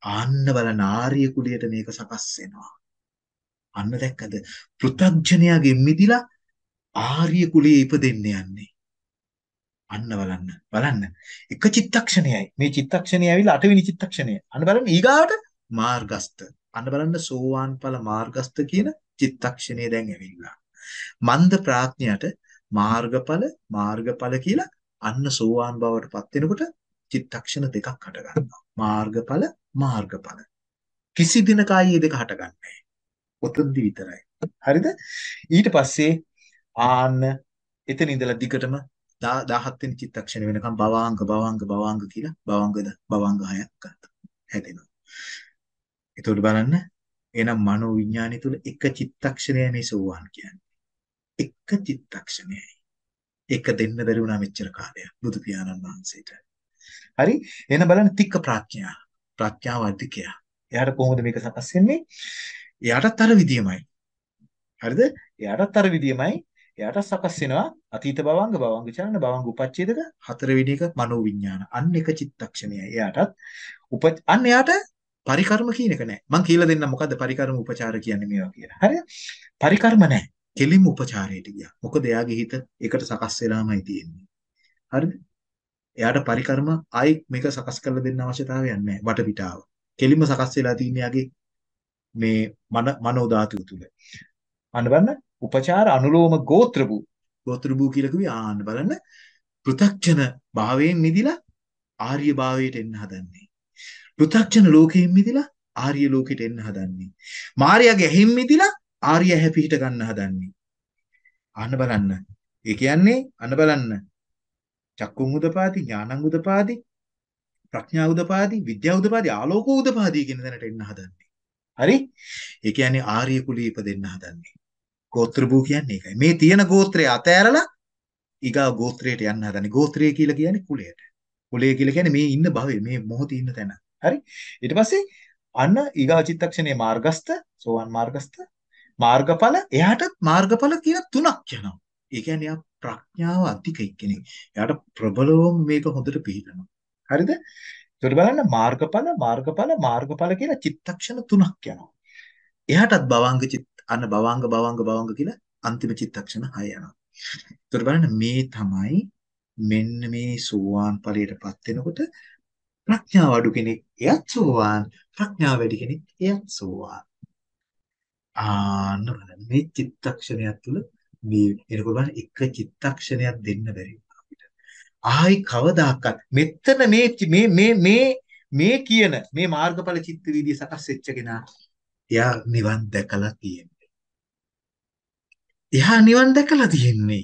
ආන්න බලන්න ආර්ය කුලයට මේක සකස් වෙනවා. අන්න දැක්කද? පෘථග්ජනයාගෙන් මිදිලා ආර්ය කුලයේ ඉපදෙන්න යන්නේ. අන්න බලන්න. බලන්න. එක චිත්තක්ෂණයයි. මේ චිත්තක්ෂණය ඇවිල්ලා අටවෙනි චිත්තක්ෂණය. අන්න බලන්න ඊගාවට මාර්ගස්ත. අන්න බලන්න සෝවාන් ඵල මාර්ගස්ත කියන චිත්තක්ෂණය දැන් ඇවිල්ලා. මන්ද ප්‍රඥයට මාර්ගඵල මාර්ගඵල කියලා අන්න සෝවාන් බවට පත් වෙනකොට චිත්තක්ෂණ දෙකක් හට ගන්නවා. මාර්ගඵල මාර්ගඵල. කිසි දිනක ආයේ දෙක හටගන්නේ නැහැ. ඔතනදි විතරයි. හරිද? ඊට පස්සේ ආන්න එතන ඉඳලා දිගටම 17 වෙනි චිත්තක්ෂණ වෙනකම් භවාංග භවාංග භවාංග කියලා භවංගද භවංග හයක් ගන්නවා. හැදෙනවා. එතකොට බලන්න එහෙනම් මනෝ විඥානය තුල එක චිත්තක්ෂණයයි මේ සෝවාන් කියන්නේ. එක චිත්තක්ෂණයයි. එක දෙන්න බැරි වුණා මෙච්චර කාලයක් බුදු පියාණන් වහන්සේට. හරි? එහෙනම් බලන්න තික්ක ප්‍රඥා. ප්‍රඥාව අධිකය. එයාට කොහොමද මේක සකස් වෙන්නේ? එයාටත් අර විදියමයි. හරිද? එයාටත් අර විදියමයි එයාට සකස් වෙනවා අතීත භවංග භවංග චලන භවංග උපච්ඡේදක හතරවෙනි එක මනෝ විඥාන. අන්න එක චිත්තක්ෂණයයි. එයාටත් උප අන්න එයාට පරිකර්ම කියන එක නැහැ. මම කියලා දෙන්නම් මොකද්ද පරිකර්ම උපචාර කියන්නේ මේවා කියලා. හරිද? පරිකර්ම නැහැ. කෙලින්ම උපචාරයට ගියා. මොකද එයාගේ හිත ඒකට සකස් වෙලාමයි තියෙන්නේ. හරිද? එයාට පරිකර්ම ආයි මේක සකස් කරලා දෙන්න අවශ්‍යතාවයක් නැහැ. වටපිටාව. කෙලින්ම සකස් වෙලා තියෙන්නේ යාගේ මේ මන මනෝ ධාතුව තුල. අන්න බලන්න උපචාර අනුලෝම ගෝත්‍ර වූ ගෝත්‍ර වූ කියලා කිව්වේ ආන්න බලන්න පෘථග්ජන භාවයෙන් මිදිලා ආර්ය භාවයට එන්න හදන්නේ. පෘථග්ජන ලෝකයෙන් මිදිලා ආර්ය ලෝකෙට එන්න හදන්නේ. මාර්යාගේ ඇහින් මිදිලා ආර්ය ඇහැ පිහිට ගන්න හදන්නේ. අන්න බලන්න. ඒ කියන්නේ අන්න බලන්න. චක්කුම් උදපාදි ඥානං උදපාදි ප්‍රඥා උදපාදි විද්‍යා උදපාදි ආලෝක උදපාදි කියන තැනට එන්න හදන්නේ. හරි? ඒ කියන්නේ ආර්ය කුලී ඉපදෙන්න හදන්නේ. ගෝත්‍ර භූ කියන්නේ ඒකයි. මේ තියෙන ගෝත්‍රය අතෑරලා ඊගා ගෝත්‍රයට යන්න හදන්නේ. ගෝත්‍රය කියලා කියන්නේ කුලයට. කුලය කියලා කියන්නේ මේ ඉන්න භවයේ මේ මොහොතේ ඉන්න තැන. හරි? ඊට පස්සේ අන්න ඊගා චිත්තක්ෂණයේ මාර්ගස්ත, සෝවන් මාර්ගස්ත, මාර්ගඵල එයාටත් මාර්ගඵල කියන තුනක් යනවා. ඒ කියන්නේ යා ප්‍රඥාව අධික එක්කෙනෙක්. එයාට ප්‍රබලවම මේක හොඳට පිළිගනවා. හරිද? ඒකට බලන්න මාර්ගඵල මාර්ගඵල මාර්ගඵල කියලා චිත්තක්ෂණ තුනක් යනවා. එයාටත් භවංග චිත්ත අන්න භවංග භවංග භවංග කියලා අන්තිම චිත්තක්ෂණ 6 යනවා. ඒකට බලන්න මේ තමයි මෙන්න මේ සෝවාන් ඵලයටපත් වෙනකොට ප්‍රඥාව අඩු කෙනෙක් එයත් සෝවාන් ප්‍රඥාව වැඩි කෙනෙක් එයත් සෝවාන්. ආන්න බලන්න මේ චිත්තක්ෂණයක් තුළ මේ එනකොට බලන්න එක චිත්තක්ෂණයක් දෙන්න බැරි අපිට. ආයි කවදාකවත් මෙතන මේ මේ මේ මේ මේ කියන මේ මාර්ගඵල චිත්ත විදිය සකස් වෙච්ච කෙනා එයා නිවන් දැකලා තියෙනවා. එහා නිවන් දැකලා තියෙන්නේ.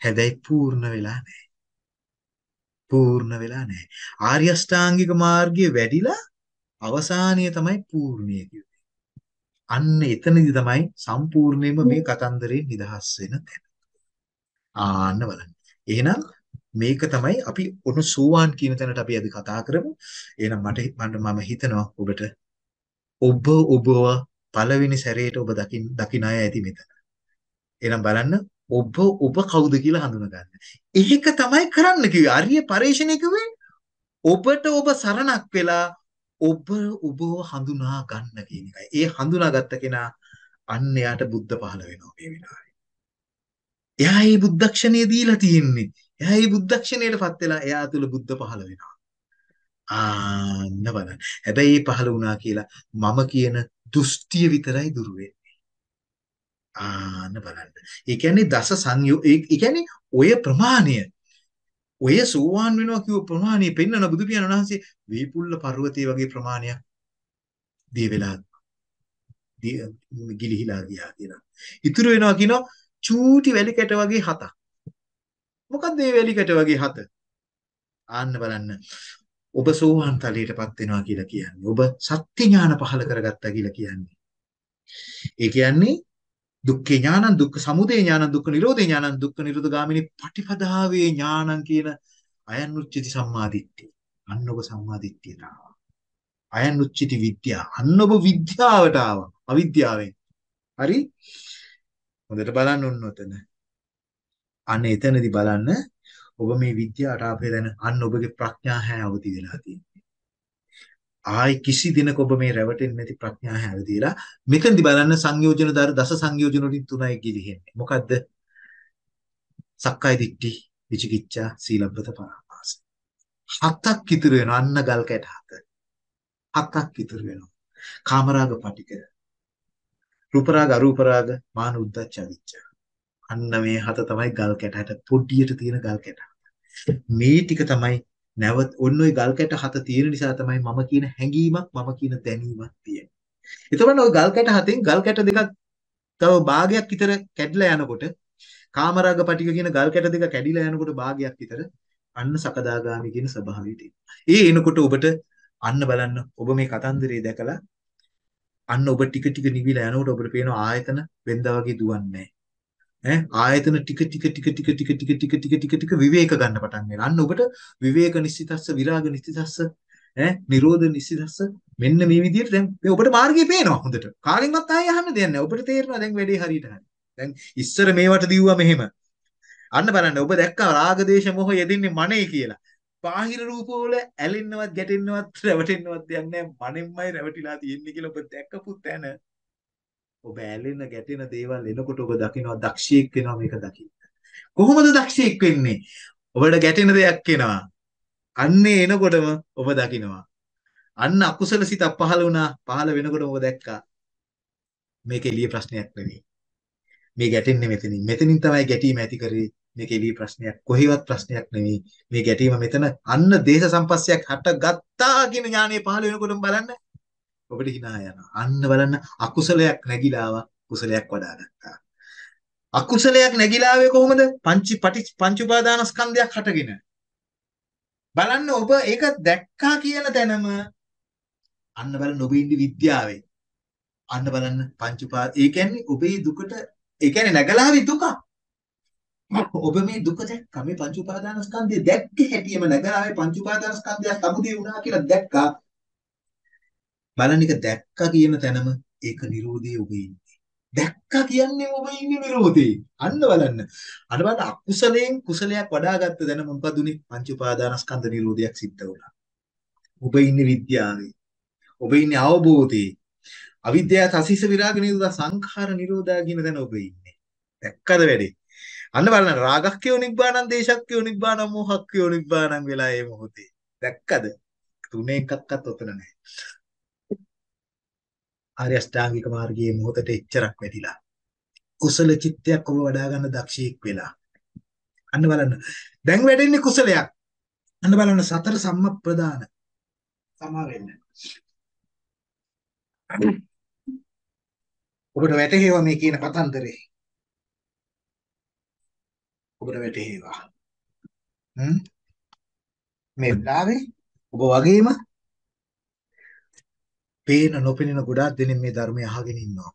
හැබැයි පූර්ණ වෙලා නැහැ. පූර්ණ වෙලා නැහැ. ආර්ය අෂ්ටාංගික මාර්ගයේ වැඩිලා අවසානීය තමයි පූර්ණිය කියන්නේ. අන්න එතනදි තමයි සම්පූර්ණයෙන්ම මේ කතන්දරේ නිදහස් වෙන තැන. ආන්න බලන්න. එහෙනම් මේක තමයි අපි ඔන්න සෝවාන් කියන තැනට අපි අද කතා කරමු. එහෙනම් මට මම හිතනවා ඔබට ඔබ ඔබව පළවෙනි සැරේට ඔබ දකින් දකින්න අය ඇති මෙතන. එහෙනම් බලන්න ඔබ ඔබ කවුද කියලා හඳුනගන්න. ඒක තමයි කරන්න කිව්වේ. ආර්ය පරිශ්‍රණය කිව්වේ ඔබට ඔබ සරණක් වෙලා ඔබ ඔබව හඳුනා ගන්න කියන එකයි. ඒ හඳුනාගත්ත කෙනා අන්න එයාට බුද්ධ පහළ වෙනවා මේ වෙලාවේ. එයා මේ බුද්ධක්ෂණය දීලා තියෙන්නේ. එයා මේ බුද්ධක්ෂණයටපත් වෙලා එයා තුල බුද්ධ පහළ වෙනවා. ආන්න බලන්න. හැබැයි මේ පහළ වුණා කියලා මම කියන දෘෂ්ටිය විතරයි දුර වෙන්නේ. ආන්න බලන්න. ඒ කියන්නේ දස සංයෝ ඒ කියන්නේ ඔය ප්‍රමාණය ඔය සෝවාන් වෙනවා කියව ප්‍රමාණය පෙන්වන බුදු පියාණන් වහන්සේ වීපුල්ල පර්වතයේ වගේ ප්‍රමාණයක් දී වෙලා ගිලිහිලා ගියා කියලා. ඉතුරු වෙනවා කියනවා චූටි වැලි කැට වගේ හතක්. මොකක්ද මේ වැලි කැට වගේ හත? ආන්න බලන්න. ඔබ සෝවාන් තලයටපත් වෙනවා කියලා කියන්නේ. ඔබ සත්‍ය ඥාන පහල කරගත්තා කියලා කියන්නේ. ඒ කියන්නේ දුක්ඛේ ඥානං දුක්ඛ සමුදය ඥානං දුක්ඛ නිරෝධේ ඥානං දුක්ඛ නිරෝධ ගාමිනී පටිපදාවේ ඥානං කියන අයන් උච්චති සම්මාදිට්ඨිය. අන්න ඔබ සම්මාදිට්ඨියට ආවා. අයන් උච්චති විද්‍යාව. අන්න ඔබ විද්‍යාවට ආවා. අවිද්‍යාවෙන්. හරි? හොඳට බලන්න ඔන්න ඔතන. අන්න එතනදී බලන්න ඔබ මේ විද්‍යාවට ආපේ දැන අන්න ඔබගේ ප්‍රඥා හැ අවදි වෙලා තියෙනවා. ආයි කිසි දිනක ඔබ මේ රැවටෙන්නේ නැති ප්‍රඥා හැවදීලා මෙතෙන්දි බලන්න සංයෝජන දාර දස සංයෝජන වලින් තුනයි ගිලිහෙන්නේ. මොකද්ද? සක්කාය දිට්ඨි විචිකිච්ඡා සීලබ්බත පරාමාස. හතක් ඉතුරු වෙනවා. අන්න ගල් කැට හත. හතක් ඉතුරු වෙනවා. කාමරාග පටික. රූපරාග අරූපරාග මාන උද්දච්ච අවිච්ඡා. අන්න මේ හත තමයි ගල් කැටට පොඩ්ඩියට තියෙන ගල් කැට මේ ටික තමයි නැවත ඔන්න ඔය ගල් කැට හත තියෙන නිසා තමයි මම කියන හැඟීමක් මම කියන දැනීමක් තියෙන්නේ. එතකොට ඔය ගල් කැට හතෙන් ගල් කැට දෙකක් තව භාගයක් විතර කැඩිලා යනකොට කාමරාග පටික කියන ගල් කැට දෙක කැඩිලා යනකොට භාගයක් විතර අන්න සකදාගාමි කියන ස්වභාවයට ඒ එනකොට ඔබට අන්න බලන්න ඔබ මේ කතන්දරේ දැකලා අන්න ඔබ ටික ටික නිවිලා යනකොට ඔබට පේනවා ආයතන වෙන්දා වගේ දුවන්නේ ඈ ආයතන ටික ටික ටික ටික ටික ටික ටික ටික ටික ටික විවේක ගන්න පටන් ගන්නවා. අන්න ඔබට විවේක නිසිතස්ස විරාග නිසිතස්ස ඈ නිරෝධ නිසිතස්ස මෙන්න මේ විදිහට දැන් මේ ඔබට මාර්ගය පේනවා හොඳට. කාගෙන්වත් ආයෙ අහන්න දෙයක් නැහැ. ඔබට තේරෙනවා දැන් වැඩේ හරියට හරි. දැන් ඉස්සර මේවට දිව්වා මෙහෙම. අන්න බලන්න ඔබ දැක්කා රාග දේශ මොහ යෙදින්නේ මනේ කියලා. බාහිර රූපවල ඇලෙන්නවත් ගැටෙන්නවත් රැවටෙන්නවත් දෙයක් නැහැ. මනෙන්මයි රැවටිලා තියෙන්නේ කියලා ඔබ දැක්කපු තැන ඔබ ඇලෙන ගැටෙන දේවල් එනකොට ඔබ දකිනවා දක්ෂයෙක් වෙනවා මේක දකින්න. කොහොමද දක්ෂයෙක් වෙන්නේ? ඔබට ගැටෙන දෙයක් එනවා. අන්නේ එනකොටම ඔබ දකිනවා. අන්න අකුසල සිතක් පහළ වුණා. පහළ වෙනකොට ඔබ දැක්කා. මේක එළිය ප්‍රශ්නයක් නෙවෙයි. මේ ගැටෙන්නේ මෙතනින්. මෙතනින් තමයි ගැටීම ඇති කරේ. මේක එළිය ප්‍රශ්නයක්. කොහෙවත් ප්‍රශ්නයක් නෙවෙයි. මේ ගැටීම මෙතන අන්න දේශ සම්පස්සයක් හට ගත්තා කියන ඥානය පහළ වෙනකොටම බලන්න ඔබට hina යනවා. අන්න බලන්න අකුසලයක් නැగిලා ආවා කුසලයක් වඩා ගත්තා. අකුසලයක් නැగిලා ආවේ කොහොමද? පංච පටි පංච උපාදානස්කන්ධයක් හටගෙන. බලන්න ඔබ ඒක දැක්කා කියන තැනම අන්න බලන්න ඔබ ඉන්නේ විද්‍යාවේ. අන්න බලන්න පංච උපා ඒ කියන්නේ ඔබේ දුකට ඒ කියන්නේ නැගලා ආවේ දුක. ඔබ මේ දුක දැක්කා මේ පංච උපාදානස්කන්ධය දැක්ක හැටියෙම නැගලා ආවේ පංච උපාදානස්කන්ධය සමුදේ වුණා කියලා දැක්කා. බලන්න එක දැක්කා කියන තැනම ඒක Nirodhe ඔබ ඉන්නේ. දැක්කා කියන්නේ ඔබ ඉන්නේ Nirodhe. අන්න බලන්න. අර බලන්න අකුසලයෙන් කුසලයක් වඩාගත්ත දැන මොකද උනේ? පංච උපාදානස්කන්ධ Nirodhayak සිද්ධ වුණා. ඔබ ඉන්නේ විද්‍යාවේ. ඔබ ඉන්නේ අවබෝධයේ. අවිද්‍යාව තසිස විරාග නිරෝධ සංඛාර නිරෝධා කියන තැන ඔබ ඉන්නේ. දැක්කද වැඩේ? අන්න බලන්න රාගක්ඛයෝ නිබ්බානං දේශක්ඛයෝ නිබ්බානං මොහක්ඛයෝ නිබ්බානං වෙලා ඒ මොහොතේ. දැක්කද? තුනේ එකක්වත් ඔතන නැහැ. ආර්ය අෂ්ටාංගික මාර්ගයේ මොහොතට එච්චරක් වැඩිලා. කුසල චිත්තයක් ඔබ වඩා ගන්න දක්ෂයෙක් වෙලා. අන්න බලන්න. දැන් වැඩෙන්නේ කුසලයක්. අන්න බලන්න සතර සම්මප්‍රදාන. සමා වෙන්න. ඔබට වැටහෙවා මේ කියන කතන්දරේ. ඔබට වැටහෙවා. හ්ම් මේ වෙලාවේ ඔබ වගේම පේන නොපෙනෙන ගොඩාක් දෙනෙක් මේ ධර්මය අහගෙන ඉන්නවා.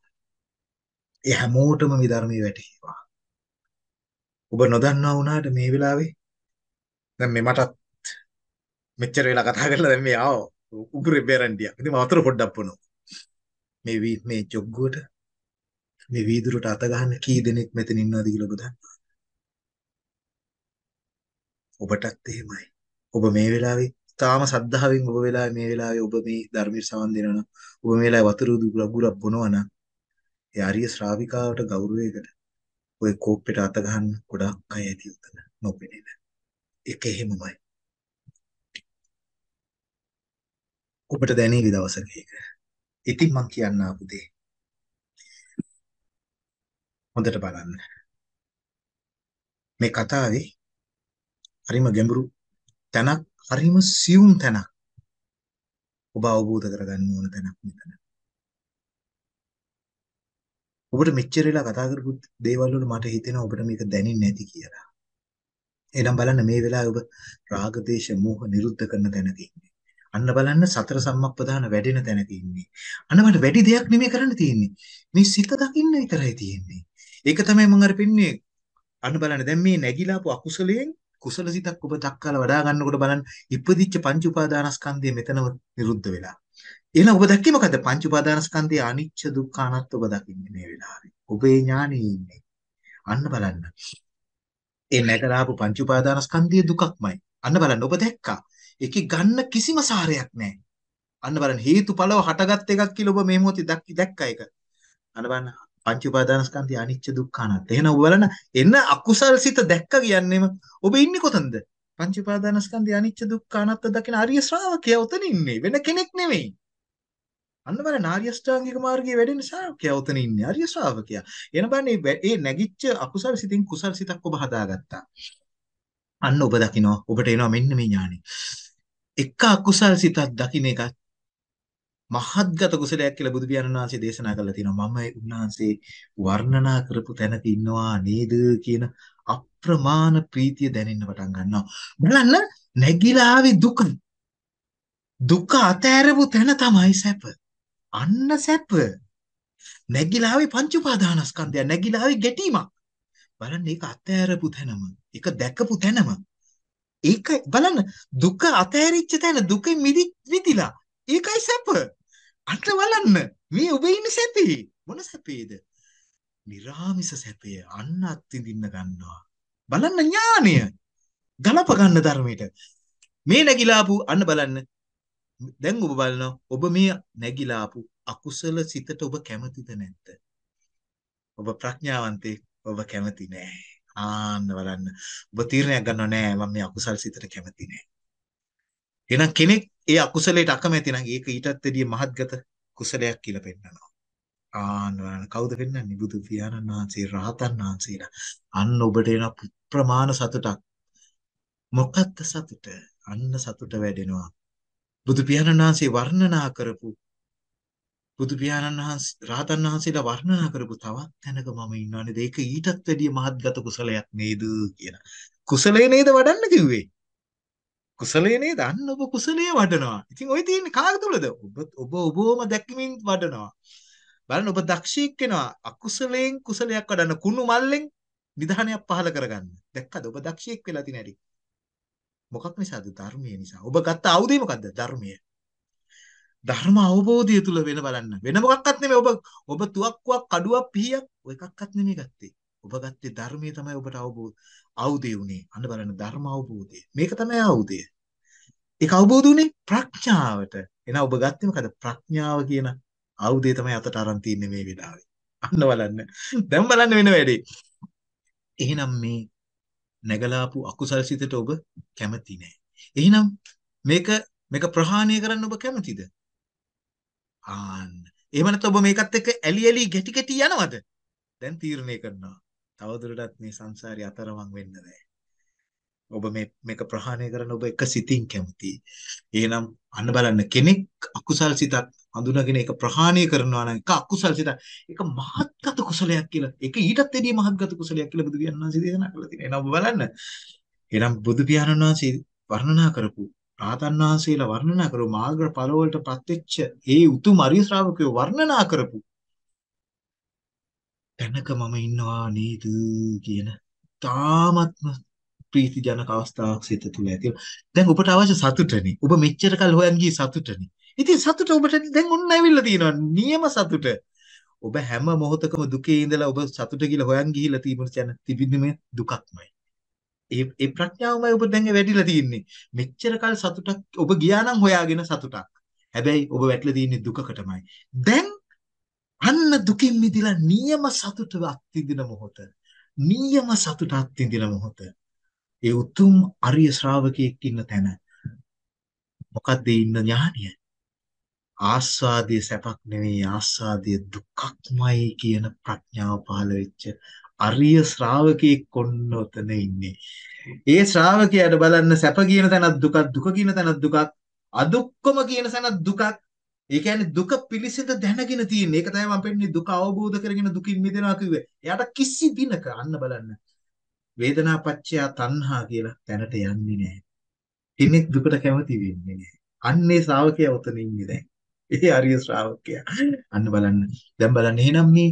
ඒ හැමෝටම මේ ධර්මයේ වැටහිවා. ඔබ නොදන්නා වුණාට මේ වෙලාවේ දැන් මේ මටත් මෙච්චර වෙලා කතා කරලා දැන් මේ ආව උගුරේ බෙරන්ඩියක්. ඉතින් මම වතුර පොඩ්ඩක් බොනවා. මේ වී මේ ජොග්ගුවට මේ වීදුරට අත ගන්න කී දෙනෙක් මෙතන ඉන්නවද කියලා ඔබ දන්නවා. ඔබටත් එහෙමයි. ඔබ මේ වෙලාවේ තාම සද්ධාවෙන් ඔබ වෙලාවේ මේ වෙලාවේ ඔබ මේ ධර්මයේ සවන් දෙනවා ඔබ මේ වෙලාවේ වතුර දුගුරක් බොනවා නම් ඒ ආර්ය ශ්‍රාවිකාවට ගෞරවයකට ඔය කෝප්පෙට අත ගන්න ගොඩක් අය ඇති උතන නොපෙනෙන. ඒක එහෙමමයි. ඔබට දැනේවි දවසක ඒක. ඉතින් මං කියන්න ආපු දේ. හොඳට බලන්න. මේ කතාවේ හරිම ගැඹුරු තැනක් හරිම සියුම් තැනක්. ඔබ අවබෝධ කරගන්න ඕන තැනක් මෙතන. ඔබට මෙච්චර වෙලා කතා කරපු දේවල් වල මට හිතෙනවා ඔබට මේක දැනෙන්නේ නැති කියලා. එහෙනම් බලන්න මේ වෙලාවේ ඔබ රාග දේශ මොහ නිරුද්ධ කරන තැනක ඉන්නේ. අන්න බලන්න සතර සම්මප්පදාන වැඩෙන තැනක ඉන්නේ. අන්න මට වැඩි දෙයක් නෙමෙයි කරන්න තියෙන්නේ. මේ සිත දකින්න විතරයි තියෙන්නේ. ඒක තමයි මම අර පින්නේ අන්න බලන්න දැන් මේ නැగిලාපු අකුසලයෙන් කුසල සිතක් ඔබ දක්කලා වඩා ගන්නකොට බලන්න ඉපදිච්ච පංච උපාදානස්කන්ධය මෙතනම නිරුද්ධ වෙලා. එහෙනම් ඔබ දැක්කේ මොකද? පංච උපාදානස්කන්ධයේ අනිච්ච දුක්ඛ අනාත්ම ඔබ දකින්නේ මේ වෙලාවේ. ඔබේ ඥානෙ ඉන්නේ. අන්න බලන්න. ඒ නැගලාපු පංච උපාදානස්කන්ධයේ දුකක්මයි. අන්න බලන්න ඔබ දැක්කා. ඒකේ ගන්න කිසිම සාරයක් නැහැ. අන්න බලන්න හේතුඵලව හටගත් එකක් කියලා ඔබ මේ මොහොතේ දැක්කා ඒක. අන්න බලන්න පංච උපාදානස්කන්ධය අනිච්ච දුක්ඛ අනාත්ම. එහෙනම් ඔබ බලන්න එන්න අකුසල් සිත දැක්ක කියන්නේම ඔබ ඉන්නේ කොතනද? පංච උපාදානස්කන්ධය අනිච්ච දුක්ඛ අනාත්ම දකින ආර්ය ශ්‍රාවකයා උතන ඉන්නේ. වෙන කෙනෙක් නෙමෙයි. අන්න බලන්න ආර්ය ශ්‍රාංගික මාර්ගයේ වැඩෙන ශ්‍රාවකයා උතන ඉන්නේ. ආර්ය ශ්‍රාවකයා. එන බලන්න මේ නැගිච්ච අකුසල් සිතින් කුසල් සිතක් ඔබ හදාගත්තා. අන්න ඔබ දකිනවා ඔබට එනවා මෙන්න මේ ඥානෙ. එක අකුසල් සිතක් දකින්න එකත් මහත්ගත කුසලයක් කියලා බුදු පියාණන් වහන්සේ දේශනා කරලා තියෙනවා. මම උන්වහන්සේ වර්ණනා කරපු තැනක ඉන්නවා නේද කියන අප්‍රමාණ ප්‍රීතිය දැනෙන්න පටන් ගන්නවා. බලන්න නැගිලා ආවේ දුක. දුක අතෑරපු තැන තමයි සැප. අන්න සැප. නැගිලා ආවේ පංච උපාදානස්කන්ධය. නැගිලා ආවේ ගැටීමක්. බලන්න ඒක අතෑරපු තැනම. ඒක දැකපු තැනම. ඒක බලන්න දුක අතෑරිච්ච තැන දුකෙන් මිදිලා. ඒකයි සැප. අත බලන්න මේ ඔබේ ඉන්න සැපේ මොන සැපේද? निराமிස සැපේ අන්න අත්විඳින්න ගන්නවා. බලන්න ඥානය. ගලප ගන්න ධර්මයට. මේ නැగిලාපු අන්න බලන්න. දැන් ඔබ බලනවා ඔබ මේ නැగిලාපු අකුසල සිතට ඔබ කැමතිද නැද්ද? ඔබ ප්‍රඥාවන්තේ ඔබ කැමති නෑ. ආන්න බලන්න. ඔබ තීරණයක් ගන්නව නෑ මම මේ අකුසල් සිතට කැමති නෑ. එහෙනම් කෙනෙක් ඒ අකුසලයට අකමැති නම් ඒක ඊටත් වැඩිය මහත්ගත කුසලයක් කියලා පෙන්නනවා. ආන්න බලන්න කවුද පෙන්වන්නේ? බුදු පියාණන් වහන්සේ රහතන් වහන්සේලා. අන්න ඔබට එන ප්‍රමාණ සතුටක්. මොකක්ද සතුට? අන්න සතුට වැඩෙනවා. බුදු පියාණන් වහන්සේ වර්ණනා කරපු බුදු පියාණන් වහන්සේ රහතන් වහන්සේලා වර්ණනා කරපු තවත් තැනක මම ඉන්නවනේ ඒක ඊටත් වැඩිය මහත්ගත කුසලයක් නේද කියලා. කුසලයේ නේද වඩන්න කිව්වේ? කුසලයේ නේද? අන්න ඔබ කුසලයේ වඩනවා. ඉතින් ওই තියෙන්නේ කාග තුලද? ඔබ ඔබ ඔබවම දැක්කමින් වඩනවා. බලන්න ඔබ දක්ෂයෙක් වෙනවා. අකුසලයෙන් කුසලයක් වඩන්න කුණු මල්ලෙන් නිධානයක් පහල කරගන්න. දැක්කද? ඔබ දක්ෂයෙක් වෙලා තියෙන හැටි. මොකක් නිසාද? ධර්මයේ නිසා. ඔබ ගත්ත ආයුධය මොකද්ද? ධර්මය. ධර්ම අවබෝධය තුල වෙන බලන්න. වෙන මොකක්වත් නෙමෙයි ඔබ ඔබ තුවක්කුවක් කඩුවක් පිහියක් ඔය එකක්වත් නෙමෙයි ගත්තේ. ඔබ ගත්තේ ධර්මයේ තමයි ඔබට අවබෝධ අවුදේ උනේ. අන්න බලන්න ධර්ම අවබෝධය. මේක තමයි අවුදය. ඒක අවබෝධ උනේ ප්‍රඥාවට. එහෙනම් ඔබ ගත්තේ මොකද? ප්‍රඥාව කියන අවුදේ තමයි අතට අරන් තින්නේ මේ වෙලාවේ. අන්න බලන්න. දැන් බලන්න වෙන වැඩේ. එහෙනම් මේ නැගලාපු අකුසල් සිතට ඔබ කැමති නෑ. එහෙනම් මේක මේක ප්‍රහාණය කරන්න ඔබ කැමතිද? ආන්න. එහෙම නැත්නම් ඔබ මේකත් එක්ක ඇලි ඇලි ගැටි ගැටි යනවද? දැන් තීරණය කරනවා. තවදුරටත් මේ සංසාරي අතරමං වෙන්න බෑ. ඔබ මේ මේක ප්‍රහාණය කරන ඔබ එක සිතින් කැමතියි. එහෙනම් අන්න බලන්න කෙනෙක් අකුසල් සිතක් හඳුනාගෙන ඒක ප්‍රහාණය කරනවා නම් ඒක අකුසල් සිතක් ඒක මහත්ගත කුසලයක් කියලා. ඒක ඊටත් වැඩිය මහත්ගත කුසලයක් කියලා බුදු පියාණන් වහන්සේ දේශනා කළා තියෙනවා. එහෙනම් ඔබ බලන්න. එහෙනම් බුදු පියාණන් වහන්සේ වර්ණනා කරපු රාතන් වහන්සේලා වර්ණනා කරපු මාර්ග ඵල වලට පත්වෙච්ච ඒ උතුම් අරිය ශ්‍රාවකයෝ වර්ණනා කරපු තැනක මම ඉන්නවා නේද කියන තාමත්ම ප්‍රීති ජනක අවස්ථාවක් සිත තුළ ඇති. දැන් ඔබට අවශ්‍ය සතුටනේ. ඔබ මෙච්චර කල් හොයන් ගියේ සතුටනේ. ඉතින් සතුට ඔබට දැන් ඔන්න ඇවිල්ලා තියෙනවා. නියම සතුට. ඔබ හැම මොහොතකම දුකේ ඉඳලා ඔබ සතුට කියලා හොයන් ගිහිල්ලා තිබුණ තිබින්නේ මේ දුකක්මයි. ඒ ඒ ප්‍රඥාවමයි ඔබ දැන් වැඩිලා තියෙන්නේ. මෙච්චර කල් සතුටක් ඔබ ගියා නම් හොයාගෙන සතුටක්. හැබැයි ඔබ වැටලා තියෙන්නේ දුකකටමයි. දැන් අන්න දුකින් මිදලා නියම සතුට අත්විඳින මොහොත. නියම සතුට අත්විඳින මොහොත. ඒ උතුම් අරිය ශ්‍රාවකයෙක් ඉන්න තැන. මොකද්ද ඉන්න ඥානිය? ආස්වාදයේ සැපක් නෙවෙයි ආස්වාදයේ දුක්ක්මයි කියන ප්‍රඥාව පහළ වෙච්ච අරිය ශ්‍රාවකයෙක් කොන්න ඔතන ඉන්නේ. ඒ ශ්‍රාවකයාට බලන්න සැප කියන තැනක් දුකක් දුක කියන තැනක් දුකක් අදුක්කම කියන තැනක් දුකක් ඒ කියන්නේ දුක පිළිසිඳ දැනගෙන තියෙන. ඒක තමයි මම පෙන්නේ දුක අවබෝධ කරගෙන දුකින් මිදෙනවා කිව්වේ. එයාට කිසි දිනක අන්න බලන්න. වේදනා පච්චය තණ්හා කියලා තැනට යන්නේ නැහැ. කෙනෙක් දුකට කැමති වෙන්නේ නැහැ. අන්නේ ශ්‍රාවකයා උතන ඉන්නේ දැන්. ඒ ආර්ය ශ්‍රාවකයා. අන්න බලන්න. දැන් බලන්න එහෙනම් මේ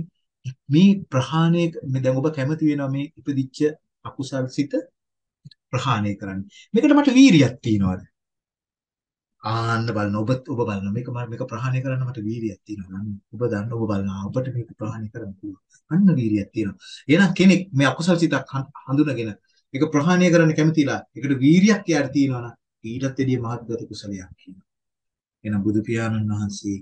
මේ ප්‍රහාණය මේ දැන් ඔබ කැමති වෙනවා මේ ඉපදිච්ච අකුසල් සිත ප්‍රහාණය කරන්න. මේකට මට වීරියක් තියනවාද? ආන්න බලන්න ඔබ ඔබ බලන්න මේක මේක ප්‍රහාණය කරන්න මට වීරියක් තියෙනවා. ඔබ දන්න ඔබ බලනවා ඔබට මේක ප්‍රහාණය කරන්න පුළුවන්. අන්න වීරියක් තියෙනවා. එහෙනම් කෙනෙක් මේ අකුසල් සිතක් හඳුනගෙන මේක ප්‍රහාණය කරන්න කැමතිලා ඒකට වීරියක් යාර තියෙනවා නම් ඊටත් වැඩිය මහත්ගත කුසලයක් කියනවා. එහෙනම් බුදු පියාණන් වහන්සේ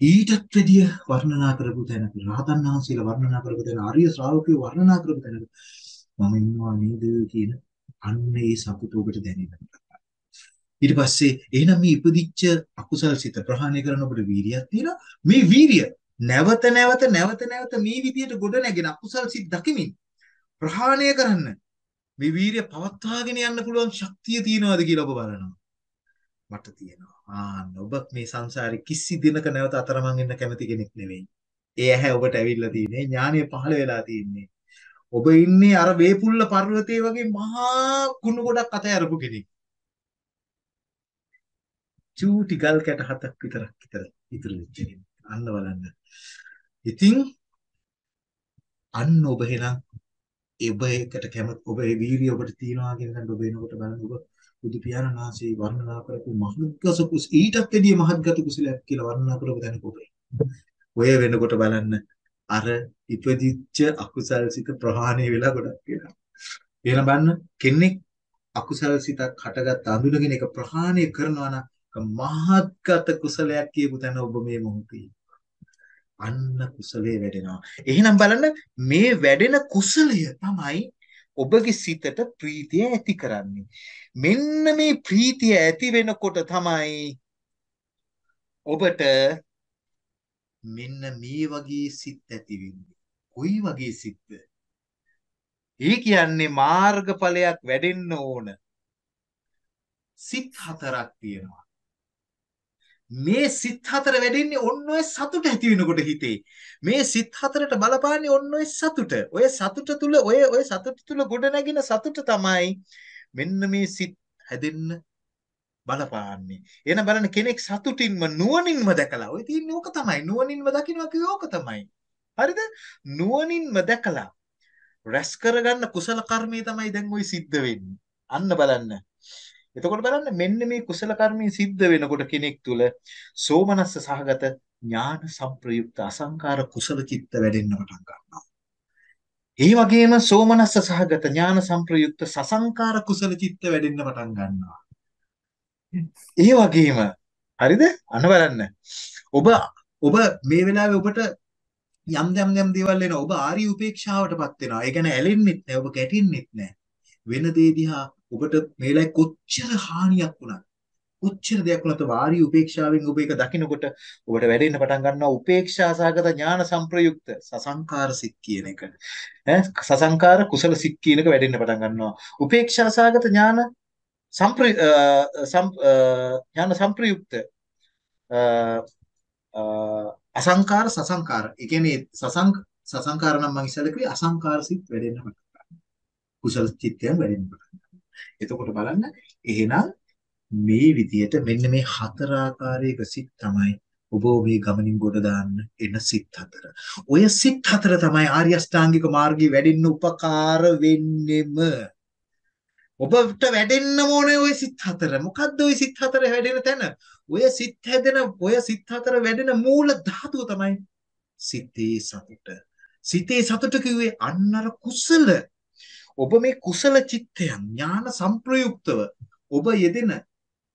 ඊටත් වැඩිය වර්ණනා කරපු තැනක රහතන් වහන්සේලා වර්ණනා කරපු තැන ආර්ය ශ්‍රාවකයෝ වර්ණනා කරපු තැනක මම ඉන්නවා නේද කියන අන්න ඒ සතුට ඔබට දැනෙනවා. ඊට පස්සේ එහෙනම් මේ ඉපදිච්ච අකුසල් සිත ප්‍රහාණය කරන ඔබට වීරියක් තියෙනවා. මේ වීරිය නැවත නැවත නැවත නැවත මේ විදියට ගොඩ නැගෙන අකුසල් සිත් දකිමින් ප්‍රහාණය කරන්න මේ වීරිය පවත්වාගෙන යන්න පුළුවන් ශක්තිය තියනවාද කියලා ඔබ බලනවා. මට තියෙනවා. ආන්න ඔබ මේ සංසාරේ කිසි දිනක නැවත අතරමං වෙන්න කැමති කෙනෙක් නෙවෙයි. ඒ ඇහැ ඔබට ඇවිල්ලා තියෙන්නේ. ඥානය පහළ වෙලා තියෙන්නේ. ඔබ ඉන්නේ අර වේපුල්ල පර්වතයේ වගේ මහා කුණු ගොඩක් අත ඇරපු කෙනෙක්. චූටි ගල් කැට හතක් විතරක් විතර ඉතුරු වෙච්ච අන්න බලන්න. ඉතින් අන්න ඔබ එහෙනම් ඔබ ඒකට කැමති ඔබ ඒ වීර්යය ඔබට තියනවා කියන එක ඔබ එනකොට බලන්න ඔබ බුදු පියාණන් වහන්සේ වර්ණනා කරපු මහත්ගත කුස ඊටත් වැඩිය මහත්ගත කුසලයක් කියලා වර්ණනා කරපු තැනක ඔබ ඔය වෙනකොට බලන්න අර ඉපදිච්ච අකුසල් සිත ප්‍රහාණය වෙලා ගොඩක් වෙනවා. එහෙනම් බලන්න කෙනෙක් අකුසල් සිතක් හටගත් අඳුනගෙන ඒක ප්‍රහාණය කරනවා නම් මහත්ගත කුසලයක් කියපු තැන ඔබ මේ මොහොතේ අන්න කුසලයේ වැඩෙනවා. එහෙනම් බලන්න මේ වැඩෙන කුසලය තමයි ඔබගේ සිතට ප්‍රීතිය ඇති කරන්නේ. මෙන්න මේ ප්‍රීතිය ඇති වෙනකොට තමයි ඔබට මෙන්න මේ වගේ සිත් ඇති වෙන්නේ. කොයි වගේ සිත්ද? ඒ කියන්නේ මාර්ගඵලයක් වැඩෙන්න ඕන. සිත් හතරක් තියෙනවා. මේ සිත් හතර වැඩෙන්නේ ඔන්න ඔය සතුට ඇති වෙනකොට හිතේ. මේ සිත් හතරට බලපාන්නේ ඔන්න ඔය සතුට. ඔය සතුට තුල ඔය ඔය සතුට තුල ගොඩ නැගින සතුට තමයි මෙන්න මේ සිත් හැදෙන්න බලපාන්නේ. එහෙනම් බලන්න කෙනෙක් සතුටින්ම නුවණින්ම දැකලා ඔය තියෙන්නේ ඕක තමයි. නුවණින්ම දකින්නවා කිව්වේ ඕක තමයි. හරිද? නුවණින්ම දැකලා රැස් කරගන්න කුසල කර්මය තමයි දැන් ওই සිද්ධ වෙන්නේ. අන්න බලන්න. එතකොට බලන්න මෙන්න මේ කුසල කර්මී සිද්ධ වෙනකොට කෙනෙක් තුල සෝමනස්ස සහගත ඥාන සංප්‍රයුක්ත අසංකාර කුසල චිත්ත වැඩෙන්න පටන් ගන්නවා. ඒ වගේම සෝමනස්ස සහගත ඥාන සංප්‍රයුක්ත සසංකාර කුසල චිත්ත වැඩෙන්න පටන් ගන්නවා. ඒ වගේම හරිද? අන බලන්න. ඔබ ඔබ මේ වෙලාවේ ඔබට යම් යම් යම් දේවල් එනවා. ඔබ ආරි උපේක්ෂාවටපත් වෙනවා. ඒ කියන්නේ ඇලෙන්නෙත් නැහැ. ඔබ ගැටෙන්නෙත් නැහැ. වෙන දේ දිහා ඔබට මේලයි කොච්චර හානියක් වුණත් කොච්චර දෙයක් වුණත් වාරි උපේක්ෂාවෙන් ඔබ ඒක දකිනකොට ඔබට වැඩෙන්න පටන් ගන්නවා උපේක්ෂා සහගත ඥාන සංප්‍රයුක්ත සසංකාර සිත් කියන එක. ඈ? සසංකාර කුසල සිත් කියන එක වැඩෙන්න පටන් ගන්නවා. උපේක්ෂා සහගත ඥාන සංප්‍ර ඥාන සංප්‍රයුක්ත අසංකාර සසංකාර. ඒ කියන්නේ සසං සසංකාර නම් මම ඉස්සෙල්ලා කිව්වේ අසංකාර සිත් වැඩෙන්න පටන් ගන්නවා. කුසල චිත්තයන් වැඩෙන්න පටන් එතකොට බලන්න එහෙනම් මේ විදියට මෙන්න මේ හතර ආකාරයක සිත් තමයි ඔබ මේ ගමනින් ගොඩ දාන්න එන සිත් හතර. ඔය සිත් හතර තමයි ආර්ය අෂ්ටාංගික මාර්ගයේ වැඩෙන්න උපකාර වෙන්නෙම. ඔබට වැඩෙන්න ඕනේ ওই සිත් හතර. මොකද්ද ওই සිත් හතර වැඩෙන තැන? ඔය සිත් හැදෙන ඔය සිත් හතර වැඩෙන මූල ධාතුව තමයි සිතේ සතුට. සිතේ සතුට කිව්වේ අන්නර කුසල ඔබ මේ කුසල චිත්තයන් ඥාන සංප්‍රයුක්තව ඔබ යෙදෙන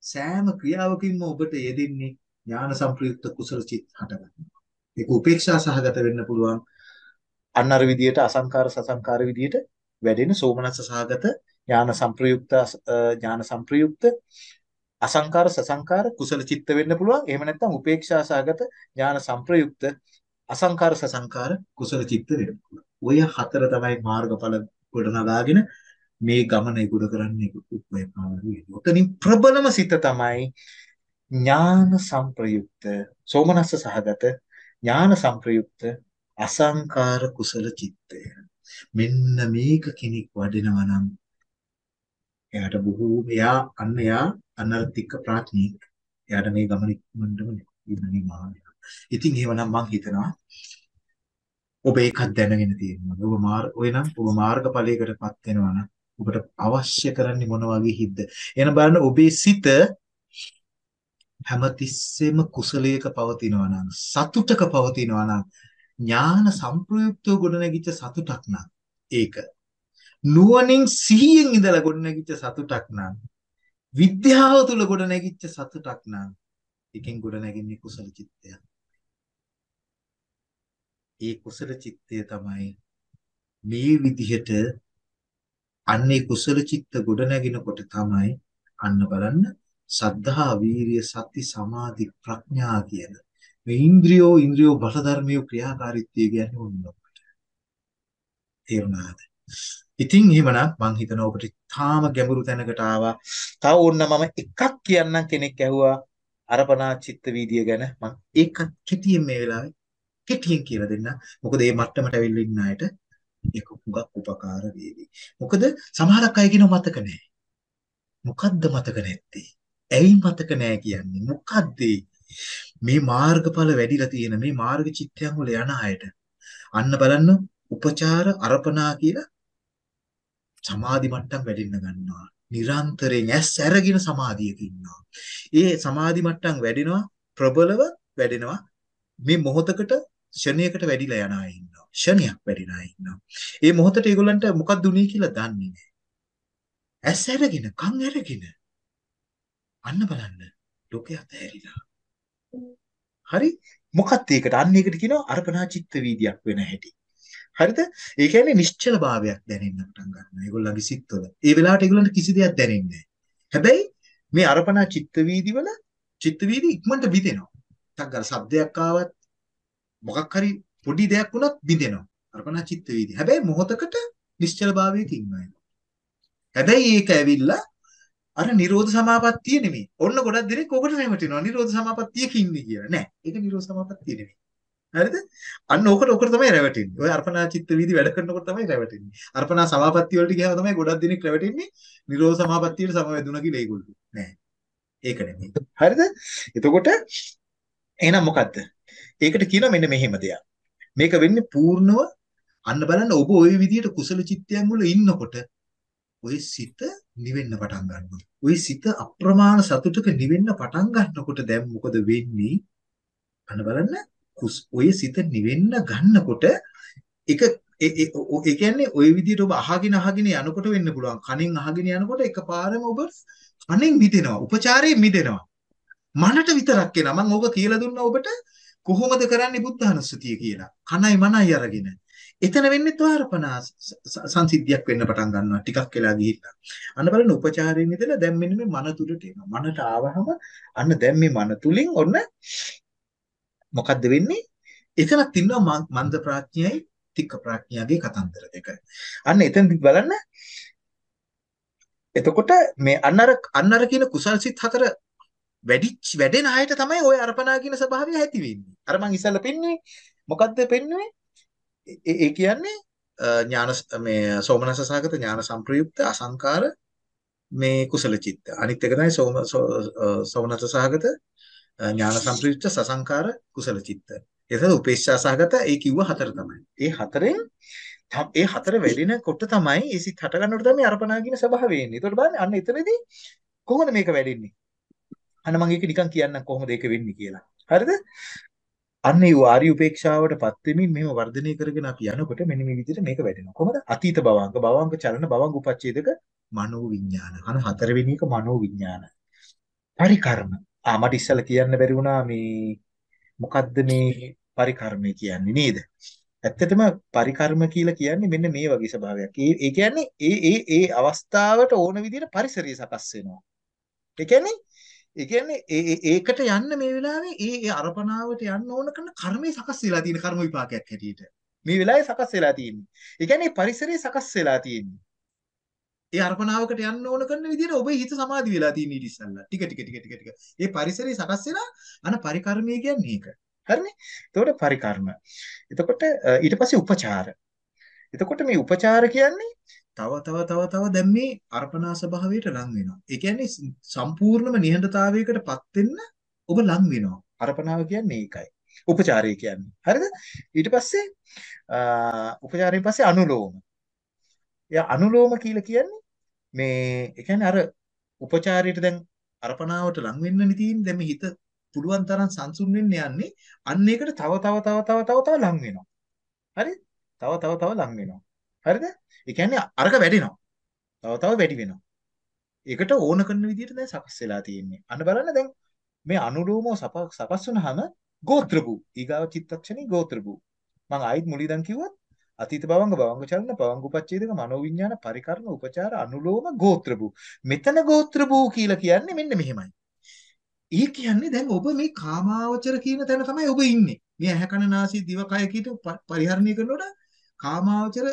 සෑම ක්‍රියාවකින්ම ඔබට යෙදෙන්නේ ඥාන සංප්‍රයුක්ත කුසල චිත් හටගන්නවා. ඒක උපේක්ෂා සහගත වෙන්න පුළුවන්. අන්න අර විදියට අසංකාර සසංකාර විදියට වැඩෙන සෝමනස්ස සහගත ඥාන සංප්‍රයුක්ත ඥාන සංප්‍රයුක්ත අසංකාර සසංකාර කුසල චිත්ත වෙන්න පුළුවන්. එහෙම නැත්නම් උපේක්ෂා සහගත ඥාන සංප්‍රයුක්ත අසංකාර සසංකාර කුසල චිත්ත වෙන්න පුළුවන්. ඔය හතර තමයි මාර්ගඵල ගොඩනගාගෙන මේ ගමන ඉගුඩ කරන්නේ උපය පාරුවේ. උතනින් ප්‍රබලම සිත තමයි ඥාන සංප්‍රයුක්ත සෝමනස්ස සහගත ඥාන සංප්‍රයුක්ත අසංකාර කුසල චිත්තය. මෙන්න මේක කෙනෙක් වඩනවා නම් එයාට බොහෝ එයා අන්න එයා අනර්ථික ප්‍රඥෙක් එයාට මේ ගමන ඉක්මනටම නිර්මාණය. ඉතින් එහෙමනම් මම හිතනවා ඔබ ඒකත් දැනගෙන තියෙනවා. ඔබ මාර් ඔය නම් ඔබ මාර්ගඵලයකටපත් වෙනවා නම් ඔබට අවශ්‍ය කරන්නේ මොන වගේ හිද්ද? එන බලන්න ඔබේ සිත හැමතිස්සෙම කුසලයක පවතිනවා නම් සතුටක පවතිනවා නම් ඥාන සංප්‍රයුක්තව ගොඩනැගිච්ච සතුටක් නම් ඒක නුවණින් සිහියෙන් ඉඳලා ගොඩනැගිච්ච සතුටක් නම් විද්‍යාව තුල ගොඩනැගිච්ච සතුටක් නම් එකෙන් ගොඩනැගෙන්නේ කුසල චිත්තයක්. ඒ කුසල චිත්තය තමයි මේ විදිහට අන්නේ කුසල චිත්ත ගොඩනැගෙනකොට තමයි අන්න බලන්න සද්ධා වීරිය සති සමාධි ප්‍රඥා කියන මේ ඉන්ද්‍රියෝ ඉන්ද්‍රියෝ බල ධර්මියෝ ක්‍රියාකාරීත්වය කියන්නේ මොනවාද තේරුණාද? ඉතින් එහෙමනම් මං හිතනවා ඔබට තාම ගැඹුරු තැනකට ආවා. තව ඕන්න මම එකක් කියන්නම් කෙනෙක් ඇහුවා. අරපනා චිත්ත වීදිය ගැන. මං ඒක කෙටියෙන් මේ වෙලාවේ කෙටියෙන් කියලා දෙන්න. මොකද මේ මට්ටමට ඇවිල්ලා ඉන්න අයට ඒක හුඟක් උපකාර වේවි. මොකද සමහරක් අය කියන මතක නැහැ. මොකද්ද මතක නැත්තේ? ඇයි මතක නැහැ කියන්නේ? මොකද්ද මේ මාර්ගඵල වැඩිලා තියෙන මේ මාර්ග චිත්තයන් වල යන අයට අන්න බලන්න උපචාර අර්පණා කියලා සමාධි මට්ටම් වැඩෙන්න ගන්නවා. නිරන්තරයෙන් ඇස් ඇරගෙන සමාධියක ඉන්නවා. ඒ සමාධි මට්ටම් වැඩෙනවා ප්‍රබලව වැඩෙනවා. මේ මොහොතකට ෂණයකට වැඩිලා යන අය ඉන්නවා ෂණයක් වැඩින අය ඉන්නවා ඒ මොහොතට ඒගොල්ලන්ට මොකක්ද උනේ කියලා දන්නේ නැහැ ඇස් ඇරගෙන කන් ඇරගෙන අන්න බලන්න ලෝකේ අතහැරිලා. හරි මොකක්ද ඒකට අන්න ඒකට කියනවා අර්පණා චිත්ත වීදියක් වෙන හැටි. හරිද? ඒ කියන්නේ නිශ්චල භාවයක් දැනෙන්න පටන් ගන්නවා. ඒගොල්ලන්ගේ සිත්වල. ඒ වෙලාවට ඒගොල්ලන්ට කිසි දෙයක් දැනෙන්නේ හැබැයි මේ අර්පණා චිත්ත වීදිවල චිත්ත වීදි ඉක්මනට බිඳෙනවා. ටක් ගාලා සද්දයක් ආවත් මොකක් හරි පොඩි දෙයක් වුණත් බිඳෙනවා. අර්පණා චිත්ත වීදි. හැබැයි මොහොතකට නිශ්චල භාවයක ඉන්නවා. හැබැයි ඒක ඇවිල්ලා අර නිරෝධ සමාපත්තිය නෙමෙයි. ඔන්න ගොඩක් දෙනෙක් ඔකට රැවටෙනවා. නිරෝධ සමාපත්තියක ඉන්නේ කියලා. නෑ. ඒක නිරෝධ සමාපත්තිය නෙමෙයි. හරිද? අන්න ඕකට ඕකට තමයි රැවටෙන්නේ. ඔය අර්පණා චිත්ත වීදි වැඩ කරනකොට තමයි රැවටෙන්නේ. අර්පණා සමාපත්තිය වලට ගියාම තමයි ගොඩක් දෙනෙක් රැවටෙන්නේ. නිරෝධ සමාපත්තියට සමවැදුණා කියලා ඒගොල්ලෝ. නෑ. ඒක නෙමෙයි. හරිද? එතකොට එහෙනම් මොකද්ද? ඒකට කියනවා මෙන්න මෙහෙම දෙයක්. මේක වෙන්නේ පූර්ණව අන්න බලන්න ඔබ ওই විදිහට කුසල චිත්තයන් වල ඉන්නකොට ওই සිත නිවෙන්න පටන් ගන්නවා. ওই සිත අප්‍රමාණ සතුටක නිවෙන්න පටන් ගන්නකොට දැන් මොකද වෙන්නේ? අන්න බලන්න ඔය සිත නිවෙන්න ගන්නකොට එක ඒ කියන්නේ ওই විදිහට ඔබ අහගෙන අහගෙන යනකොට වෙන්න පුළුවන්. කනෙන් අහගෙන යනකොට එකපාරම ඔබ කනෙන් මිදෙනවා. උපචාරයෙන් මිදෙනවා. මනට විතරක් එනවා. මම ඕක කියලා දුන්නා ඔබට කොහොමද කරන්නේ බුද්ධානුස්සතිය කියලා. කනයි මනයි අරගෙන. එතන වෙන්නේ ත්වාරපනා සංසිද්ධියක් වෙන්න පටන් ගන්නවා ටිකක් වෙලා ගිහිල්ලා. අන්න බලන්න උපචාරයෙන් ඉඳලා දැන් මෙන්න මේ මන තුලට එනවා. මනට ආවහම අන්න දැන් මේ මන තුලින් ඔන්න මොකද්ද වෙන්නේ? එතනක් ඉන්නවා මන්ද ප්‍රඥයයි තික්ක ප්‍රඥාගේ කතන්දර දෙක. අන්න එතනදි බලන්න එතකොට මේ අන්නර අන්නර කියන කුසල් සිත් හතර වැඩිච් වැඩෙන අයට තමයි ওই අර්පණා කියන ස්වභාවය ඇති වෙන්නේ. අර මං ඉස්සෙල්ලා පෙන්නුවේ මොකද්ද පෙන්නුවේ? ඒ කියන්නේ ඥාන මේ සෝමනස සහගත ඥාන සංප්‍රයුක්ත අසංකාර මේ කුසල චිත්ත. අනිත් එක තමයි සෝම සෝමනස සහගත ඥාන සංප්‍රයුක්ත සසංකාර කුසල චිත්ත. එතන උපේක්ෂා සහගත ඒ කිව්ව හතර තමයි. ඒ හතරෙන් ඒ හතර වැඩිනකොට තමයි ඒ සිත් හට ගන්නකොට තමයි අර්පණා කියන ස්වභාවය එන්නේ. ඒකට බලන්න අන්න එතනදී කොහොමද මේක වැඩින්නේ? අන්න මම ඒක නිකන් කියන්නම් කොහොමද ඒක වෙන්නේ කියලා. හරිද? අන්න ඒ වාරි උපේක්ෂාවටපත් වෙමින් මෙහෙම වර්ධනය කරගෙන අපි යනකොට මෙන්න මේ විදිහට මේක වැඩෙනවා. කොහොමද? අතීත භවංග, භවංග චලන, භවංග උපච්ඡේදක මනෝ විඥාන. අන හතරවෙනි එක මනෝ විඥාන. පරිකර්ම. ආ මට ඉස්සෙල්ලා කියන්න බැරි වුණා මේ මොකද්ද මේ පරිකර්මය කියන්නේ නේද? ඇත්තටම පරිකර්ම කියලා කියන්නේ මෙන්න මේ වගේ ස්වභාවයක්. ඒ ඒ කියන්නේ ඒ ඒ ඒ අවස්ථාවට ඕන විදිහට පරිසරය සකස් වෙනවා. ඒ කියන්නේ ඒ කියන්නේ ඒ ඒකට යන්න මේ වෙලාවේ ඒ ඒ අරපණාවට යන්න ඕන කරන කර්මය සකස් වෙලා තියෙන කර්ම විපාකයක් හැටියට. මේ වෙලාවේ සකස් වෙලා තියෙන්නේ. ඒ කියන්නේ පරිසරය සකස් වෙලා තියෙන්නේ. ඒ අර්පණාවකට යන්න ඕන කරන විදිහට ඔබේ හිත සමාධි වෙලා තියෙන ඊට ඉස්සල්ලා. ටික ටික ටික ටික ටික. ඒ පරිසරය සකස් වෙලා අන පරිකර්මය කියන්නේ ඒක. හරිනේ? එතකොට පරිකර්ම. එතකොට ඊට පස්සේ උපචාර. එතකොට මේ උපචාර කියන්නේ තව තව තව තව දැන් මේ අර්පණා ස්වභාවයට ලං වෙනවා. ඒ කියන්නේ සම්පූර්ණම නිහඬතාවයකටපත් වෙන්න ඔබ ලං වෙනවා. අර්පණාව කියන්නේ ඒකයි. උපචාරය කියන්නේ. හරිද? ඊට පස්සේ උපචාරයෙන් පස්සේ අනුලෝම. එයා අනුලෝම කියලා කියන්නේ මේ ඒ කියන්නේ අර උපචාරයට දැන් අර්පණාවට ලං වෙන්නනේ තියෙන්නේ. දැන් මේ හිත පුළුවන් තරම් සංසුන් වෙන්න යන්නේ. අන්න ඒකට තව තව තව තව තව තව ලං වෙනවා. හරිද? තව තව තව ලං වෙනවා. හරිද? ඒ කියන්නේ අරක වැඩෙනවා. තව තව වැඩි වෙනවා. ඒකට ඕන කරන විදිහට දැන් සකස් වෙලා තියෙන්නේ. අන්න බලන්න දැන් මේ අනුලෝමව සකස් වුනහම ගෝත්‍ර භූ ඊගාව චිත්තක්ෂණේ ගෝත්‍ර භූ මම ආයිත් මුලින් දැන් කිව්වත් අතීත භවංග භවංග චලන භවංග උපච්ඡේදක මනෝවිඤ්ඤාණ පරිකරණ උපචාර අනුලෝම ගෝත්‍ර භූ මෙතන ගෝත්‍ර භූ කියලා කියන්නේ මෙන්න මෙහෙමයි ඒ කියන්නේ දැන් ඔබ මේ කාමාවචර කියන තැන තමයි ඔබ ඉන්නේ මේ ඇහැ කන නාසය දිව කය කීට පරිහරණය කරනකොට කාමාවචර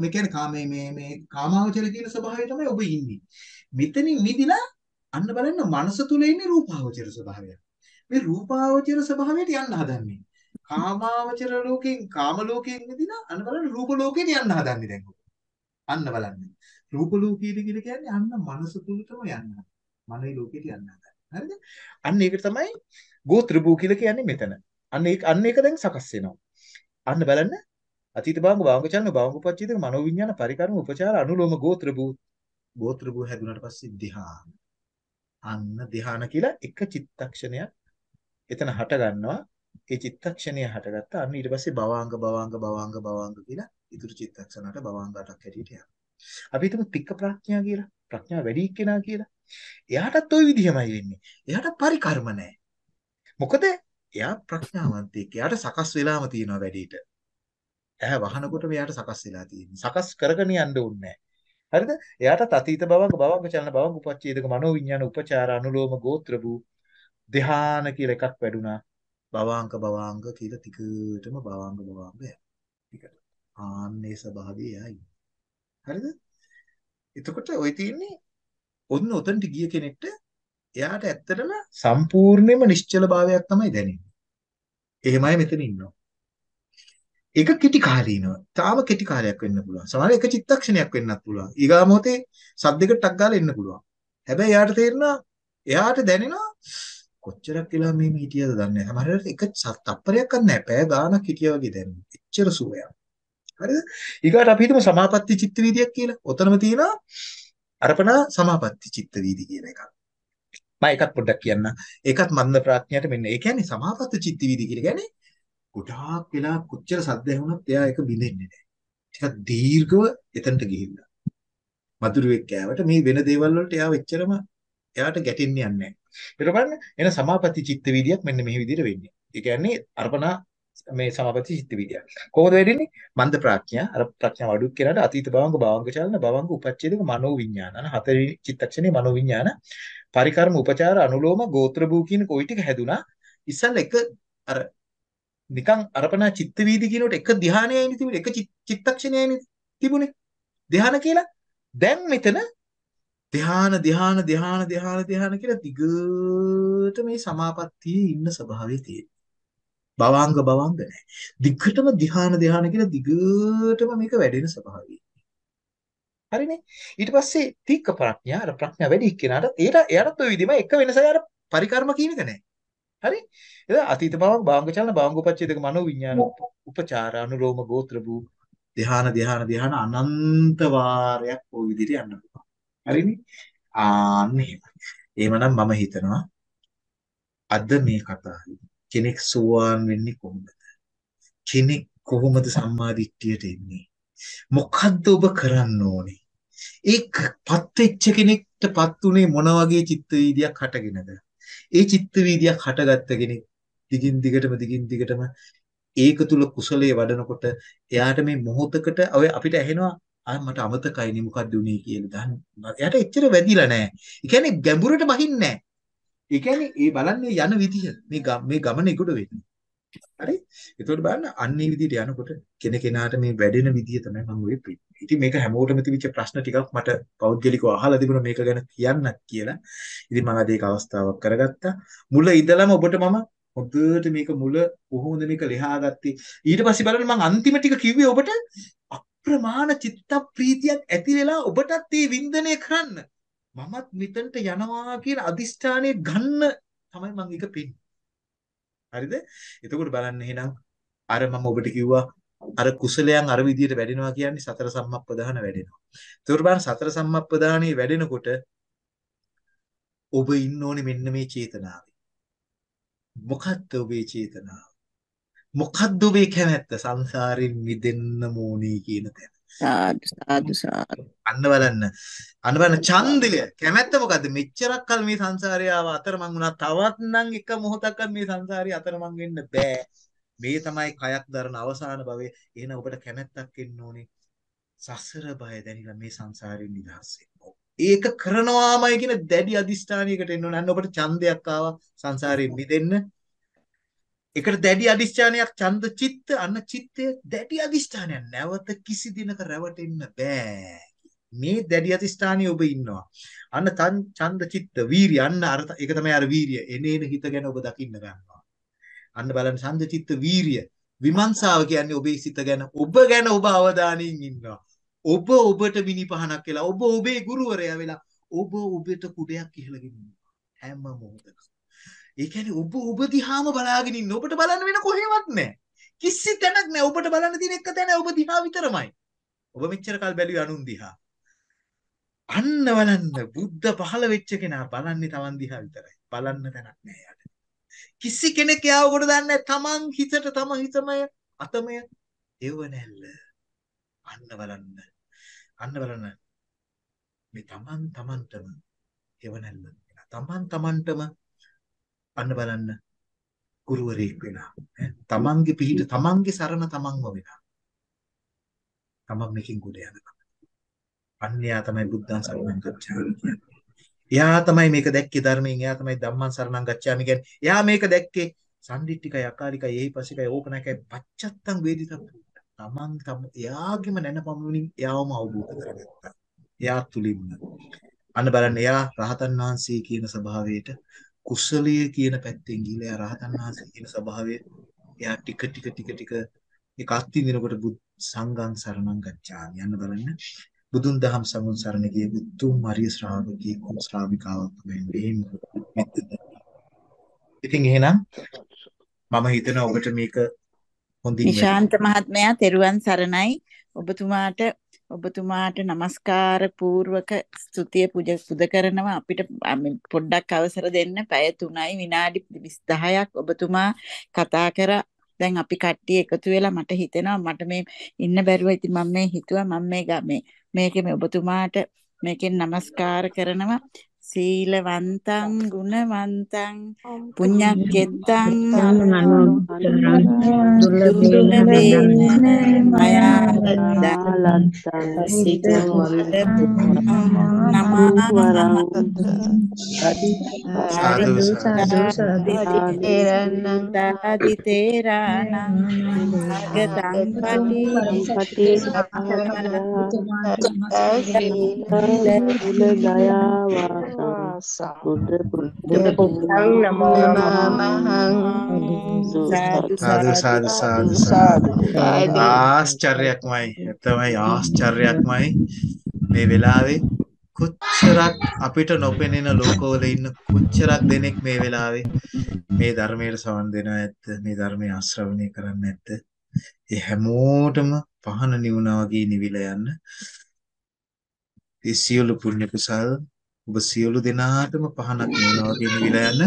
මේ කියන්නේ කාමයේ මේ මේ කාමාවචර කියන ස්වභාවය තමයි ඔබ ඉන්නේ මෙතනින් මිදිලා අන්න බලන්න මනස තුල ඉන්නේ රූපාවචර ස්වභාවය මේ රූපාවචර ස්වභාවයට යන්න හදන්නේ. කාමාවචර ලෝකෙන් කාම ලෝකයෙන් මිදිලා අන්න බලන්න රූප ලෝකෙට යන්න හදන්නේ දැන් අන්න බලන්න. රූප ලෝකයට කියලා කියන්නේ අන්න මනස තුලටම යන්න. මනෝ ලෝකෙට යන්න හදන්නේ. හරිද? අන්න ඒක තමයි ගෝත්‍ර භූ කියලා කියන්නේ මෙතන. අන්න ඒක අන්න ඒක දැන් සකස් වෙනවා. අන්න බලන්න අතීත භාංග භාංග චලන භාංග උපච්ඡේදක මනෝ විඥාන පරිකර්ම උපචාර අනුලෝම ගෝත්‍ර භූ ගෝත්‍ර භූ හැදුනට පස්සේ ධ්‍යාන. අන්න ධ්‍යාන කියලා එක චිත්තක්ෂණයක් එතන හට ගන්නවා ඒ චිත්තක්ෂණය හටගත්ත අන්න ඊට පස්සේ භවාංග භවාංග භවාංග භවාංග කියලා ඉතුරු චිත්තක්ෂණයට භවාංග අටක් හැටියට යනවා. අපි හිතමු තික්ක ප්‍රඥා කියලා. ප්‍රඥා වැඩි කෙනා කියලා. එයාටත් ওই විදිහමයි වෙන්නේ. එයාට පරිකර්ම නැහැ. මොකද එයා ප්‍රඥාවන්තයෙක්. එයාට සකස් වෙලාම තියෙනවා වැඩිට. ඇහැ වහනකොට මෙයාට සකස් වෙලා තියෙන්නේ. සකස් කරගෙන යන්න ඕනේ හරිද? එයාට අතීත භවංග භවංග චලන භවංග උපච්ඡේදක මනෝ විඥාන උපචාර අනුලෝම ගෝත්‍ර වූ ධ්‍යාන කියලා එකක් වැඩුණා. භවාංග භවාංග කියලා ටිකටම භවාංග භවාංග යනවා. ටිකට. ආන්නේ ස්වභාවයයි. හරිද? එතකොට ওই තියෙන්නේ ඔන්න උතන්ට ගිය කෙනෙක්ට එයාට ඇත්තටම සම්පූර්ණයෙන්ම නිශ්චල භාවයක් තමයි දැනෙන්නේ. එහෙමයි මෙතන ඉන්නවා. ඒක කෙටි කාලීනව. තාම කෙටි කාලයක් වෙන්න පුළුවන්. සමහර එක චිත්තක්ෂණයක් වෙන්නත් පුළුවන්. ඊගා මොහොතේ සද්දයකට ටක් ගාලා එන්න පුළුවන්. හැබැයි එයාට තේරෙනවා එයාට දැනෙනවා කොච්චරක් වෙලා මේ හිටියද දන්නේ නැහැ. සමහරවිට එක තප්පරයක් නැහැ. පැය ගාණක් හිටියා වගේ දැනෙනවා. එච්චර සුවයක්. හරිද? ඊගාට අපි හිතමු සමාපatti චිත්ත වීදියක් කියලා. ඔතනම තියෙනවා අර්පණා සමාපatti චිත්ත වීදි කියන එකක්. මම ඒකත් පොඩ්ඩක් කියන්න. ඒකත් මන්ද ප්‍රඥයට මෙන්න. ඒ කියන්නේ සමාපatti චිත්ත වීදි කියලා කියන්නේ ගොඩාක් වෙලා කොච්චර සද්ද ඇහුණත් එයා ඒක බිඳෙන්නේ නැහැ. ටිකක් දීර්ඝව එතනට ගිහිල්ලා. මధుරෙක් කෑවට මේ වෙන දේවල් වලට එයා එච්චරම එයාට ගැටෙන්නේ නැහැ. ඒක බලන්න එන සමාපatti චිත්ත වීදියක් මෙන්න මේ විදිහට වෙන්නේ. ඒ කියන්නේ අර්පණා මේ සමාපatti චිත්ත වීදිය. කොහොමද වෙන්නේ? මන්ද ප්‍රඥා අර ප්‍රඥාව අඩු කරාට අතීත භවංග භවංග චලන භවංග උපච්ඡේදක මනෝ විඥාන. අන හතරවෙනි චිත්තක්ෂණේ මනෝ විඥාන පරිකර්ම උපචාර අනුලෝම ගෝත්‍ර භූ කියන කොයි ටික හැදුනා. ඉස්සල් එක අර නිකන් අර්පණා චිත්ත වීදි කියනකොට එක ධ්‍යානයයි තිබුණේ එක චිත්තක්ෂණයයි තිබුණේ. ධ්‍යාන කියලා දැන් මෙතන ධ්‍යාන ධ්‍යාන ධ්‍යාන ධ්‍යාන ධ්‍යාන කියලා දිගට මේ සමාපත්තියේ ඉන්න ස්වභාවය තියෙනවා. භවංග භවංග නැහැ. දිගටම ධ්‍යාන ධ්‍යාන කියලා දිගටම මේක වැඩෙන ස්වභාවය. හරිනේ. ඊට පස්සේ තීක්ක ප්‍රඥා අර ප්‍රඥා වැඩි එක්කෙනාට ඒට එයාට ඔය විදිහම එක වෙනසයි අර පරිකර්ම කියන එක නැහැ. හරි? එද අතීත භවංග භවංග චලන භවංග උපච්ඡේදක මනෝ විඥාන උපචාර අනුරෝම ගෝත්‍ර භූ ධ්‍යාන ධ්‍යාන ධ්‍යාන අනන්ත වාරයක් ওই විදිහට යන්න පුළුවන්. හරිනේ? ආන්න එහෙමයි. එහෙමනම් මම හිතනවා අද මේ කතාවේ කෙනෙක් සෝවාන් වෙන්නේ කොහොමද? කෙනෙක් කොහොමද සම්මාදිට්ඨියට එන්නේ? මොකද්ද ඔබ කරන්න ඕනේ? ඒකපත් වෙච්ච කෙනෙක්ටපත් උනේ මොන වගේ චිත්ත වීදියක් හටගෙනද? ඒ චිත්ත වීදියක් හටගත්ත කෙනෙක් දිගින් දිගටම දිගින් දිගටම ඒක තුල කුසලයේ වඩනකොට එයාට මේ මොහොතකට ඔය අපිට ඇහෙනවා ආ මට අමතකයිනේ මොකක්ද උනේ කියලා. දැන් එයාට එච්චර වැදිලා නැහැ. ඒ කියන්නේ ගැඹුරට බහින්නේ නැහැ. ඒ කියන්නේ ඒ බලන්නේ යන විදිය මේ මේ ගමන එකට වෙන්නේ. හරි? ඒතකොට බලන්න අන්නේ විදියට යනකොට කෙනකෙනාට මේ වැඩෙන විදිය තමයි මම ඔය පිළිගන්නේ. ඉතින් මේක හැමෝටම තිබිච්ච ප්‍රශ්න ටිකක් මට පෞද්ගලිකව අහලා තිබුණා මේක ගැන කියන්නත් කියලා. ඉතින් මම අද ඒක අවස්ථාවක් කරගත්තා. මුල ඉඳලම ඔබට මම හොඳට මේක මුල කොහොමද මේක ලියාගත්තේ ඊට පස්සේ බලන්න මම අන්තිම ටික කිව්වේ ඔබට අප්‍රමාණ චිත්ත ප්‍රීතියක් ඇති වෙලා ඔබටත් මේ වින්දනය කරන්න මමත් මෙතනට යනවා කියන අදිෂ්ඨානය ගන්න තමයි මම ඒක පෙන්නේ. හරිද? එතකොට බලන්න එහෙනම් අර මම ඔබට කිව්වා අර කුසලයන් අර විදියට වැඩෙනවා කියන්නේ සතර සම්මප්පදාන වැඩෙනවා. ඒතකොට බලන්න සතර සම්මප්පදානේ වැඩෙනකොට ඔබ ඉන්න ඕනේ මෙන්න මේ චේතනාවේ. මොකක්ද ඔබේ චේතනාව? මොකක්ද ඔබේ කැමැත්ත? සංසාරයෙන් මිදෙන්න ඕනේ කියන තැන. සාදු සාදු සාදු. අන්න බලන්න. අන්න බලන්න ඡන්දය. කැමැත්ත මොකද්ද? මෙච්චරක් කල් මේ සංසාරේ ආව අතරමං වුණා. තවත් නම් එක මොහොතක්වත් මේ සංසාරේ අතරමං වෙන්න බෑ. මේ තමයි කයක් දරන අවසාන භවයේ. එහෙනම් ඔබට කැමැත්තක් එන්න ඕනේ. සසර බය දැනිලා මේ සංසාරයෙන් නිදහස් වෙන්න. ඒක කරනවාමයි කියන දැඩි අදිෂ්ඨානයකට එන්න ඕනේ. අන්න ඔබට ඡන්දයක් ආවා සංසාරයෙන් මිදෙන්න. ඒකට දැඩි අදිෂ්ඨානයක් ඡන්ද චිත්ත අන්න චිත්තය දැඩි අදිෂ්ඨානයක්. නැවත කිසි දිනක රැවටෙන්න බෑ. මේ දැඩි අදිෂ්ඨානිය ඔබ ඉන්නවා. අන්න ඡන්ද චිත්ත වීරිය. අන්න අර ඒක තමයි අර වීරිය. එනේන හිත ගැන ඔබ දකින්න ගන්නවා. අන්න බලන්න ඡන්ද චිත්ත වීරිය. විමර්ශාව කියන්නේ ඔබේ සිත ගැන. ඔබ ගැන ඔබ අවධානයෙන් ඉන්නවා. ඔබ ඔබට මිනිපහනක් වෙලා ඔබ ඔබේ ගුරුවරයා වෙලා ඔබ ඔබට කුඩයක් ඉහළගෙන හැම මොහොතකම. ඒ කියන්නේ ඔබ ඔබ දිහාම බලාගෙන ඉන්න. ඔබට බලන්න වෙන කොහෙවත් නැහැ. කිසි තැනක් නැහැ. ඔබට බලන්න තියෙන එක තැන ඔබ දිහා විතරමයි. ඔබ මෙච්චර කල් බැලුවේ අනුන් දිහා. අන්න බලන්න බුද්ධ පහළ වෙච්ච කෙනා බලන්නේ Taman දිහා විතරයි. බලන්න තැනක් නැහැ යාට. කිසි කෙනෙක් යාව කොට දන්නේ තමන් හිතට තම හිතමය අතමය එව නැල්ල. අන්න බලන්න. අන්න බලන්න. මේ තමන් තමන්ටම එව නැල්ල. තමන් තමන්ටම අන්න බලන්න. ගුරුවරයෙක් වෙලා. තමන්ගේ පිහිට තමන්ගේ සරණ තමන්ව වෙලා. තමන් මේකෙන් ගොඩ යනවා. අන්‍යයා තමයි බුද්ධං සරණං ගච්ඡාමි කියන්නේ. එයා තමයි මේක දැක්කේ ධර්මයෙන්. එයා තමයි ධම්මං සරණං ගච්ඡාමි කියන්නේ. එයා මේක දැක්කේ සම්දිට්ඨිකයි අකාලිකයි එහිපසිකයි ඕකනකයි පච්චත්තං වේදිතම් තමන් තම එයාගේම නැනපමුණින් එයාවම අවබෝධ කරගත්තා. එයා තුලින්ම. අන්න බලන්න එයා රහතන් වහන්සේ කියන ස්වභාවයට කුසලයේ කියන පැත්තෙන් ගිහලා රහතන් වහන්සේ කියන ස්වභාවය එයා ටික ටික ටික ටික ඒක අත්විඳිනකොට බුද් සංඝං සරණං ගච්ඡාමි. යන්න බලන්න. බුදුන් දහම් සමුන් සරණ ගිය උතුම් මරිය ශ්‍රාවකී කුම් ශ්‍රාවිකාවක් වෙන්නේ ඉතින් එහෙනම් මම හිතනවා ඔබට මේක හොඳින් නිශාන්ත මහත්මයා තෙරුවන් සරණයි. ඔබතුමාට ඔබතුමාට নমස්කාර පූර්වක ස්තුතිය පුද කරනවා. අපිට පොඩ්ඩක් අවසර දෙන්න. පැය 3යි විනාඩි 10ක් ඔබතුමා කතා කර. දැන් අපි කට්ටිය එකතු වෙලා මට හිතෙනවා මට මේ ඉන්න බැරුව ඉතින් මම මේ හිතුවා මම මේ මේ මේකේ ඔබතුමාට මේකෙන් নমස්කාර කරනවා. සීලවන්තං ගුණවන්තං පුඤ්ඤක්කෙත්තං දුර්ලභේන මයා ලද්දං සිතං නමවරං සාදු සාදු සාදිතේරණං දාදි තේරාණං ගතං පටි පටි සීල දයාවා බුද්ධ බුද්ධං නමෝ නමහං සාදු සාදු සාදු සාදු ආශ්චර්යයක්මයි තමයි ආශ්චර්යයක්මයි මේ වෙලාවේ කොච්චරක් අපිට නොපෙනෙන ලෝකවල ඉන්න කොච්චරක් දෙනෙක් මේ වෙලාවේ මේ ධර්මයට සවන් දෙනවා ඇත්ත මේ ධර්මය ආශ්‍රවණය කරන්න ඇත්ත ඒ හැමෝටම පහන නිවුණා වගේ නිවිලා යන්න ඒ සියලු පුණ්‍ය කුසල් ඔබ සියලු දෙනාටම පහනක් නෙනවා කියන විලා යන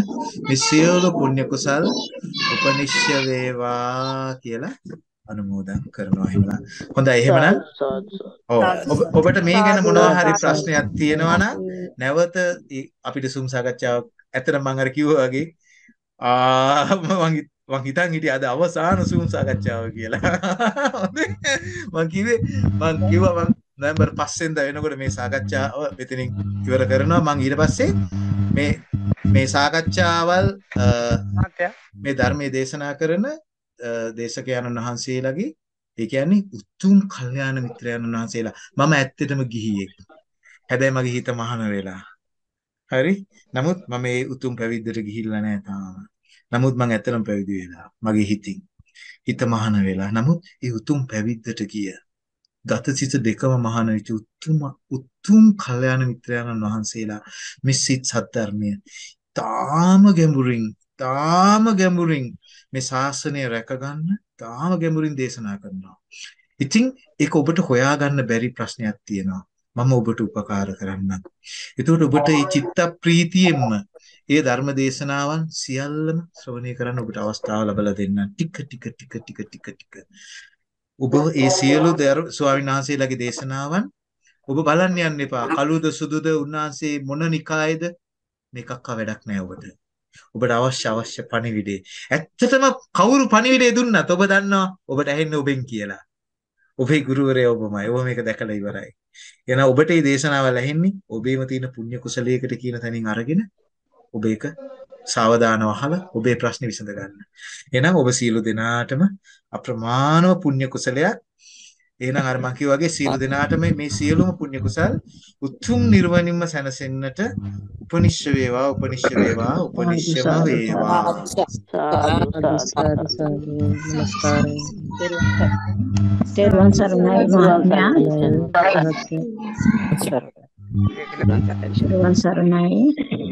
මේ සියලු පුණ්‍ය කුසල් උපනිශ්‍ය වේවා කියලා අනුමෝදන් කරනවා එහෙමනම්. හොඳයි එහෙමනම්? ඔව්. ඔබට මේ ගැන මොනවා හරි ප්‍රශ්නයක් තියෙනවා නම් නැවත අපිට සුම් සාකච්ඡාවක් ඇත්තට මම අර කිව්වා වගේ. ආ මම මං හිතන් හිටියේ අද අවසාන සූම් සාකච්ඡාව කියලා. මං කිව්වේ මං කිව්වා මං නොවැම්බර් 5 වෙනිදා වෙනකොට මේ සාකච්ඡාව මෙතනින් ඉවර කරනවා. මම ඊට පස්සේ මේ මේ සාකච්ඡාවල් මේ ධර්මයේ දේශනා කරන දේශකයන්න් වහන්සේලාගේ ඒ කියන්නේ උතුම් කල්යාණ මිත්‍රයන් වහන්සේලා. මම ඇත්තටම ගිහියෙක්. හැබැයි මගේ හිත මහන වෙලා. හරි? නමුත් මම මේ උතුම් පැවිද්දට ගිහිල්ලා නැහැ තාම. නමුත් මම ඇත්තටම පැවිදි වෙලා. මගේ හිතින්. හිත මහන වෙලා. නමුත් ඒ උතුම් පැවිද්දට ගිය ගතසිත දෙකම මහාන වෙච්ච උතුම් උතුම් කල්යාණ මිත්‍රයන්න් වහන්සේලා මේ සිත් සත්‍යර්මය තාම ගැඹුරින් තාම ගැඹුරින් මේ ශාසනය රැකගන්න තාම ගැඹුරින් දේශනා කරනවා. ඉතින් ඒක ඔබට හොයාගන්න බැරි ප්‍රශ්නයක් තියෙනවා. මම ඔබට උපකාර කරන්නම්. එතකොට ඔබට මේ චිත්ත ප්‍රීතියෙන්ම ඒ ධර්ම දේශනාවන් සියල්ලම ශ්‍රවණය කරන්න ඔබට අවස්ථාව ලැබලා දෙන්න. ටික ටික ටික ටික ටික ටික. ඔබ ඒ සියලු ස්වාමීන් වහන්සේලාගේ දේශනාවන් ඔබ බලන්න යන්න එපා. කළුද සුදුද උන්වහන්සේ මොන නිකායේද මේකක්ක වැඩක් නෑ ඔබට. ඔබට අවශ්‍ය අවශ්‍ය පණිවිඩේ. ඇත්තටම කවුරු පණිවිඩේ දුන්නත් ඔබ දන්නවා ඔබට ඇහෙන්නේ ඔබෙන් කියලා. ඔබේ ගුරුවරයා ඔබමයි. ඔබ මේක දැකලා ඉවරයි. එහෙනම් ඔබට මේ දේශනාවල් ඇහෙන්නේ ඔබේම තියෙන පුණ්‍ය කුසලයකට කියන තැනින් අරගෙන ඔබ ඒක සාවධානව අහලා ඔබේ ප්‍රශ්නේ විසඳ ගන්න. එහෙනම් ඔබ සියලු දෙනාටම අප්‍රමාණව පුණ්‍ය කුසලයක්. එහෙනම් අර මම වගේ සියලු දෙනාටම මේ සියලුම පුණ්‍ය කුසල් උතුම් නිර්වණින්ම සැනසෙන්නට උපනිශ්‍ය වේවා උපනිශ්‍ය වේවා උපනිශ්‍යම වේවා. තෙරුවන් සරණයි මහත්මයා තෙරුවන් සරණයි